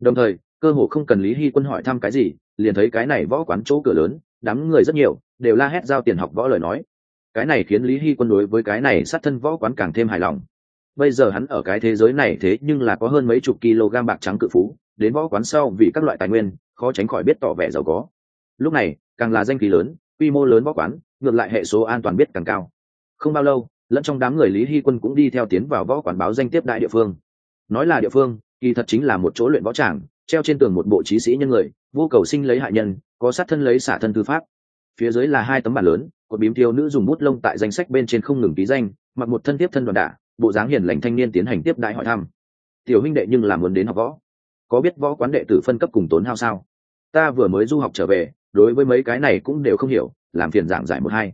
Đồng thời, cơ hồ không cần lý hy quân hỏi thăm cái gì, liền thấy cái này võ quán chỗ cửa lớn đám người rất nhiều, đều la hét giao tiền học võ lời nói. Cái này khiến lý hy quân đối với cái này sát thân võ quán càng thêm hài lòng. Bây giờ hắn ở cái thế giới này thế nhưng là có hơn mấy chục kg bạc trắng cự phú, đến võ quán sau vì các loại tài nguyên, khó tránh khỏi biết tỏ vẻ giàu có. Lúc này, càng là danh khí lớn, quy mô lớn võ quán, ngược lại hệ số an toàn biết càng cao. Không bao lâu, lẫn trong đám người lý hy quân cũng đi theo tiến vào võ quán báo danh tiếp đại địa phương. Nói là địa phương, kỳ thật chính là một chỗ luyện võ tràng treo trên tường một bộ trí sĩ nhân người, vô cầu sinh lấy hại nhân, có sát thân lấy xả thân tư pháp. Phía dưới là hai tấm bản lớn cột bím thiếu nữ dùng bút lông tại danh sách bên trên không ngừng ký danh, mặc một thân tiếp thân đoàn đả, bộ dáng hiền lành thanh niên tiến hành tiếp đại hỏi thăm. Tiểu huynh đệ nhưng là muốn đến học võ. Có biết võ quán đệ tử phân cấp cùng tốn hao sao? Ta vừa mới du học trở về, đối với mấy cái này cũng đều không hiểu, làm phiền giảng giải một hai.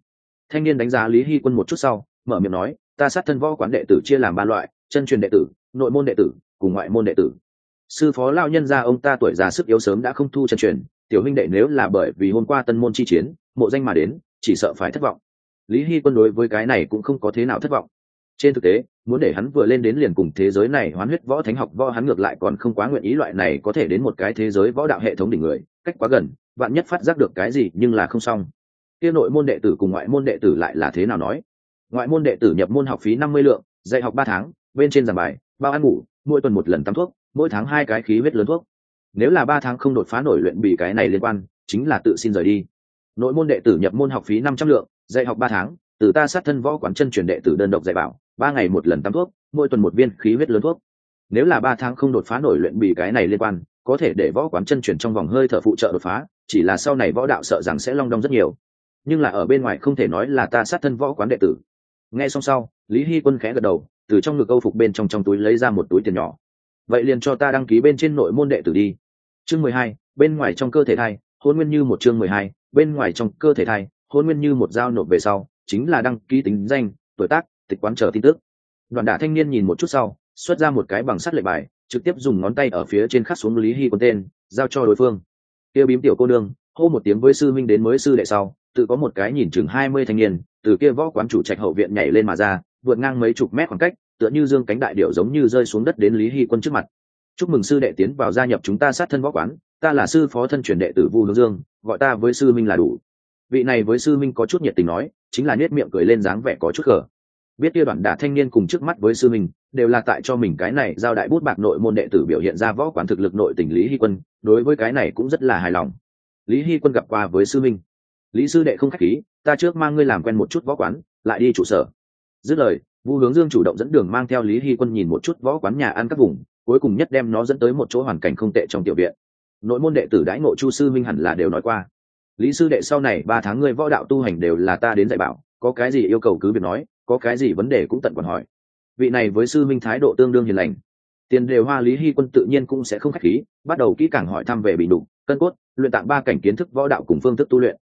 Thanh niên đánh giá lý hy quân một chút sau, mở miệng nói, ta sát thân võ quán đệ tử chia làm ba loại, chân truyền đệ tử, nội môn đệ tử, cùng ngoại môn đệ tử sư phó lao nhân gia ông ta tuổi già sức yếu sớm đã không thu chân truyền, tiểu huynh đệ nếu là bởi vì hôm qua tân môn chi chiến, mộ danh mà đến, chỉ sợ phải thất vọng. Lý hy quân đối với cái này cũng không có thế nào thất vọng. Trên thực tế, muốn để hắn vừa lên đến liền cùng thế giới này hoán huyết võ thánh học võ hắn ngược lại còn không quá nguyện ý loại này có thể đến một cái thế giới võ đạo hệ thống đỉnh người, cách quá gần bạn nhất phát giác được cái gì nhưng là không xong. Kia nội môn đệ tử cùng ngoại môn đệ tử lại là thế nào nói? Ngoại môn đệ tử nhập môn học phí năm mươi lượng, dạy học ba tháng, bên trên giảng bài bao ăn ngủ, mỗi tuần một lần tắm thuốc mỗi tháng hai cái khí huyết lớn thuốc. Nếu là ba tháng không đột phá nổi luyện bị cái này liên quan, chính là tự xin rời đi. Nội môn đệ tử nhập môn học phí năm trăm lượng, dạy học ba tháng, từ ta sát thân võ quán chân truyền đệ tử đơn độc dạy bảo, ba ngày một lần tắm thuốc, mỗi tuần một viên khí huyết lớn thuốc. Nếu là ba tháng không đột phá nổi luyện bị cái này liên quan, có thể để võ quán chân truyền trong vòng hơi thở phụ trợ đột phá, chỉ là sau này võ đạo sợ rằng sẽ long đong rất nhiều. Nhưng là ở bên ngoài không thể nói là ta sát thân võ quán đệ tử. Nghe xong sau, lý hy quân khẽ gật đầu, từ trong ngực âu phục bên trong trong túi lấy ra một túi tiền nhỏ vậy liền cho ta đăng ký bên trên nội môn đệ tử đi. Chương mười hai, bên ngoài trong cơ thể thai, hôn nguyên như một chương mười hai, bên ngoài trong cơ thể thai, hôn nguyên như một dao nộp về sau, chính là đăng ký tính danh, tuổi tác, tịch quán chờ tin tức. Đoàn đả thanh niên nhìn một chút sau, xuất ra một cái bằng sắt lệ bài, trực tiếp dùng ngón tay ở phía trên khắc xuống lý hy quân tên, giao cho đối phương. Kia bím tiểu cô nương, hô một tiếng với sư minh đến mới sư đệ sau, tự có một cái nhìn chừng hai mươi thanh niên, từ kia võ quán chủ trạch hậu viện nhảy lên mà ra vượt ngang mấy chục mét khoảng cách, tựa như dương cánh đại điệu giống như rơi xuống đất đến lý hy quân trước mặt. Chúc mừng sư đệ tiến vào gia nhập chúng ta sát thân võ quán, ta là sư phó thân truyền đệ tử vu hướng dương, gọi ta với sư minh là đủ. Vị này với sư minh có chút nhiệt tình nói, chính là nết miệng cười lên dáng vẻ có chút cờ biết kia đoạn đả thanh niên cùng trước mắt với sư minh, đều là tại cho mình cái này giao đại bút bạc nội môn đệ tử biểu hiện ra võ quán thực lực nội tình lý hy quân, đối với cái này cũng rất là hài lòng. Lý hy quân gặp qua với sư minh. Lý sư đệ không khách khí, ta trước mang ngươi làm quen một chút võ quán, lại đi trụ sở dứt lời, vu hướng dương chủ động dẫn đường mang theo lý hy quân nhìn một chút võ quán nhà ăn các vùng, cuối cùng nhất đem nó dẫn tới một chỗ hoàn cảnh không tệ trong tiểu viện. Nội môn đệ tử đãi ngộ chu sư minh hẳn là đều nói qua. Lý sư đệ sau này ba tháng ngươi võ đạo tu hành đều là ta đến dạy bảo, có cái gì yêu cầu cứ việc nói, có cái gì vấn đề cũng tận còn hỏi. Vị này với sư minh thái độ tương đương hiền lành. Tiền đều hoa lý hy quân tự nhiên cũng sẽ không khách khí, bắt đầu kỹ càng hỏi thăm về bị đục cân cốt, luyện tạng ba cảnh kiến thức võ đạo cùng phương thức tu luyện.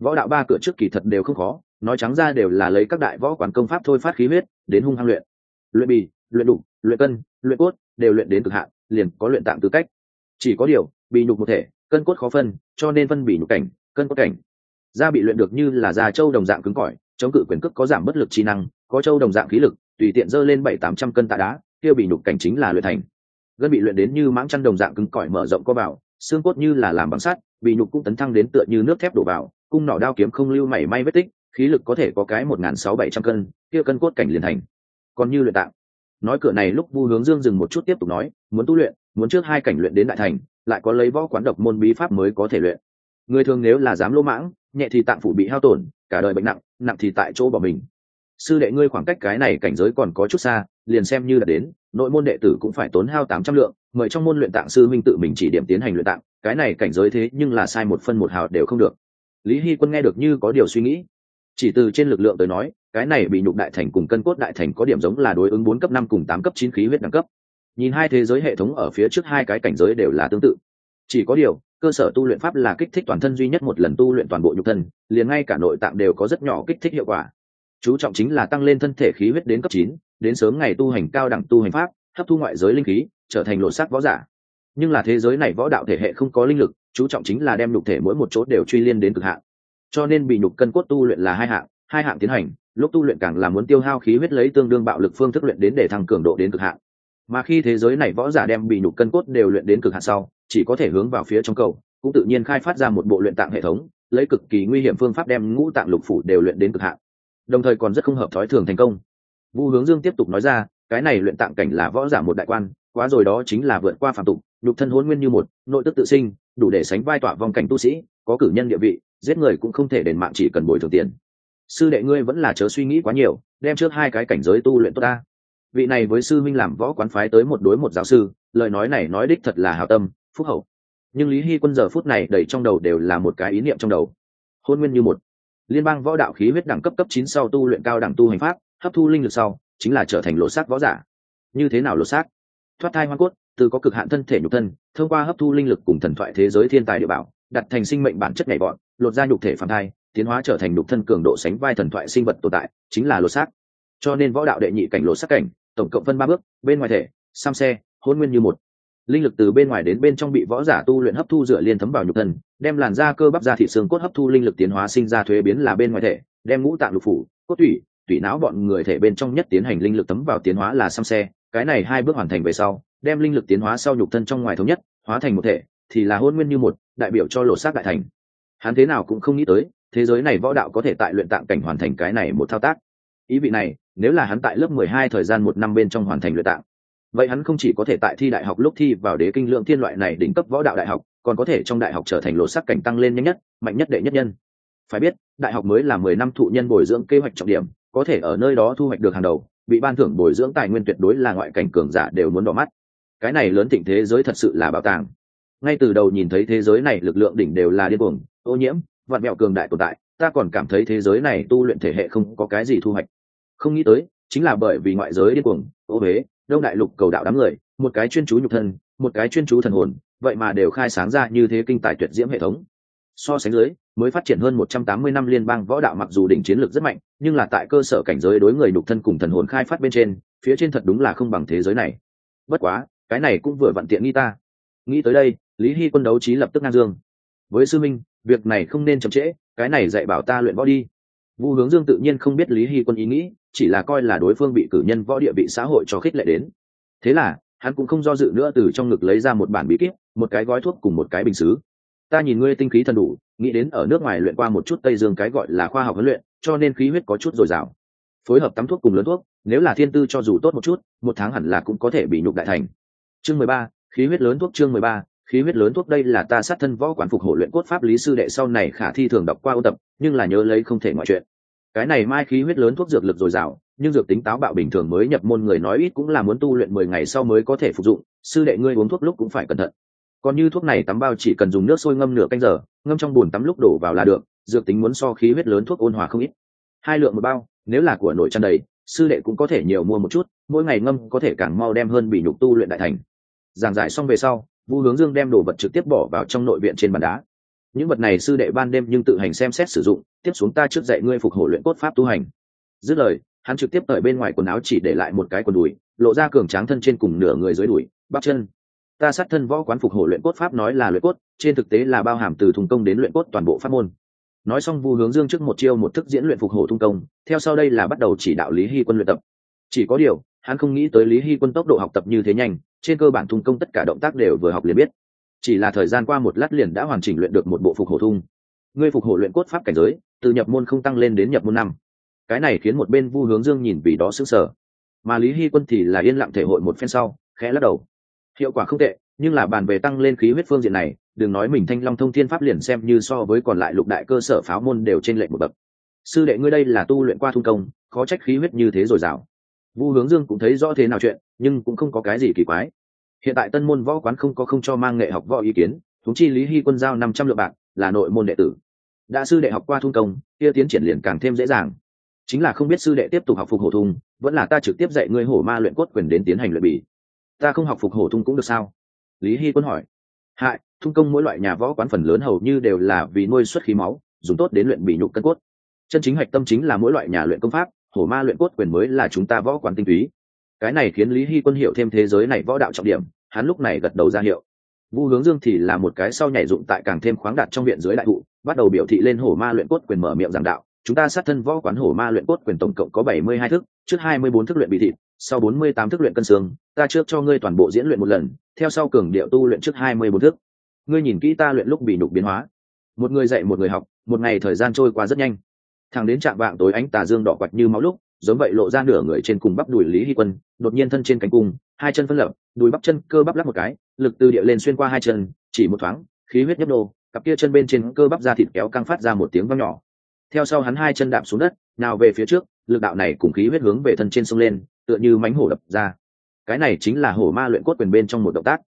Võ đạo ba cửa trước kỳ thật đều không khó nói trắng ra đều là lấy các đại võ quản công pháp thôi phát khí huyết đến hung hăng luyện. Luyện bì luyện đủ, luyện cân luyện cốt đều luyện đến cực hạn liền có luyện tạng tư cách. Chỉ có điều bị nhục một thể cân cốt khó phân cho nên phân bị nhục cảnh cân cốt cảnh. Da bị luyện được như là da trâu đồng dạng cứng cỏi chống cự quyền cước có giảm bất lực chi năng có trâu đồng dạng khí lực tùy tiện dơ lên bảy tám trăm cân tạ đá kia bị nhục cảnh chính là luyện thành. Gân bị luyện đến như mãng chăn đồng dạng cứng cỏi mở rộng có vào xương cốt như là làm bằng sắt bị nhục cũng tấn thăng đến tựa như nước thép đổ vào cung nỏ đao kiếm không lưu mảy may vết tích khí lực có thể có cái một nghìn sáu bảy trăm cân, kia cân cốt cảnh liền thành. Còn như luyện tạng. Nói cửa này lúc vu hướng dương dừng một chút tiếp tục nói, muốn tu luyện, muốn trước hai cảnh luyện đến đại thành, lại có lấy võ quán độc môn bí pháp mới có thể luyện. Người thường nếu là dám lỗ mãng, nhẹ thì tạng phủ bị hao tổn, cả đời bệnh nặng nặng thì tại chỗ bỏ mình. Sư đệ ngươi khoảng cách cái này cảnh giới còn có chút xa, liền xem như là đến, nội môn đệ tử cũng phải tốn hao tám trăm lượng, mời trong môn luyện tạng sư minh tự mình chỉ điểm tiến hành luyện tạng, cái này cảnh giới thế nhưng là sai một phân một hào đều không được. Lý hy quân nghe được như có điều suy nghĩ chỉ từ trên lực lượng tới nói, cái này bị nhục đại thành cùng cân cốt đại thành có điểm giống là đối ứng bốn cấp năm cùng tám cấp chín khí huyết đẳng cấp. Nhìn hai thế giới hệ thống ở phía trước hai cái cảnh giới đều là tương tự. Chỉ có điều, cơ sở tu luyện pháp là kích thích toàn thân duy nhất một lần tu luyện toàn bộ nhục thân, liền ngay cả nội tạng đều có rất nhỏ kích thích hiệu quả. Chú trọng chính là tăng lên thân thể khí huyết đến cấp chín, đến sớm ngày tu hành cao đẳng tu hành pháp, hấp thu ngoại giới linh khí, trở thành lột xác võ giả. Nhưng là thế giới này võ đạo thể hệ không có linh lực, chú trọng chính là đem nhục thể mỗi một chỗ đều truy liên đến cực hạn cho nên bị nhục cân cốt tu luyện là hai hạng hai hạng tiến hành, lúc tu luyện càng là muốn tiêu hao khí huyết lấy tương đương bạo lực phương thức luyện đến để thăng cường độ đến cực hạn. Mà khi thế giới này võ giả đem bị nhục cân cốt đều luyện đến cực hạn sau, chỉ có thể hướng vào phía trong cầu, cũng tự nhiên khai phát ra một bộ luyện tạng hệ thống, lấy cực kỳ nguy hiểm phương pháp đem ngũ tạng lục phủ đều luyện đến cực hạn. Đồng thời còn rất không hợp thói thường thành công. Vu hướng dương tiếp tục nói ra, cái này luyện tạng cảnh là võ giả một đại quan, quá rồi đó chính là vượt qua phạm tục, nhục thân hôn nguyên như một, nội tức tự sinh, đủ để sánh vai tỏa vòng cảnh tu sĩ, có cử nhân địa vị giết người cũng không thể đền mạng chỉ cần bồi thường tiền. Sư đệ ngươi vẫn là chớ suy nghĩ quá nhiều, đem trước hai cái cảnh giới tu luyện tốt ta. Vị này với sư minh làm võ quán phái tới một đối một giáo sư, lời nói này nói đích thật là hào tâm, phúc hậu. Nhưng lý hy quân giờ phút này đầy trong đầu đều là một cái ý niệm trong đầu. Hôn nguyên như một. Liên bang võ đạo khí huyết đẳng cấp cấp chín sau tu luyện cao đẳng tu hành pháp, hấp thu linh lực sau, chính là trở thành lỗ xác võ giả. Như thế nào lỗ xác? Thoát thai hoa cốt, từ có cực hạn thân thể nhục thân, thông qua hấp thu linh lực cùng thần thoại thế giới thiên tài địa bảo, đặt thành sinh mệnh bản chất nhảy bọn lột ra nhục thể phản thai, tiến hóa trở thành nhục thân cường độ sánh vai thần thoại sinh vật tồn tại, chính là lột xác. Cho nên võ đạo đệ nhị cảnh lột xác cảnh, tổng cộng phân ba bước, bên ngoài thể sam xe, hôn nguyên như một. Linh lực từ bên ngoài đến bên trong bị võ giả tu luyện hấp thu dựa liên thấm vào nhục thân, đem làn da cơ bắp da thị xương cốt hấp thu linh lực tiến hóa sinh ra thuế biến là bên ngoài thể, đem ngũ tạng lục phủ, cốt tủy tủy não bọn người thể bên trong nhất tiến hành linh lực tấm vào tiến hóa là xăm xe. Cái này hai bước hoàn thành về sau, đem linh lực tiến hóa sau nhục thân trong ngoài thống nhất, hóa thành một thể, thì là hôn nguyên như một, đại biểu cho lột xác đại thành hắn thế nào cũng không nghĩ tới, thế giới này võ đạo có thể tại luyện tạng cảnh hoàn thành cái này một thao tác. Ý vị này, nếu là hắn tại lớp mười hai thời gian một năm bên trong hoàn thành luyện tạng, vậy hắn không chỉ có thể tại thi đại học lúc thi vào đế kinh lượng thiên loại này đỉnh cấp võ đạo đại học, còn có thể trong đại học trở thành lột sắc cảnh tăng lên nhanh nhất, mạnh nhất đệ nhất nhân. Phải biết, đại học mới là mười năm thụ nhân bồi dưỡng kế hoạch trọng điểm, có thể ở nơi đó thu hoạch được hàng đầu, bị ban thưởng bồi dưỡng tài nguyên tuyệt đối là ngoại cảnh cường giả đều muốn đỏ mắt. Cái này lớn thịnh thế giới thật sự là bảo tàng. Ngay từ đầu nhìn thấy thế giới này, lực lượng đỉnh đều là điên cuồng ô nhiễm, vạn mẹo cường đại tồn tại, ta còn cảm thấy thế giới này tu luyện thể hệ không có cái gì thu hoạch. Không nghĩ tới, chính là bởi vì ngoại giới điên cuồng, ô huế, đông đại lục cầu đạo đám người, một cái chuyên chú nhục thân, một cái chuyên chú thần hồn, vậy mà đều khai sáng ra như thế kinh tài tuyệt diễm hệ thống. So sánh dưới, mới phát triển hơn một trăm tám mươi năm liên bang võ đạo mặc dù đỉnh chiến lược rất mạnh, nhưng là tại cơ sở cảnh giới đối người nhục thân cùng thần hồn khai phát bên trên, phía trên thật đúng là không bằng thế giới này. Bất quá, cái này cũng vừa vặn tiện nghi ta. Nghĩ tới đây, lý hy quân đấu trí lập tức ngang dương. Với sư minh việc này không nên chậm trễ, cái này dạy bảo ta luyện võ đi. Vu hướng dương tự nhiên không biết lý hy quân ý nghĩ, chỉ là coi là đối phương bị cử nhân võ địa vị xã hội cho khích lệ đến. Thế là, hắn cũng không do dự nữa từ trong ngực lấy ra một bản bí kíp, một cái gói thuốc cùng một cái bình xứ. Ta nhìn ngươi tinh khí thần đủ, nghĩ đến ở nước ngoài luyện qua một chút tây dương cái gọi là khoa học huấn luyện, cho nên khí huyết có chút dồi dào. Phối hợp tắm thuốc cùng lớn thuốc, nếu là thiên tư cho dù tốt một chút, một tháng hẳn là cũng có thể bị nhục đại thành. Chương mười ba, khí huyết lớn thuốc chương mười ba khí huyết lớn thuốc đây là ta sát thân võ quán phục hộ luyện cốt pháp lý sư đệ sau này khả thi thường đọc qua ôn tập, nhưng là nhớ lấy không thể ngoại chuyện. Cái này mai khí huyết lớn thuốc dược lực dồi dào, nhưng dược tính táo bạo bình thường mới nhập môn người nói ít cũng là muốn tu luyện mười ngày sau mới có thể phục dụng, sư đệ ngươi uống thuốc lúc cũng phải cẩn thận. Còn như thuốc này tắm bao chỉ cần dùng nước sôi ngâm nửa canh giờ, ngâm trong bùn tắm lúc đổ vào là được, dược tính muốn so khí huyết lớn thuốc ôn hòa không ít. Hai lượng một bao, nếu là của nội chăn đầy, sư đệ cũng có thể nhiều mua một chút, mỗi ngày ngâm có thể càng mau đem hơn bị nhục tu luyện đại thành. Giảng giải xong về sau vu hướng dương đem đồ vật trực tiếp bỏ vào trong nội viện trên bàn đá. Những vật này sư đệ ban đêm nhưng tự hành xem xét sử dụng, tiếp xuống ta trước dạy ngươi phục hồi luyện cốt pháp tu hành. Dứt lời, hắn trực tiếp ở bên ngoài quần áo chỉ để lại một cái quần đùi, lộ ra cường tráng thân trên cùng nửa người dưới đùi, bắp chân. Ta sát thân võ quán phục hồi luyện cốt pháp nói là luyện cốt, trên thực tế là bao hàm từ thùng công đến luyện cốt toàn bộ pháp môn. Nói xong vu hướng dương trước một chiêu một thức diễn luyện phục hồi thung công, theo sau đây là bắt đầu chỉ đạo lý hy quân luyện tập. Chỉ có điều, hắn không nghĩ tới lý hy quân tốc độ học tập như thế nhanh trên cơ bản thung công tất cả động tác đều vừa học liền biết. Chỉ là thời gian qua một lát liền đã hoàn chỉnh luyện được một bộ phục hổ thung. Ngươi phục hổ luyện cốt pháp cảnh giới, từ nhập môn không tăng lên đến nhập môn năm. Cái này khiến một bên vu hướng dương nhìn vì đó sững sờ. Mà lý hy quân thì là yên lặng thể hội một phen sau, khẽ lắc đầu. Hiệu quả không tệ, nhưng là bàn về tăng lên khí huyết phương diện này, đừng nói mình thanh long thông thiên pháp liền xem như so với còn lại lục đại cơ sở pháo môn đều trên lệnh một bậc. Sư đệ ngươi đây là tu luyện qua thung công, khó trách khí huyết như thế rồi dào. Vu hướng dương cũng thấy rõ thế nào chuyện nhưng cũng không có cái gì kỳ quái. Hiện tại tân môn võ quán không có không cho mang nghệ học võ ý kiến thống chi lý hy quân giao năm trăm lượng bạc, là nội môn đệ tử. Đã sư đệ học qua thung công, kia tiến triển liền càng thêm dễ dàng. Chính là không biết sư đệ tiếp tục học phục hổ thung, vẫn là ta trực tiếp dạy ngươi hổ ma luyện cốt quyền đến tiến hành luyện bỉ ta không học phục hổ thung cũng được sao? Lý hy quân hỏi. Hại, thung công mỗi loại nhà võ quán phần lớn hầu như đều là vì nuôi xuất khí máu, dùng tốt đến luyện bỉ nhục cân cốt. Chân chính hạch tâm chính là mỗi loại nhà luyện công pháp, hổ ma luyện cốt quyền mới là chúng ta võ quán tinh túy cái này khiến lý hy quân hiểu thêm thế giới này võ đạo trọng điểm, hắn lúc này gật đầu ra hiệu. Vu hướng dương thì là một cái sau nhảy dụng tại càng thêm khoáng đạt trong viện dưới đại thụ, bắt đầu biểu thị lên hổ ma luyện cốt quyền mở miệng giảng đạo. Chúng ta sát thân võ quán hổ ma luyện cốt quyền tổng cộng có bảy mươi hai thức, trước hai mươi bốn thức luyện bị thịt, sau bốn mươi tám thức luyện cân xương, ta trước cho ngươi toàn bộ diễn luyện một lần, theo sau cường điệu tu luyện trước hai mươi bốn thức. Ngươi nhìn kỹ ta luyện lúc bị nhục biến hóa. Một người dạy một người học, một ngày thời gian trôi qua rất nhanh. Thằng đến trạm vạng tối ánh tà dương đỏ quạch như máu lúc giống vậy lộ ra nửa người trên cùng bắp đùi lý hy quân, đột nhiên thân trên cánh cung, hai chân phân lập, đùi bắp chân cơ bắp lắp một cái, lực từ địa lên xuyên qua hai chân, chỉ một thoáng, khí huyết nhấp đô cặp kia chân bên trên cơ bắp da thịt kéo căng phát ra một tiếng vang nhỏ. Theo sau hắn hai chân đạp xuống đất, nào về phía trước, lực đạo này cùng khí huyết hướng về thân trên sông lên, tựa như mánh hổ đập ra. Cái này chính là hổ ma luyện cốt quyền bên trong một động tác.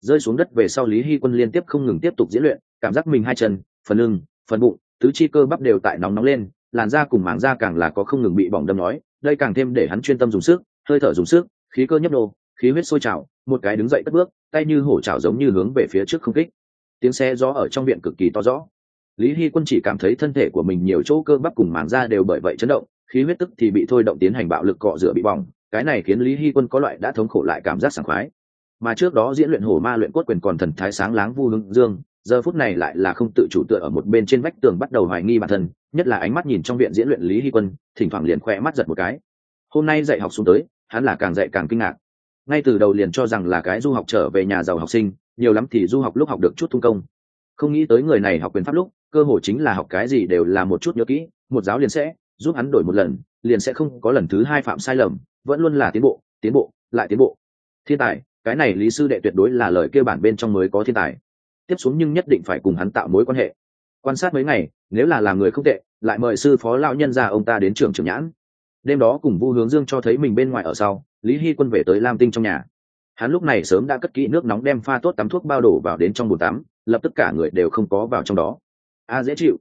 Rơi xuống đất về sau lý hy quân liên tiếp không ngừng tiếp tục diễn luyện, cảm giác mình hai chân, phần lưng, phần bụng, tứ chi cơ bắp đều tại nóng nóng lên làn da cùng màng da càng là có không ngừng bị bỏng đâm nói, đây càng thêm để hắn chuyên tâm dùng sức, hơi thở dùng sức, khí cơ nhấp nô, khí huyết sôi trào, một cái đứng dậy cất bước, tay như hổ trào giống như hướng về phía trước không kích. Tiếng xe gió ở trong viện cực kỳ to rõ. Lý hy quân chỉ cảm thấy thân thể của mình nhiều chỗ cơ bắp cùng màng da đều bởi vậy chấn động, khí huyết tức thì bị thôi động tiến hành bạo lực cọ rửa bị bỏng, cái này khiến lý hy quân có loại đã thống khổ lại cảm giác sảng khoái. Mà trước đó diễn luyện hổ ma luyện cốt quyền còn thần thái sáng láng vu hưng dương, giờ phút này lại là không tự chủ tựa ở một bên trên vách tường bắt đầu hoài nghi bản thân nhất là ánh mắt nhìn trong viện diễn luyện lý hy quân, thỉnh thoảng liền khoe mắt giật một cái. Hôm nay dạy học xuống tới, hắn là càng dạy càng kinh ngạc. Ngay từ đầu liền cho rằng là cái du học trở về nhà giàu học sinh, nhiều lắm thì du học lúc học được chút thung công. Không nghĩ tới người này học quyền pháp lúc, cơ hội chính là học cái gì đều là một chút nhớ kỹ, một giáo liền sẽ giúp hắn đổi một lần, liền sẽ không có lần thứ hai phạm sai lầm, vẫn luôn là tiến bộ tiến bộ, lại tiến bộ. Thiên tài, cái này lý sư đệ tuyệt đối là lời kêu bản bên trong mới có thiên tài. Tiếp xuống nhưng nhất định phải cùng hắn tạo mối quan hệ quan sát mấy ngày, nếu là làm người không tệ, lại mời sư phó lão nhân ra ông ta đến trường trưởng nhãn. Đêm đó cùng vu hướng dương cho thấy mình bên ngoài ở sau, lý hy quân về tới lam tinh trong nhà. Hắn lúc này sớm đã cất kỹ nước nóng đem pha tốt tắm thuốc bao đổ vào đến trong bồn tắm, lập tức cả người đều không có vào trong đó. A, dễ chịu.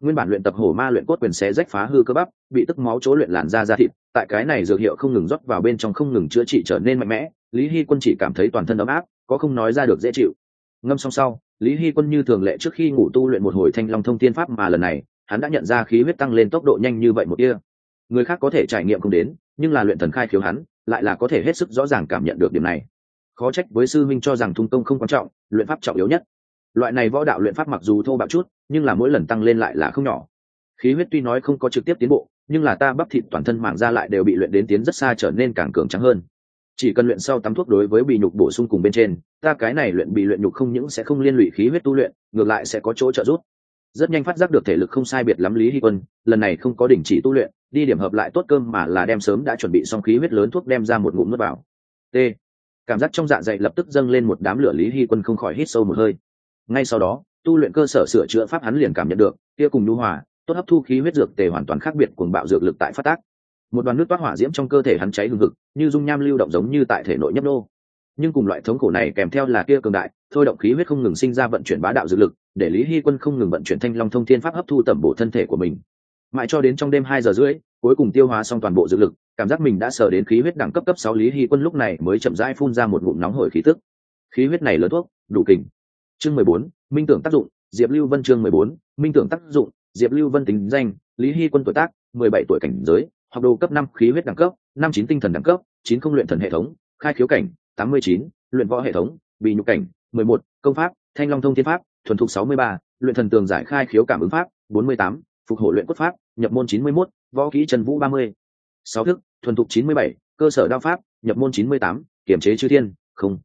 Nguyên bản luyện tập hổ ma luyện cốt quyền xé rách phá hư cơ bắp, bị tức máu chỗ luyện làn da da thịt, tại cái này dược hiệu không ngừng rót vào bên trong không ngừng chữa trị trở nên mạnh mẽ, lý hy quân chỉ cảm thấy toàn thân ấm áp, có không nói ra được dễ chịu. Ngâm xong sau lý hy quân như thường lệ trước khi ngủ tu luyện một hồi thanh long thông tiên pháp mà lần này, hắn đã nhận ra khí huyết tăng lên tốc độ nhanh như vậy một kia. Người khác có thể trải nghiệm không đến, nhưng là luyện thần khai khiếu hắn, lại là có thể hết sức rõ ràng cảm nhận được điểm này. Khó trách với sư minh cho rằng thung công không quan trọng, luyện pháp trọng yếu nhất. Loại này võ đạo luyện pháp mặc dù thô bạo chút, nhưng là mỗi lần tăng lên lại là không nhỏ. Khí huyết tuy nói không có trực tiếp tiến bộ, nhưng là ta bắp thịt toàn thân mảng ra lại đều bị luyện đến tiến rất xa trở nên càng cường trắng hơn chỉ cần luyện sau tắm thuốc đối với bị nhục bổ sung cùng bên trên, ta cái này luyện bị luyện nhục không những sẽ không liên lụy khí huyết tu luyện, ngược lại sẽ có chỗ trợ giúp. Rất nhanh phát giác được thể lực không sai biệt lắm lý hy quân, lần này không có đình chỉ tu luyện, đi điểm hợp lại tốt cơm mà là đem sớm đã chuẩn bị xong khí huyết lớn thuốc đem ra một ngụm nước vào. T. Cảm giác trong dạ dày lập tức dâng lên một đám lửa lý hy quân không khỏi hít sâu một hơi. Ngay sau đó, tu luyện cơ sở sửa chữa pháp hắn liền cảm nhận được, kia cùng nhu hòa, tốt hấp thu khí huyết dược tề hoàn toàn khác biệt cuồng bạo dược lực tại phát tác một đoàn nước toát hỏa diễm trong cơ thể hắn cháy hừng hực, như dung nham lưu động giống như tại thể nội nhấp nô. Nhưng cùng loại thống khổ này kèm theo là kia cường đại, thôi động khí huyết không ngừng sinh ra vận chuyển bá đạo dự lực, để lý hy quân không ngừng vận chuyển thanh long thông thiên pháp hấp thu tẩm bổ thân thể của mình. Mãi cho đến trong đêm hai giờ rưỡi, cuối cùng tiêu hóa xong toàn bộ dự lực, cảm giác mình đã sờ đến khí huyết đẳng cấp cấp sáu lý hy quân lúc này mới chậm rãi phun ra một ngụm nóng hổi khí tức. Khí huyết này lớn thuốc, đủ kình. Chương mười bốn, minh tưởng tác dụng, diệp lưu vân chương mười bốn, minh tưởng tác dụng, diệp lưu vân tính danh, lý hy quân tuổi tác, mười bảy tuổi cảnh giới học đồ cấp năm khí huyết đẳng cấp, năm chín tinh thần đẳng cấp, chín không luyện thần hệ thống, khai khiếu cảnh, tám mươi chín, luyện võ hệ thống bị nhục cảnh, mười một, công pháp, thanh long thông thiên pháp, thuần thục sáu mươi ba, luyện thần tường giải khai khiếu cảm ứng pháp, bốn mươi tám, phục hộ luyện cốt pháp, nhập môn chín mươi mốt, võ kỹ trần vũ ba mươi. Sáu thức, thuần thục chín mươi bảy, cơ sở đao pháp, nhập môn chín mươi tám, kiểm chế chư thiên, không.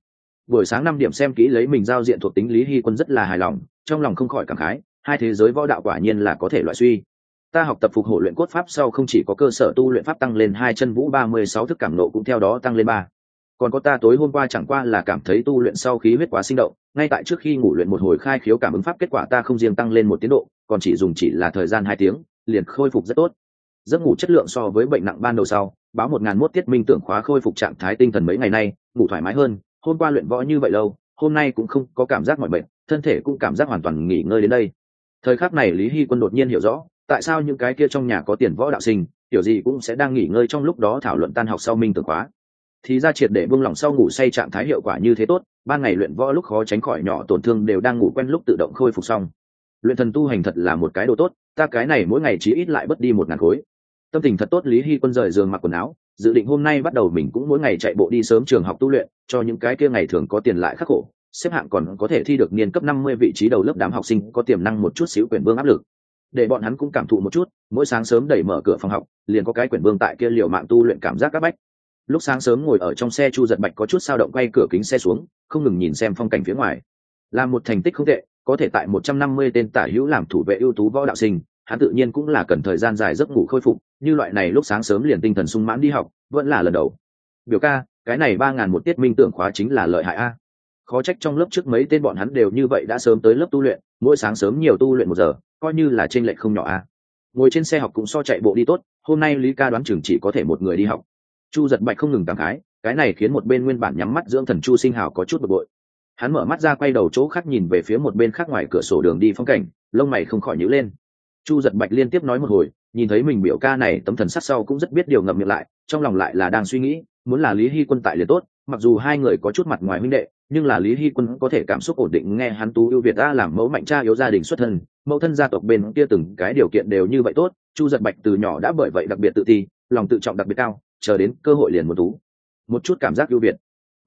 Buổi sáng năm điểm xem kỹ lấy mình giao diện thuộc tính lý hy quân rất là hài lòng, trong lòng không khỏi cảm khái, hai thế giới võ đạo quả nhiên là có thể loại suy ta học tập phục hộ luyện cốt pháp sau không chỉ có cơ sở tu luyện pháp tăng lên hai chân vũ ba mươi sáu, thức cảm nộ cũng theo đó tăng lên ba. Còn có ta tối hôm qua chẳng qua là cảm thấy tu luyện sau khí huyết quá sinh động, ngay tại trước khi ngủ luyện một hồi khai khiếu cảm ứng pháp, kết quả ta không riêng tăng lên một tiến độ, còn chỉ dùng chỉ là thời gian hai tiếng, liền khôi phục rất tốt. Giấc ngủ chất lượng so với bệnh nặng ban đầu sau, báo một ngàn mốt tiết minh tưởng khóa khôi phục trạng thái tinh thần mấy ngày nay, ngủ thoải mái hơn, hôm qua luyện võ như vậy lâu, hôm nay cũng không có cảm giác mỏi bệnh thân thể cũng cảm giác hoàn toàn nghỉ ngơi đến đây. Thời khắc này lý hy quân đột nhiên hiểu rõ tại sao những cái kia trong nhà có tiền võ đạo sinh kiểu gì cũng sẽ đang nghỉ ngơi trong lúc đó thảo luận tan học sau minh tưởng khóa thì ra triệt để buông lỏng sau ngủ say trạng thái hiệu quả như thế tốt, ban ngày luyện võ lúc khó tránh khỏi nhỏ tổn thương đều đang ngủ quen lúc tự động khôi phục xong. Luyện thần tu hành thật là một cái đồ tốt, ta cái này mỗi ngày chí ít lại bất đi một ngàn khối. Tâm tình thật tốt, lý hy quân rời giường mặc quần áo, dự định hôm nay bắt đầu mình cũng mỗi ngày chạy bộ đi sớm trường học tu luyện, cho những cái kia ngày thường có tiền lại khắc khổ, xếp hạng còn có thể thi được niên cấp năm mươi vị trí đầu lớp đám học sinh có tiềm năng một chút xíu quyền vương áp lực để bọn hắn cũng cảm thụ một chút, mỗi sáng sớm đẩy mở cửa phòng học, liền có cái quyển vương tại kia liều mạng tu luyện cảm giác các bách. Lúc sáng sớm ngồi ở trong xe chu giật bạch có chút sao động quay cửa kính xe xuống, không ngừng nhìn xem phong cảnh phía ngoài. Là một thành tích không tệ, có thể tại một trăm năm mươi tên tả hữu làm thủ vệ ưu tú võ đạo sinh, hắn tự nhiên cũng là cần thời gian dài giấc ngủ khôi phục, như loại này lúc sáng sớm liền tinh thần sung mãn đi học, vẫn là lần đầu. Biểu ca, cái này ba ngàn một tiết minh tưởng khóa chính là lợi hại a. Khó trách trong lớp trước mấy tên bọn hắn đều như vậy đã sớm tới lớp tu luyện, mỗi sáng sớm nhiều tu luyện một giờ coi như là trên lệch không nhỏ a ngồi trên xe học cũng so chạy bộ đi tốt, hôm nay lý ca đoán chừng chỉ có thể một người đi học. Chu giật bạch không ngừng cảm khái, cái này khiến một bên nguyên bản nhắm mắt dưỡng thần chu sinh hào có chút bực bội. Hắn mở mắt ra quay đầu chỗ khác nhìn về phía một bên khác ngoài cửa sổ đường đi phong cảnh, lông mày không khỏi nhíu lên. Chu giật bạch liên tiếp nói một hồi, nhìn thấy mình biểu ca này tấm thần sắc sau cũng rất biết điều ngậm miệng lại, trong lòng lại là đang suy nghĩ, muốn là lý hy quân tại liền tốt, mặc dù hai người có chút mặt ngoài huynh đệ nhưng là lý hy quân có thể cảm xúc ổn định nghe hắn tú ưu việt ta làm mẫu mạnh cha yếu gia đình xuất thân, mẫu thân gia tộc bên kia từng cái điều kiện đều như vậy tốt, chu giật bạch từ nhỏ đã bởi vậy đặc biệt tự ti, lòng tự trọng đặc biệt cao, chờ đến cơ hội liền một tú. Một chút cảm giác ưu việt.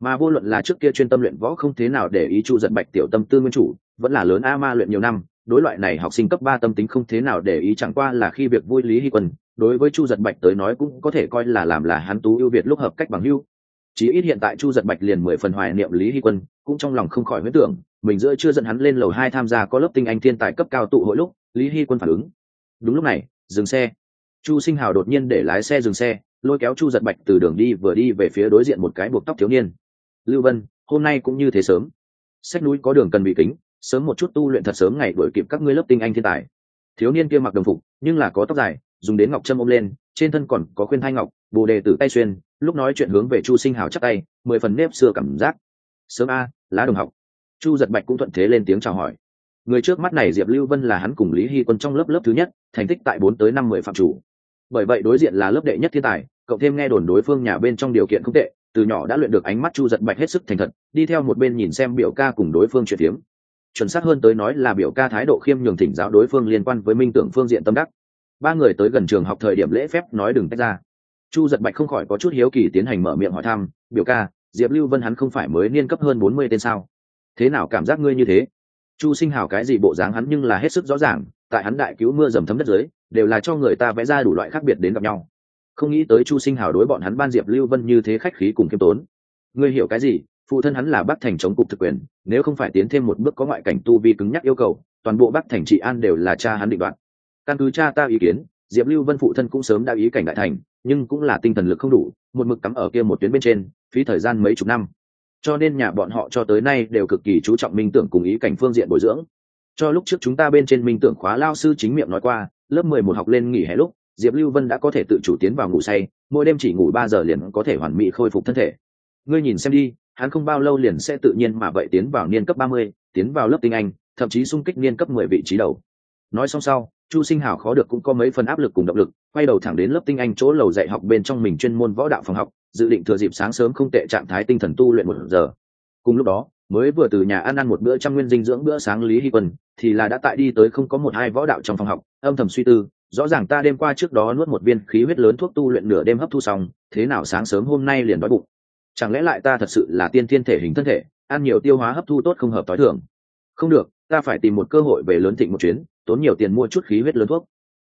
Mà vô luận là trước kia chuyên tâm luyện võ không thế nào để ý chu giật bạch tiểu tâm tư nguyên chủ, vẫn là lớn a ma luyện nhiều năm, đối loại này học sinh cấp ba tâm tính không thế nào để ý chẳng qua là khi việc vui lý hy quân, đối với chu giật bạch tới nói cũng có thể coi là làm là hắn tú ưu việt lúc hợp cách bằng hưu chí ít hiện tại chu giật bạch liền mười phần hoài niệm lý hy quân, cũng trong lòng không khỏi huyết tưởng, mình giữa chưa dẫn hắn lên lầu hai tham gia có lớp tinh anh thiên tài cấp cao tụ hội lúc, lý hy quân phản ứng. Đúng lúc này, dừng xe. Chu sinh hào đột nhiên để lái xe dừng xe, lôi kéo chu giật bạch từ đường đi vừa đi về phía đối diện một cái buộc tóc thiếu niên. Lưu vân, hôm nay cũng như thế sớm. Sách núi có đường cần bị kính, sớm một chút tu luyện thật sớm ngày đuổi kịp các ngươi lớp tinh anh thiên tài. Thiếu niên kia mặc đồng phục, nhưng là có tóc dài, dùng đến ngọc trâm ôm lên, trên thân còn có khuyên thai ngọc bồ đề tử tay xuyên, lúc nói chuyện hướng về chu sinh hào chắc tay, mười phần nếp xưa cảm giác. Sớm a, lá đồng học. Chu giật bạch cũng thuận thế lên tiếng chào hỏi. Người trước mắt này diệp lưu vân là hắn cùng lý hy quân trong lớp lớp thứ nhất, thành tích tại bốn tới năm mười phạm chủ. Bởi vậy đối diện là lớp đệ nhất thiên tài, cộng thêm nghe đồn đối phương nhà bên trong điều kiện không tệ, từ nhỏ đã luyện được ánh mắt chu giật bạch hết sức thành thật, đi theo một bên nhìn xem biểu ca cùng đối phương chuyển tiếng chuẩn xác hơn tới nói là biểu ca thái độ khiêm nhường thỉnh giáo đối phương liên quan với minh tưởng phương diện tâm đắc. Ba người tới gần trường học thời điểm lễ phép nói đừng tách ra chu giật bạch không khỏi có chút hiếu kỳ tiến hành mở miệng hỏi thăm, biểu ca, diệp lưu vân hắn không phải mới niên cấp hơn bốn mươi tên sao? Thế nào cảm giác ngươi như thế? Chu sinh hào cái gì bộ dáng hắn nhưng là hết sức rõ ràng, tại hắn đại cứu mưa dầm thấm đất dưới, đều là cho người ta vẽ ra đủ loại khác biệt đến gặp nhau. Không nghĩ tới chu sinh hào đối bọn hắn ban diệp lưu vân như thế khách khí cùng khiêm tốn. Ngươi hiểu cái gì? Phụ thân hắn là bắc thành chống cục thực quyền, nếu không phải tiến thêm một bước có ngoại cảnh tu vi cứng nhắc yêu cầu, toàn bộ bắc thành trị an đều là cha hắn định đoạt. Căn cứ cha ta ý kiến, diệp lưu vân phụ thân cũng sớm đã ý cảnh đại thành nhưng cũng là tinh thần lực không đủ, một mực cắm ở kia một tuyến bên trên, phí thời gian mấy chục năm. Cho nên nhà bọn họ cho tới nay đều cực kỳ chú trọng minh tưởng cùng ý cảnh phương diện bồi dưỡng. Cho lúc trước chúng ta bên trên minh tưởng khóa lao sư chính miệng nói qua, lớp mười một học lên nghỉ hè lúc, diệp lưu vân đã có thể tự chủ tiến vào ngủ say, mỗi đêm chỉ ngủ ba giờ liền có thể hoàn mỹ khôi phục thân thể. Ngươi nhìn xem đi, hắn không bao lâu liền sẽ tự nhiên mà vậy tiến vào niên cấp ba mươi, tiến vào lớp tinh anh, thậm chí xung kích niên cấp mười vị trí đầu. Nói xong sau chu sinh hảo khó được cũng có mấy phần áp lực cùng động lực, quay đầu thẳng đến lớp tinh anh chỗ lầu dạy học bên trong mình chuyên môn võ đạo phòng học, dự định thừa dịp sáng sớm không tệ trạng thái tinh thần tu luyện một giờ. Cùng lúc đó, mới vừa từ nhà ăn ăn một bữa trăm nguyên dinh dưỡng bữa sáng lý hy quân, thì là đã tại đi tới không có một hai võ đạo trong phòng học, âm thầm suy tư, rõ ràng ta đêm qua trước đó nuốt một viên khí huyết lớn thuốc tu luyện nửa đêm hấp thu xong, thế nào sáng sớm hôm nay liền đói bụng? Chẳng lẽ lại ta thật sự là tiên thiên thể hình thân thể, ăn nhiều tiêu hóa hấp thu tốt không hợp t h i thường? Không được, ta phải tìm một cơ hội về lớn thịnh một chuyến tốn nhiều tiền mua chút khí huyết lớn thuốc.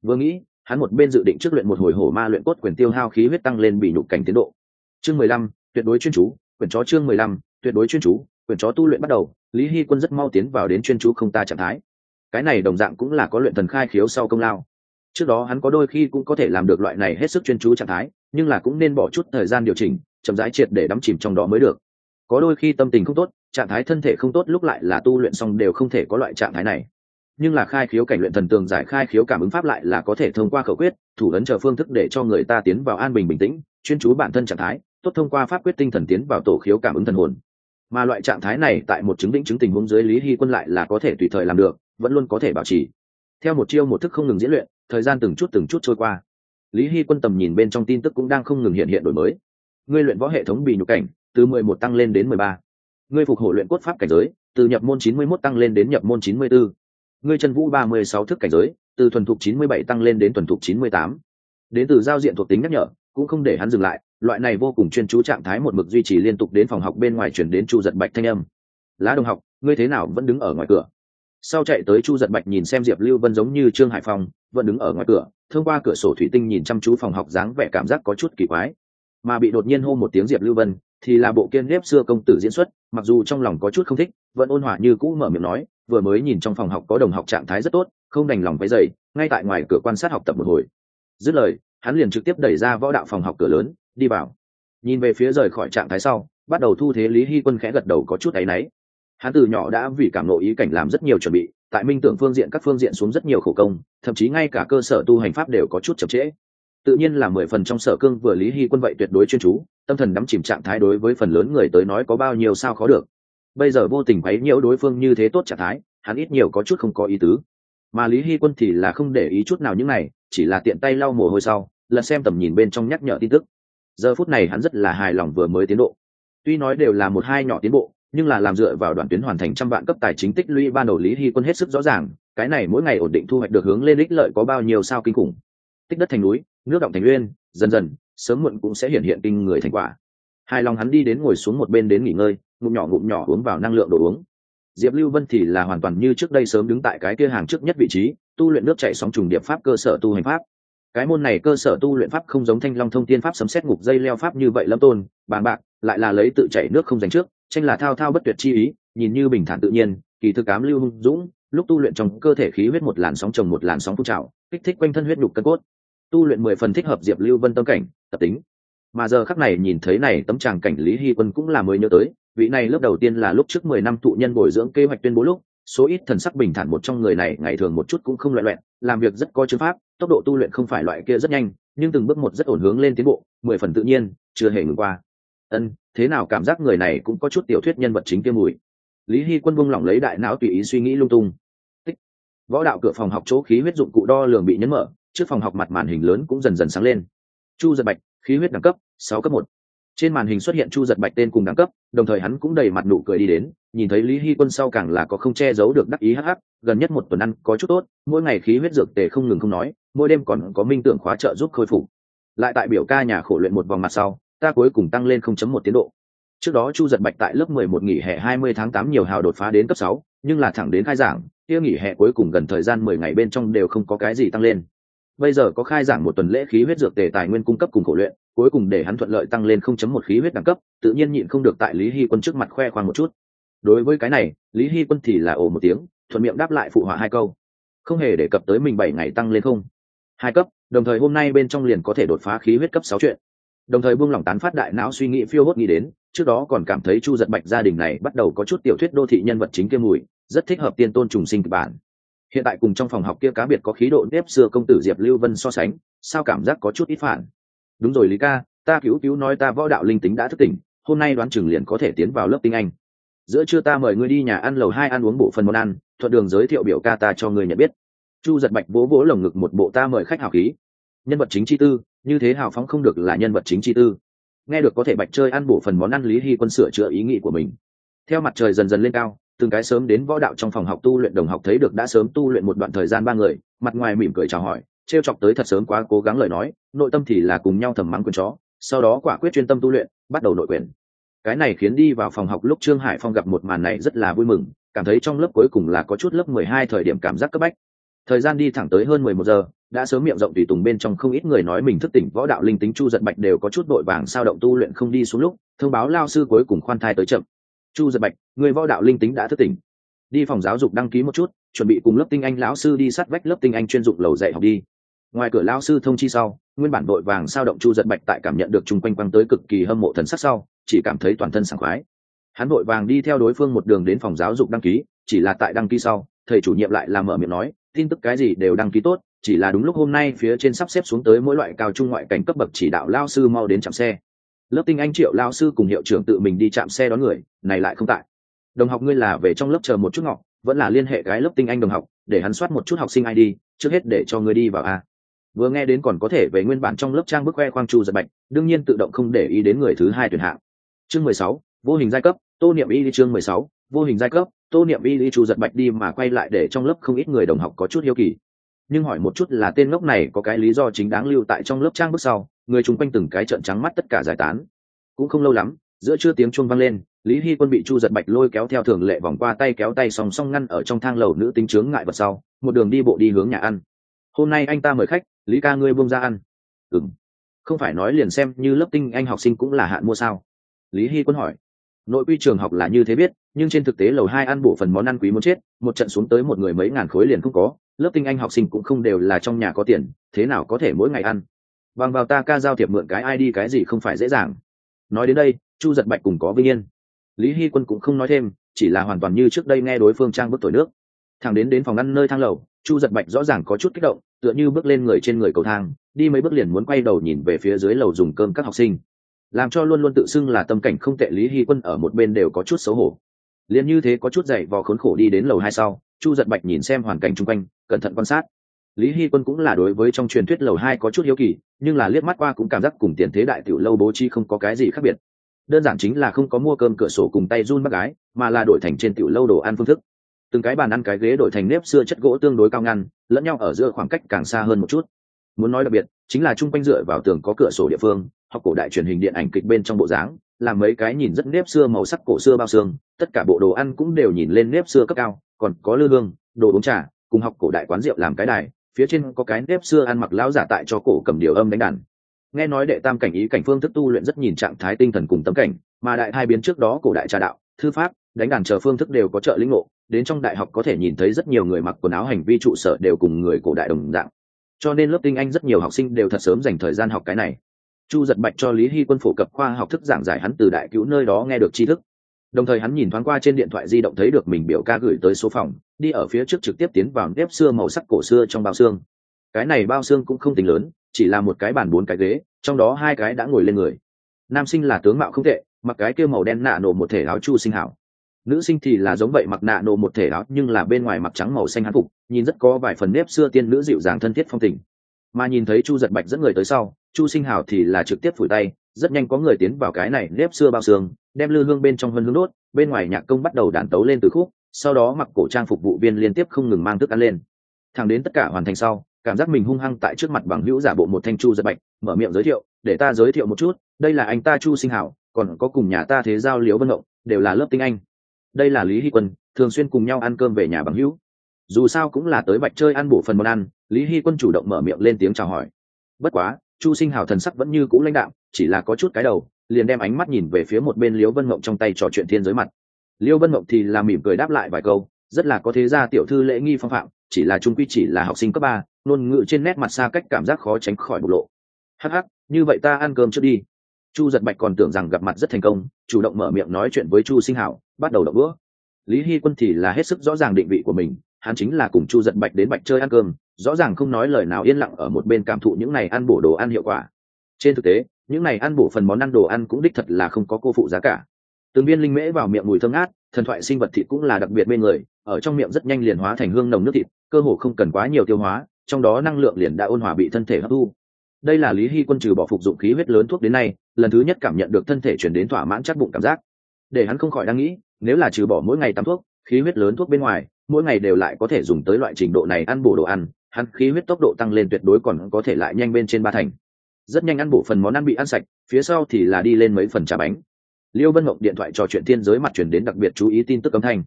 Vừa nghĩ, hắn một bên dự định trước luyện một hồi hổ ma luyện cốt quyền tiêu hao khí huyết tăng lên bị nhục cảnh tiến độ. Chương mười lăm, tuyệt đối chuyên chú, quyển chó chương mười lăm, tuyệt đối chuyên chú, quyển chó tu luyện bắt đầu, lý hy quân rất mau tiến vào đến chuyên chú không ta trạng thái. Cái này đồng dạng cũng là có luyện thần khai khiếu sau công lao. Trước đó hắn có đôi khi cũng có thể làm được loại này hết sức chuyên chú trạng thái, nhưng là cũng nên bỏ chút thời gian điều chỉnh, chậm rãi triệt để đắm chìm trong đó mới được. Có đôi khi tâm tình không tốt, trạng thái thân thể không tốt lúc lại là tu luyện xong đều không thể có loại trạng thái này nhưng là khai khiếu cảnh luyện thần tường giải khai khiếu cảm ứng pháp lại là có thể thông qua khẩu quyết, thủ ấn chờ phương thức để cho người ta tiến vào an bình bình tĩnh, chuyên chú bản thân trạng thái, tốt thông qua pháp quyết tinh thần tiến vào tổ khiếu cảm ứng thần hồn. Mà loại trạng thái này tại một chứng định chứng tình huống dưới lý hy quân lại là có thể tùy thời làm được, vẫn luôn có thể bảo trì. Theo một chiêu một thức không ngừng diễn luyện, thời gian từng chút từng chút trôi qua. Lý hy quân tầm nhìn bên trong tin tức cũng đang không ngừng hiện hiện đổi mới. Ngươi luyện võ hệ thống bị nhục cảnh, từ mười một tăng lên đến mười ba. Ngươi phục hồi luyện cốt pháp cảnh giới, từ nhập môn chín mươi mốt tăng lên đến nhập môn chín mươi bốn ngươi chân vũ ba mươi sáu thức cảnh giới, từ thuần thục chín mươi bảy tăng lên đến thuần thục chín mươi tám. Đến từ giao diện thuộc tính nhắc nhở, cũng không để hắn dừng lại, loại này vô cùng chuyên chú trạng thái một mực duy trì liên tục đến phòng học bên ngoài chuyển đến chu giật bạch thanh âm. Lá đồng học, ngươi thế nào vẫn đứng ở ngoài cửa? Sau chạy tới chu giật bạch nhìn xem diệp lưu vân giống như trương hải phong, vẫn đứng ở ngoài cửa, thông qua cửa sổ thủy tinh nhìn chăm chú phòng học dáng vẻ cảm giác có chút kỳ quái. Mà bị đột nhiên hô một tiếng diệp lưu vân, thì là bộ kiên nếp xưa công tử diễn xuất, mặc dù trong lòng có chút không thích, vẫn ôn hòa như cũ mở miệng nói vừa mới nhìn trong phòng học có đồng học trạng thái rất tốt, không đành lòng váy dày ngay tại ngoài cửa quan sát học tập một hồi. Dứt lời, hắn liền trực tiếp đẩy ra võ đạo phòng học cửa lớn, đi vào. Nhìn về phía rời khỏi trạng thái sau, bắt đầu thu thế lý hy quân khẽ gật đầu có chút áy náy. Hắn từ nhỏ đã vì cảm lộ ý cảnh làm rất nhiều chuẩn bị, tại minh tưởng phương diện các phương diện xuống rất nhiều khổ công, thậm chí ngay cả cơ sở tu hành pháp đều có chút chậm trễ. Tự nhiên là mười phần trong sở cương vừa lý hy quân vậy tuyệt đối chuyên chú, tâm thần đắm chìm trạng thái đối với phần lớn người tới nói có bao nhiêu sao khó được bây giờ vô tình quấy nhiễu đối phương như thế tốt trạng thái, hắn ít nhiều có chút không có ý tứ. Mà lý hy quân thì là không để ý chút nào những này, chỉ là tiện tay lau mồ hôi sau lần xem tầm nhìn bên trong nhắc nhở tin tức. Giờ phút này hắn rất là hài lòng vừa mới tiến độ. Tuy nói đều là một hai nhỏ tiến bộ, nhưng là làm dựa vào đoạn tuyến hoàn thành trăm vạn cấp tài chính tích lũy ban đầu lý hy quân hết sức rõ ràng, cái này mỗi ngày ổn định thu hoạch được hướng lên ích lợi có bao nhiêu sao kinh khủng. Tích đất thành núi, nước động thành uyên, dần dần, sớm muộn cũng sẽ hiện hiện kinh người thành quả. Hài lòng hắn đi đến ngồi xuống một bên đến nghỉ ngơi ngụm nhỏ ngụm nhỏ uống vào năng lượng đồ uống. Diệp lưu vân thì là hoàn toàn như trước đây sớm đứng tại cái kia hàng trước nhất vị trí, tu luyện nước chạy sóng trùng điệp pháp cơ sở tu hành pháp. Cái môn này cơ sở tu luyện pháp không giống thanh long thông tiên pháp sấm xét ngục dây leo pháp như vậy lâm tôn bàn bạc, lại là lấy tự chạy nước không dành trước, tranh là thao thao bất tuyệt chi ý, nhìn như bình thản tự nhiên, kỳ thực cám lưu hung dũng, lúc tu luyện trong cơ thể khí huyết một làn sóng trồng một làn sóng phun trào, kích thích quanh thân huyết nhục cân cốt. Tu luyện mười phần thích hợp diệp lưu vân tâm cảnh, tập tính. Mà giờ khắc này nhìn thấy này, tấm tràng cảnh lý hy quân cũng là mới nhớ tới vị này lớp đầu tiên là lúc trước mười năm thụ nhân bồi dưỡng kế hoạch tuyên bố lúc, số ít thần sắc bình thản một trong người này ngày thường một chút cũng không loại loẹn làm việc rất có chữ pháp, tốc độ tu luyện không phải loại kia rất nhanh, nhưng từng bước một rất ổn hướng lên tiến bộ, mười phần tự nhiên, chưa hề ngừng qua. Ân, thế nào cảm giác người này cũng có chút tiểu thuyết nhân vật chính kia mùi. Lý hy quân buông lỏng lấy đại não tùy ý suy nghĩ lung tung. Tích. võ đạo cửa phòng học chỗ khí huyết dụng cụ đo lường bị nhấn mở, trước phòng học mặt màn hình lớn cũng dần dần sáng lên. Chu giật bạch, khí huyết đẳng cấp, sáu cấp một trên màn hình xuất hiện chu giật bạch tên cùng đẳng cấp, đồng thời hắn cũng đầy mặt nụ cười đi đến, nhìn thấy lý hy quân sau càng là có không che giấu được đắc ý hắc hắc, gần nhất một tuần ăn có chút tốt, mỗi ngày khí huyết dược tề không ngừng không nói, mỗi đêm còn có minh tưởng khóa trợ giúp khôi phục. Lại tại biểu ca nhà khổ luyện một vòng mặt sau, ta cuối cùng tăng lên không chấm một tiến độ. Trước đó chu giật bạch tại lớp mười một nghỉ hè hai mươi tháng tám nhiều hào đột phá đến cấp sáu, nhưng là thẳng đến khai giảng, kia nghỉ hè cuối cùng gần thời gian mười ngày bên trong đều không có cái gì tăng lên. Bây giờ có khai giảng một tuần lễ khí huyết dược tề tài nguyên cung cấp cùng khổ luyện cuối cùng để hắn thuận lợi tăng lên không chấm một khí huyết đẳng cấp, tự nhiên nhịn không được tại lý hy quân trước mặt khoe khoang một chút. Đối với cái này, lý hy quân thì là ồ một tiếng, thuận miệng đáp lại phụ họa hai câu. Không hề đề cập tới mình bảy ngày tăng lên không. Hai cấp, đồng thời hôm nay bên trong liền có thể đột phá khí huyết cấp sáu chuyện. Đồng thời buông lỏng tán phát đại não suy nghĩ phiêu hốt nghĩ đến, trước đó còn cảm thấy chu giật bạch gia đình này bắt đầu có chút tiểu thuyết đô thị nhân vật chính kia mùi, rất thích hợp tiên tôn trùng sinh kịch bản. Hiện tại cùng trong phòng học kia cá biệt có khí độ nếp xưa công tử diệp lưu vân so sánh, sao cảm giác có chút ít phản? Đúng rồi lý ca, ta cứu cứu nói ta võ đạo linh tính đã thức tỉnh, hôm nay đoán chừng liền có thể tiến vào lớp tiếng anh. Giữa trưa ta mời ngươi đi nhà ăn lầu hai ăn uống bộ phần món ăn, thuận đường giới thiệu biểu ca ta cho ngươi nhận biết. Chu giật bạch vỗ vỗ lồng ngực một bộ ta mời khách hào khí. Nhân vật chính chi tư, như thế hào phóng không được là nhân vật chính chi tư. Nghe được có thể bạch chơi ăn bổ phần món ăn lý hy quân sửa chữa ý nghĩ của mình. Theo mặt trời dần dần lên cao, từng cái sớm đến võ đạo trong phòng học tu luyện đồng học thấy được đã sớm tu luyện một đoạn thời gian ba người, mặt ngoài mỉm cười chào hỏi t r e o chọc tới thật sớm quá cố gắng lời nói, nội tâm thì là cùng nhau thầm mắng quyền chó, sau đó quả quyết chuyên tâm tu luyện, bắt đầu nội quyền. Cái này khiến đi vào phòng học lúc trương hải phong gặp một màn này rất là vui mừng, cảm thấy trong lớp cuối cùng là có chút lớp mười hai thời điểm cảm giác cấp bách. Thời gian đi thẳng tới hơn mười một giờ, đã sớm miệng rộng tùy tùng bên trong không ít người nói mình thức tỉnh, võ đạo linh tính chu giật bạch đều có chút đội vàng sao động tu luyện không đi xuống lúc, thông báo lao sư cuối cùng khoan thai tới chậm. Chu giật bạch, người võ đạo linh tính đã thức tỉnh. Đi phòng giáo dục đăng ký một chút, chuẩn bị cùng lớp tinh anh lão sư đi sát vách lớp tinh anh chuyên dụng lầu dạy học đi ngoài cửa lao sư thông chi sau, nguyên bản đội vàng sao động chu giật bạch tại cảm nhận được chung quanh quăng tới cực kỳ hâm mộ thần sắc sau, chỉ cảm thấy toàn thân sảng khoái. Hắn vội vàng đi theo đối phương một đường đến phòng giáo dục đăng ký, chỉ là tại đăng ký sau, thầy chủ nhiệm lại làm mở miệng nói, tin tức cái gì đều đăng ký tốt, chỉ là đúng lúc hôm nay phía trên sắp xếp xuống tới mỗi loại cao trung ngoại cảnh cấp bậc chỉ đạo lao sư mau đến chạm xe. Lớp tinh anh triệu lao sư cùng hiệu trưởng tự mình đi chạm xe đón người, này lại không tại. Đồng học ngươi là về trong lớp chờ một chút ngọc vẫn là liên hệ cái lớp tinh anh đồng học, để hắn soát một chút học sinh id trước hết để cho ngươi đi vào a vừa nghe đến còn có thể về nguyên bản trong lớp trang bức khoe khoang chu giật bạch, đương nhiên tự động không để ý đến người thứ hai tuyển hạng. Chương mười sáu, vô hình giai cấp, tô niệm y đi chương mười sáu, vô hình giai cấp, tô niệm y đi chu giật bạch đi mà quay lại để trong lớp không ít người đồng học có chút hiếu kỳ. Nhưng hỏi một chút là tên ngốc này có cái lý do chính đáng lưu tại trong lớp trang bước sau, người chung quanh từng cái trợn trắng mắt tất cả giải tán. Cũng không lâu lắm, giữa trưa tiếng chuông vang lên, lý hy quân bị chu giật bạch lôi kéo theo thường lệ vòng qua tay kéo tay song song ngăn ở trong thang lầu nữ tính chướng ngại vật sau, một đường đi bộ đi hướng nhà ăn. Hôm nay anh ta mời khách lý ca ngươi buông ra ăn. Ừng không phải nói liền xem như lớp tinh anh học sinh cũng là hạn mua sao? Lý hy quân hỏi. Nội quy trường học là như thế biết, nhưng trên thực tế lầu hai ăn bổ phần món ăn quý muốn chết, một trận xuống tới một người mấy ngàn khối liền không có, lớp tinh anh học sinh cũng không đều là trong nhà có tiền, thế nào có thể mỗi ngày ăn? Bằng vào ta ca giao thiệp mượn cái đi cái gì không phải dễ dàng. Nói đến đây, chu giật bạch cùng có vinh yên. Lý hy quân cũng không nói thêm, chỉ là hoàn toàn như trước đây nghe đối phương trang bức thổi nước. Thằng đến đến phòng ăn nơi thang lầu, chu giật bạch rõ ràng có chút kích động tựa như bước lên người trên người cầu thang, đi mấy bước liền muốn quay đầu nhìn về phía dưới lầu dùng cơm các học sinh. Làm cho luôn luôn tự xưng là tâm cảnh không tệ lý hy quân ở một bên đều có chút xấu hổ. Liền như thế có chút dậy vò khốn khổ đi đến lầu hai sau, chu giật bạch nhìn xem hoàn cảnh chung quanh, cẩn thận quan sát. Lý hy quân cũng là đối với trong truyền thuyết lầu hai có chút hiếu kỳ, nhưng là liếc mắt qua cũng cảm giác cùng tiền thế đại tiểu lâu bố chi không có cái gì khác biệt. Đơn giản chính là không có mua cơm cửa sổ cùng tay run bác gái, mà là đổi thành trên tiểu lâu đồ ăn phương thức từng cái bàn ăn cái ghế đổi thành nếp xưa chất gỗ tương đối cao ngăn, lẫn nhau ở giữa khoảng cách càng xa hơn một chút. Muốn nói đặc biệt, chính là chung quanh dựa vào tường có cửa sổ địa phương, học cổ đại truyền hình điện ảnh kịch bên trong bộ dáng, làm mấy cái nhìn rất nếp xưa màu sắc cổ xưa bao xương, tất cả bộ đồ ăn cũng đều nhìn lên nếp xưa cấp cao, còn có lư hương, đồ uống trà, cùng học cổ đại quán rượu làm cái đài, phía trên có cái nếp xưa ăn mặc lão giả tại cho cổ cầm điều âm đánh đàn. Nghe nói đệ tam cảnh ý cảnh phương thức tu luyện rất nhìn trạng thái tinh thần cùng tấm cảnh, mà đại hai biến trước đó cổ đại trà đạo, thư pháp, đánh đàn chờ phương thức đều có trợ lĩnh ngộ đến trong đại học có thể nhìn thấy rất nhiều người mặc quần áo hành vi trụ sở đều cùng người cổ đại đồng dạng. Cho nên lớp tinh anh rất nhiều học sinh đều thật sớm dành thời gian học cái này. Chu giật bạch cho lý hy quân phổ cập khoa học thức giảng giải hắn từ đại cứu nơi đó nghe được tri thức. Đồng thời hắn nhìn thoáng qua trên điện thoại di động thấy được mình biểu ca gửi tới số phòng, đi ở phía trước trực tiếp tiến vào nếp xưa màu sắc cổ xưa trong bao xương. Cái này bao xương cũng không tính lớn, chỉ là một cái bàn bốn cái ghế, trong đó hai cái đã ngồi lên người. Nam sinh là tướng mạo không tệ, mặc cái kia màu đen nạ nổ một thể áo chu sinh hảo nữ sinh thì là giống vậy mặc nạ nổ một thể áo, nhưng là bên ngoài mặc trắng màu xanh hán phục, nhìn rất có vài phần nếp xưa tiên nữ dịu dàng thân thiết phong tình. Mà nhìn thấy chu giật bạch dẫn người tới sau, chu sinh hào thì là trực tiếp phủi tay, rất nhanh có người tiến vào cái này nếp xưa bao xương, đem lư hương bên trong hơn hương đốt, bên ngoài nhạc công bắt đầu đàn tấu lên từ khúc, sau đó mặc cổ trang phục vụ viên liên tiếp không ngừng mang thức ăn lên. Thẳng đến tất cả hoàn thành sau, cảm giác mình hung hăng tại trước mặt bằng hữu giả bộ một thanh chu giật bạch, mở miệng giới thiệu, để ta giới thiệu một chút, đây là anh ta chu sinh hảo còn có cùng nhà ta thế giao liễu vân hậu đều là lớp tinh anh đây là lý hy quân, thường xuyên cùng nhau ăn cơm về nhà bằng hữu. Dù sao cũng là tới bạch chơi ăn bổ phần món ăn, lý hy quân chủ động mở miệng lên tiếng chào hỏi. Bất quá, chu sinh hào thần sắc vẫn như cũ lãnh đạo chỉ là có chút cái đầu, liền đem ánh mắt nhìn về phía một bên liễu vân mộng trong tay trò chuyện thiên giới mặt. Liễu vân mộng thì làm mỉm cười đáp lại vài câu, rất là có thế gia tiểu thư lễ nghi phong phạm, chỉ là trung quy chỉ là học sinh cấp ba, ngôn ngữ trên nét mặt xa cách cảm giác khó tránh khỏi bộc lộ. Hắc hắc, như vậy ta ăn cơm trước đi chu giật bạch còn tưởng rằng gặp mặt rất thành công, chủ động mở miệng nói chuyện với chu sinh hảo, bắt đầu đậu bữa lý hy quân thì là hết sức rõ ràng định vị của mình, hắn chính là cùng chu giật bạch đến bạch chơi ăn cơm, rõ ràng không nói lời nào yên lặng ở một bên cảm thụ những này ăn bổ đồ ăn hiệu quả. Trên thực tế, những này ăn bổ phần món ăn đồ ăn cũng đích thật là không có cô phụ giá cả. Từng viên linh mễ vào miệng mùi thơm ngát, thần thoại sinh vật thịt cũng là đặc biệt bên người, ở trong miệng rất nhanh liền hóa thành hương nồng nước thịt, cơ hồ không cần quá nhiều tiêu hóa, trong đó năng lượng liền đã ôn hòa bị thân thể hấp thu đây là lý hy quân trừ bỏ phục dụng khí huyết lớn thuốc đến nay, lần thứ nhất cảm nhận được thân thể chuyển đến thỏa mãn chắc bụng cảm giác. Để hắn không khỏi đang nghĩ, nếu là trừ bỏ mỗi ngày tắm thuốc, khí huyết lớn thuốc bên ngoài, mỗi ngày đều lại có thể dùng tới loại trình độ này ăn bổ đồ ăn, hắn khí huyết tốc độ tăng lên tuyệt đối còn có thể lại nhanh bên trên ba thành. Rất nhanh ăn bổ phần món ăn bị ăn sạch, phía sau thì là đi lên mấy phần trà bánh. Liêu vân mộng điện thoại trò chuyện thiên giới mặt chuyển đến đặc biệt chú ý tin tức âm thanh.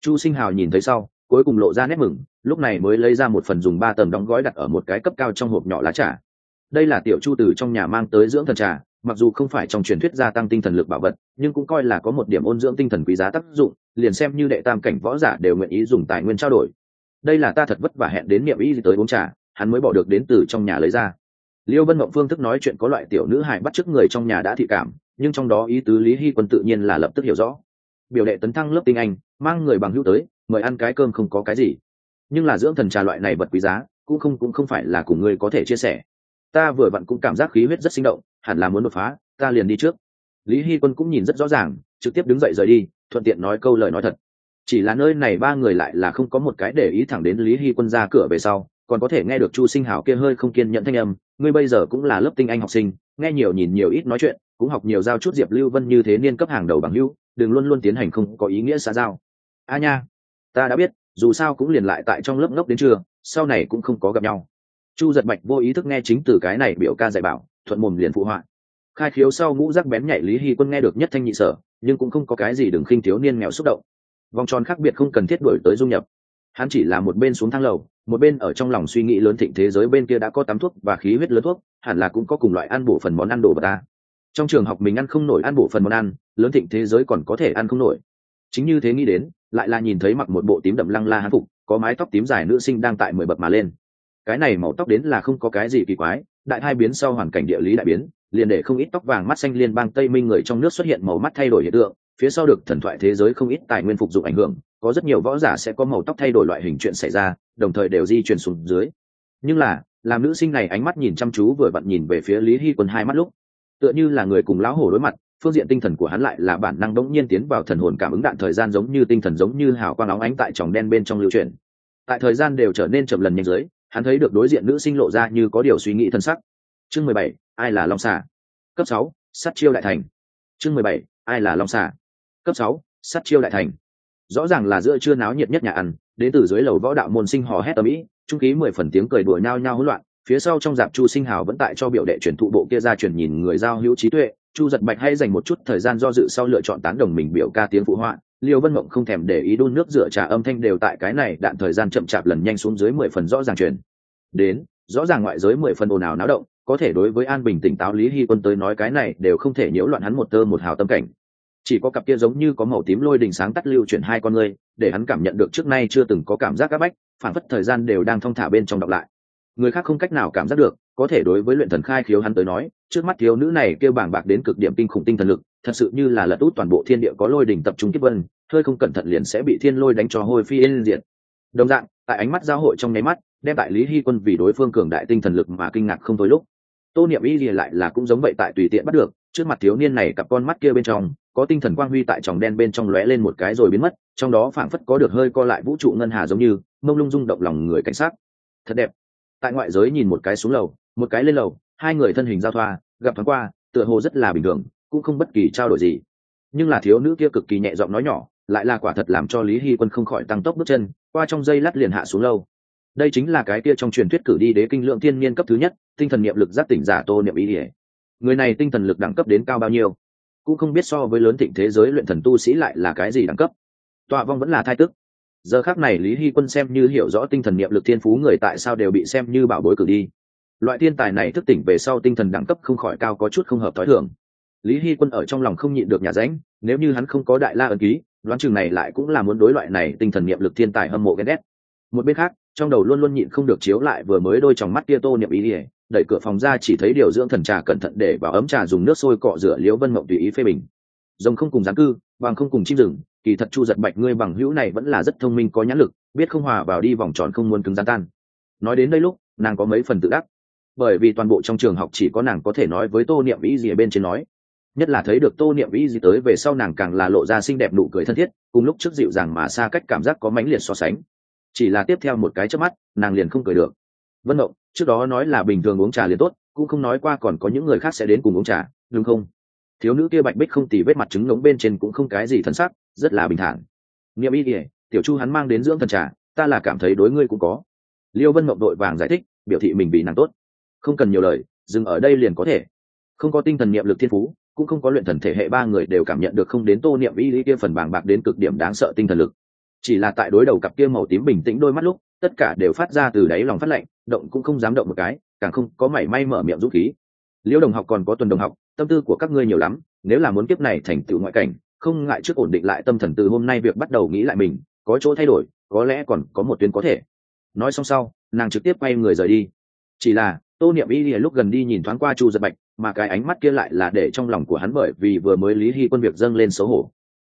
Chu sinh hào nhìn thấy sau, cuối cùng lộ ra nét mừng, lúc này mới lấy ra một phần dùng ba tầng đóng gói đặt ở một cái cấp cao trong hộp nhỏ lá trà đây là tiểu chu từ trong nhà mang tới dưỡng thần trà, mặc dù không phải trong truyền thuyết gia tăng tinh thần lực bảo vật, nhưng cũng coi là có một điểm ôn dưỡng tinh thần quý giá tác dụng, liền xem như đệ tam cảnh võ giả đều nguyện ý dùng tài nguyên trao đổi. Đây là ta thật vất vả hẹn đến niệm ý tới uống trà, hắn mới bỏ được đến từ trong nhà lấy ra. Liêu vân mộng phương thức nói chuyện có loại tiểu nữ hại bắt chước người trong nhà đã thị cảm, nhưng trong đó ý tứ lý hy quân tự nhiên là lập tức hiểu rõ. Biểu đệ tấn thăng lớp tinh anh, mang người bằng hữu tới, mời ăn cái cơm không có cái gì. Nhưng là dưỡng thần trà loại này vật quý giá, cũng không cũng không phải là cùng ngươi có thể chia sẻ ta vừa vặn cũng cảm giác khí huyết rất sinh động, hẳn là muốn đột phá, ta liền đi trước. Lý hy quân cũng nhìn rất rõ ràng, trực tiếp đứng dậy rời đi, thuận tiện nói câu lời nói thật. Chỉ là nơi này ba người lại là không có một cái để ý thẳng đến lý hy quân ra cửa về sau, còn có thể nghe được chu sinh hảo kia hơi không kiên nhẫn thanh âm, ngươi bây giờ cũng là lớp tinh anh học sinh, nghe nhiều nhìn nhiều ít nói chuyện, cũng học nhiều giao chút diệp lưu vân như thế niên cấp hàng đầu bằng hữu, đừng luôn luôn tiến hành không có ý nghĩa xã giao. A nha, ta đã biết, dù sao cũng liền lại tại trong lớp ngốc đến trưa, sau này cũng không có gặp nhau chu giật bạch vô ý thức nghe chính từ cái này biểu ca dạy bảo, thuận mồm liền phụ họa. Khai khiếu sau ngũ rắc bén nhảy lý hy quân nghe được nhất thanh nhị sở, nhưng cũng không có cái gì đừng khinh thiếu niên nghèo xúc động. Vòng tròn khác biệt không cần thiết đổi tới dung nhập. Hắn chỉ là một bên xuống thang lầu, một bên ở trong lòng suy nghĩ lớn thịnh thế giới bên kia đã có tắm thuốc và khí huyết lớn thuốc, hẳn là cũng có cùng loại ăn bổ phần món ăn đồ vật ta. Trong trường học mình ăn không nổi ăn bổ phần món ăn, lớn thịnh thế giới còn có thể ăn không nổi. Chính như thế nghĩ đến, lại là nhìn thấy mặc một bộ tím đậm lăng la hán phục, có mái tóc tím dài nữ sinh đang tại mười bậc mà lên cái này màu tóc đến là không có cái gì kỳ quái, đại hai biến sau hoàn cảnh địa lý đại biến, liền để không ít tóc vàng mắt xanh liên bang tây minh người trong nước xuất hiện màu mắt thay đổi hiện tượng, phía sau được thần thoại thế giới không ít tài nguyên phục dụng ảnh hưởng, có rất nhiều võ giả sẽ có màu tóc thay đổi loại hình chuyện xảy ra, đồng thời đều di chuyển xuống dưới. Nhưng là, làm nữ sinh này ánh mắt nhìn chăm chú vừa vặn nhìn về phía lý hy quân hai mắt lúc, tựa như là người cùng lão hổ đối mặt, phương diện tinh thần của hắn lại là bản năng đống nhiên tiến vào thần hồn cảm ứng đạn thời gian giống như tinh thần giống như hào quang óng ánh tại tròng đen bên trong lưu truyền tại thời gian đều trở nên chậm lần nhanh dưới hắn thấy được đối diện nữ sinh lộ ra như có điều suy nghĩ thân sắc. Chương mười bảy, ai là long xà? Cấp sáu sắt chiêu đại thành. Chương mười bảy, ai là long xà? Cấp sáu sắt chiêu đại thành. Rõ ràng là giữa trưa náo nhiệt nhất nhà ăn, đến từ dưới lầu võ đạo môn sinh hò hét ở ĩ, trung ký mười phần tiếng cười đùa nhao nhao hỗn loạn, phía sau trong dạp chu sinh hào vẫn tại cho biểu đệ chuyển thụ bộ kia ra chuyển nhìn người giao hữu trí tuệ, chu giật bạch hay dành một chút thời gian do dự sau lựa chọn tán đồng mình biểu ca tiếng phụ họa liêu vân mộng không thèm để ý đun nước rửa trà âm thanh đều tại cái này, đạn thời gian chậm chạp lần nhanh xuống dưới mười phần rõ ràng truyền. Đến, rõ ràng ngoại giới mười phần ồn ào náo động, có thể đối với an bình tỉnh táo lý hy quân tới nói cái này đều không thể nhiễu loạn hắn một tơ một hào tâm cảnh. Chỉ có cặp kia giống như có màu tím lôi đình sáng tắt lưu chuyển hai con người để hắn cảm nhận được trước nay chưa từng có cảm giác áp bách, phản phất thời gian đều đang thong thả bên trong đọc lại. Người khác không cách nào cảm giác được, có thể đối với luyện thần khai khiếu hắn tới nói, trước mắt thiếu nữ này kêu bảng bạc đến cực điểm kinh khủng tinh thần lực thật sự như là lật út toàn bộ thiên địa có lôi đỉnh tập trung kiếp vân, hơi không cẩn thận liền sẽ bị thiên lôi đánh cho hôi phi yên diện đồng dạng, tại ánh mắt giao hội trong nháy mắt, đem đại lý hy quân vì đối phương cường đại tinh thần lực mà kinh ngạc không thôi lúc. Tô niệm y lìa lại là cũng giống vậy tại tùy tiện bắt được, trước mặt thiếu niên này cặp con mắt kia bên trong, có tinh thần quang huy tại tròng đen bên trong lóe lên một cái rồi biến mất, trong đó phảng phất có được hơi co lại vũ trụ ngân hà giống như, mông lung rung động lòng người cảnh sát thật đẹp. Tại ngoại giới nhìn một cái xuống lầu, một cái lên lầu, hai người thân hình giao thoa, gặp thoáng qua, tựa hồ rất là bình thường cũng không bất kỳ trao đổi gì. Nhưng là thiếu nữ kia cực kỳ nhẹ giọng nói nhỏ, lại là quả thật làm cho lý hy quân không khỏi tăng tốc bước chân, qua trong dây lát liền hạ xuống lâu. Đây chính là cái kia trong truyền thuyết cử đi đế kinh lượng thiên niên cấp thứ nhất, tinh thần niệm lực giác tỉnh giả tô niệm ý ỉa người này tinh thần lực đẳng cấp đến cao bao nhiêu? Cũng không biết so với lớn thịnh thế giới luyện thần tu sĩ lại là cái gì đẳng cấp. Tọa vong vẫn là thai tức. Giờ khác này lý hy quân xem như hiểu rõ tinh thần niệm lực thiên phú người tại sao đều bị xem như bảo bối cử đi. Loại thiên tài này thức tỉnh về sau tinh thần đẳng cấp không khỏi cao có chút không hợp t h ó i thường lý hy quân ở trong lòng không nhịn được nhà ránh, nếu như hắn không có đại la ẩn ký, đoán chừng này lại cũng là muốn đối loại này tinh thần niệm lực thiên tài hâm mộ ghen ghét. Một bên khác, trong đầu luôn luôn nhịn không được chiếu lại vừa mới đôi trong mắt Tia tô niệm ý ỉa, đẩy cửa phòng ra chỉ thấy điều dưỡng thần trà cẩn thận để vào ấm trà dùng nước sôi cọ rửa liễu vân mộng tùy ý phê bình. Rồng không cùng gián cư bằng không cùng chim rừng, kỳ thật chu giật bạch ngươi bằng hữu này vẫn là rất thông minh có nhãn lực, biết không hòa vào đi vòng tròn không muốn cứng gian tan. Nói đến đây lúc, nàng có mấy phần tự đắc. Bởi vì toàn bộ trong trường học chỉ có nàng có thể nói với tô niệm ý gì ở bên trên nói nhất là thấy được tô niệm y gì tới về sau nàng càng là lộ ra xinh đẹp nụ cười thân thiết, cùng lúc trước dịu dàng mà xa cách cảm giác có mãnh liệt so sánh. Chỉ là tiếp theo một cái chớp mắt, nàng liền không cười được. Vân mộng, trước đó nói là bình thường uống trà liền tốt, cũng không nói qua còn có những người khác sẽ đến cùng uống trà, đúng không? Thiếu nữ kia bạch bích không tì vết mặt trứng ngống bên trên cũng không cái gì thân sắc, rất là bình thản. Niệm y kỉa tiểu chu hắn mang đến dưỡng thần trà, ta là cảm thấy đối ngươi cũng có. Liêu vân mộng đội vàng giải thích, biểu thị mình bị nàng tốt. Không cần nhiều lời, dừng ở đây liền có thể. Không có tinh thần niệm lực thiên phú cũng không có luyện thần thể hệ, ba người đều cảm nhận được không đến tô niệm y lý kia phần bàng bạc đến cực điểm đáng sợ tinh thần lực. Chỉ là tại đối đầu cặp kia màu tím bình tĩnh đôi mắt lúc, tất cả đều phát ra từ đáy lòng phát lạnh, động cũng không dám động một cái, càng không có mảy may mở miệng rút khí. Liễu đồng học còn có tuần đồng học, tâm tư của các ngươi nhiều lắm, nếu là muốn kiếp này thành tựu ngoại cảnh, không ngại trước ổn định lại tâm thần từ hôm nay việc bắt đầu nghĩ lại mình, có chỗ thay đổi, có lẽ còn có một tuyến có thể. Nói xong sau, nàng trực tiếp quay người rời đi. Chỉ là, tô niệm y lúc gần đi nhìn thoáng qua chu giật bạch mà cái ánh mắt kia lại là để trong lòng của hắn bởi vì vừa mới lý hy quân việc dâng lên xấu hổ.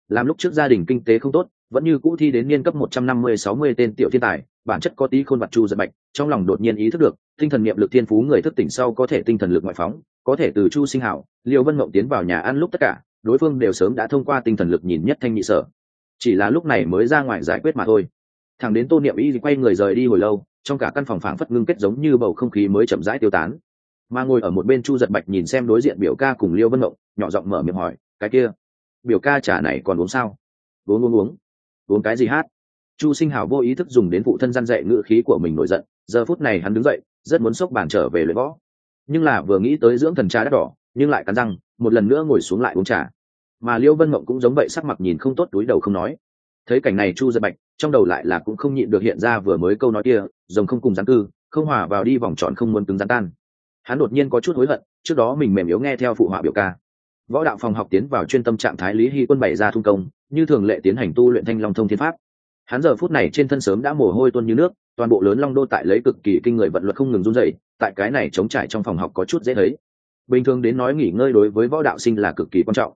Làm lúc trước gia đình kinh tế không tốt, vẫn như cũ thi đến niên cấp một trăm năm mươi sáu mươi tên tiểu thiên tài, bản chất có tí khôn vặt chu giật bạch, trong lòng đột nhiên ý thức được, tinh thần niệm lực thiên phú người thức tỉnh sau có thể tinh thần lực ngoại phóng, có thể từ chu sinh hảo liều vân mộng tiến vào nhà ăn lúc tất cả, đối phương đều sớm đã thông qua tinh thần lực nhìn nhất thanh nhị sở. Chỉ là lúc này mới ra ngoài giải quyết mà thôi. Thằng đến tô niệm y quay người rời đi hồi lâu, trong cả căn phòng phảng phất ngưng kết giống như bầu không khí mới chậm rãi tiêu tán mà ngồi ở một bên chu giật bạch nhìn xem đối diện biểu ca cùng liêu vân mộng nhỏ giọng mở miệng hỏi, cái kia, biểu ca trà này còn uống sao? Uống uống uống. Uống cái gì hát? Chu sinh hào vô ý thức dùng đến phụ thân gian dạy ngữ khí của mình nổi giận, giờ phút này hắn đứng dậy, rất muốn xốc bàn trở về luyện võ. Nhưng là vừa nghĩ tới dưỡng thần trà đắt đỏ, nhưng lại cắn răng, một lần nữa ngồi xuống lại uống trà. Mà liêu vân mộng cũng giống vậy sắc mặt nhìn không tốt, túi đầu không nói. Thấy cảnh này chu giật bạch, trong đầu lại là cũng không nhịn được hiện ra vừa mới câu nói kia, rồng không cùng gián cư, không hòa vào đi vòng tròn không muốn cứng rắn tan hắn đột nhiên có chút hối hận, trước đó mình mềm yếu nghe theo phụ họa biểu ca. Võ đạo phòng học tiến vào chuyên tâm trạng thái lý hy quân bày ra thung công, như thường lệ tiến hành tu luyện thanh long thông thiên pháp. Hắn giờ phút này trên thân sớm đã mồ hôi tuôn như nước, toàn bộ lớn long đô tại lấy cực kỳ kinh người vận luật không ngừng run dậy tại cái này chống trải trong phòng học có chút dễ thấy. Bình thường đến nói nghỉ ngơi đối với võ đạo sinh là cực kỳ quan trọng.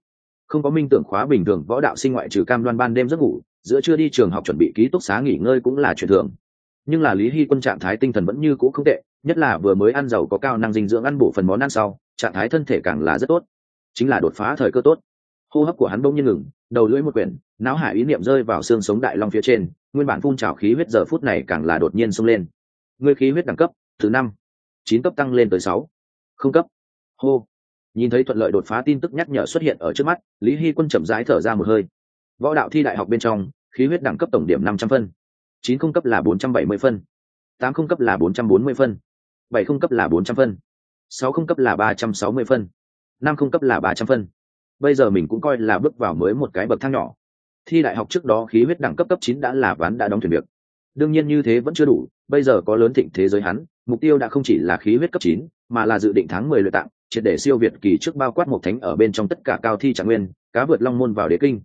Không có minh tưởng khóa bình thường, võ đạo sinh ngoại trừ cam đoan ban đêm giấc ngủ, giữa chưa đi trường học chuẩn bị ký túc xá nghỉ ngơi cũng là chuyện thường nhưng là lý hy quân trạng thái tinh thần vẫn như cũ không tệ, nhất là vừa mới ăn giàu có cao năng dinh dưỡng ăn bổ phần món ăn sau, trạng thái thân thể càng là rất tốt. Chính là đột phá thời cơ tốt. Hô hấp của hắn bỗng nhiên ngừng, đầu lưỡi một quyển, não hải ý niệm rơi vào xương sống đại long phía trên, nguyên bản phun trào khí huyết giờ phút này càng là đột nhiên xông lên. Ngươi khí huyết đẳng cấp, thứ năm, chín cấp tăng lên tới sáu. Không cấp. Hô. Nhìn thấy thuận lợi đột phá tin tức nhắc nhở xuất hiện ở trước mắt, lý hy quân chậm rãi thở ra một hơi. Võ đạo thi đại học bên trong, khí huyết đẳng cấp tổng điểm năm trăm phân chín không cấp là bốn trăm bảy mươi phân. Tám không cấp là bốn trăm bốn mươi phân. Bảy không cấp là bốn trăm phân. Sáu không cấp là ba trăm sáu mươi phân. Năm không cấp là ba trăm phân. Bây giờ mình cũng coi là bước vào mới một cái bậc thang nhỏ. Thi đại học trước đó khí huyết đẳng cấp cấp chín đã là ván đã đóng thuyền việc. Đương nhiên như thế vẫn chưa đủ, bây giờ có lớn thịnh thế giới hắn, mục tiêu đã không chỉ là khí huyết cấp chín, mà là dự định tháng mười luyện tạng, triệt để siêu việt kỳ trước bao quát một thánh ở bên trong tất cả cao thi trạng nguyên, cá vượt long môn vào đế kinh.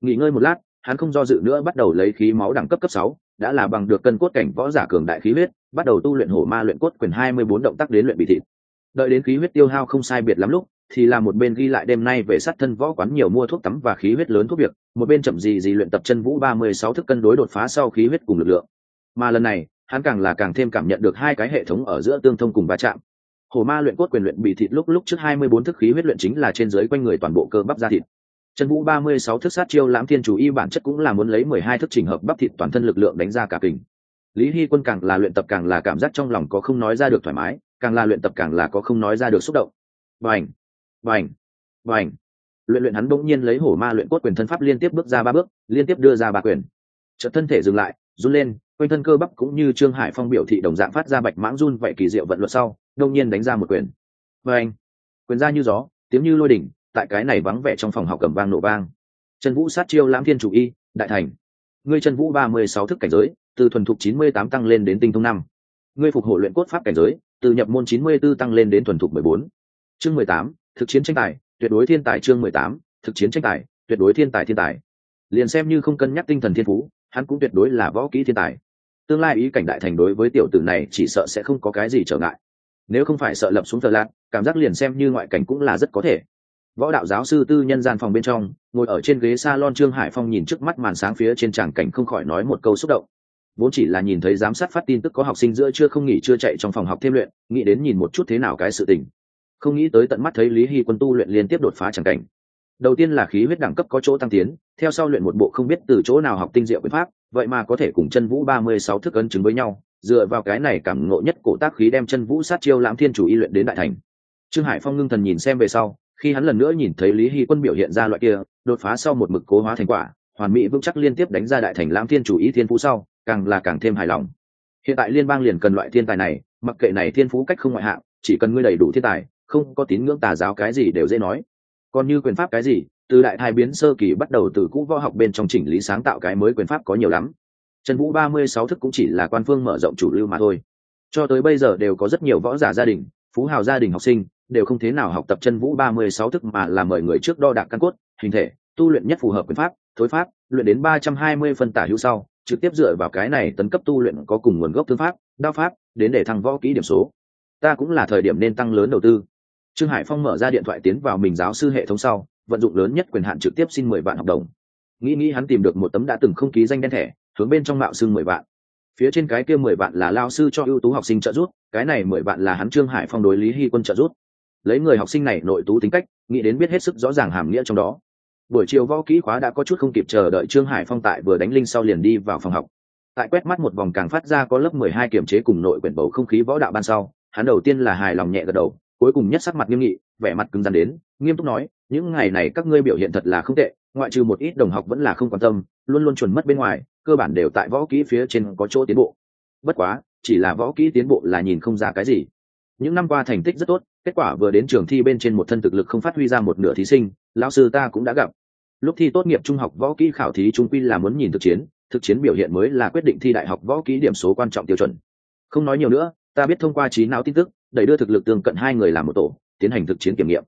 Nghỉ ngơi một lát, hắn không do dự nữa bắt đầu lấy khí máu đẳng cấp cấp sáu đã là bằng được cân cốt cảnh võ giả cường đại khí huyết, bắt đầu tu luyện hổ ma luyện cốt quyền hai mươi bốn động tác đến luyện bị thịt. Đợi đến khí huyết tiêu hao không sai biệt lắm lúc, thì là một bên ghi lại đêm nay về sát thân võ quán nhiều mua thuốc tắm và khí huyết lớn thuốc việc, một bên chậm gì gì luyện tập chân vũ ba mươi sáu thức cân đối đột phá sau khí huyết cùng lực lượng. Mà lần này, hắn càng là càng thêm cảm nhận được hai cái hệ thống ở giữa tương thông cùng va chạm. Hổ ma luyện cốt quyền luyện bị thịt lúc lúc trước hai mươi bốn thức khí huyết luyện chính là trên dưới quanh người toàn bộ cơ bắp da thịt chân vũ ba mươi sáu thức sát chiêu lãm thiên chủ y bản chất cũng là muốn lấy mười hai thức trình hợp bắp thịt toàn thân lực lượng đánh ra cả kình. Lý hy quân càng là luyện tập càng là cảm giác trong lòng có không nói ra được thoải mái càng là luyện tập càng là có không nói ra được xúc động. Bành, bành, bành. luyện luyện hắn bỗng nhiên lấy hổ ma luyện cốt quyền thân pháp liên tiếp bước ra ba bước liên tiếp đưa ra ba quyền. Chợt thân thể dừng lại run lên quanh thân cơ bắp cũng như trương hải phong biểu thị đồng dạng phát ra bạch mãng run vậy kỳ diệu vận luật sau đột nhiên đánh ra một quyền. Bành. quyền ra như gió tiếng như lôi đỉnh tại cái này vắng vẻ trong phòng học cầm vang nổ vang. Trần vũ sát chiêu lãm thiên chủ y, đại thành. Ngươi trần vũ ba mươi sáu thức cảnh giới, từ thuần thục chín mươi tám tăng lên đến tinh thông năm. Ngươi phục hộ luyện cốt pháp cảnh giới, từ nhập môn chín mươi 94 tăng lên đến thuần thục mười bốn. Chương mười tám, thực chiến tranh tài, tuyệt đối thiên tài chương mười tám, thực chiến tranh tài, tuyệt đối thiên tài thiên tài. Liền xem như không cân nhắc tinh thần thiên phú, hắn cũng tuyệt đối là võ kỹ thiên tài. Tương lai ý cảnh đại thành đối với tiểu tử này chỉ sợ sẽ không có cái gì trở ngại. Nếu không phải sợ lập xuống thờ lạc, cảm giác liền xem như ngoại cảnh cũng là rất có thể võ đạo giáo sư tư nhân gian phòng bên trong, ngồi ở trên ghế s a lon trương hải phong nhìn trước mắt màn sáng phía trên tràng cảnh không khỏi nói một câu xúc động. Vốn chỉ là nhìn thấy giám sát phát tin tức có học sinh giữa chưa không nghỉ chưa chạy trong phòng học thêm luyện, nghĩ đến nhìn một chút thế nào cái sự tình. Không nghĩ tới tận mắt thấy lý hy quân tu luyện liên tiếp đột phá tràng cảnh. Đầu tiên là khí huyết đẳng cấp có chỗ tăng tiến, theo sau luyện một bộ không biết từ chỗ nào học tinh diệu quyền pháp, vậy mà có thể cùng chân vũ ba mươi sáu thức ấn chứng với nhau, dựa vào cái này cảm ngộ nhất cổ tác khí đem chân vũ sát chiêu lãm thiên chủ y luyện đến đại thành. Trương hải phong ngưng thần nhìn xem về sau khi hắn lần nữa nhìn thấy lý hy quân biểu hiện ra loại kia, đột phá sau một mực cố hóa thành quả, hoàn mỹ vững chắc liên tiếp đánh ra đại thành lãm thiên chủ ý thiên phú sau, càng là càng thêm hài lòng. Hiện tại liên bang liền cần loại thiên tài này, mặc kệ này thiên phú cách không ngoại hạng, chỉ cần ngươi đầy đủ thiên tài, không có tín ngưỡng tà giáo cái gì đều dễ nói. Còn như quyền pháp cái gì, từ đại thai biến sơ kỳ bắt đầu từ cũ võ học bên trong chỉnh lý sáng tạo cái mới quyền pháp có nhiều lắm. Trần vũ ba mươi sáu thức cũng chỉ là quan phương mở rộng chủ lưu mà thôi. Cho tới bây giờ đều có rất nhiều võ giả gia đình phú hào gia đình học sinh, đều không thế nào học tập chân vũ ba mươi sáu thức mà là mời người trước đo đạc căn cốt, hình thể, tu luyện nhất phù hợp quyền pháp, thối pháp, luyện đến ba trăm hai mươi phân tả hữu sau, trực tiếp dựa vào cái này tấn cấp tu luyện có cùng nguồn gốc thương pháp, đao pháp, đến để thăng võ kỹ điểm số. Ta cũng là thời điểm nên tăng lớn đầu tư. Trương hải phong mở ra điện thoại tiến vào mình giáo sư hệ thống sau, vận dụng lớn nhất quyền hạn trực tiếp xin mười vạn học đồng. Nghĩ nghĩ hắn tìm được một tấm đã từng không ký danh đen thẻ, hướng bên trong mạo xưng mười vạn phía trên cái kia mười vạn là lao sư cho ưu tú học sinh trợ giúp, cái này mười vạn là hắn trương hải phong đối lý hy quân trợ giúp. Lấy người học sinh này nội tú tính cách, nghĩ đến biết hết sức rõ ràng hàm nghĩa trong đó. Buổi chiều võ kỹ khóa đã có chút không kịp chờ đợi trương hải phong tại vừa đánh linh sau liền đi vào phòng học. Tại quét mắt một vòng càng phát ra có lớp mười hai kiểm chế cùng nội quyển bầu không khí võ đạo ban sau, hắn đầu tiên là hài lòng nhẹ gật đầu, cuối cùng nhất sắc mặt nghiêm nghị, vẻ mặt cứng rắn đến, nghiêm túc nói, những ngày này các ngươi biểu hiện thật là không tệ, ngoại trừ một ít đồng học vẫn là không quan tâm, luôn luôn chuẩn mất bên ngoài cơ bản đều tại võ kỹ phía trên có chỗ tiến bộ. Bất quá, chỉ là võ kỹ tiến bộ là nhìn không ra cái gì. Những năm qua thành tích rất tốt, kết quả vừa đến trường thi bên trên một thân thực lực không phát huy ra một nửa thí sinh, lão sư ta cũng đã gặp. Lúc thi tốt nghiệp trung học võ kỹ khảo thí trung quy là muốn nhìn thực chiến thực chiến biểu hiện mới là quyết định thi đại học võ kỹ điểm số quan trọng tiêu chuẩn. Không nói nhiều nữa, ta biết thông qua trí não tin tức, đẩy đưa thực lực tương cận hai người làm một tổ, tiến hành thực chiến kiểm nghiệm.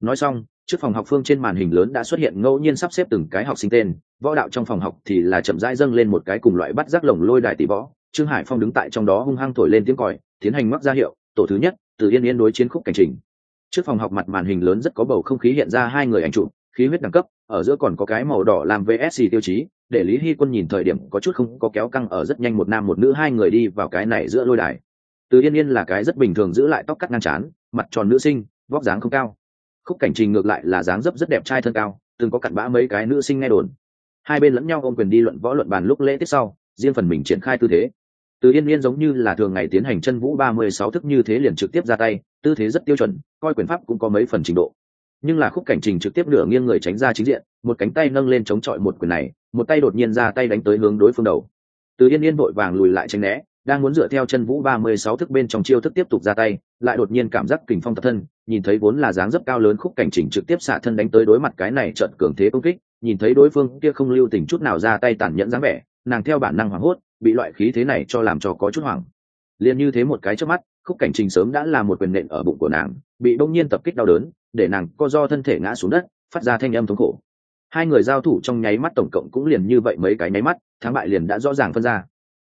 Nói xong trước phòng học phương trên màn hình lớn đã xuất hiện ngẫu nhiên sắp xếp từng cái học sinh tên. Võ đạo trong phòng học thì là chậm rãi dâng lên một cái cùng loại bắt rác lồng lôi đại tỷ võ. Trương hải phong đứng tại trong đó hung hăng thổi lên tiếng còi, tiến hành mắc ra hiệu, tổ thứ nhất, từ yên yên đối chiến khúc cảnh trình. Trước phòng học mặt màn hình lớn rất có bầu không khí hiện ra hai người ảnh chụp khí huyết đẳng cấp, ở giữa còn có cái màu đỏ làm vsc tiêu chí, để lý hy quân nhìn thời điểm có chút không có kéo căng ở rất nhanh một nam một nữ hai người đi vào cái này giữa lôi đài. Từ yên yên là cái rất bình thường giữ lại tóc cắt ngang chán mặt tròn nữ sinh, vóc dáng không cao khúc cảnh trình ngược lại là dáng dấp rất đẹp trai thân cao, từng có cặn bã mấy cái nữ sinh nghe đồn. Hai bên lẫn nhau ôm quyền đi luận võ luận bàn lúc lễ tiết sau, riêng phần mình triển khai tư thế. Từ yên yên giống như là thường ngày tiến hành chân vũ ba mươi sáu thức như thế liền trực tiếp ra tay, tư thế rất tiêu chuẩn, coi quyền pháp cũng có mấy phần trình độ. Nhưng là khúc cảnh trình trực tiếp nửa nghiêng người tránh ra chính diện, một cánh tay nâng lên chống chọi một quyền này, một tay đột nhiên ra tay đánh tới hướng đối phương đầu. Từ yên yên vội vàng lùi lại tránh né, đang muốn dựa theo chân vũ ba mươi sáu thức bên trong chiêu thức tiếp tục ra tay, lại đột nhiên cảm giác kình phong tập thân nhìn thấy vốn là dáng dấp cao lớn khúc cảnh trình trực tiếp xả thân đánh tới đối mặt cái này trận cường thế công kích, nhìn thấy đối phương kia không lưu tình chút nào ra tay tàn nhẫn dáng vẻ, nàng theo bản năng hoảng hốt, bị loại khí thế này cho làm cho có chút hoảng. Liền như thế một cái trước mắt, khúc cảnh trình sớm đã là một quyền nện ở bụng của nàng, bị đông nhiên tập kích đau đớn, để nàng co do thân thể ngã xuống đất, phát ra thanh âm thống khổ. Hai người giao thủ trong nháy mắt tổng cộng cũng liền như vậy mấy cái nháy mắt, thắng bại liền đã rõ ràng phân ra.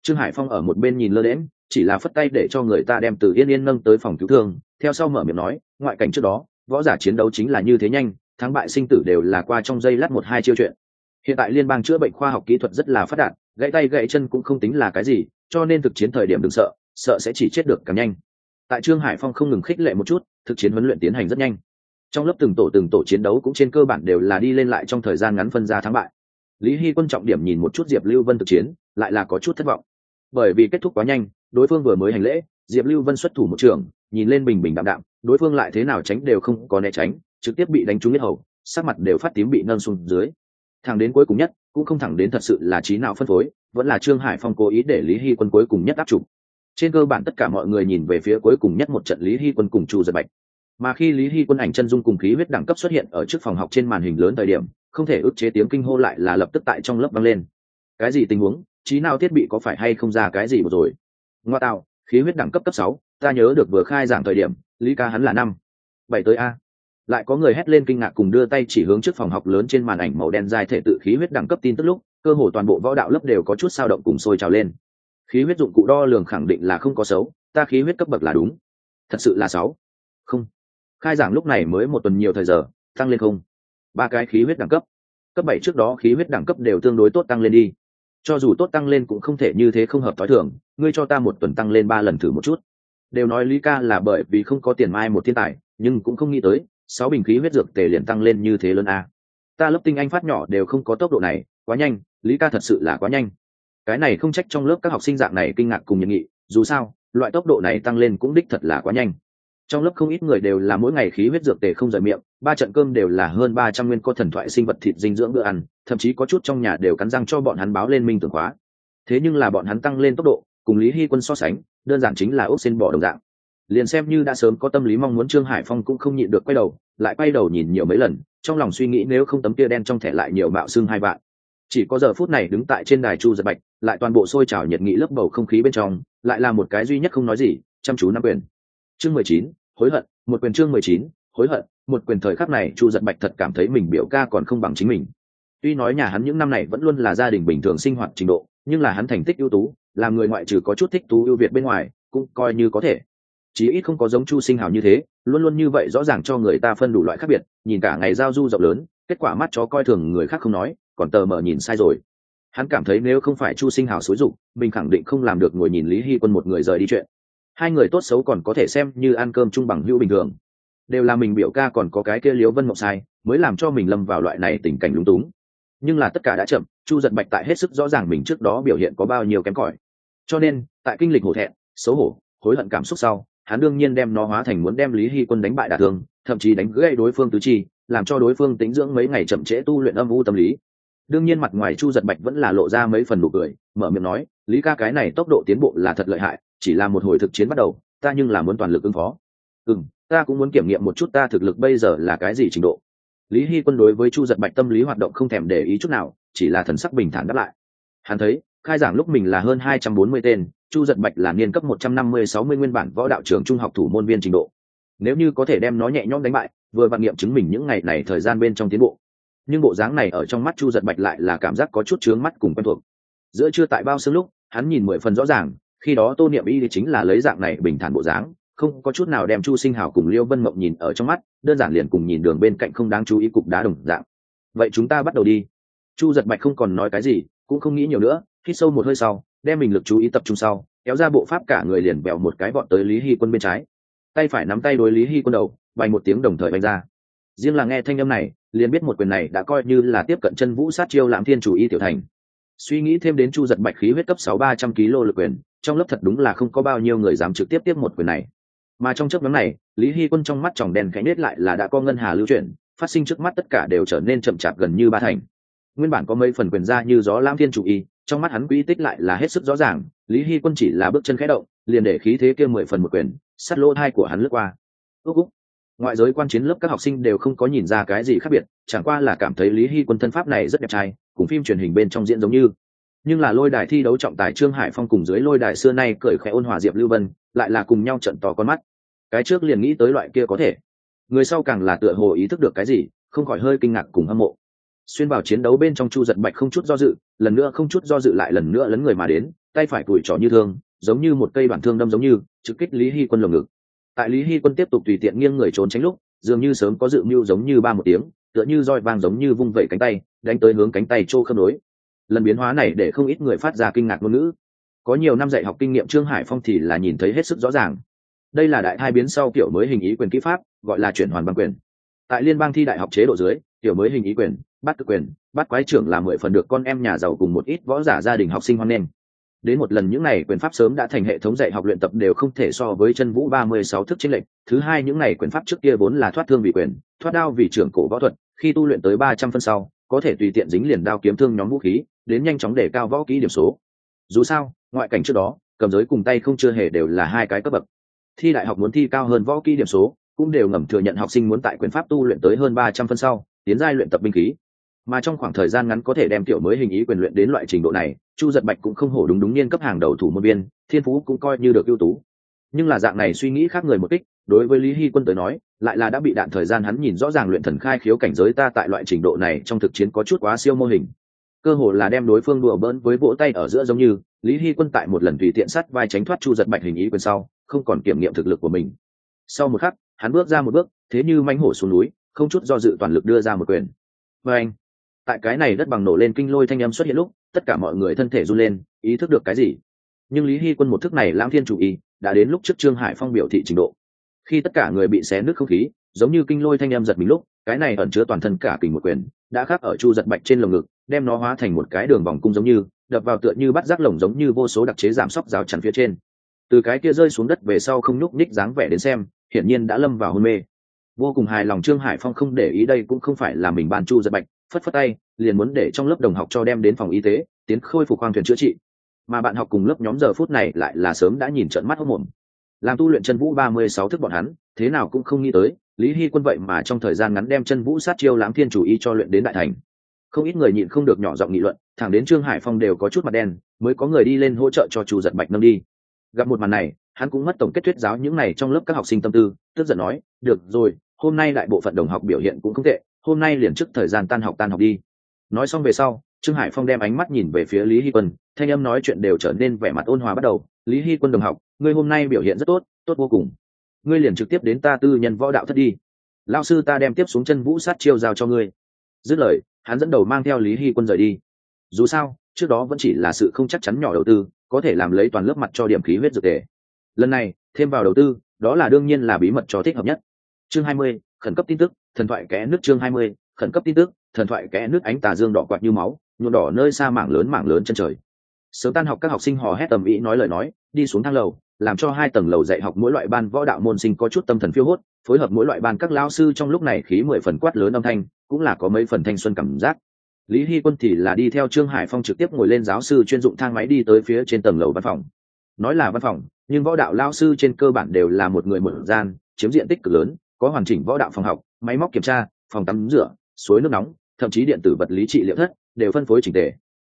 Trương hải phong ở một bên nhìn lơ đễm chỉ là phất tay để cho người ta đem từ yên yên nâng tới phòng cứu thương theo sau mở miệng nói, ngoại cảnh trước đó, võ giả chiến đấu chính là như thế nhanh, thắng bại sinh tử đều là qua trong giây lát một hai chiêu chuyện. Hiện tại liên bang chữa bệnh khoa học kỹ thuật rất là phát đạt, gãy tay gãy chân cũng không tính là cái gì, cho nên thực chiến thời điểm đừng sợ sợ sẽ chỉ chết được càng nhanh. Tại trương hải phong không ngừng khích lệ một chút, thực chiến huấn luyện tiến hành rất nhanh. Trong lớp từng tổ từng tổ chiến đấu cũng trên cơ bản đều là đi lên lại trong thời gian ngắn phân ra thắng bại. Lý hy quân trọng điểm nhìn một chút diệp lưu vân thực chiến, lại là có chút thất vọng. Bởi vì kết thúc quá nhanh, đối phương vừa mới hành lễ, diệp lưu vân xuất thủ một trường nhìn lên bình bình đạm đạm, đối phương lại thế nào tránh đều không có né tránh, trực tiếp bị đánh trúng nhất hầu, sắc mặt đều phát tím bị nâng xuống dưới. Thẳng đến cuối cùng nhất, cũng không thẳng đến thật sự là trí nào phân phối, vẫn là trương hải phong cố ý để lý hy quân cuối cùng nhất áp trục trên cơ bản tất cả mọi người nhìn về phía cuối cùng nhất một trận lý hy quân cùng chu giật bạch. Mà khi lý hy quân ảnh chân dung cùng khí huyết đẳng cấp xuất hiện ở trước phòng học trên màn hình lớn thời điểm, không thể ức chế tiếng kinh hô lại là lập tức tại trong lớp vang lên. Cái gì tình huống? Trí nào thiết bị có phải hay không ra cái gì một rồi? Ngoa tạo khí huyết đẳng cấp cấp sáu ta nhớ được vừa khai giảng thời điểm, lý ca hắn là năm, bảy tới a. Lại có người hét lên kinh ngạc cùng đưa tay chỉ hướng trước phòng học lớn trên màn ảnh màu đen dài thể tự khí huyết đẳng cấp tin tức lúc, cơ hồ toàn bộ võ đạo lớp đều có chút sao động cùng sôi trào lên. Khí huyết dụng cụ đo lường khẳng định là không có xấu, ta khí huyết cấp bậc là đúng. Thật sự là sáu. Không. Khai giảng lúc này mới một tuần nhiều thời giờ, tăng lên không. Ba cái khí huyết đẳng cấp. Cấp bảy trước đó khí huyết đẳng cấp đều tương đối tốt tăng lên đi. Cho dù tốt tăng lên cũng không thể như thế không hợp t h o i thường, ngươi cho ta một tuần tăng lên ba lần thử một chút đều nói lý ca là bởi vì không có tiền mai một thiên tài, nhưng cũng không nghĩ tới, sáu bình khí huyết dược tề liền tăng lên như thế lớn a. Ta lớp tinh anh phát nhỏ đều không có tốc độ này, quá nhanh, lý ca thật sự là quá nhanh. Cái này không trách trong lớp các học sinh dạng này kinh ngạc cùng nhận nghị dù sao, loại tốc độ này tăng lên cũng đích thật là quá nhanh. Trong lớp không ít người đều là mỗi ngày khí huyết dược tề không rời miệng, ba trận cơm đều là hơn ba trăm nguyên có thần thoại sinh vật thịt dinh dưỡng bữa ăn, thậm chí có chút trong nhà đều cắn răng cho bọn hắn báo lên minh tưởng khóa thế nhưng là bọn hắn tăng lên tốc độ, cùng lý hy quân so sánh đơn giản chính là ốc xin bỏ đồng dạng. Liền xem như đã sớm có tâm lý mong muốn trương hải phong cũng không nhịn được quay đầu, lại quay đầu nhìn nhiều mấy lần, trong lòng suy nghĩ nếu không tấm kia đen trong thẻ lại nhiều mạo xương hai vạn. Chỉ có giờ phút này đứng tại trên đài chu giật bạch, lại toàn bộ sôi trào nhiệt nghị lớp bầu không khí bên trong, lại là một cái duy nhất không nói gì, chăm chú năm quyền. Chương mười chín, hối hận, một quyền chương mười chín, hối hận, một quyền thời khắc này chu giật bạch thật cảm thấy mình biểu ca còn không bằng chính mình. Tuy nói nhà hắn những năm này vẫn luôn là gia đình bình thường sinh hoạt trình độ, nhưng là hắn thành tích ưu tú làm người ngoại trừ có chút thích tú ưu việt bên ngoài cũng coi như có thể. Chí ít không có giống chu sinh hào như thế luôn luôn như vậy rõ ràng cho người ta phân đủ loại khác biệt nhìn cả ngày giao du rộng lớn kết quả mắt chó coi thường người khác không nói còn tờ mờ nhìn sai rồi. Hắn cảm thấy nếu không phải chu sinh hào xúi rụng, mình khẳng định không làm được ngồi nhìn lý hy quân một người rời đi chuyện. Hai người tốt xấu còn có thể xem như ăn cơm chung bằng hữu bình thường. Đều là mình biểu ca còn có cái kia liếu vân mộng sai mới làm cho mình lâm vào loại này tình cảnh lúng túng. Nhưng là tất cả đã chậm chu giật bạch tại hết sức rõ ràng mình trước đó biểu hiện có bao nhiêu kém cỏi cho nên, tại kinh lịch hổ thẹn, xấu hổ, hối hận cảm xúc sau, hắn đương nhiên đem nó hóa thành muốn đem lý hy quân đánh bại đả thương, thậm chí đánh gãy đối phương tứ chi, làm cho đối phương tính dưỡng mấy ngày chậm trễ tu luyện âm u tâm lý. Đương nhiên mặt ngoài chu giật bạch vẫn là lộ ra mấy phần nụ cười, mở miệng nói, lý ca, cái này tốc độ tiến bộ là thật lợi hại, chỉ là một hồi thực chiến bắt đầu, ta nhưng là muốn toàn lực ứng phó. Ừ ta cũng muốn kiểm nghiệm một chút ta thực lực bây giờ là cái gì trình độ. Lý hy quân đối với chu giật bạch tâm lý hoạt động không thèm để ý chút nào, chỉ là thần sắc bình thản đáp lại. Hắn thấy khai giảng lúc mình là hơn hai trăm bốn mươi tên, chu giật bạch là niên cấp một trăm năm mươi sáu mươi nguyên bản võ đạo trường trung học thủ môn viên trình độ. Nếu như có thể đem nó nhẹ nhõm đánh bại, vừa vạn nghiệm chứng mình những ngày này thời gian bên trong tiến bộ. Nhưng bộ dáng này ở trong mắt chu giật bạch lại là cảm giác có chút chướng mắt cùng quen thuộc. Giữa chưa tại bao sương lúc, hắn nhìn mười phần rõ ràng, khi đó tô niệm y thì chính là lấy dạng này bình thản bộ dáng, không có chút nào đem chu sinh hào cùng liêu vân mộng nhìn ở trong mắt, đơn giản liền cùng nhìn đường bên cạnh không đáng chú ý cục đá đồng dạng. Vậy chúng ta bắt đầu đi. Chu giật bạch không còn nói cái gì cũng không nghĩ nhiều nữa, hít sâu một hơi sau, đem mình lực chú ý tập trung sau, kéo ra bộ pháp cả người liền bèo một cái vọt tới lý hy quân bên trái. Tay phải nắm tay đối lý hy quân đầu bay một tiếng đồng thời bành ra. Riêng là nghe thanh âm này, liền biết một quyền này đã coi như là tiếp cận chân vũ sát chiêu lãm thiên chủ y tiểu thành. Suy nghĩ thêm đến chu giật bạch khí huyết cấp sáu ba trăm kg lực quyền, trong lớp thật đúng là không có bao nhiêu người dám trực tiếp tiếp một quyền này. Mà trong chớp nhóm này, lý hy quân trong mắt tròng đèn khẽ nết lại là đã có ngân hà lưu chuyển, phát sinh trước mắt tất cả đều trở nên chậm chạp gần như ba thành nguyên bản có mấy phần quyền ra như gió lam thiên chủ y, trong mắt hắn quỹ tích lại là hết sức rõ ràng, lý hy quân chỉ là bước chân khẽ động, liền để khí thế kia mười phần một quyền, sắt lỗ thai của hắn lướt qua. Ước úc. Ngoại giới quan chiến lớp các học sinh đều không có nhìn ra cái gì khác biệt, chẳng qua là cảm thấy lý hy quân thân pháp này rất đẹp trai, cùng phim truyền hình bên trong diễn giống như. Nhưng là lôi đài thi đấu trọng tài trương hải phong cùng dưới lôi đài xưa nay cởi khẽ ôn hòa diệp lưu vân, lại là cùng nhau trận tỏ con mắt. Cái trước liền nghĩ tới loại kia có thể. Người sau càng là tựa hồ ý thức được cái gì, không khỏi hơi kinh ngạc cùng hâm mộ xuyên vào chiến đấu bên trong chu giật bạch không chút do dự, lần nữa không chút do dự lại lần nữa lấn người mà đến, tay phải tuổi trỏ như thương, giống như một cây bản thương đâm giống như, trực kích lý hy quân lồng ngực. Tại lý hy quân tiếp tục tùy tiện nghiêng người trốn tránh lúc, dường như sớm có dự mưu giống như ba một tiếng, tựa như roi vang giống như vung vẩy cánh tay, đánh tới hướng cánh tay trô khớp nối lần biến hóa này để không ít người phát ra kinh ngạc ngôn ngữ. Có nhiều năm dạy học kinh nghiệm trương hải phong thì là nhìn thấy hết sức rõ ràng. Đây là đại hai biến sau kiểu mới hình ý quyền kỹ pháp, gọi là chuyển hoàn bằng quyền. Tại liên bang thi đại học chế độ dưới tiểu mới hình ý quyền, bắt cực quyền, bắt quái trưởng là mười phần được con em nhà giàu cùng một ít võ giả gia đình học sinh hoan nghênh. Đến một lần những n à y quyền pháp sớm đã thành hệ thống dạy học luyện tập đều không thể so với chân vũ ba mươi sáu thức chính lệnh. Thứ hai những n à y quyền pháp trước kia vốn là thoát thương vì quyền, thoát đao vì trưởng cổ võ thuật, khi tu luyện tới ba trăm phân sau, có thể tùy tiện dính liền đao kiếm thương nhóm vũ khí, đến nhanh chóng để cao võ kỹ điểm số. Dù sao, ngoại cảnh trước đó, cầm giới cùng tay không chưa hề đều là hai cái cấp bậc. Thi đại học muốn thi cao hơn võ kỹ điểm số, cũng đều ngầm thừa nhận học sinh muốn tại quyền pháp tu luyện tới hơn ba trăm phân sau tiến giai luyện tập binh khí. Mà trong khoảng thời gian ngắn có thể đem tiểu mới hình ý quyền luyện đến loại trình độ này, chu giật bạch cũng không hổ đúng đúng niên cấp hàng đầu thủ môn viên, thiên phú cũng coi như được ưu tú. Nhưng là dạng này suy nghĩ khác người một kích, đối với lý hy quân tới nói, lại là đã bị đạn thời gian hắn nhìn rõ ràng luyện thần khai khiếu cảnh giới ta tại loại trình độ này trong thực chiến có chút quá siêu mô hình. Cơ hồ là đem đối phương đùa bỡn với vỗ tay ở giữa giống như, lý hy quân tại một lần tùy tiện sắt vai tránh thoát chu giật bạch hình ý quyền sau, không còn kiểm nghiệm thực lực của mình. Sau một khắc, hắn bước ra một bước, thế như manh hổ xuống núi không chút do dự toàn lực đưa ra một quyền. Và anh, tại cái này đất bằng nổ lên kinh lôi thanh âm xuất hiện lúc, tất cả mọi người thân thể run lên, ý thức được cái gì? Nhưng lý hy quân một thức này lãng thiên chủ ý, đã đến lúc trước trương hải phong biểu thị trình độ. Khi tất cả người bị xé nước không khí, giống như kinh lôi thanh âm giật mình lúc, cái này ẩn chứa toàn thân cả kình một quyền, đã khắc ở chu giật bạch trên lồng ngực, đem nó hóa thành một cái đường vòng cung giống như, đập vào tựa như bắt rác lồng giống như vô số đặc chế giảm sóc rào chắn phía trên. Từ cái kia rơi xuống đất về sau không nhúc nhích dáng vẻ đến xem, hiển nhiên đã lâm vào hôn mê vô cùng hài lòng trương hải phong không để ý đây cũng không phải là mình bàn chu giật bạch, phất phất tay, liền muốn để trong lớp đồng học cho đem đến phòng y tế, tiến khôi phục khoang thuyền chữa trị. Mà bạn học cùng lớp nhóm giờ phút này lại là sớm đã nhìn trận mắt hốc mồm làm tu luyện chân vũ ba mươi sáu thức bọn hắn, thế nào cũng không nghĩ tới, lý hy quân vậy mà trong thời gian ngắn đem chân vũ sát chiêu lãm thiên chủ y cho luyện đến đại thành. Không ít người nhịn không được nhỏ giọng nghị luận, thẳng đến trương hải phong đều có chút mặt đen, mới có người đi lên hỗ trợ cho chu giật bạch nâng đi. Gặp một màn này, hắn cũng mất tổng kết thuyết giáo những này trong lớp các học sinh tâm tư, tức giận nói, được rồi hôm nay đại bộ phận đồng học biểu hiện cũng không tệ, hôm nay liền trước thời gian tan học tan học đi. Nói xong về sau, trương hải phong đem ánh mắt nhìn về phía lý hy quân, thanh âm nói chuyện đều trở nên vẻ mặt ôn hòa bắt đầu. Lý hy quân đồng học, ngươi hôm nay biểu hiện rất tốt tốt vô cùng. Ngươi liền trực tiếp đến ta tư nhân võ đạo thất đi. Lao sư ta đem tiếp xuống chân vũ sát chiêu giao cho ngươi. Dứt lời, hắn dẫn đầu mang theo lý hy quân rời đi. Dù sao, trước đó vẫn chỉ là sự không chắc chắn nhỏ đầu tư, có thể làm lấy toàn lớp mặt cho điểm khí huyết dược tề. Lần này, thêm vào đầu tư, đó là đương nhiên là bí mật cho thích hợp nhất chương 20, khẩn cấp tin tức thần thoại kẽ nước chương 20, khẩn cấp tin tức thần thoại kẽ nước ánh tà dương đỏ quạt như máu nhuộm đỏ nơi xa mảng lớn mảng lớn chân trời. Sớm tan học các học sinh hò hét tầm ý nói lời nói đi xuống thang lầu làm cho hai tầng lầu dạy học mỗi loại ban võ đạo môn sinh có chút tâm thần phiêu hốt phối hợp mỗi loại ban các lao sư trong lúc này khí mười phần quát lớn âm thanh cũng là có mấy phần thanh xuân cảm giác. Lý hy quân thì là đi theo trương hải phong trực tiếp ngồi lên giáo sư chuyên dụng thang máy đi tới phía trên tầng lầu văn phòng. Nói là văn phòng nhưng võ đạo lao sư trên cơ bản đều là một người một gian chiếm diện tích cực lớn có hoàn chỉnh võ đạo phòng học, máy móc kiểm tra, phòng tắm rửa, suối nước nóng, thậm chí điện tử vật lý trị liệu thất, đều phân phối chỉnh tề.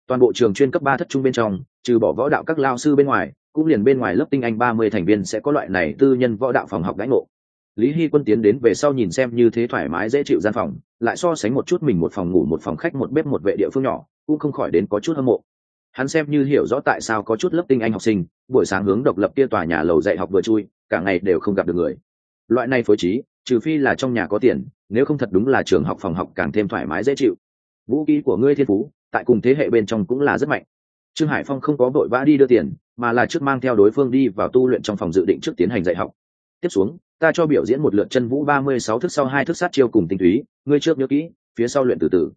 Toàn bộ trường chuyên cấp ba thất trung bên trong, trừ bỏ võ đạo các lao sư bên ngoài, cũng liền bên ngoài lớp tinh anh ba mươi thành viên sẽ có loại này tư nhân võ đạo phòng học đãi ngộ. Lý hy quân tiến đến về sau nhìn xem như thế thoải mái dễ chịu gian phòng, lại so sánh một chút mình một phòng ngủ một phòng khách một bếp một vệ địa phương nhỏ, cũng không khỏi đến có chút hâm mộ. Hắn xem như hiểu rõ tại sao có chút lớp tinh anh học sinh, buổi sáng hướng độc lập kia tòa nhà lầu dạy học vừa chui, cả ngày đều không gặp được người loại này phối trí, trừ phi là trong nhà có tiền, nếu không thật đúng là trường học phòng học càng thêm thoải mái dễ chịu. Vũ kỹ của ngươi thiên phú, tại cùng thế hệ bên trong cũng là rất mạnh. Trương hải phong không có vội vã đi đưa tiền, mà là trước mang theo đối phương đi vào tu luyện trong phòng dự định trước tiến hành dạy học. Tiếp xuống, ta cho biểu diễn một lượt chân vũ ba mươi sáu thức sau hai thức sát chiêu cùng tinh túy, ngươi trước nhớ kỹ, phía sau luyện từ từ.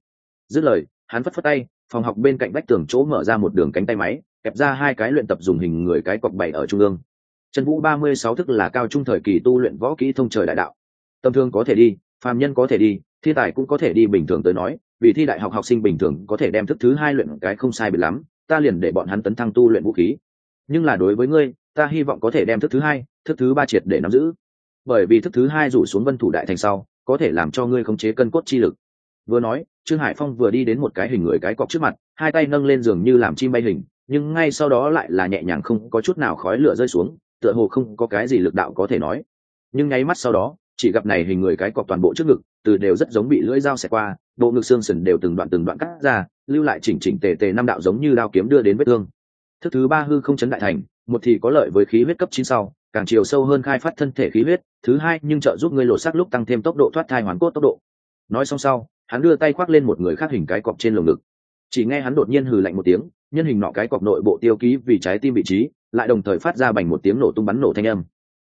Dứt lời, hắn phất phất tay, phòng học bên cạnh vách tường chỗ mở ra một đường cánh tay máy, kẹp ra hai cái luyện tập dùng hình người cái cọc bảy ở trung ương chân vũ ba mươi sáu thức là cao trung thời kỳ tu luyện võ kỹ thông trời đại đạo. Tâm thương có thể đi, phàm nhân có thể đi thiên tài cũng có thể đi bình thường tới nói, vì thi đại học học sinh bình thường có thể đem thức thứ hai luyện cái không sai bị lắm, ta liền để bọn hắn tấn thăng tu luyện vũ khí. Nhưng là đối với ngươi, ta hy vọng có thể đem thức thứ hai, thức thứ ba triệt để nắm giữ. Bởi vì thức thứ hai rủ xuống vân thủ đại thành sau, có thể làm cho ngươi khống chế cân cốt chi lực. Vừa nói, trương hải phong vừa đi đến một cái hình người cái cọc trước mặt, hai tay nâng lên giường như làm chim bay hình, nhưng ngay sau đó lại là nhẹ nhàng không có chút nào khói lửa rơi xuống tựa hồ không có cái gì lực đạo có thể nói. Nhưng nháy mắt sau đó, chỉ gặp này hình người cái cọp toàn bộ trước ngực, từ đều rất giống bị lưỡi dao xẹt qua, bộ ngực xương sần đều từng đoạn từng đoạn cắt ra, lưu lại chỉnh chỉnh tề tề năm đạo giống như đao kiếm đưa đến vết thương. Thức thứ ba hư không chấn đại thành, một thì có lợi với khí huyết cấp chín sau, càng chiều sâu hơn khai phát thân thể khí huyết, thứ hai nhưng trợ giúp ngươi lột xác lúc tăng thêm tốc độ thoát thai hoàn cốt tốc độ. Nói xong sau, hắn đưa tay khoác lên một người khác hình cái cọp trên lồng ngực. Chỉ nghe hắn đột nhiên hừ lạnh một tiếng nhân hình nọ cái cọc nội bộ tiêu ký vì trái tim vị trí, lại đồng thời phát ra bành một tiếng nổ tung bắn nổ thanh âm.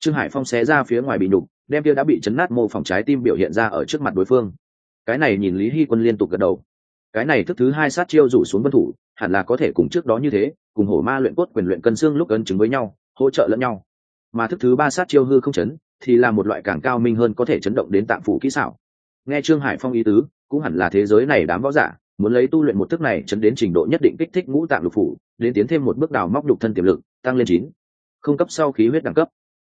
Trương hải phong xé ra phía ngoài bị nhục, đem kia đã bị chấn nát mô phỏng trái tim biểu hiện ra ở trước mặt đối phương. Cái này nhìn lý hy quân liên tục gật đầu. Cái này thức thứ hai sát chiêu rủ xuống vân thủ, hẳn là có thể cùng trước đó như thế, cùng hổ ma luyện cốt quyền luyện cân xương lúc ấn chứng với nhau, hỗ trợ lẫn nhau. Mà thức thứ ba sát chiêu hư không chấn, thì là một loại càng cao minh hơn có thể chấn động đến tạm phủ kỹ xảo. Nghe trương hải phong ý tứ, cũng hẳn là thế giới này đám võ giả muốn lấy tu luyện một thức này chấn đến trình độ nhất định kích thích ngũ tạng lục phủ, đến tiến thêm một bước đào móc đục thân tiềm lực, tăng lên chín. Không cấp sau khí huyết đẳng cấp.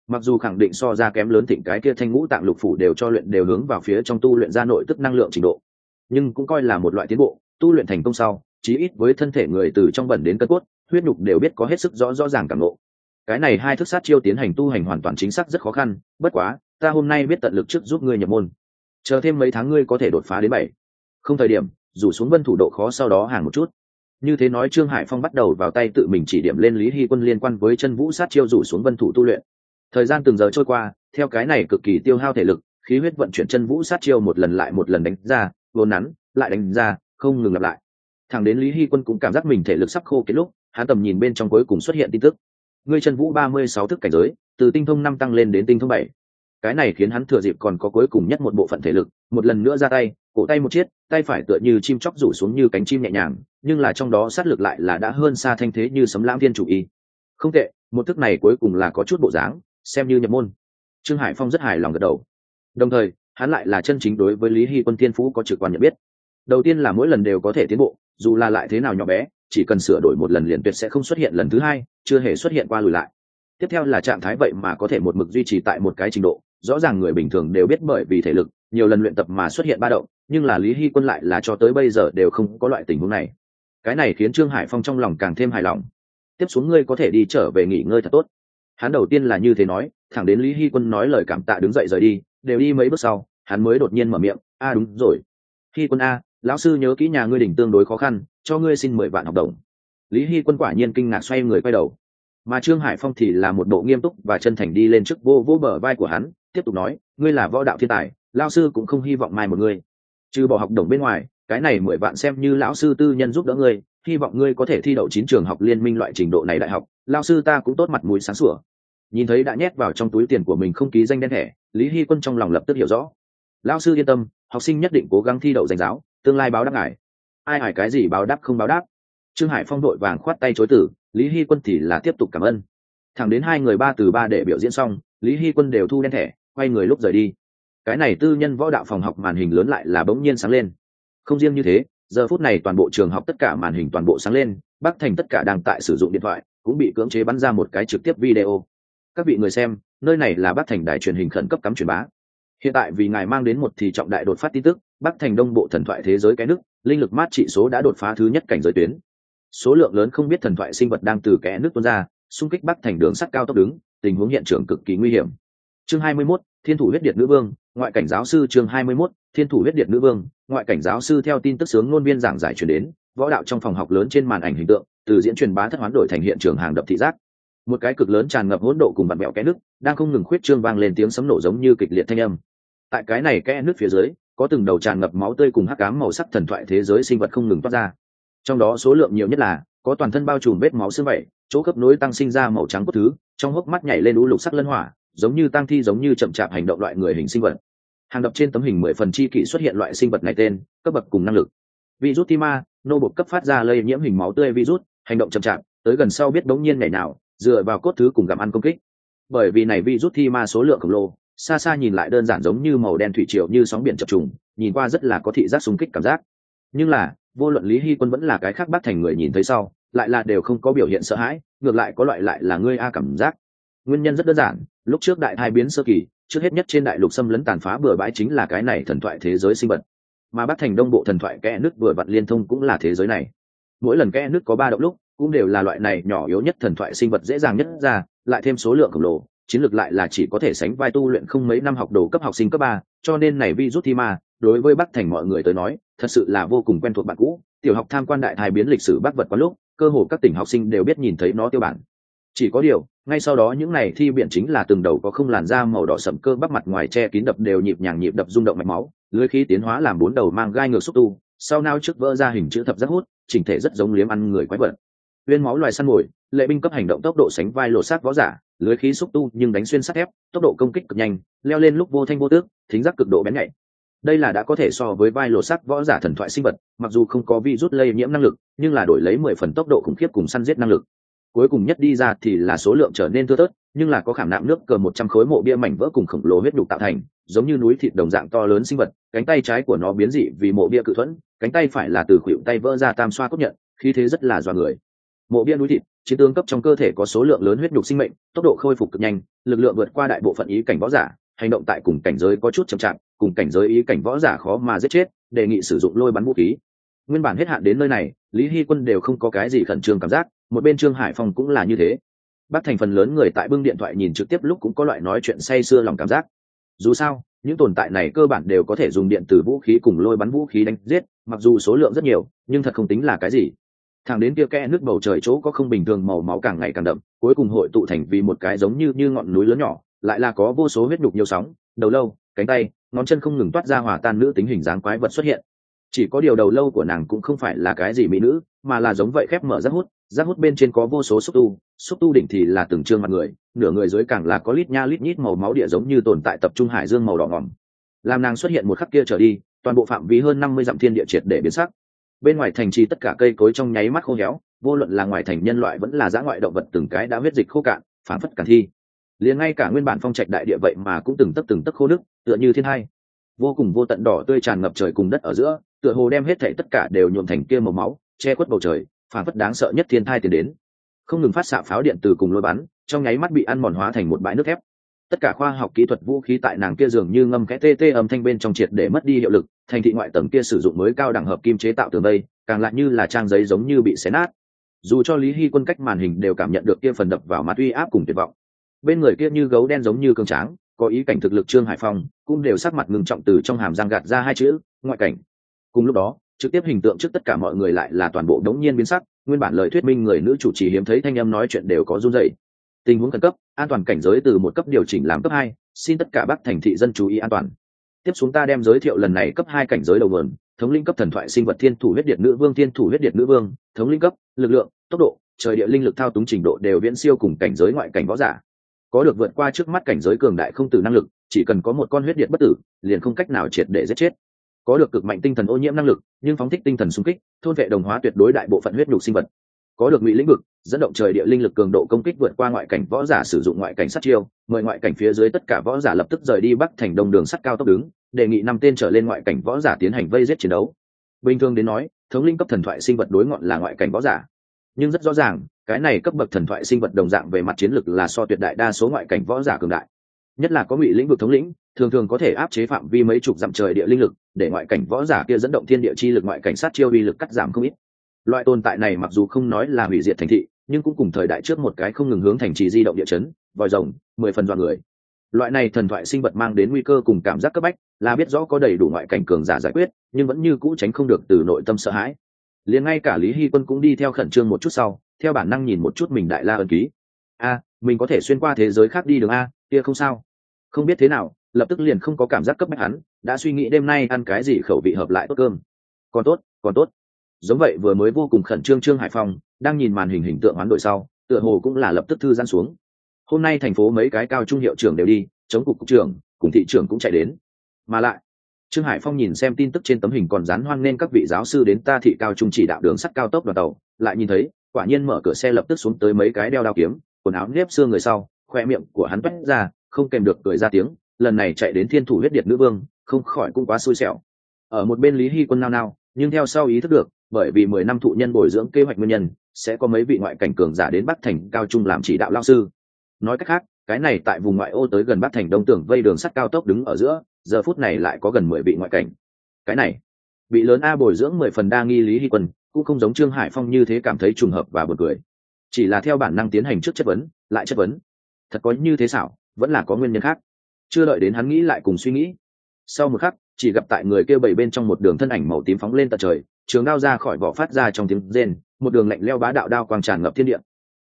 Mặc dù khẳng định so ra kém lớn thịnh cái kia thanh ngũ tạng lục phủ đều cho luyện đều hướng vào phía trong tu luyện ra nội tức năng lượng trình độ. Nhưng cũng coi là một loại tiến bộ, tu luyện thành công sau, chí ít với thân thể người từ trong bẩn đến cất cốt, huyết nhục đều biết có hết sức rõ rõ ràng cảm lộ cái này hai thức sát chiêu tiến hành tu hành hoàn toàn chính xác rất khó khăn, bất quá, ta hôm nay biết tận lực trước giúp ngươi nhập môn. Chờ thêm mấy tháng ngươi có thể đột phá đến bảy. Không thời điểm rủ xuống vân thủ độ khó sau đó hàng một chút. Như thế nói trương hải phong bắt đầu vào tay tự mình chỉ điểm lên lý hy quân liên quan với chân vũ sát chiêu rủ xuống vân thủ tu luyện. Thời gian từng giờ trôi qua, theo cái này cực kỳ tiêu hao thể lực, khí huyết vận chuyển chân vũ sát chiêu một lần lại một lần đánh ra vốn nắn, lại đánh ra, không ngừng lặp lại. Thẳng đến lý hy quân cũng cảm giác mình thể lực sắp khô kết lúc, hắn tầm nhìn bên trong cuối cùng xuất hiện tin tức. Ngươi chân vũ ba mươi sáu thức cảnh giới, từ tinh thông năm tăng lên đến tinh thông bảy cái này khiến hắn thừa dịp còn có cuối cùng nhất một bộ phận thể lực, một lần nữa ra tay, cổ tay một chiếc, tay phải tựa như chim chóc rủ xuống như cánh chim nhẹ nhàng, nhưng là trong đó sát lực lại là đã hơn xa thanh thế như sấm lãng thiên chủ y. Không tệ, một thức này cuối cùng là có chút bộ dáng, xem như nhập môn. Trương hải phong rất hài lòng gật đầu. Đồng thời, hắn lại là chân chính đối với lý hy quân thiên phú có trực quan nhận biết. Đầu tiên là mỗi lần đều có thể tiến bộ, dù là lại thế nào nhỏ bé, chỉ cần sửa đổi một lần liền tuyệt sẽ không xuất hiện lần thứ hai, chưa hề xuất hiện qua lùi lại tiếp theo là trạng thái vậy mà có thể một mực duy trì tại một cái trình độ, rõ ràng người bình thường đều biết bởi vì thể lực, nhiều lần luyện tập mà xuất hiện ba động, nhưng là lý hy quân lại là cho tới bây giờ đều không có loại tình huống này. Cái này khiến trương hải phong trong lòng càng thêm hài lòng. Tiếp xuống ngươi có thể đi trở về nghỉ ngơi thật tốt. Hắn đầu tiên là như thế nói, thẳng đến lý hy quân nói lời cảm tạ đứng dậy rời đi, đều đi mấy bước sau, hắn mới đột nhiên mở miệng, a, đúng rồi. Hy quân a, lão sư nhớ kỹ nhà ngươi đỉnh tương đối khó khăn, cho ngươi xin mười vạn học đồng. Lý hy quân quả nhiên kinh ngạc xoay người quay đầu mà trương hải phong thì là một độ nghiêm túc và chân thành đi lên trước vô vô bờ vai của hắn, tiếp tục nói, ngươi là võ đạo thiên tài lao sư cũng không hy vọng mai một ngươi. Trừ bỏ học đồng bên ngoài, cái này mười vạn xem như lão sư tư nhân giúp đỡ ngươi, hy vọng ngươi có thể thi đậu chín trường học liên minh loại trình độ này đại học lao sư ta cũng tốt mặt mũi sáng sủa. Nhìn thấy đã nhét vào trong túi tiền của mình không ký danh đen thẻ, lý hy quân trong lòng lập tức hiểu rõ. Lao sư yên tâm, học sinh nhất định cố gắng thi đậu danh giáo, tương lai báo đáp ngài. Ai hỏi cái gì báo đáp không báo đáp? Trương hải phong đội vàng khoát tay chối tử lý hy quân thì là tiếp tục cảm ơn. Thẳng đến hai người ba từ ba để biểu diễn xong, lý hy quân đều thu đen thẻ, quay người lúc rời đi. Cái này tư nhân võ đạo phòng học màn hình lớn lại là bỗng nhiên sáng lên. Không riêng như thế, giờ phút này toàn bộ trường học tất cả màn hình toàn bộ sáng lên bắc thành tất cả đang tại sử dụng điện thoại, cũng bị cưỡng chế bắn ra một cái trực tiếp video. Các vị người xem, nơi này là bắc thành đài truyền hình khẩn cấp cắm truyền bá. Hiện tại vì ngài mang đến một thì trọng đại đột phát tin tức bắc thành đông bộ thần thoại thế giới cái nước, linh lực mát trị số đã đột phá thứ nhất cảnh giới tuyến số lượng lớn không biết thần thoại sinh vật đang từ kẽ nước tuôn ra xung kích bắc thành đường sắt cao tốc đứng tình huống hiện trường cực kỳ nguy hiểm. Chương 21, thiên thủ huyết điện nữ vương ngoại cảnh giáo sư chương 21, thiên thủ huyết điện nữ vương ngoại cảnh giáo sư theo tin tức sướng ngôn viên giảng giải truyền đến võ đạo trong phòng học lớn trên màn ảnh hình tượng từ diễn truyền bá thất hoán đổi thành hiện trường hàng đập thị giác. Một cái cực lớn tràn ngập hỗn độ cùng vặn mẹo kẽ nước đang không ngừng khuyết trương vang lên tiếng sấm nổ giống như kịch liệt thanh âm. Tại cái này kẽ nước phía dưới có từng đầu tràn ngập máu tươi cùng hắc ám màu sắc thần thoại thế giới sinh vật không ngừng toát ra trong đó số lượng nhiều nhất là, có toàn thân bao trùm vết máu xương vẩy chỗ khớp nối tăng sinh ra màu trắng cốt thứ, trong hốc mắt nhảy lên u lục sắc lân hỏa, giống như tăng thi giống như chậm chạp hành động loại người hình sinh vật. Hàng đập trên tấm hình mười phần chi kỷ xuất hiện loại sinh vật này tên, cấp bậc cùng năng lực. Virus tima, nô bột cấp phát ra lây nhiễm hình máu tươi virus, hành động chậm chạp, tới gần sau biết đống nhiên ngày nào, dựa vào cốt thứ cùng gặm ăn công kích. Bởi vì này virus tima số lượng khổng lồ, xa xa nhìn lại đơn giản giống như màu đen thủy triều như sóng biển chập trùng, nhìn qua rất là có thị giác xung kích cảm giác. Nhưng là vô luận lý hy quân vẫn là cái khác bắt thành người nhìn thấy sau, lại là đều không có biểu hiện sợ hãi, ngược lại có loại lại là ngươi a cảm giác. Nguyên nhân rất đơn giản, lúc trước đại thai biến sơ kỳ, trước hết nhất trên đại lục xâm lấn tàn phá bừa bãi chính là cái này thần thoại thế giới sinh vật. Mà bắc thành đông bộ thần thoại kẽ nước vừa vặn liên thông cũng là thế giới này. Mỗi lần kẽ nước có ba động lúc, cũng đều là loại này nhỏ yếu nhất thần thoại sinh vật dễ dàng nhất ra, lại thêm số lượng khổng lồ, chiến lược lại là chỉ có thể sánh vai tu luyện không mấy năm học đồ cấp học sinh cấp ba, cho nên này vi rút thi ma đối với bắc thành mọi người tới nói, thật sự là vô cùng quen thuộc bạn cũ. Tiểu học tham quan đại thái biến lịch sử bắc vật quá lúc, cơ hồ các tỉnh học sinh đều biết nhìn thấy nó tiêu bản. Chỉ có điều, ngay sau đó những này thi biện chính là từng đầu có không làn da màu đỏ sậm cơ bắp mặt ngoài che kín đập đều nhịp nhàng nhịp đập rung động mạch máu, lưới khí tiến hóa làm bốn đầu mang gai ngược xúc tu, sau nao trước vỡ ra hình chữ thập rất hút, chỉnh thể rất giống liếm ăn người quái vật. Viên máu loài săn mồi, lệ binh cấp hành động tốc độ sánh vai lộ sát võ giả, lưới khí xúc tu nhưng đánh xuyên sắt thép, tốc độ công kích cực nhanh, leo lên lúc vô thanh vô tước, thính giác cực độ bén nhạy đây là đã có thể so với vai lột sắc võ giả thần thoại sinh vật, mặc dù không có vi rút lây nhiễm năng lực, nhưng là đổi lấy mười phần tốc độ khủng khiếp cùng săn giết năng lực. Cuối cùng nhất đi ra thì là số lượng trở nên thưa thớt, nhưng là có khảm nạm nước cờ một trăm khối mộ bia mảnh vỡ cùng khổng lồ huyết đục tạo thành, giống như núi thịt đồng dạng to lớn sinh vật, cánh tay trái của nó biến dị vì mộ bia cự thuẫn, cánh tay phải là từ khuỷu tay vỡ ra tam xoa cốt nhận, khí thế rất là dọa người. Mộ bia núi thịt, chiến tướng cấp trong cơ thể có số lượng lớn huyết nhục sinh mệnh, tốc độ khôi phục cực nhanh, lực lượng vượt qua đại bộ phận ý cảnh võ giả hành động tại cùng cảnh giới có chút chậm chạp, cùng cảnh giới ý cảnh võ giả khó mà giết chết, đề nghị sử dụng lôi bắn vũ khí. Nguyên bản hết hạn đến nơi này, lý hy quân đều không có cái gì khẩn trương cảm giác, một bên trương hải phong cũng là như thế. Bác thành phần lớn người tại bưng điện thoại nhìn trực tiếp lúc cũng có loại nói chuyện say sưa lòng cảm giác. Dù sao, những tồn tại này cơ bản đều có thể dùng điện từ vũ khí cùng lôi bắn vũ khí đánh giết, mặc dù số lượng rất nhiều, nhưng thật không tính là cái gì. Thẳng đến kia kẽ nước bầu trời chỗ có không bình thường màu máu càng ngày càng đậm, cuối cùng hội tụ thành vì một cái giống như như ngọn núi lớn nhỏ lại là có vô số huyết đục nhiều sóng, đầu lâu, cánh tay, ngón chân không ngừng toát ra hòa tan nữ tính hình dáng quái vật xuất hiện. Chỉ có điều đầu lâu của nàng cũng không phải là cái gì mỹ nữ, mà là giống vậy khép mở rác hút rác hút bên trên có vô số xúc tu xúc tu đỉnh thì là từng trương mặt người, nửa người dưới càng là có lít nha lít nhít màu máu địa giống như tồn tại tập trung hải dương màu đỏ ngỏm. Làm nàng xuất hiện một khắc kia trở đi, toàn bộ phạm vi hơn năm mươi dặm thiên địa triệt để biến sắc. Bên ngoài thành trì tất cả cây cối trong nháy mắt khô héo, vô luận là ngoài thành nhân loại vẫn là dã ngoại động vật từng cái đã huyết dịch khô cạn phản phất cả thi liền ngay cả nguyên bản phong trạch đại địa vậy mà cũng từng tấc từng tấc khô nước tựa như thiên hai. Vô cùng vô tận đỏ tươi tràn ngập trời cùng đất ở giữa tựa hồ đem hết thảy tất cả đều nhuộm thành kia màu máu che khuất bầu trời phản phất đáng sợ nhất thiên thai tiến đến. Không ngừng phát xạ pháo điện từ cùng lôi bắn trong nháy mắt bị ăn mòn hóa thành một bãi nước thép. Tất cả khoa học kỹ thuật vũ khí tại nàng kia dường như ngâm cái tê tê âm thanh bên trong triệt để mất đi hiệu lực thành thị ngoại tầng kia sử dụng mới cao đẳng hợp kim chế tạo tường đây, càng lại như là trang giấy giống như bị xé nát. Dù cho lý hy quân cách màn hình đều cảm nhận được kia phần đập vào mặt uy áp cùng tuyệt vọng bên người kia như gấu đen giống như cương tráng, có ý cảnh thực lực trương hải phong, cũng đều sắc mặt ngừng trọng từ trong hàm giang gạt ra hai chữ, ngoại cảnh. Cùng lúc đó, trực tiếp hình tượng trước tất cả mọi người lại là toàn bộ đống nhiên biến sắc, nguyên bản lời thuyết minh người nữ chủ trì hiếm thấy thanh âm nói chuyện đều có run dậy tình huống khẩn cấp, an toàn cảnh giới từ một cấp điều chỉnh làm cấp hai, xin tất cả bắc thành thị dân chú ý an toàn. Tiếp xuống ta đem giới thiệu lần này cấp hai cảnh giới đầu nguồn, thống linh cấp thần thoại sinh vật thiên thủ huyết điện nữ vương, thiên thủ huyết điện nữ vương, thống linh cấp, lực lượng, tốc độ, trời địa linh lực thao túng trình độ đều viễn siêu cùng cảnh giới ngoại cảnh võ giả có được vượt qua trước mắt cảnh giới cường đại không từ năng lực, chỉ cần có một con huyết điện bất tử, liền không cách nào triệt để giết chết. Có được cực mạnh tinh thần ô nhiễm năng lực, nhưng phóng thích tinh thần xung kích, thôn vệ đồng hóa tuyệt đối đại bộ phận huyết nhục sinh vật. Có được ngụy lĩnh vực, dẫn động trời địa linh lực cường độ công kích vượt qua ngoại cảnh võ giả sử dụng ngoại cảnh sát chiêu, mời ngoại cảnh phía dưới tất cả võ giả lập tức rời đi bắc thành đông đường sắt cao tốc đứng, đề nghị năm tên trở lên ngoại cảnh võ giả tiến hành vây giết chiến đấu. Bình thường đến nói, thống linh cấp thần thoại sinh vật đối ngọn là ngoại cảnh võ giả nhưng rất rõ ràng, cái này cấp bậc thần thoại sinh vật đồng dạng về mặt chiến lược là so tuyệt đại đa số ngoại cảnh võ giả cường đại. Nhất là có ngụy lĩnh vực thống lĩnh, thường thường có thể áp chế phạm vi mấy chục dặm trời địa linh lực, để ngoại cảnh võ giả kia dẫn động thiên địa chi lực ngoại cảnh sát chiêu uy lực cắt giảm không ít. Loại tồn tại này mặc dù không nói là hủy diệt thành thị, nhưng cũng cùng thời đại trước một cái không ngừng hướng thành trì di động địa chấn, vòi rồng, mười phần dọn người. Loại này thần thoại sinh vật mang đến nguy cơ cùng cảm giác cấp bách, là biết rõ có đầy đủ ngoại cảnh cường giả giải quyết, nhưng vẫn như cũ tránh không được từ nội tâm sợ hãi liền ngay cả lý hy quân cũng đi theo khẩn trương một chút sau, theo bản năng nhìn một chút mình đại la ân ký. A, mình có thể xuyên qua thế giới khác đi đường a, kia không sao. Không biết thế nào, lập tức liền không có cảm giác cấp bách hắn, đã suy nghĩ đêm nay ăn cái gì khẩu vị hợp lại tốt cơm. Còn tốt còn tốt. Giống vậy vừa mới vô cùng khẩn trương trương hải phong, đang nhìn màn hình hình tượng hoán đội sau, tựa hồ cũng là lập tức thư gian xuống. Hôm nay thành phố mấy cái cao trung hiệu trưởng đều đi, chống cục cục trưởng, cùng thị trưởng cũng chạy đến. Mà lại trương hải phong nhìn xem tin tức trên tấm hình còn dán hoang nên các vị giáo sư đến ta thị cao trung chỉ đạo đường sắt cao tốc đoàn tàu, lại nhìn thấy, quả nhiên mở cửa xe lập tức xuống tới mấy cái đeo đao kiếm, quần áo nếp xương người sau, khoe miệng của hắn quét ra, không kèm được cười ra tiếng, lần này chạy đến thiên thủ huyết điệt nữ vương, không khỏi cũng quá xui xẻo. Ở một bên lý hy quân nao nao, nhưng theo sau ý thức được, bởi vì mười năm thụ nhân bồi dưỡng kế hoạch nguyên nhân, sẽ có mấy vị ngoại cảnh cường giả đến bắc thành cao trung làm chỉ đạo lao sư. Nói cách khác, cái này tại vùng ngoại ô tới gần bắc thành đông tường vây đường sắt cao tốc đứng ở giữa giờ phút này lại có gần mười vị ngoại cảnh. Cái này bị lớn a bồi dưỡng mười phần đa nghi lý hy quân, cũng không giống trương hải phong như thế cảm thấy trùng hợp và buồn cười. Chỉ là theo bản năng tiến hành trước chất vấn, lại chất vấn. Thật có như thế xảo, vẫn là có nguyên nhân khác. Chưa đợi đến hắn nghĩ lại cùng suy nghĩ. Sau một khắc, chỉ gặp tại người kêu bảy bên trong một đường thân ảnh màu tím phóng lên tận trời, trường đao ra khỏi vỏ phát ra trong tiếng rên, một đường lạnh leo bá đạo đao quang tràn ngập thiên địa.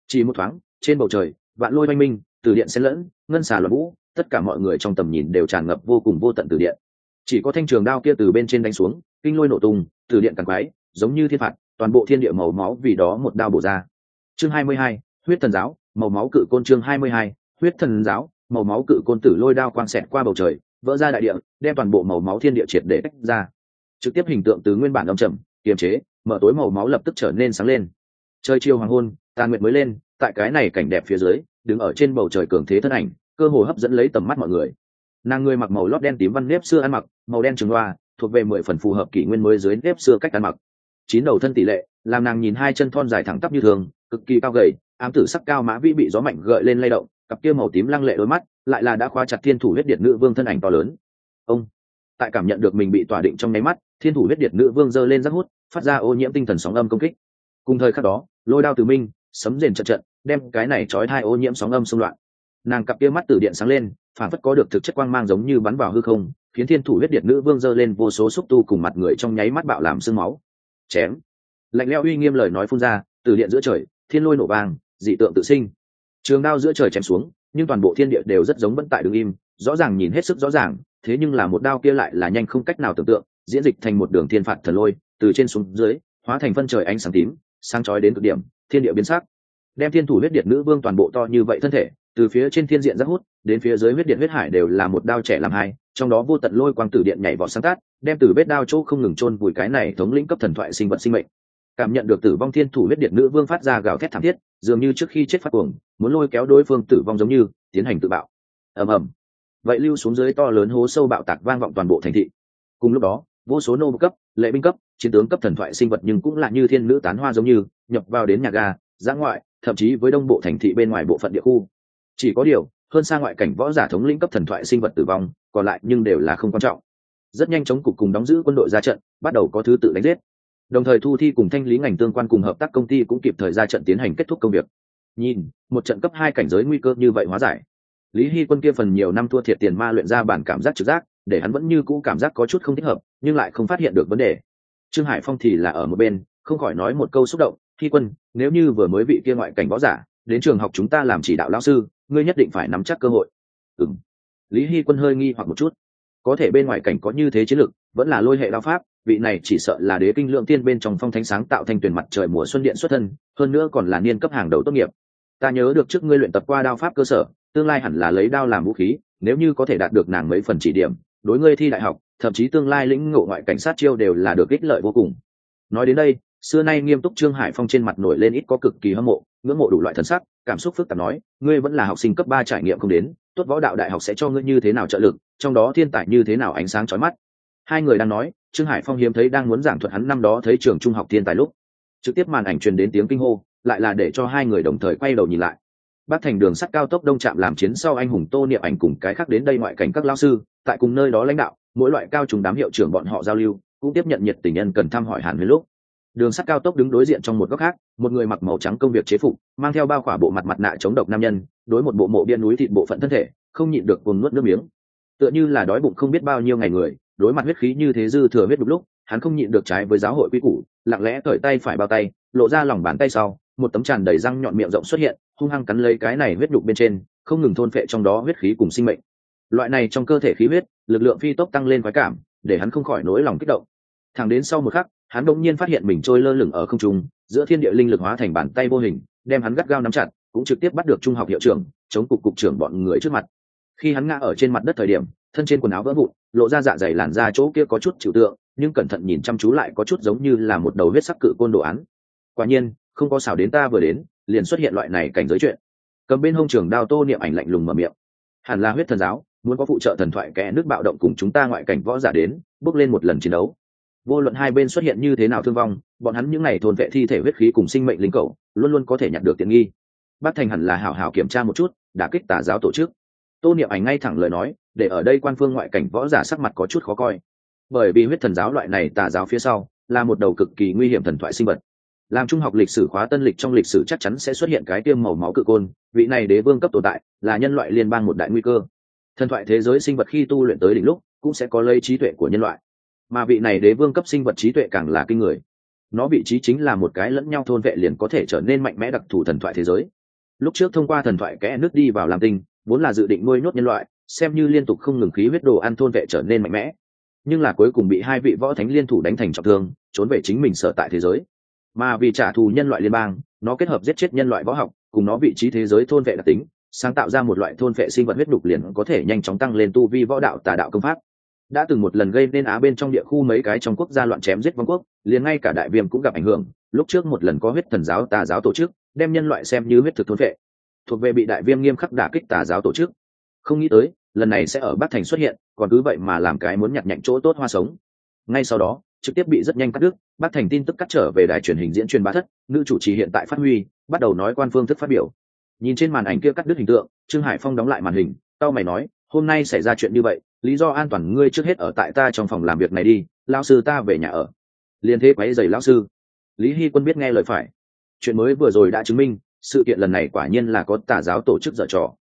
Chỉ một thoáng, trên bầu trời, vạn lôi oanh minh, từ điện xen lẫn, ngân xà loạn vũ tất cả mọi người trong tầm nhìn đều tràn ngập vô cùng vô tận từ điện. Chỉ có thanh trường đao kia từ bên trên đánh xuống kinh lôi nổ tung từ điện càng quái giống như thiên phạt toàn bộ thiên địa màu máu vì đó một đao bổ ra. Chương 22, huyết thần giáo màu máu cự côn chương 22, huyết thần giáo màu máu cự côn tử lôi đao quang xẹt qua bầu trời vỡ ra đại địa đem toàn bộ màu máu thiên địa triệt để tách ra. Trực tiếp hình tượng từ nguyên bản âm trầm kiềm chế mở tối màu máu lập tức trở nên sáng lên. Trời chiều hoàng hôn tàn nguyệt mới lên tại cái này cảnh đẹp phía dưới đứng ở trên bầu trời cường thế thân ảnh cơ hồ hấp dẫn lấy tầm mắt mọi người. Nàng người mặc màu lót đen tím văn nếp xưa ăn mặc, màu đen trường loa thuộc về mười phần phù hợp kỷ nguyên mới dưới nếp xưa cách ăn mặc. Chín đầu thân tỷ lệ, làm nàng nhìn hai chân thon dài thẳng tắp như thường, cực kỳ cao gầy, ám tử sắc cao mã vĩ bị gió mạnh gợi lên lay động, cặp kia màu tím lăng lệ đôi mắt lại là đã khóa chặt thiên thủ huyết điện nữ vương thân ảnh to lớn. Ông, tại cảm nhận được mình bị tỏa định trong nháy mắt, thiên thủ huyết điện nữ vương giơ lên rác hút, phát ra ô nhiễm tinh thần sóng âm công kích. Cùng thời khắc đó, lôi đao từ minh, sấm rền trận trận đem cái này trói hai ô nhiễm sóng âm xung loạn nàng cặp kia mắt từ điện sáng lên phản phất có được thực chất quang mang giống như bắn vào hư không, khiến thiên thủ huyết điện nữ vương giơ lên vô số xúc tu cùng mặt người trong nháy mắt bạo làm sương máu. Chém. Lạnh leo uy nghiêm lời nói phun ra, từ điện giữa trời, thiên lôi nổ vàng dị tượng tự sinh. Trường đao giữa trời chém xuống, nhưng toàn bộ thiên địa đều rất giống vẫn tại đường im, rõ ràng nhìn hết sức rõ ràng, thế nhưng là một đao kia lại là nhanh không cách nào tưởng tượng, diễn dịch thành một đường thiên phạt thần lôi, từ trên xuống dưới, hóa thành phân trời ánh sáng tím, sáng chói đến cực điểm, thiên địa biến sắc. Đem thiên thủ huyết điện nữ vương toàn bộ to như vậy thân thể từ phía trên thiên diện rất hút, đến phía dưới huyết điện huyết hải đều là một đao trẻ làm hai, trong đó vô tận lôi quang tử điện nhảy vọt sáng tát, đem từ vết đao chỗ không ngừng chôn vùi cái này thống lĩnh cấp thần thoại sinh vật sinh mệnh. Cảm nhận được tử vong thiên thủ huyết điện nữ vương phát ra gào thét thảm thiết, dường như trước khi chết phát cuồng, muốn lôi kéo đối phương tử vong giống như, tiến hành tự bạo. Ầm ầm. Vậy lưu xuống dưới to lớn hố sâu bạo tạc vang vọng toàn bộ thành thị. Cùng lúc đó, vô số nô cấp, lệ binh cấp, chiến tướng cấp thần thoại sinh vật nhưng cũng là như thiên nữ tán hoa giống như, nhập vào đến nhà ga, giã ngoại, thậm chí với đông bộ thành thị bên ngoài bộ phận địa khu chỉ có điều, hơn xa ngoại cảnh võ giả thống lĩnh cấp thần thoại sinh vật tử vong, còn lại nhưng đều là không quan trọng. Rất nhanh chóng cục cùng đóng giữ quân đội ra trận, bắt đầu có thứ tự đánh giết. Đồng thời thu thi cùng thanh lý ngành tương quan cùng hợp tác công ty cũng kịp thời ra trận tiến hành kết thúc công việc. Nhìn, một trận cấp hai cảnh giới nguy cơ như vậy hóa giải. Lý hy quân kia phần nhiều năm thua thiệt tiền ma luyện ra bản cảm giác trực giác, để hắn vẫn như cũ cảm giác có chút không thích hợp, nhưng lại không phát hiện được vấn đề. Trương hải phong thì là ở một bên, không khỏi nói một câu xúc động. Hy quân, nếu như vừa mới vị kia ngoại cảnh võ giả đến trường học chúng ta làm chỉ đạo lao sư, ngươi nhất định phải nắm chắc cơ hội. Ừng lý hy quân hơi nghi hoặc một chút. Có thể bên ngoài cảnh có như thế chiến lược, vẫn là lôi hệ đao pháp, vị này chỉ sợ là đế kinh lượng tiên bên trong phong thánh sáng tạo thanh tuyển mặt trời mùa xuân điện xuất thân, hơn nữa còn là niên cấp hàng đầu tốt nghiệp. Ta nhớ được trước ngươi luyện tập qua đao pháp cơ sở, tương lai hẳn là lấy đao làm vũ khí, nếu như có thể đạt được nàng mấy phần chỉ điểm, đối ngươi thi đại học, thậm chí tương lai lĩnh ngộ ngoại cảnh sát chiêu đều là được ích lợi vô cùng. Nói đến đây, xưa nay nghiêm túc trương hải phong trên mặt nổi lên ít có cực kỳ hâm mộ ngưỡng mộ đủ loại thần sắc, cảm xúc phức tạp nói, ngươi vẫn là học sinh cấp ba trải nghiệm không đến, tốt võ đạo đại học sẽ cho ngươi như thế nào trợ lực, trong đó thiên tài như thế nào ánh sáng chói mắt. Hai người đang nói, trương hải phong hiếm thấy đang muốn giảng thuật hắn năm đó thấy trường trung học thiên tài lúc. Trực tiếp màn ảnh truyền đến tiếng kinh hô, lại là để cho hai người đồng thời quay đầu nhìn lại. Bác thành đường sắt cao tốc đông trạm làm chiến sau anh hùng tô niệm ảnh cùng cái khác đến đây ngoại cảnh các lao sư, tại cùng nơi đó lãnh đạo, mỗi loại cao trùng đám hiệu trưởng bọn họ giao lưu, cũng tiếp nhận nhiệt tình nhân cần thăm hỏi hàn với lúc đường sắt cao tốc đứng đối diện trong một góc khác, một người mặc màu trắng công việc chế phục, mang theo bao khỏa bộ mặt mặt nạ chống độc nam nhân, đối một bộ mộ biên núi thịt bộ phận thân thể, không nhịn được cồn nuốt nước miếng. Tựa như là đói bụng không biết bao nhiêu ngày người, đối mặt huyết khí như thế dư thừa huyết đục lúc, hắn không nhịn được trái với giáo hội quy củ, lặng lẽ cởi tay phải bao tay, lộ ra lòng bàn tay sau, một tấm tràn đầy răng nhọn miệng rộng xuất hiện, hung hăng cắn lấy cái này huyết đục bên trên, không ngừng thôn phệ trong đó huyết khí cùng sinh mệnh. Loại này trong cơ thể khí huyết, lực lượng phi tốc tăng lên khoái cảm, để hắn không khỏi nỗi lòng kích động. Thẳng đến sau một khắc hắn đột nhiên phát hiện mình trôi lơ lửng ở không trung, giữa thiên địa linh lực hóa thành bàn tay vô hình, đem hắn gắt gao nắm chặt, cũng trực tiếp bắt được trung học hiệu trưởng, chống cục cục trưởng bọn người trước mặt. Khi hắn ngã ở trên mặt đất thời điểm, thân trên quần áo vỡ vụn, lộ ra dạ dày làn da chỗ kia có chút chịu tượng, nhưng cẩn thận nhìn chăm chú lại có chút giống như là một đầu huyết sắc cự côn đồ án. Quả nhiên, không có xảo đến ta vừa đến, liền xuất hiện loại này cảnh giới chuyện. Cầm bên hông trường đao tô niệm ảnh lạnh lùng mở miệng. Hẳn là huyết thần giáo, muốn có phụ trợ thần thoại kẽ nước bạo động cùng chúng ta ngoại cảnh võ giả đến, bước lên một lần chiến đấu vô luận hai bên xuất hiện như thế nào thương vong, bọn hắn những n à y thôn vệ thi thể huyết khí cùng sinh mệnh linh cầu, luôn luôn có thể nhận được tiện nghi. Bác thành hẳn là hảo hảo kiểm tra một chút, đã kích tà giáo tổ chức. Tô niệm ảnh ngay thẳng lời nói, để ở đây quan phương ngoại cảnh võ giả sắc mặt có chút khó coi. Bởi vì huyết thần giáo loại này tà giáo phía sau, là một đầu cực kỳ nguy hiểm thần thoại sinh vật. Làm trung học lịch sử khóa tân lịch trong lịch sử chắc chắn sẽ xuất hiện cái tiêm màu máu cự côn, vị này đế vương cấp tồn tại, là nhân loại liên bang một đại nguy cơ. Thần thoại thế giới sinh vật khi tu luyện tới đỉnh lúc, cũng sẽ có lấy trí tuệ của nhân loại mà vị này đế vương cấp sinh vật trí tuệ càng là kinh người. Nó vị trí chính là một cái lẫn nhau thôn vệ liền có thể trở nên mạnh mẽ đặc thù thần thoại thế giới. Lúc trước thông qua thần thoại kẽ nước đi vào làm tinh, vốn là dự định nuôi nhốt nhân loại, xem như liên tục không ngừng khí huyết đồ ăn thôn vệ trở nên mạnh mẽ. Nhưng là cuối cùng bị hai vị võ thánh liên thủ đánh thành trọng thương, trốn về chính mình sở tại thế giới. Mà vì trả thù nhân loại liên bang, nó kết hợp giết chết nhân loại võ học, cùng nó vị trí thế giới thôn vệ đặc tính, sáng tạo ra một loại thôn vệ sinh vật huyết đục liền có thể nhanh chóng tăng lên tu vi võ đạo tà đạo công pháp đã từng một lần gây nên á bên trong địa khu mấy cái trong quốc gia loạn chém giết vương quốc, liền ngay cả đại viêm cũng gặp ảnh hưởng. Lúc trước một lần có huyết thần giáo tà giáo tổ chức, đem nhân loại xem như huyết thực thôn vệ. thuộc về bị đại viêm nghiêm khắc đả kích tà giáo tổ chức. Không nghĩ tới, lần này sẽ ở bắc thành xuất hiện, còn cứ vậy mà làm cái muốn nhặt nhạnh chỗ tốt hoa sống. Ngay sau đó, trực tiếp bị rất nhanh cắt đứt, bắc thành tin tức cắt trở về đài truyền hình diễn truyền bá thất, nữ chủ trì hiện tại phát huy, bắt đầu nói quan phương thức phát biểu. Nhìn trên màn ảnh kia cắt đứt hình tượng, trương hải phong đóng lại màn hình tao mày nói, hôm nay xảy ra chuyện như vậy lý do an toàn ngươi trước hết ở tại ta trong phòng làm việc này đi lao sư ta về nhà ở. Liên thế quáy giày lao sư. Lý hy quân biết nghe lời phải. Chuyện mới vừa rồi đã chứng minh sự kiện lần này quả nhiên là có tà giáo tổ chức dở trò.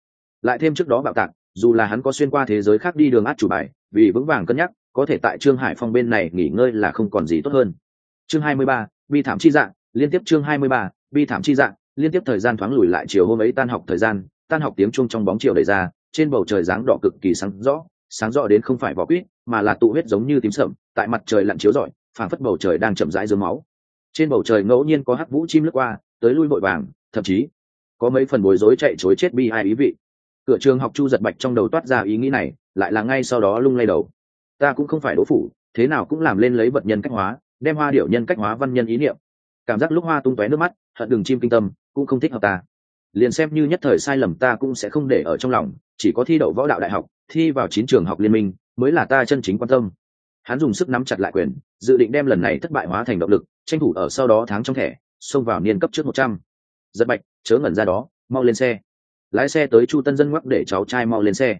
Lại thêm trước đó bạo tạc dù là hắn có xuyên qua thế giới khác đi đường át chủ bài vì vững vàng cân nhắc có thể tại trương hải phong bên này nghỉ ngơi là không còn gì tốt hơn. Chương 23, bi thảm chi dạng liên tiếp chương 23, bi thảm chi dạng liên tiếp thời gian thoáng lùi lại chiều hôm ấy tan học thời gian tan học tiếng chuông trong bóng chiều đẩy ra trên bầu trời dáng đỏ cực kỳ sáng rõ sáng rõ đến không phải vỏ quýt, mà là tụ huyết giống như tím sậm, tại mặt trời lặn chiếu rọi, phảng phất bầu trời đang chậm rãi dưới máu. Trên bầu trời ngẫu nhiên có hắc vũ chim lướt qua, tới lui vội vàng, thậm chí có mấy phần bối rối chạy chối chết bi ai ý vị. Cửa trường học chu giật bạch trong đầu toát ra ý nghĩ này, lại là ngay sau đó lung lay đầu. Ta cũng không phải đỗ phủ, thế nào cũng làm lên lấy vật nhân cách hóa, đem hoa điệu nhân cách hóa văn nhân ý niệm. Cảm giác lúc hoa tung tóe nước mắt, hận đường chim kinh tâm, cũng không thích hợp ta. Liền xem như nhất thời sai lầm ta cũng sẽ không để ở trong lòng chỉ có thi đậu võ đạo đại học, thi vào chín trường học liên minh mới là ta chân chính quan tâm. Hắn dùng sức nắm chặt lại quyền, dự định đem lần này thất bại hóa thành động lực, tranh thủ ở sau đó tháng trong thẻ, xông vào niên cấp trước một trăm. Giật bạch, chớ ngẩn ra đó, mau lên xe. Lái xe tới chu tân dân ngoắc để cháu trai mau lên xe.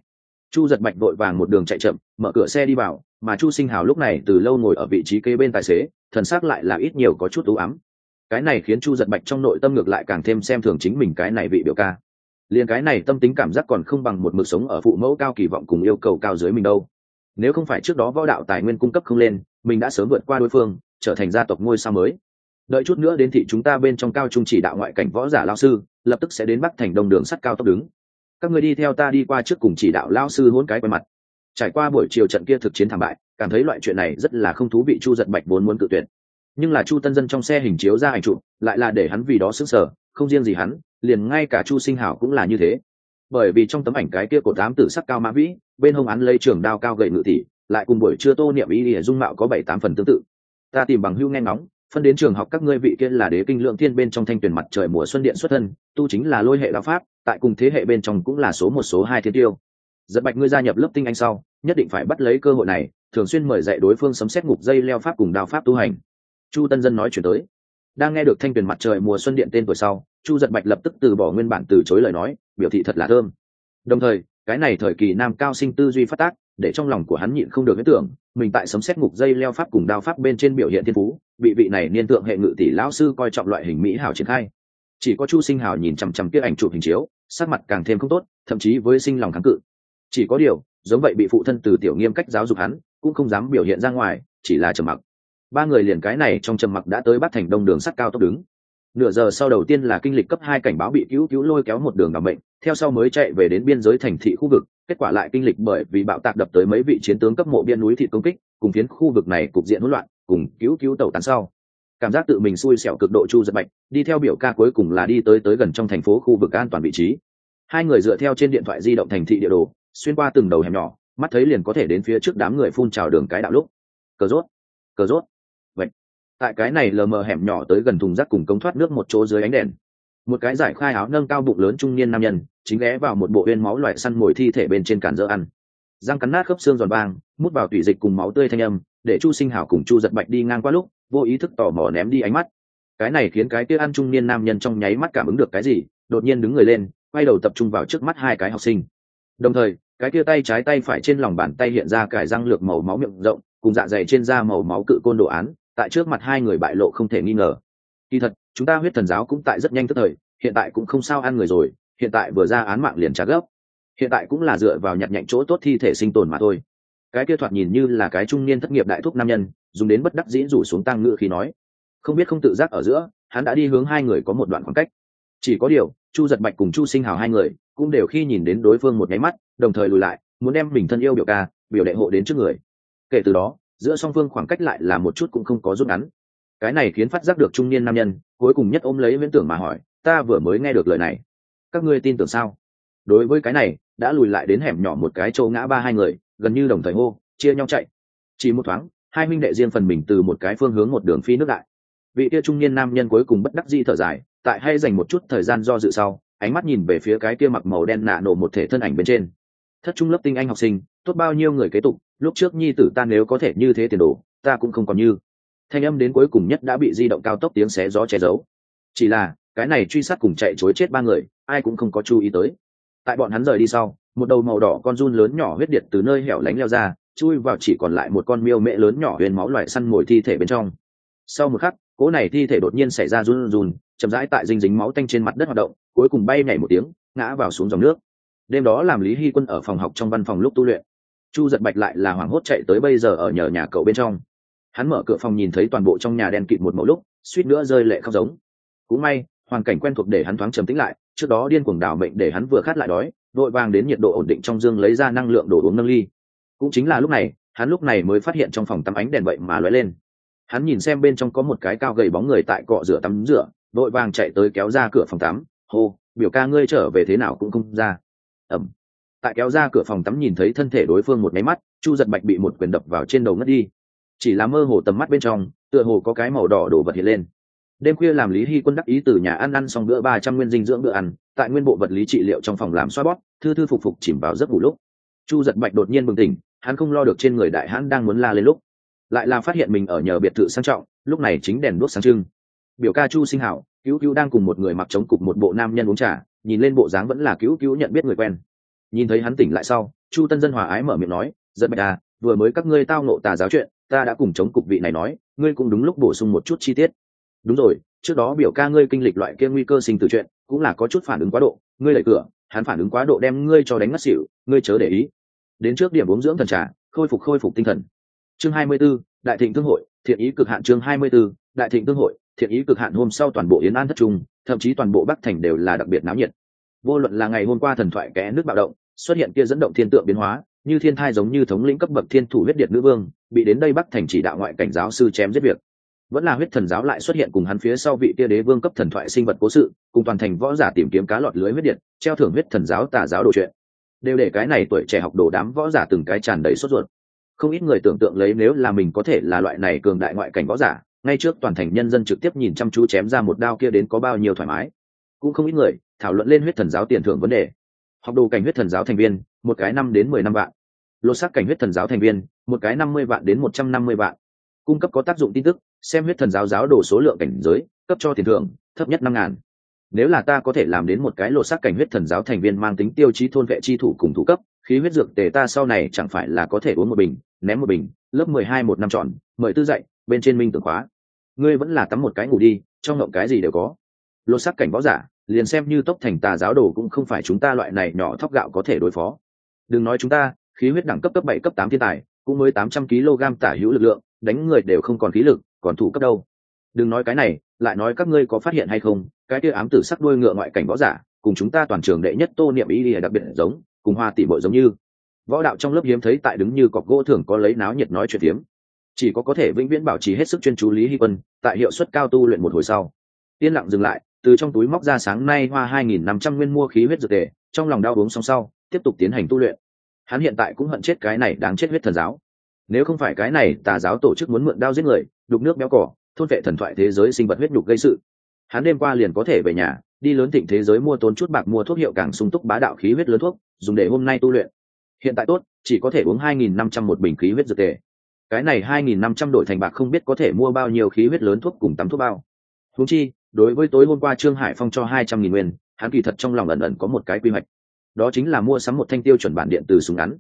Chu giật bạch vội vàng một đường chạy chậm, mở cửa xe đi vào, mà chu sinh hào lúc này từ lâu ngồi ở vị trí kế bên tài xế, thần s ắ c lại là ít nhiều có chút ưu ám. Cái này khiến chu giật bạch trong nội tâm ngược lại càng thêm xem thường chính mình cái này vị biểu ca liền cái này tâm tính cảm giác còn không bằng một mực sống ở phụ mẫu cao kỳ vọng cùng yêu cầu cao dưới mình đâu. Nếu không phải trước đó võ đạo tài nguyên cung cấp không lên, mình đã sớm vượt qua đối phương, trở thành gia tộc ngôi sao mới. Đợi chút nữa đến thị chúng ta bên trong cao trung chỉ đạo ngoại cảnh võ giả lao sư, lập tức sẽ đến bắc thành đông đường sắt cao tốc đứng. Các người đi theo ta đi qua trước cùng chỉ đạo lao sư hôn cái quay mặt. Trải qua buổi chiều trận kia thực chiến thảm bại, cảm thấy loại chuyện này rất là không thú vị chu giật bạch vốn muốn cự tuyệt. Nhưng là chu tân dân trong xe hình chiếu ra ảnh chụp, lại là để hắn vì đó xứng sở không riêng gì hắn liền ngay cả chu sinh hảo cũng là như thế. Bởi vì trong tấm ảnh cái kia cột tám tử sắc cao mã vĩ, bên hông án lây trường đao cao gậy ngự tỷ, lại cùng buổi trưa tô niệm ý ỉa dung mạo có bảy tám phần tương tự. Ta tìm bằng hưu nghe ngóng, phân đến trường học các ngươi vị kia là đế kinh lượng thiên bên trong thanh tuyển mặt trời mùa xuân điện xuất thân, tu chính là lôi hệ đạo pháp, tại cùng thế hệ bên trong cũng là số một số hai thiên tiêu. Giật bạch ngươi gia nhập lớp tinh anh sau, nhất định phải bắt lấy cơ hội này, thường xuyên mời dạy đối phương sấm xét ngục dây leo pháp cùng đao pháp tu hành. Chu tân dân nói chuyển tới. Đang nghe được thanh tuyển mặt trời mùa xuân điện tên tuổi sau chu giật bạch lập tức từ bỏ nguyên bản từ chối lời nói, biểu thị thật là thơm. Đồng thời, cái này thời kỳ nam cao sinh tư duy phát tác, để trong lòng của hắn nhịn không được huyết tưởng, mình tại sấm xét ngục dây leo pháp cùng đao pháp bên trên biểu hiện thiên phú, bị vị này niên tượng hệ ngự tỷ lão sư coi trọng loại hình mỹ hảo triển khai. Chỉ có chu sinh hào nhìn chằm chằm kia ảnh chụp hình chiếu, sắc mặt càng thêm không tốt, thậm chí với sinh lòng kháng cự. Chỉ có điều, giống vậy bị phụ thân từ tiểu nghiêm cách giáo dục hắn, cũng không dám biểu hiện ra ngoài, chỉ là trầm mặc. Ba người liền cái này trong trầm mặc đã tới bắt thành đông đường sắt cao tốc đứng nửa giờ sau đầu tiên là kinh lịch cấp hai cảnh báo bị cứu cứu lôi kéo một đường đảm bệnh, theo sau mới chạy về đến biên giới thành thị khu vực, kết quả lại kinh lịch bởi vì bạo tạc đập tới mấy vị chiến tướng cấp mộ biên núi thị công kích, cùng phiến khu vực này cục diện hỗn loạn, cùng cứu cứu tàu tán sau. Cảm giác tự mình xui xẻo cực độ chu giật bạch đi theo biểu ca cuối cùng là đi tới tới gần trong thành phố khu vực an toàn vị trí. Hai người dựa theo trên điện thoại di động thành thị địa đồ, xuyên qua từng đầu hẻm nhỏ, mắt thấy liền có thể đến phía trước đám người phun trào đường cái đạo lúc. Cờ rốt cờ rốt tại cái này lờ mờ hẻm nhỏ tới gần thùng rác cùng cống thoát nước một chỗ dưới ánh đèn. Một cái giải khai áo nâng cao bụng lớn trung niên nam nhân, chính ghé vào một bộ uyên máu loại săn mồi thi thể bên trên cản dỡ ăn. Răng cắn nát khớp xương giòn bang mút vào tủy dịch cùng máu tươi thanh âm, để chu sinh hảo cùng chu giật bạch đi ngang qua lúc, vô ý thức tò mò ném đi ánh mắt. Cái này khiến cái kia ăn trung niên nam nhân trong nháy mắt cảm ứng được cái gì, đột nhiên đứng người lên, quay đầu tập trung vào trước mắt hai cái học sinh. Đồng thời, cái kia tay trái tay phải trên lòng bàn tay hiện ra cải răng lược màu máu miệng rộng, cùng dạ dày trên da màu máu cự côn đồ án tại trước mặt hai người bại lộ không thể nghi ngờ. Kỳ thật, chúng ta huyết thần giáo cũng tại rất nhanh tức thời, hiện tại cũng không sao ăn người rồi, hiện tại vừa ra án mạng liền trả gấp hiện tại cũng là dựa vào nhặt nhạnh chỗ tốt thi thể sinh tồn mà thôi. Cái kia thoạt nhìn như là cái trung niên thất nghiệp đại thúc nam nhân, dùng đến bất đắc dĩ rủ xuống tăng ngự khi nói. Không biết không tự giác ở giữa, hắn đã đi hướng hai người có một đoạn khoảng cách. Chỉ có điều, chu giật bạch cùng chu sinh hào hai người, cũng đều khi nhìn đến đối phương một nháy mắt, đồng thời lùi lại, muốn đem mình thân yêu biểu ca, biểu đệ hộ đến trước người. Kể từ đó giữa song phương khoảng cách lại là một chút cũng không có rút ngắn. Cái này khiến phát giác được trung niên nam nhân, cuối cùng nhất ôm lấy viễn tưởng mà hỏi, ta vừa mới nghe được lời này, các ngươi tin tưởng sao? Đối với cái này, đã lùi lại đến hẻm nhỏ một cái chỗ ngã ba hai người, gần như đồng thời hô, chia nhau chạy. Chỉ một thoáng, hai minh đệ riêng phần mình từ một cái phương hướng một đường phi nước đại. Vị kia trung niên nam nhân cuối cùng bất đắc di thở dài, tại hay dành một chút thời gian do dự sau, ánh mắt nhìn về phía cái kia mặc màu đen nạ nổ một thể thân ảnh bên trên. Thất trung lớp tinh anh học sinh, tốt bao nhiêu người kế tục lúc trước nhi tử ta nếu có thể như thế tiền đồ, ta cũng không còn như. Thanh âm đến cuối cùng nhất đã bị di động cao tốc tiếng xé gió che giấu. Chỉ là, cái này truy sát cùng chạy chối chết ba người, ai cũng không có chú ý tới. Tại bọn hắn rời đi sau, một đầu màu đỏ con run lớn nhỏ huyết điện từ nơi hẻo lánh leo ra, chui vào chỉ còn lại một con miêu mễ lớn nhỏ huyền máu loài săn mồi thi thể bên trong. Sau một khắc, cỗ này thi thể đột nhiên xảy ra run run, chậm rãi tại dinh dính máu tanh trên mặt đất hoạt động, cuối cùng bay nhảy một tiếng, ngã vào xuống dòng nước. Đêm đó làm lý hy quân ở phòng học trong văn phòng lúc tu luyện chu giật bạch lại là hoảng hốt chạy tới bây giờ ở nhờ nhà cậu bên trong. Hắn mở cửa phòng nhìn thấy toàn bộ trong nhà đen kịt một mẫu lúc, suýt nữa rơi lệ khóc giống. Cũng may, hoàn cảnh quen thuộc để hắn thoáng trầm tĩnh lại, trước đó điên cuồng đảo mệnh để hắn vừa khát lại đói vội vàng đến nhiệt độ ổn định trong dương lấy ra năng lượng đồ uống nâng ly. Cũng chính là lúc này, hắn lúc này mới phát hiện trong phòng tắm ánh đèn vậy mà lóe lên. Hắn nhìn xem bên trong có một cái cao gầy bóng người tại cọ rửa tắm rửa vội vàng chạy tới kéo ra cửa phòng tắm, hô, biểu ca ngươi trở về thế nào cũng không ra. Ẩm tại kéo ra cửa phòng tắm nhìn thấy thân thể đối phương một máy mắt, chu giật bạch bị một quyền đập vào trên đầu ngất đi. Chỉ là mơ hồ tầm mắt bên trong, tựa hồ có cái màu đỏ đổ vật hiện lên. Đêm khuya làm lý hy quân đắc ý từ nhà ăn ăn xong bữa ba trăm nguyên dinh dưỡng bữa ăn, tại nguyên bộ vật lý trị liệu trong phòng làm xoa bót thư thư phục phục chìm vào giấc ngủ lúc. Chu giật bạch đột nhiên bừng tỉnh, hắn không lo được trên người đại hãn đang muốn la lên lúc. Lại là phát hiện mình ở nhờ biệt thự sang trọng, lúc này chính đèn đuốc sáng trưng. Biểu ca chu sinh hảo, cứu cứu đang cùng một người mặc chống cục một bộ nam nhân uống trà, nhìn lên bộ dáng vẫn là cứu cứu nhận biết người quen nhìn thấy hắn tỉnh lại sau chu tân dân hòa ái mở miệng nói giật bạch à vừa mới các ngươi tao nộ tà giáo chuyện ta đã cùng chống cục vị này nói ngươi cũng đúng lúc bổ sung một chút chi tiết. Đúng rồi trước đó biểu ca ngươi kinh lịch loại kia nguy cơ sinh tử chuyện cũng là có chút phản ứng quá độ ngươi đẩy cửa hắn phản ứng quá độ đem ngươi cho đánh ngất xỉu ngươi chớ để ý. Đến trước điểm uống dưỡng thần trà khôi phục khôi phục tinh thần. Chương 24, đại thịnh thương hội thiện ý cực hạn chương 24, đại thịnh thương hội thiện ý cực hạn hôm sau toàn bộ yến an thất trung thậm chí toàn bộ bắc thành đều là đặc biệt náo nhiệt. Vô luận là ngày hôm qua thần thoại kẽ nước bạo động xuất hiện kia dẫn động thiên tượng biến hóa, như thiên thai giống như thống lĩnh cấp bậc thiên thủ huyết điện nữ vương, bị đến đây bắc thành chỉ đạo ngoại cảnh giáo sư chém giết việc. Vẫn là huyết thần giáo lại xuất hiện cùng hắn phía sau vị kia đế vương cấp thần thoại sinh vật cố sự, cùng toàn thành võ giả tìm kiếm cá lọt lưới huyết điện treo thưởng huyết thần giáo tà giáo đồ chuyện. Đều để cái này tuổi trẻ học đồ đám võ giả từng cái tràn đầy sốt ruột. Không ít người tưởng tượng lấy nếu là mình có thể là loại này cường đại ngoại cảnh võ giả, ngay trước toàn thành nhân dân trực tiếp nhìn chăm chú chém ra một đao kia đến có bao nhiêu thoải mái. Cũng không ít người thảo luận lên huyết thần giáo tiền thưởng vấn đề học đồ cảnh huyết thần giáo thành viên, một cái năm đến mười năm vạn. Lột xác cảnh huyết thần giáo thành viên, một cái năm mươi vạn đến một trăm năm mươi vạn. Cung cấp có tác dụng tin tức, xem huyết thần giáo giáo đồ số lượng cảnh giới, cấp cho tiền thưởng, thấp nhất năm ngàn. Nếu là ta có thể làm đến một cái lột xác cảnh huyết thần giáo thành viên mang tính tiêu chí thôn vệ chi thủ cùng thủ cấp, khí huyết dược tề ta sau này chẳng phải là có thể uống một bình, ném một bình, lớp mười hai một năm tròn, mời tư dạy, bên trên minh tưởng khóa. Ngươi vẫn là tắm một cái ngủ đi, trong ngộng cái gì đều có. Lột xác cảnh võ giả liền xem như tốc thành tà giáo đồ cũng không phải chúng ta loại này nhỏ thóc gạo có thể đối phó. Đừng nói chúng ta, khí huyết đẳng cấp cấp bảy, cấp tám thiên tài, cũng mới tám trăm kg tả hữu lực lượng, đánh người đều không còn khí lực, còn thủ cấp đâu. Đừng nói cái này, lại nói các ngươi có phát hiện hay không, cái kia ám tử sắc đuôi ngựa ngoại cảnh võ giả, cùng chúng ta toàn trường đệ nhất tô niệm ý ỉa đặc biệt giống, cùng hoa tỷ bội giống như. Võ đạo trong lớp hiếm thấy tại đứng như cọc gỗ thường có lấy náo nhiệt nói chuyện tiếm chỉ có có thể vĩnh viễn bảo trì hết sức chuyên chú lý hy quân, tại hiệu suất cao tu luyện một hồi sau. Yên lặng dừng lại từ trong túi móc ra sáng nay hoa hai nghìn năm trăm nguyên mua khí huyết dược tề, trong lòng đau uống xong sau, tiếp tục tiến hành tu luyện. Hắn hiện tại cũng hận chết cái này đáng chết huyết thần giáo. Nếu không phải cái này, tà giáo tổ chức muốn mượn đao giết người, đục nước béo cỏ, thôn vệ thần thoại thế giới sinh vật huyết nhục gây sự. Hắn đêm qua liền có thể về nhà, đi lớn thịnh thế giới mua tốn chút bạc mua thuốc hiệu càng sung túc bá đạo khí huyết lớn thuốc, dùng để hôm nay tu luyện. Hiện tại tốt, chỉ có thể uống hai nghìn năm trăm một bình khí huyết dược tề. Cái này hai nghìn năm trăm đổi thành bạc không biết có thể mua bao nhiêu khí huyết lớn thuốc cùng tắm thuốc bao. Húng chi đối với tối hôm qua trương hải phong cho hai trăm nghìn nguyên, hắn kỳ thật trong lòng ẩn ẩn có một cái quy hoạch. Đó chính là mua sắm một thanh tiêu chuẩn bản điện từ súng ngắn.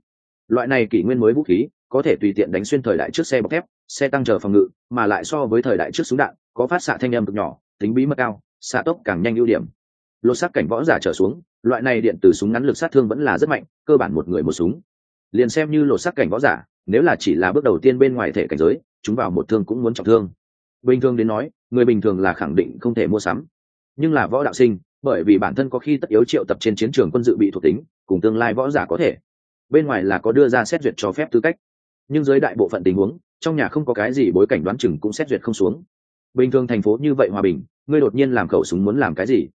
Loại này kỷ nguyên mới vũ khí, có thể tùy tiện đánh xuyên thời đại trước xe bọc thép, xe tăng chờ phòng ngự, mà lại so với thời đại trước súng đạn, có phát xạ thanh âm cực nhỏ, tính bí mật cao, xạ tốc càng nhanh ưu điểm. Lột xác cảnh võ giả trở xuống, loại này điện từ súng ngắn lực sát thương vẫn là rất mạnh, cơ bản một người một súng. Liền xem như lột xác cảnh võ giả, nếu là chỉ là bước đầu tiên bên ngoài thể cảnh giới, chúng vào một thương cũng muốn trọng thương. Bình thường đến nói người bình thường là khẳng định không thể mua sắm. Nhưng là võ đạo sinh, bởi vì bản thân có khi tất yếu triệu tập trên chiến trường quân dự bị thuộc tính, cùng tương lai võ giả có thể. Bên ngoài là có đưa ra xét duyệt cho phép tư cách. Nhưng dưới đại bộ phận tình huống, trong nhà không có cái gì bối cảnh đoán chừng cũng xét duyệt không xuống. Bình thường thành phố như vậy hòa bình, ngươi đột nhiên làm khẩu súng muốn làm cái gì?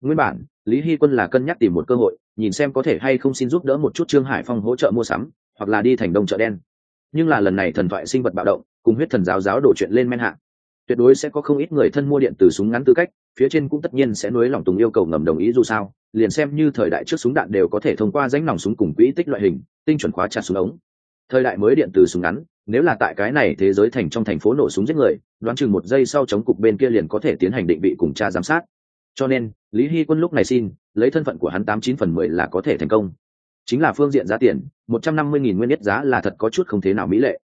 Nguyên bản, lý hy quân là cân nhắc tìm một cơ hội, nhìn xem có thể hay không xin giúp đỡ một chút trương hải phong hỗ trợ mua sắm, hoặc là đi thành đông chợ đen. Nhưng là lần này thần thoại sinh vật bạo động, cùng huyết thần giáo giáo đổ chuyện lên men hạ tuyệt đối sẽ có không ít người thân mua điện từ súng ngắn tư cách, phía trên cũng tất nhiên sẽ nối lòng tùng yêu cầu ngầm đồng ý dù sao, liền xem như thời đại trước súng đạn đều có thể thông qua rãnh nòng súng cùng quỹ tích loại hình, tinh chuẩn khóa chặt súng ống. Thời đại mới điện từ súng ngắn, nếu là tại cái này thế giới thành trong thành phố nổ súng giết người, đoán chừng một giây sau chống cục bên kia liền có thể tiến hành định vị cùng tra giám sát. Cho nên, lý hy quân lúc này xin, lấy thân phận của hắn tám chín phần mười là có thể thành công. Chính là phương diện giá tiền, một trăm năm mươi nghìn nguyên nhất giá là thật có chút không thế nào mỹ lệ.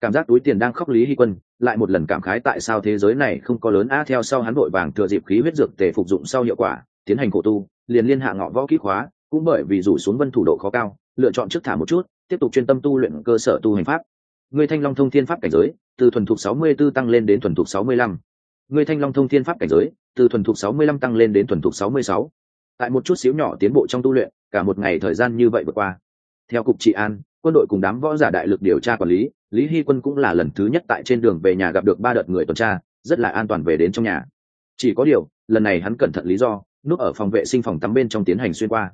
Cảm giác túi tiền đang khóc lý hy quân lại một lần cảm khái tại sao thế giới này không có lớn a theo sau hắn vội vàng thừa dịp khí huyết dược tề phục dụng sau hiệu quả, tiến hành cổ tu, liền liên hạ ngọ võ kỹ khóa, cũng bởi vì rủ xuống vân thủ độ khó cao, lựa chọn trước thả một chút, tiếp tục chuyên tâm tu luyện cơ sở tu hành pháp. Người thanh long thông thiên pháp cảnh giới, từ thuần thục sáu mươi 64 tăng lên đến thuần thục sáu mươi lăm. Người thanh long thông thiên pháp cảnh giới, từ thuần thục sáu mươi lăm tăng lên đến thuần thục sáu mươi sáu. Tại một chút xíu nhỏ tiến bộ trong tu luyện, cả một ngày thời gian như vậy vượt qua. Theo cục trị an quân đội cùng đám võ giả đại lực điều tra quản lý lý hy quân cũng là lần thứ nhất tại trên đường về nhà gặp được ba đợt người tuần tra, rất là an toàn về đến trong nhà. Chỉ có điều, lần này hắn cẩn thận lý do, núp ở phòng vệ sinh phòng tắm bên trong tiến hành xuyên qua.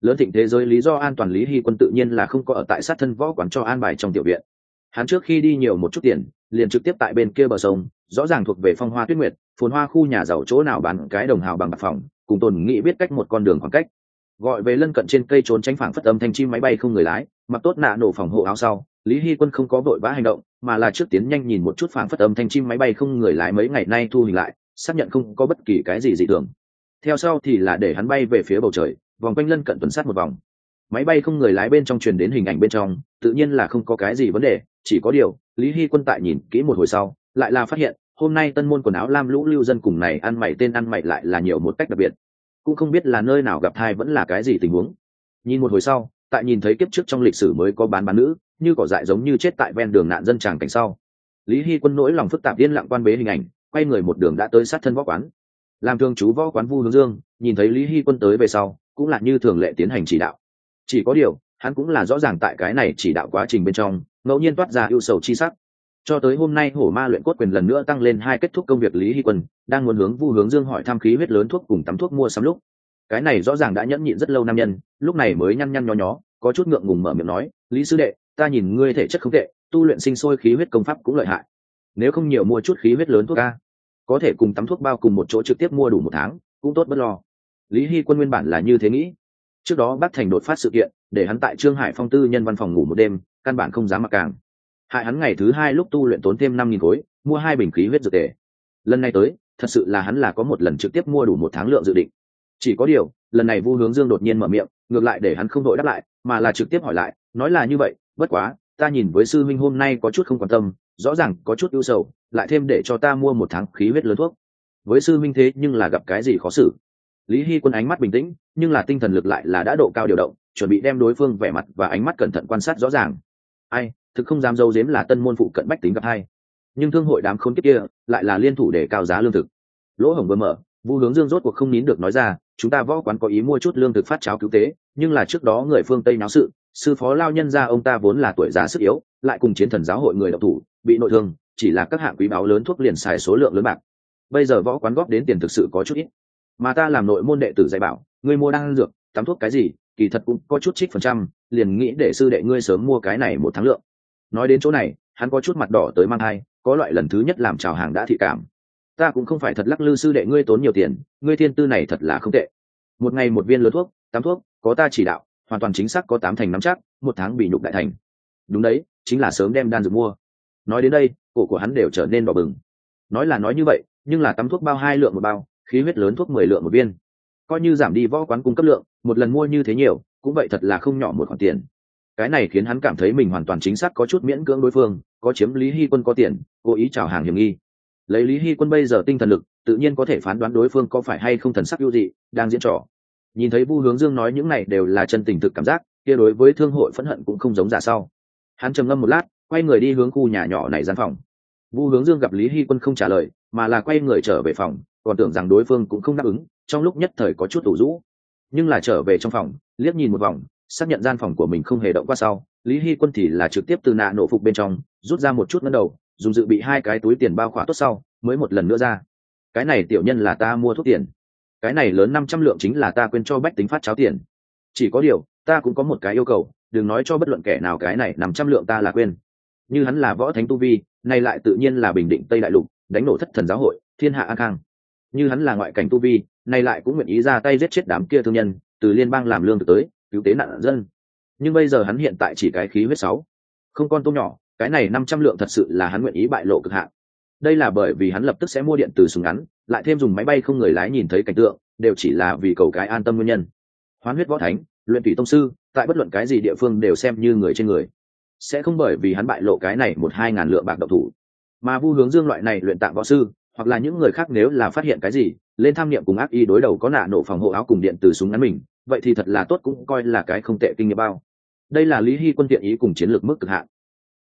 Lớn thịnh thế giới lý do an toàn lý hy quân tự nhiên là không có ở tại sát thân võ quán cho an bài trong tiểu viện. Hắn trước khi đi nhiều một chút tiền, liền trực tiếp tại bên kia bờ sông, rõ ràng thuộc về phong hoa tuyết nguyệt, phồn hoa khu nhà giàu chỗ nào bán cái đồng hào bằng bạc phòng, cùng tồn nghĩ biết cách một con đường khoảng cách gọi về lân cận trên cây trốn tránh phảng phất âm thanh chim máy bay không người lái, mặc tốt nạ nổ phòng hộ áo sau, lý hy quân không có vội vã hành động, mà là trước tiến nhanh nhìn một chút phảng phất âm thanh chim máy bay không người lái mấy ngày nay thu hình lại, xác nhận không có bất kỳ cái gì dị thường. Theo sau thì là để hắn bay về phía bầu trời, vòng quanh lân cận tuần sát một vòng. Máy bay không người lái bên trong truyền đến hình ảnh bên trong, tự nhiên là không có cái gì vấn đề, chỉ có điều, lý hy quân tại nhìn kỹ một hồi sau, lại là phát hiện, hôm nay tân môn quần áo lam lũ lưu dân cùng này ăn mày tên ăn mày lại là nhiều một cách đặc biệt cũng không biết là nơi nào gặp thai vẫn là cái gì tình huống. Nhìn một hồi sau, tại nhìn thấy kiếp trước trong lịch sử mới có bán bán nữ, như cỏ dại giống như chết tại ven đường nạn dân tràng cảnh sau. Lý hy quân nỗi lòng phức tạp yên lặng quan bế hình ảnh, quay người một đường đã tới sát thân võ quán. Làm thường chú võ quán vu hướng dương, nhìn thấy lý hy quân tới về sau, cũng là như thường lệ tiến hành chỉ đạo. Chỉ có điều, hắn cũng là rõ ràng tại cái này chỉ đạo quá trình bên trong, ngẫu nhiên toát ra ưu sầu chi sắc cho tới hôm nay hổ ma luyện cốt quyền lần nữa tăng lên hai kết thúc công việc lý hy quân, đang muốn hướng vu hướng dương hỏi thăm khí huyết lớn thuốc cùng tắm thuốc mua sắm lúc. Cái này rõ ràng đã nhẫn nhịn rất lâu nam nhân, lúc này mới nhăn nhăn nho nhó, có chút ngượng ngùng mở miệng nói, lý sư đệ, ta nhìn ngươi thể chất không tệ, tu luyện sinh sôi khí huyết công pháp cũng lợi hại. Nếu không nhiều mua chút khí huyết lớn thuốc ca có thể cùng tắm thuốc bao cùng một chỗ trực tiếp mua đủ một tháng, cũng tốt bất lo. Lý hy quân nguyên bản là như thế nghĩ. Trước đó bác thành đột phát sự kiện, để hắn tại trương hải phong tư nhân văn phòng ngủ một đêm, căn bản không dám mặc càng hại hắn ngày thứ hai lúc tu luyện tốn thêm năm nghìn khối, mua hai bình khí huyết dược tề. Lần này tới, thật sự là hắn là có một lần trực tiếp mua đủ một tháng lượng dự định. Chỉ có điều, lần này vu hướng dương đột nhiên mở miệng, ngược lại để hắn không đội đáp lại, mà là trực tiếp hỏi lại, nói là như vậy, bất quá, ta nhìn với sư minh hôm nay có chút không quan tâm, rõ ràng có chút ưu sầu, lại thêm để cho ta mua một tháng khí huyết lớn thuốc. Với sư minh thế nhưng là gặp cái gì khó xử. Lý hy quân ánh mắt bình tĩnh, nhưng là tinh thần lực lại là đã độ cao điều động, chuẩn bị đem đối phương vẻ mặt và ánh mắt cẩn thận quan sát rõ ràng. Ai thực không dám dâu dếm là tân môn phụ cận bách tính gặp hai. Nhưng thương hội đám khốn kiếp kia lại là liên thủ để cao giá lương thực. Lỗ hổng vừa mở, vu hướng dương rốt cuộc không nín được nói ra, chúng ta võ quán có ý mua chút lương thực phát cháo cứu tế, nhưng là trước đó người phương tây náo sự, sư phó lao nhân ra ông ta vốn là tuổi già sức yếu, lại cùng chiến thần giáo hội người độc thủ, bị nội thương, chỉ là các hạng quý báo lớn thuốc liền xài số lượng lớn bạc. Bây giờ võ quán góp đến tiền thực sự có chút ít. Mà ta làm nội môn đệ tử dạy bảo người mua đang dược, tắm thuốc cái gì, kỳ thật cũng có chút trích phần trăm, liền nghĩ để sư đệ ngươi sớm mua cái này một tháng lượng nói đến chỗ này, hắn có chút mặt đỏ tới mang thai, có loại lần thứ nhất làm chào hàng đã thị cảm. Ta cũng không phải thật lắc lư sư đệ ngươi tốn nhiều tiền, ngươi thiên tư này thật là không tệ. Một ngày một viên lứa thuốc, tám thuốc, có ta chỉ đạo, hoàn toàn chính xác có tám thành nắm chắc, một tháng bị nhục đại thành. Đúng đấy, chính là sớm đem đan dược mua. Nói đến đây, cổ của hắn đều trở nên đỏ bừng. Nói là nói như vậy, nhưng là tắm thuốc bao hai lượng một bao, khí huyết lớn thuốc mười lượng một viên. Coi như giảm đi võ quán cung cấp lượng, một lần mua như thế nhiều, cũng vậy thật là không nhỏ một khoản tiền cái này khiến hắn cảm thấy mình hoàn toàn chính xác có chút miễn cưỡng đối phương, có chiếm lý hy quân có tiền, cố ý chào hàng hiểm nghi. Lấy lý hy quân bây giờ tinh thần lực, tự nhiên có thể phán đoán đối phương có phải hay không thần sắc ưu dị, đang diễn trò. Nhìn thấy vu hướng dương nói những này đều là chân tình thực cảm giác, kia đối với thương hội phẫn hận cũng không giống giả sau. Hắn trầm ngâm một lát, quay người đi hướng khu nhà nhỏ này gian phòng. Vu hướng dương gặp lý hy quân không trả lời, mà là quay người trở về phòng, còn tưởng rằng đối phương cũng không đáp ứng, trong lúc nhất thời có chút tủ rũ. Nhưng là trở về trong phòng, liếc nhìn một vòng xác nhận gian phòng của mình không hề động qua sau, lý hy quân thì là trực tiếp từ nạ nổ phục bên trong, rút ra một chút ngân đầu, dùng dự bị hai cái túi tiền bao khỏa tốt sau, mới một lần nữa ra. Cái này tiểu nhân là ta mua thuốc tiền. Cái này lớn năm trăm lượng chính là ta quên cho bách tính phát cháo tiền. Chỉ có điều, ta cũng có một cái yêu cầu, đừng nói cho bất luận kẻ nào cái này năm trăm lượng ta là quên. Như hắn là võ thánh tu vi, nay lại tự nhiên là bình định tây đại lục, đánh nổ thất thần giáo hội, thiên hạ an khang. Như hắn là ngoại cảnh tu vi, nay lại cũng nguyện ý ra tay giết chết đám kia thương nhân, từ liên bang làm lương thực tới cứu tế nạn dân. Nhưng bây giờ hắn hiện tại chỉ cái khí huyết sáu. Không con tôm nhỏ, cái này năm trăm lượng thật sự là hắn nguyện ý bại lộ cực hạn. Đây là bởi vì hắn lập tức sẽ mua điện từ súng ngắn, lại thêm dùng máy bay không người lái nhìn thấy cảnh tượng, đều chỉ là vì cầu cái an tâm nguyên nhân. Hoán huyết võ thánh, luyện thủy tông sư, tại bất luận cái gì địa phương đều xem như người trên người. Sẽ không bởi vì hắn bại lộ cái này một hai ngàn lượng bạc độc thủ. Mà vu hướng dương loại này luyện tạng võ sư, hoặc là những người khác nếu là phát hiện cái gì, lên tham niệm cùng ác y đối đầu có nạ nổ phòng hộ áo cùng điện từ súng ngắn mình vậy thì thật là tốt cũng coi là cái không tệ kinh nghiệm bao. Đây là lý hy quân tiện ý cùng chiến lược mức cực hạn.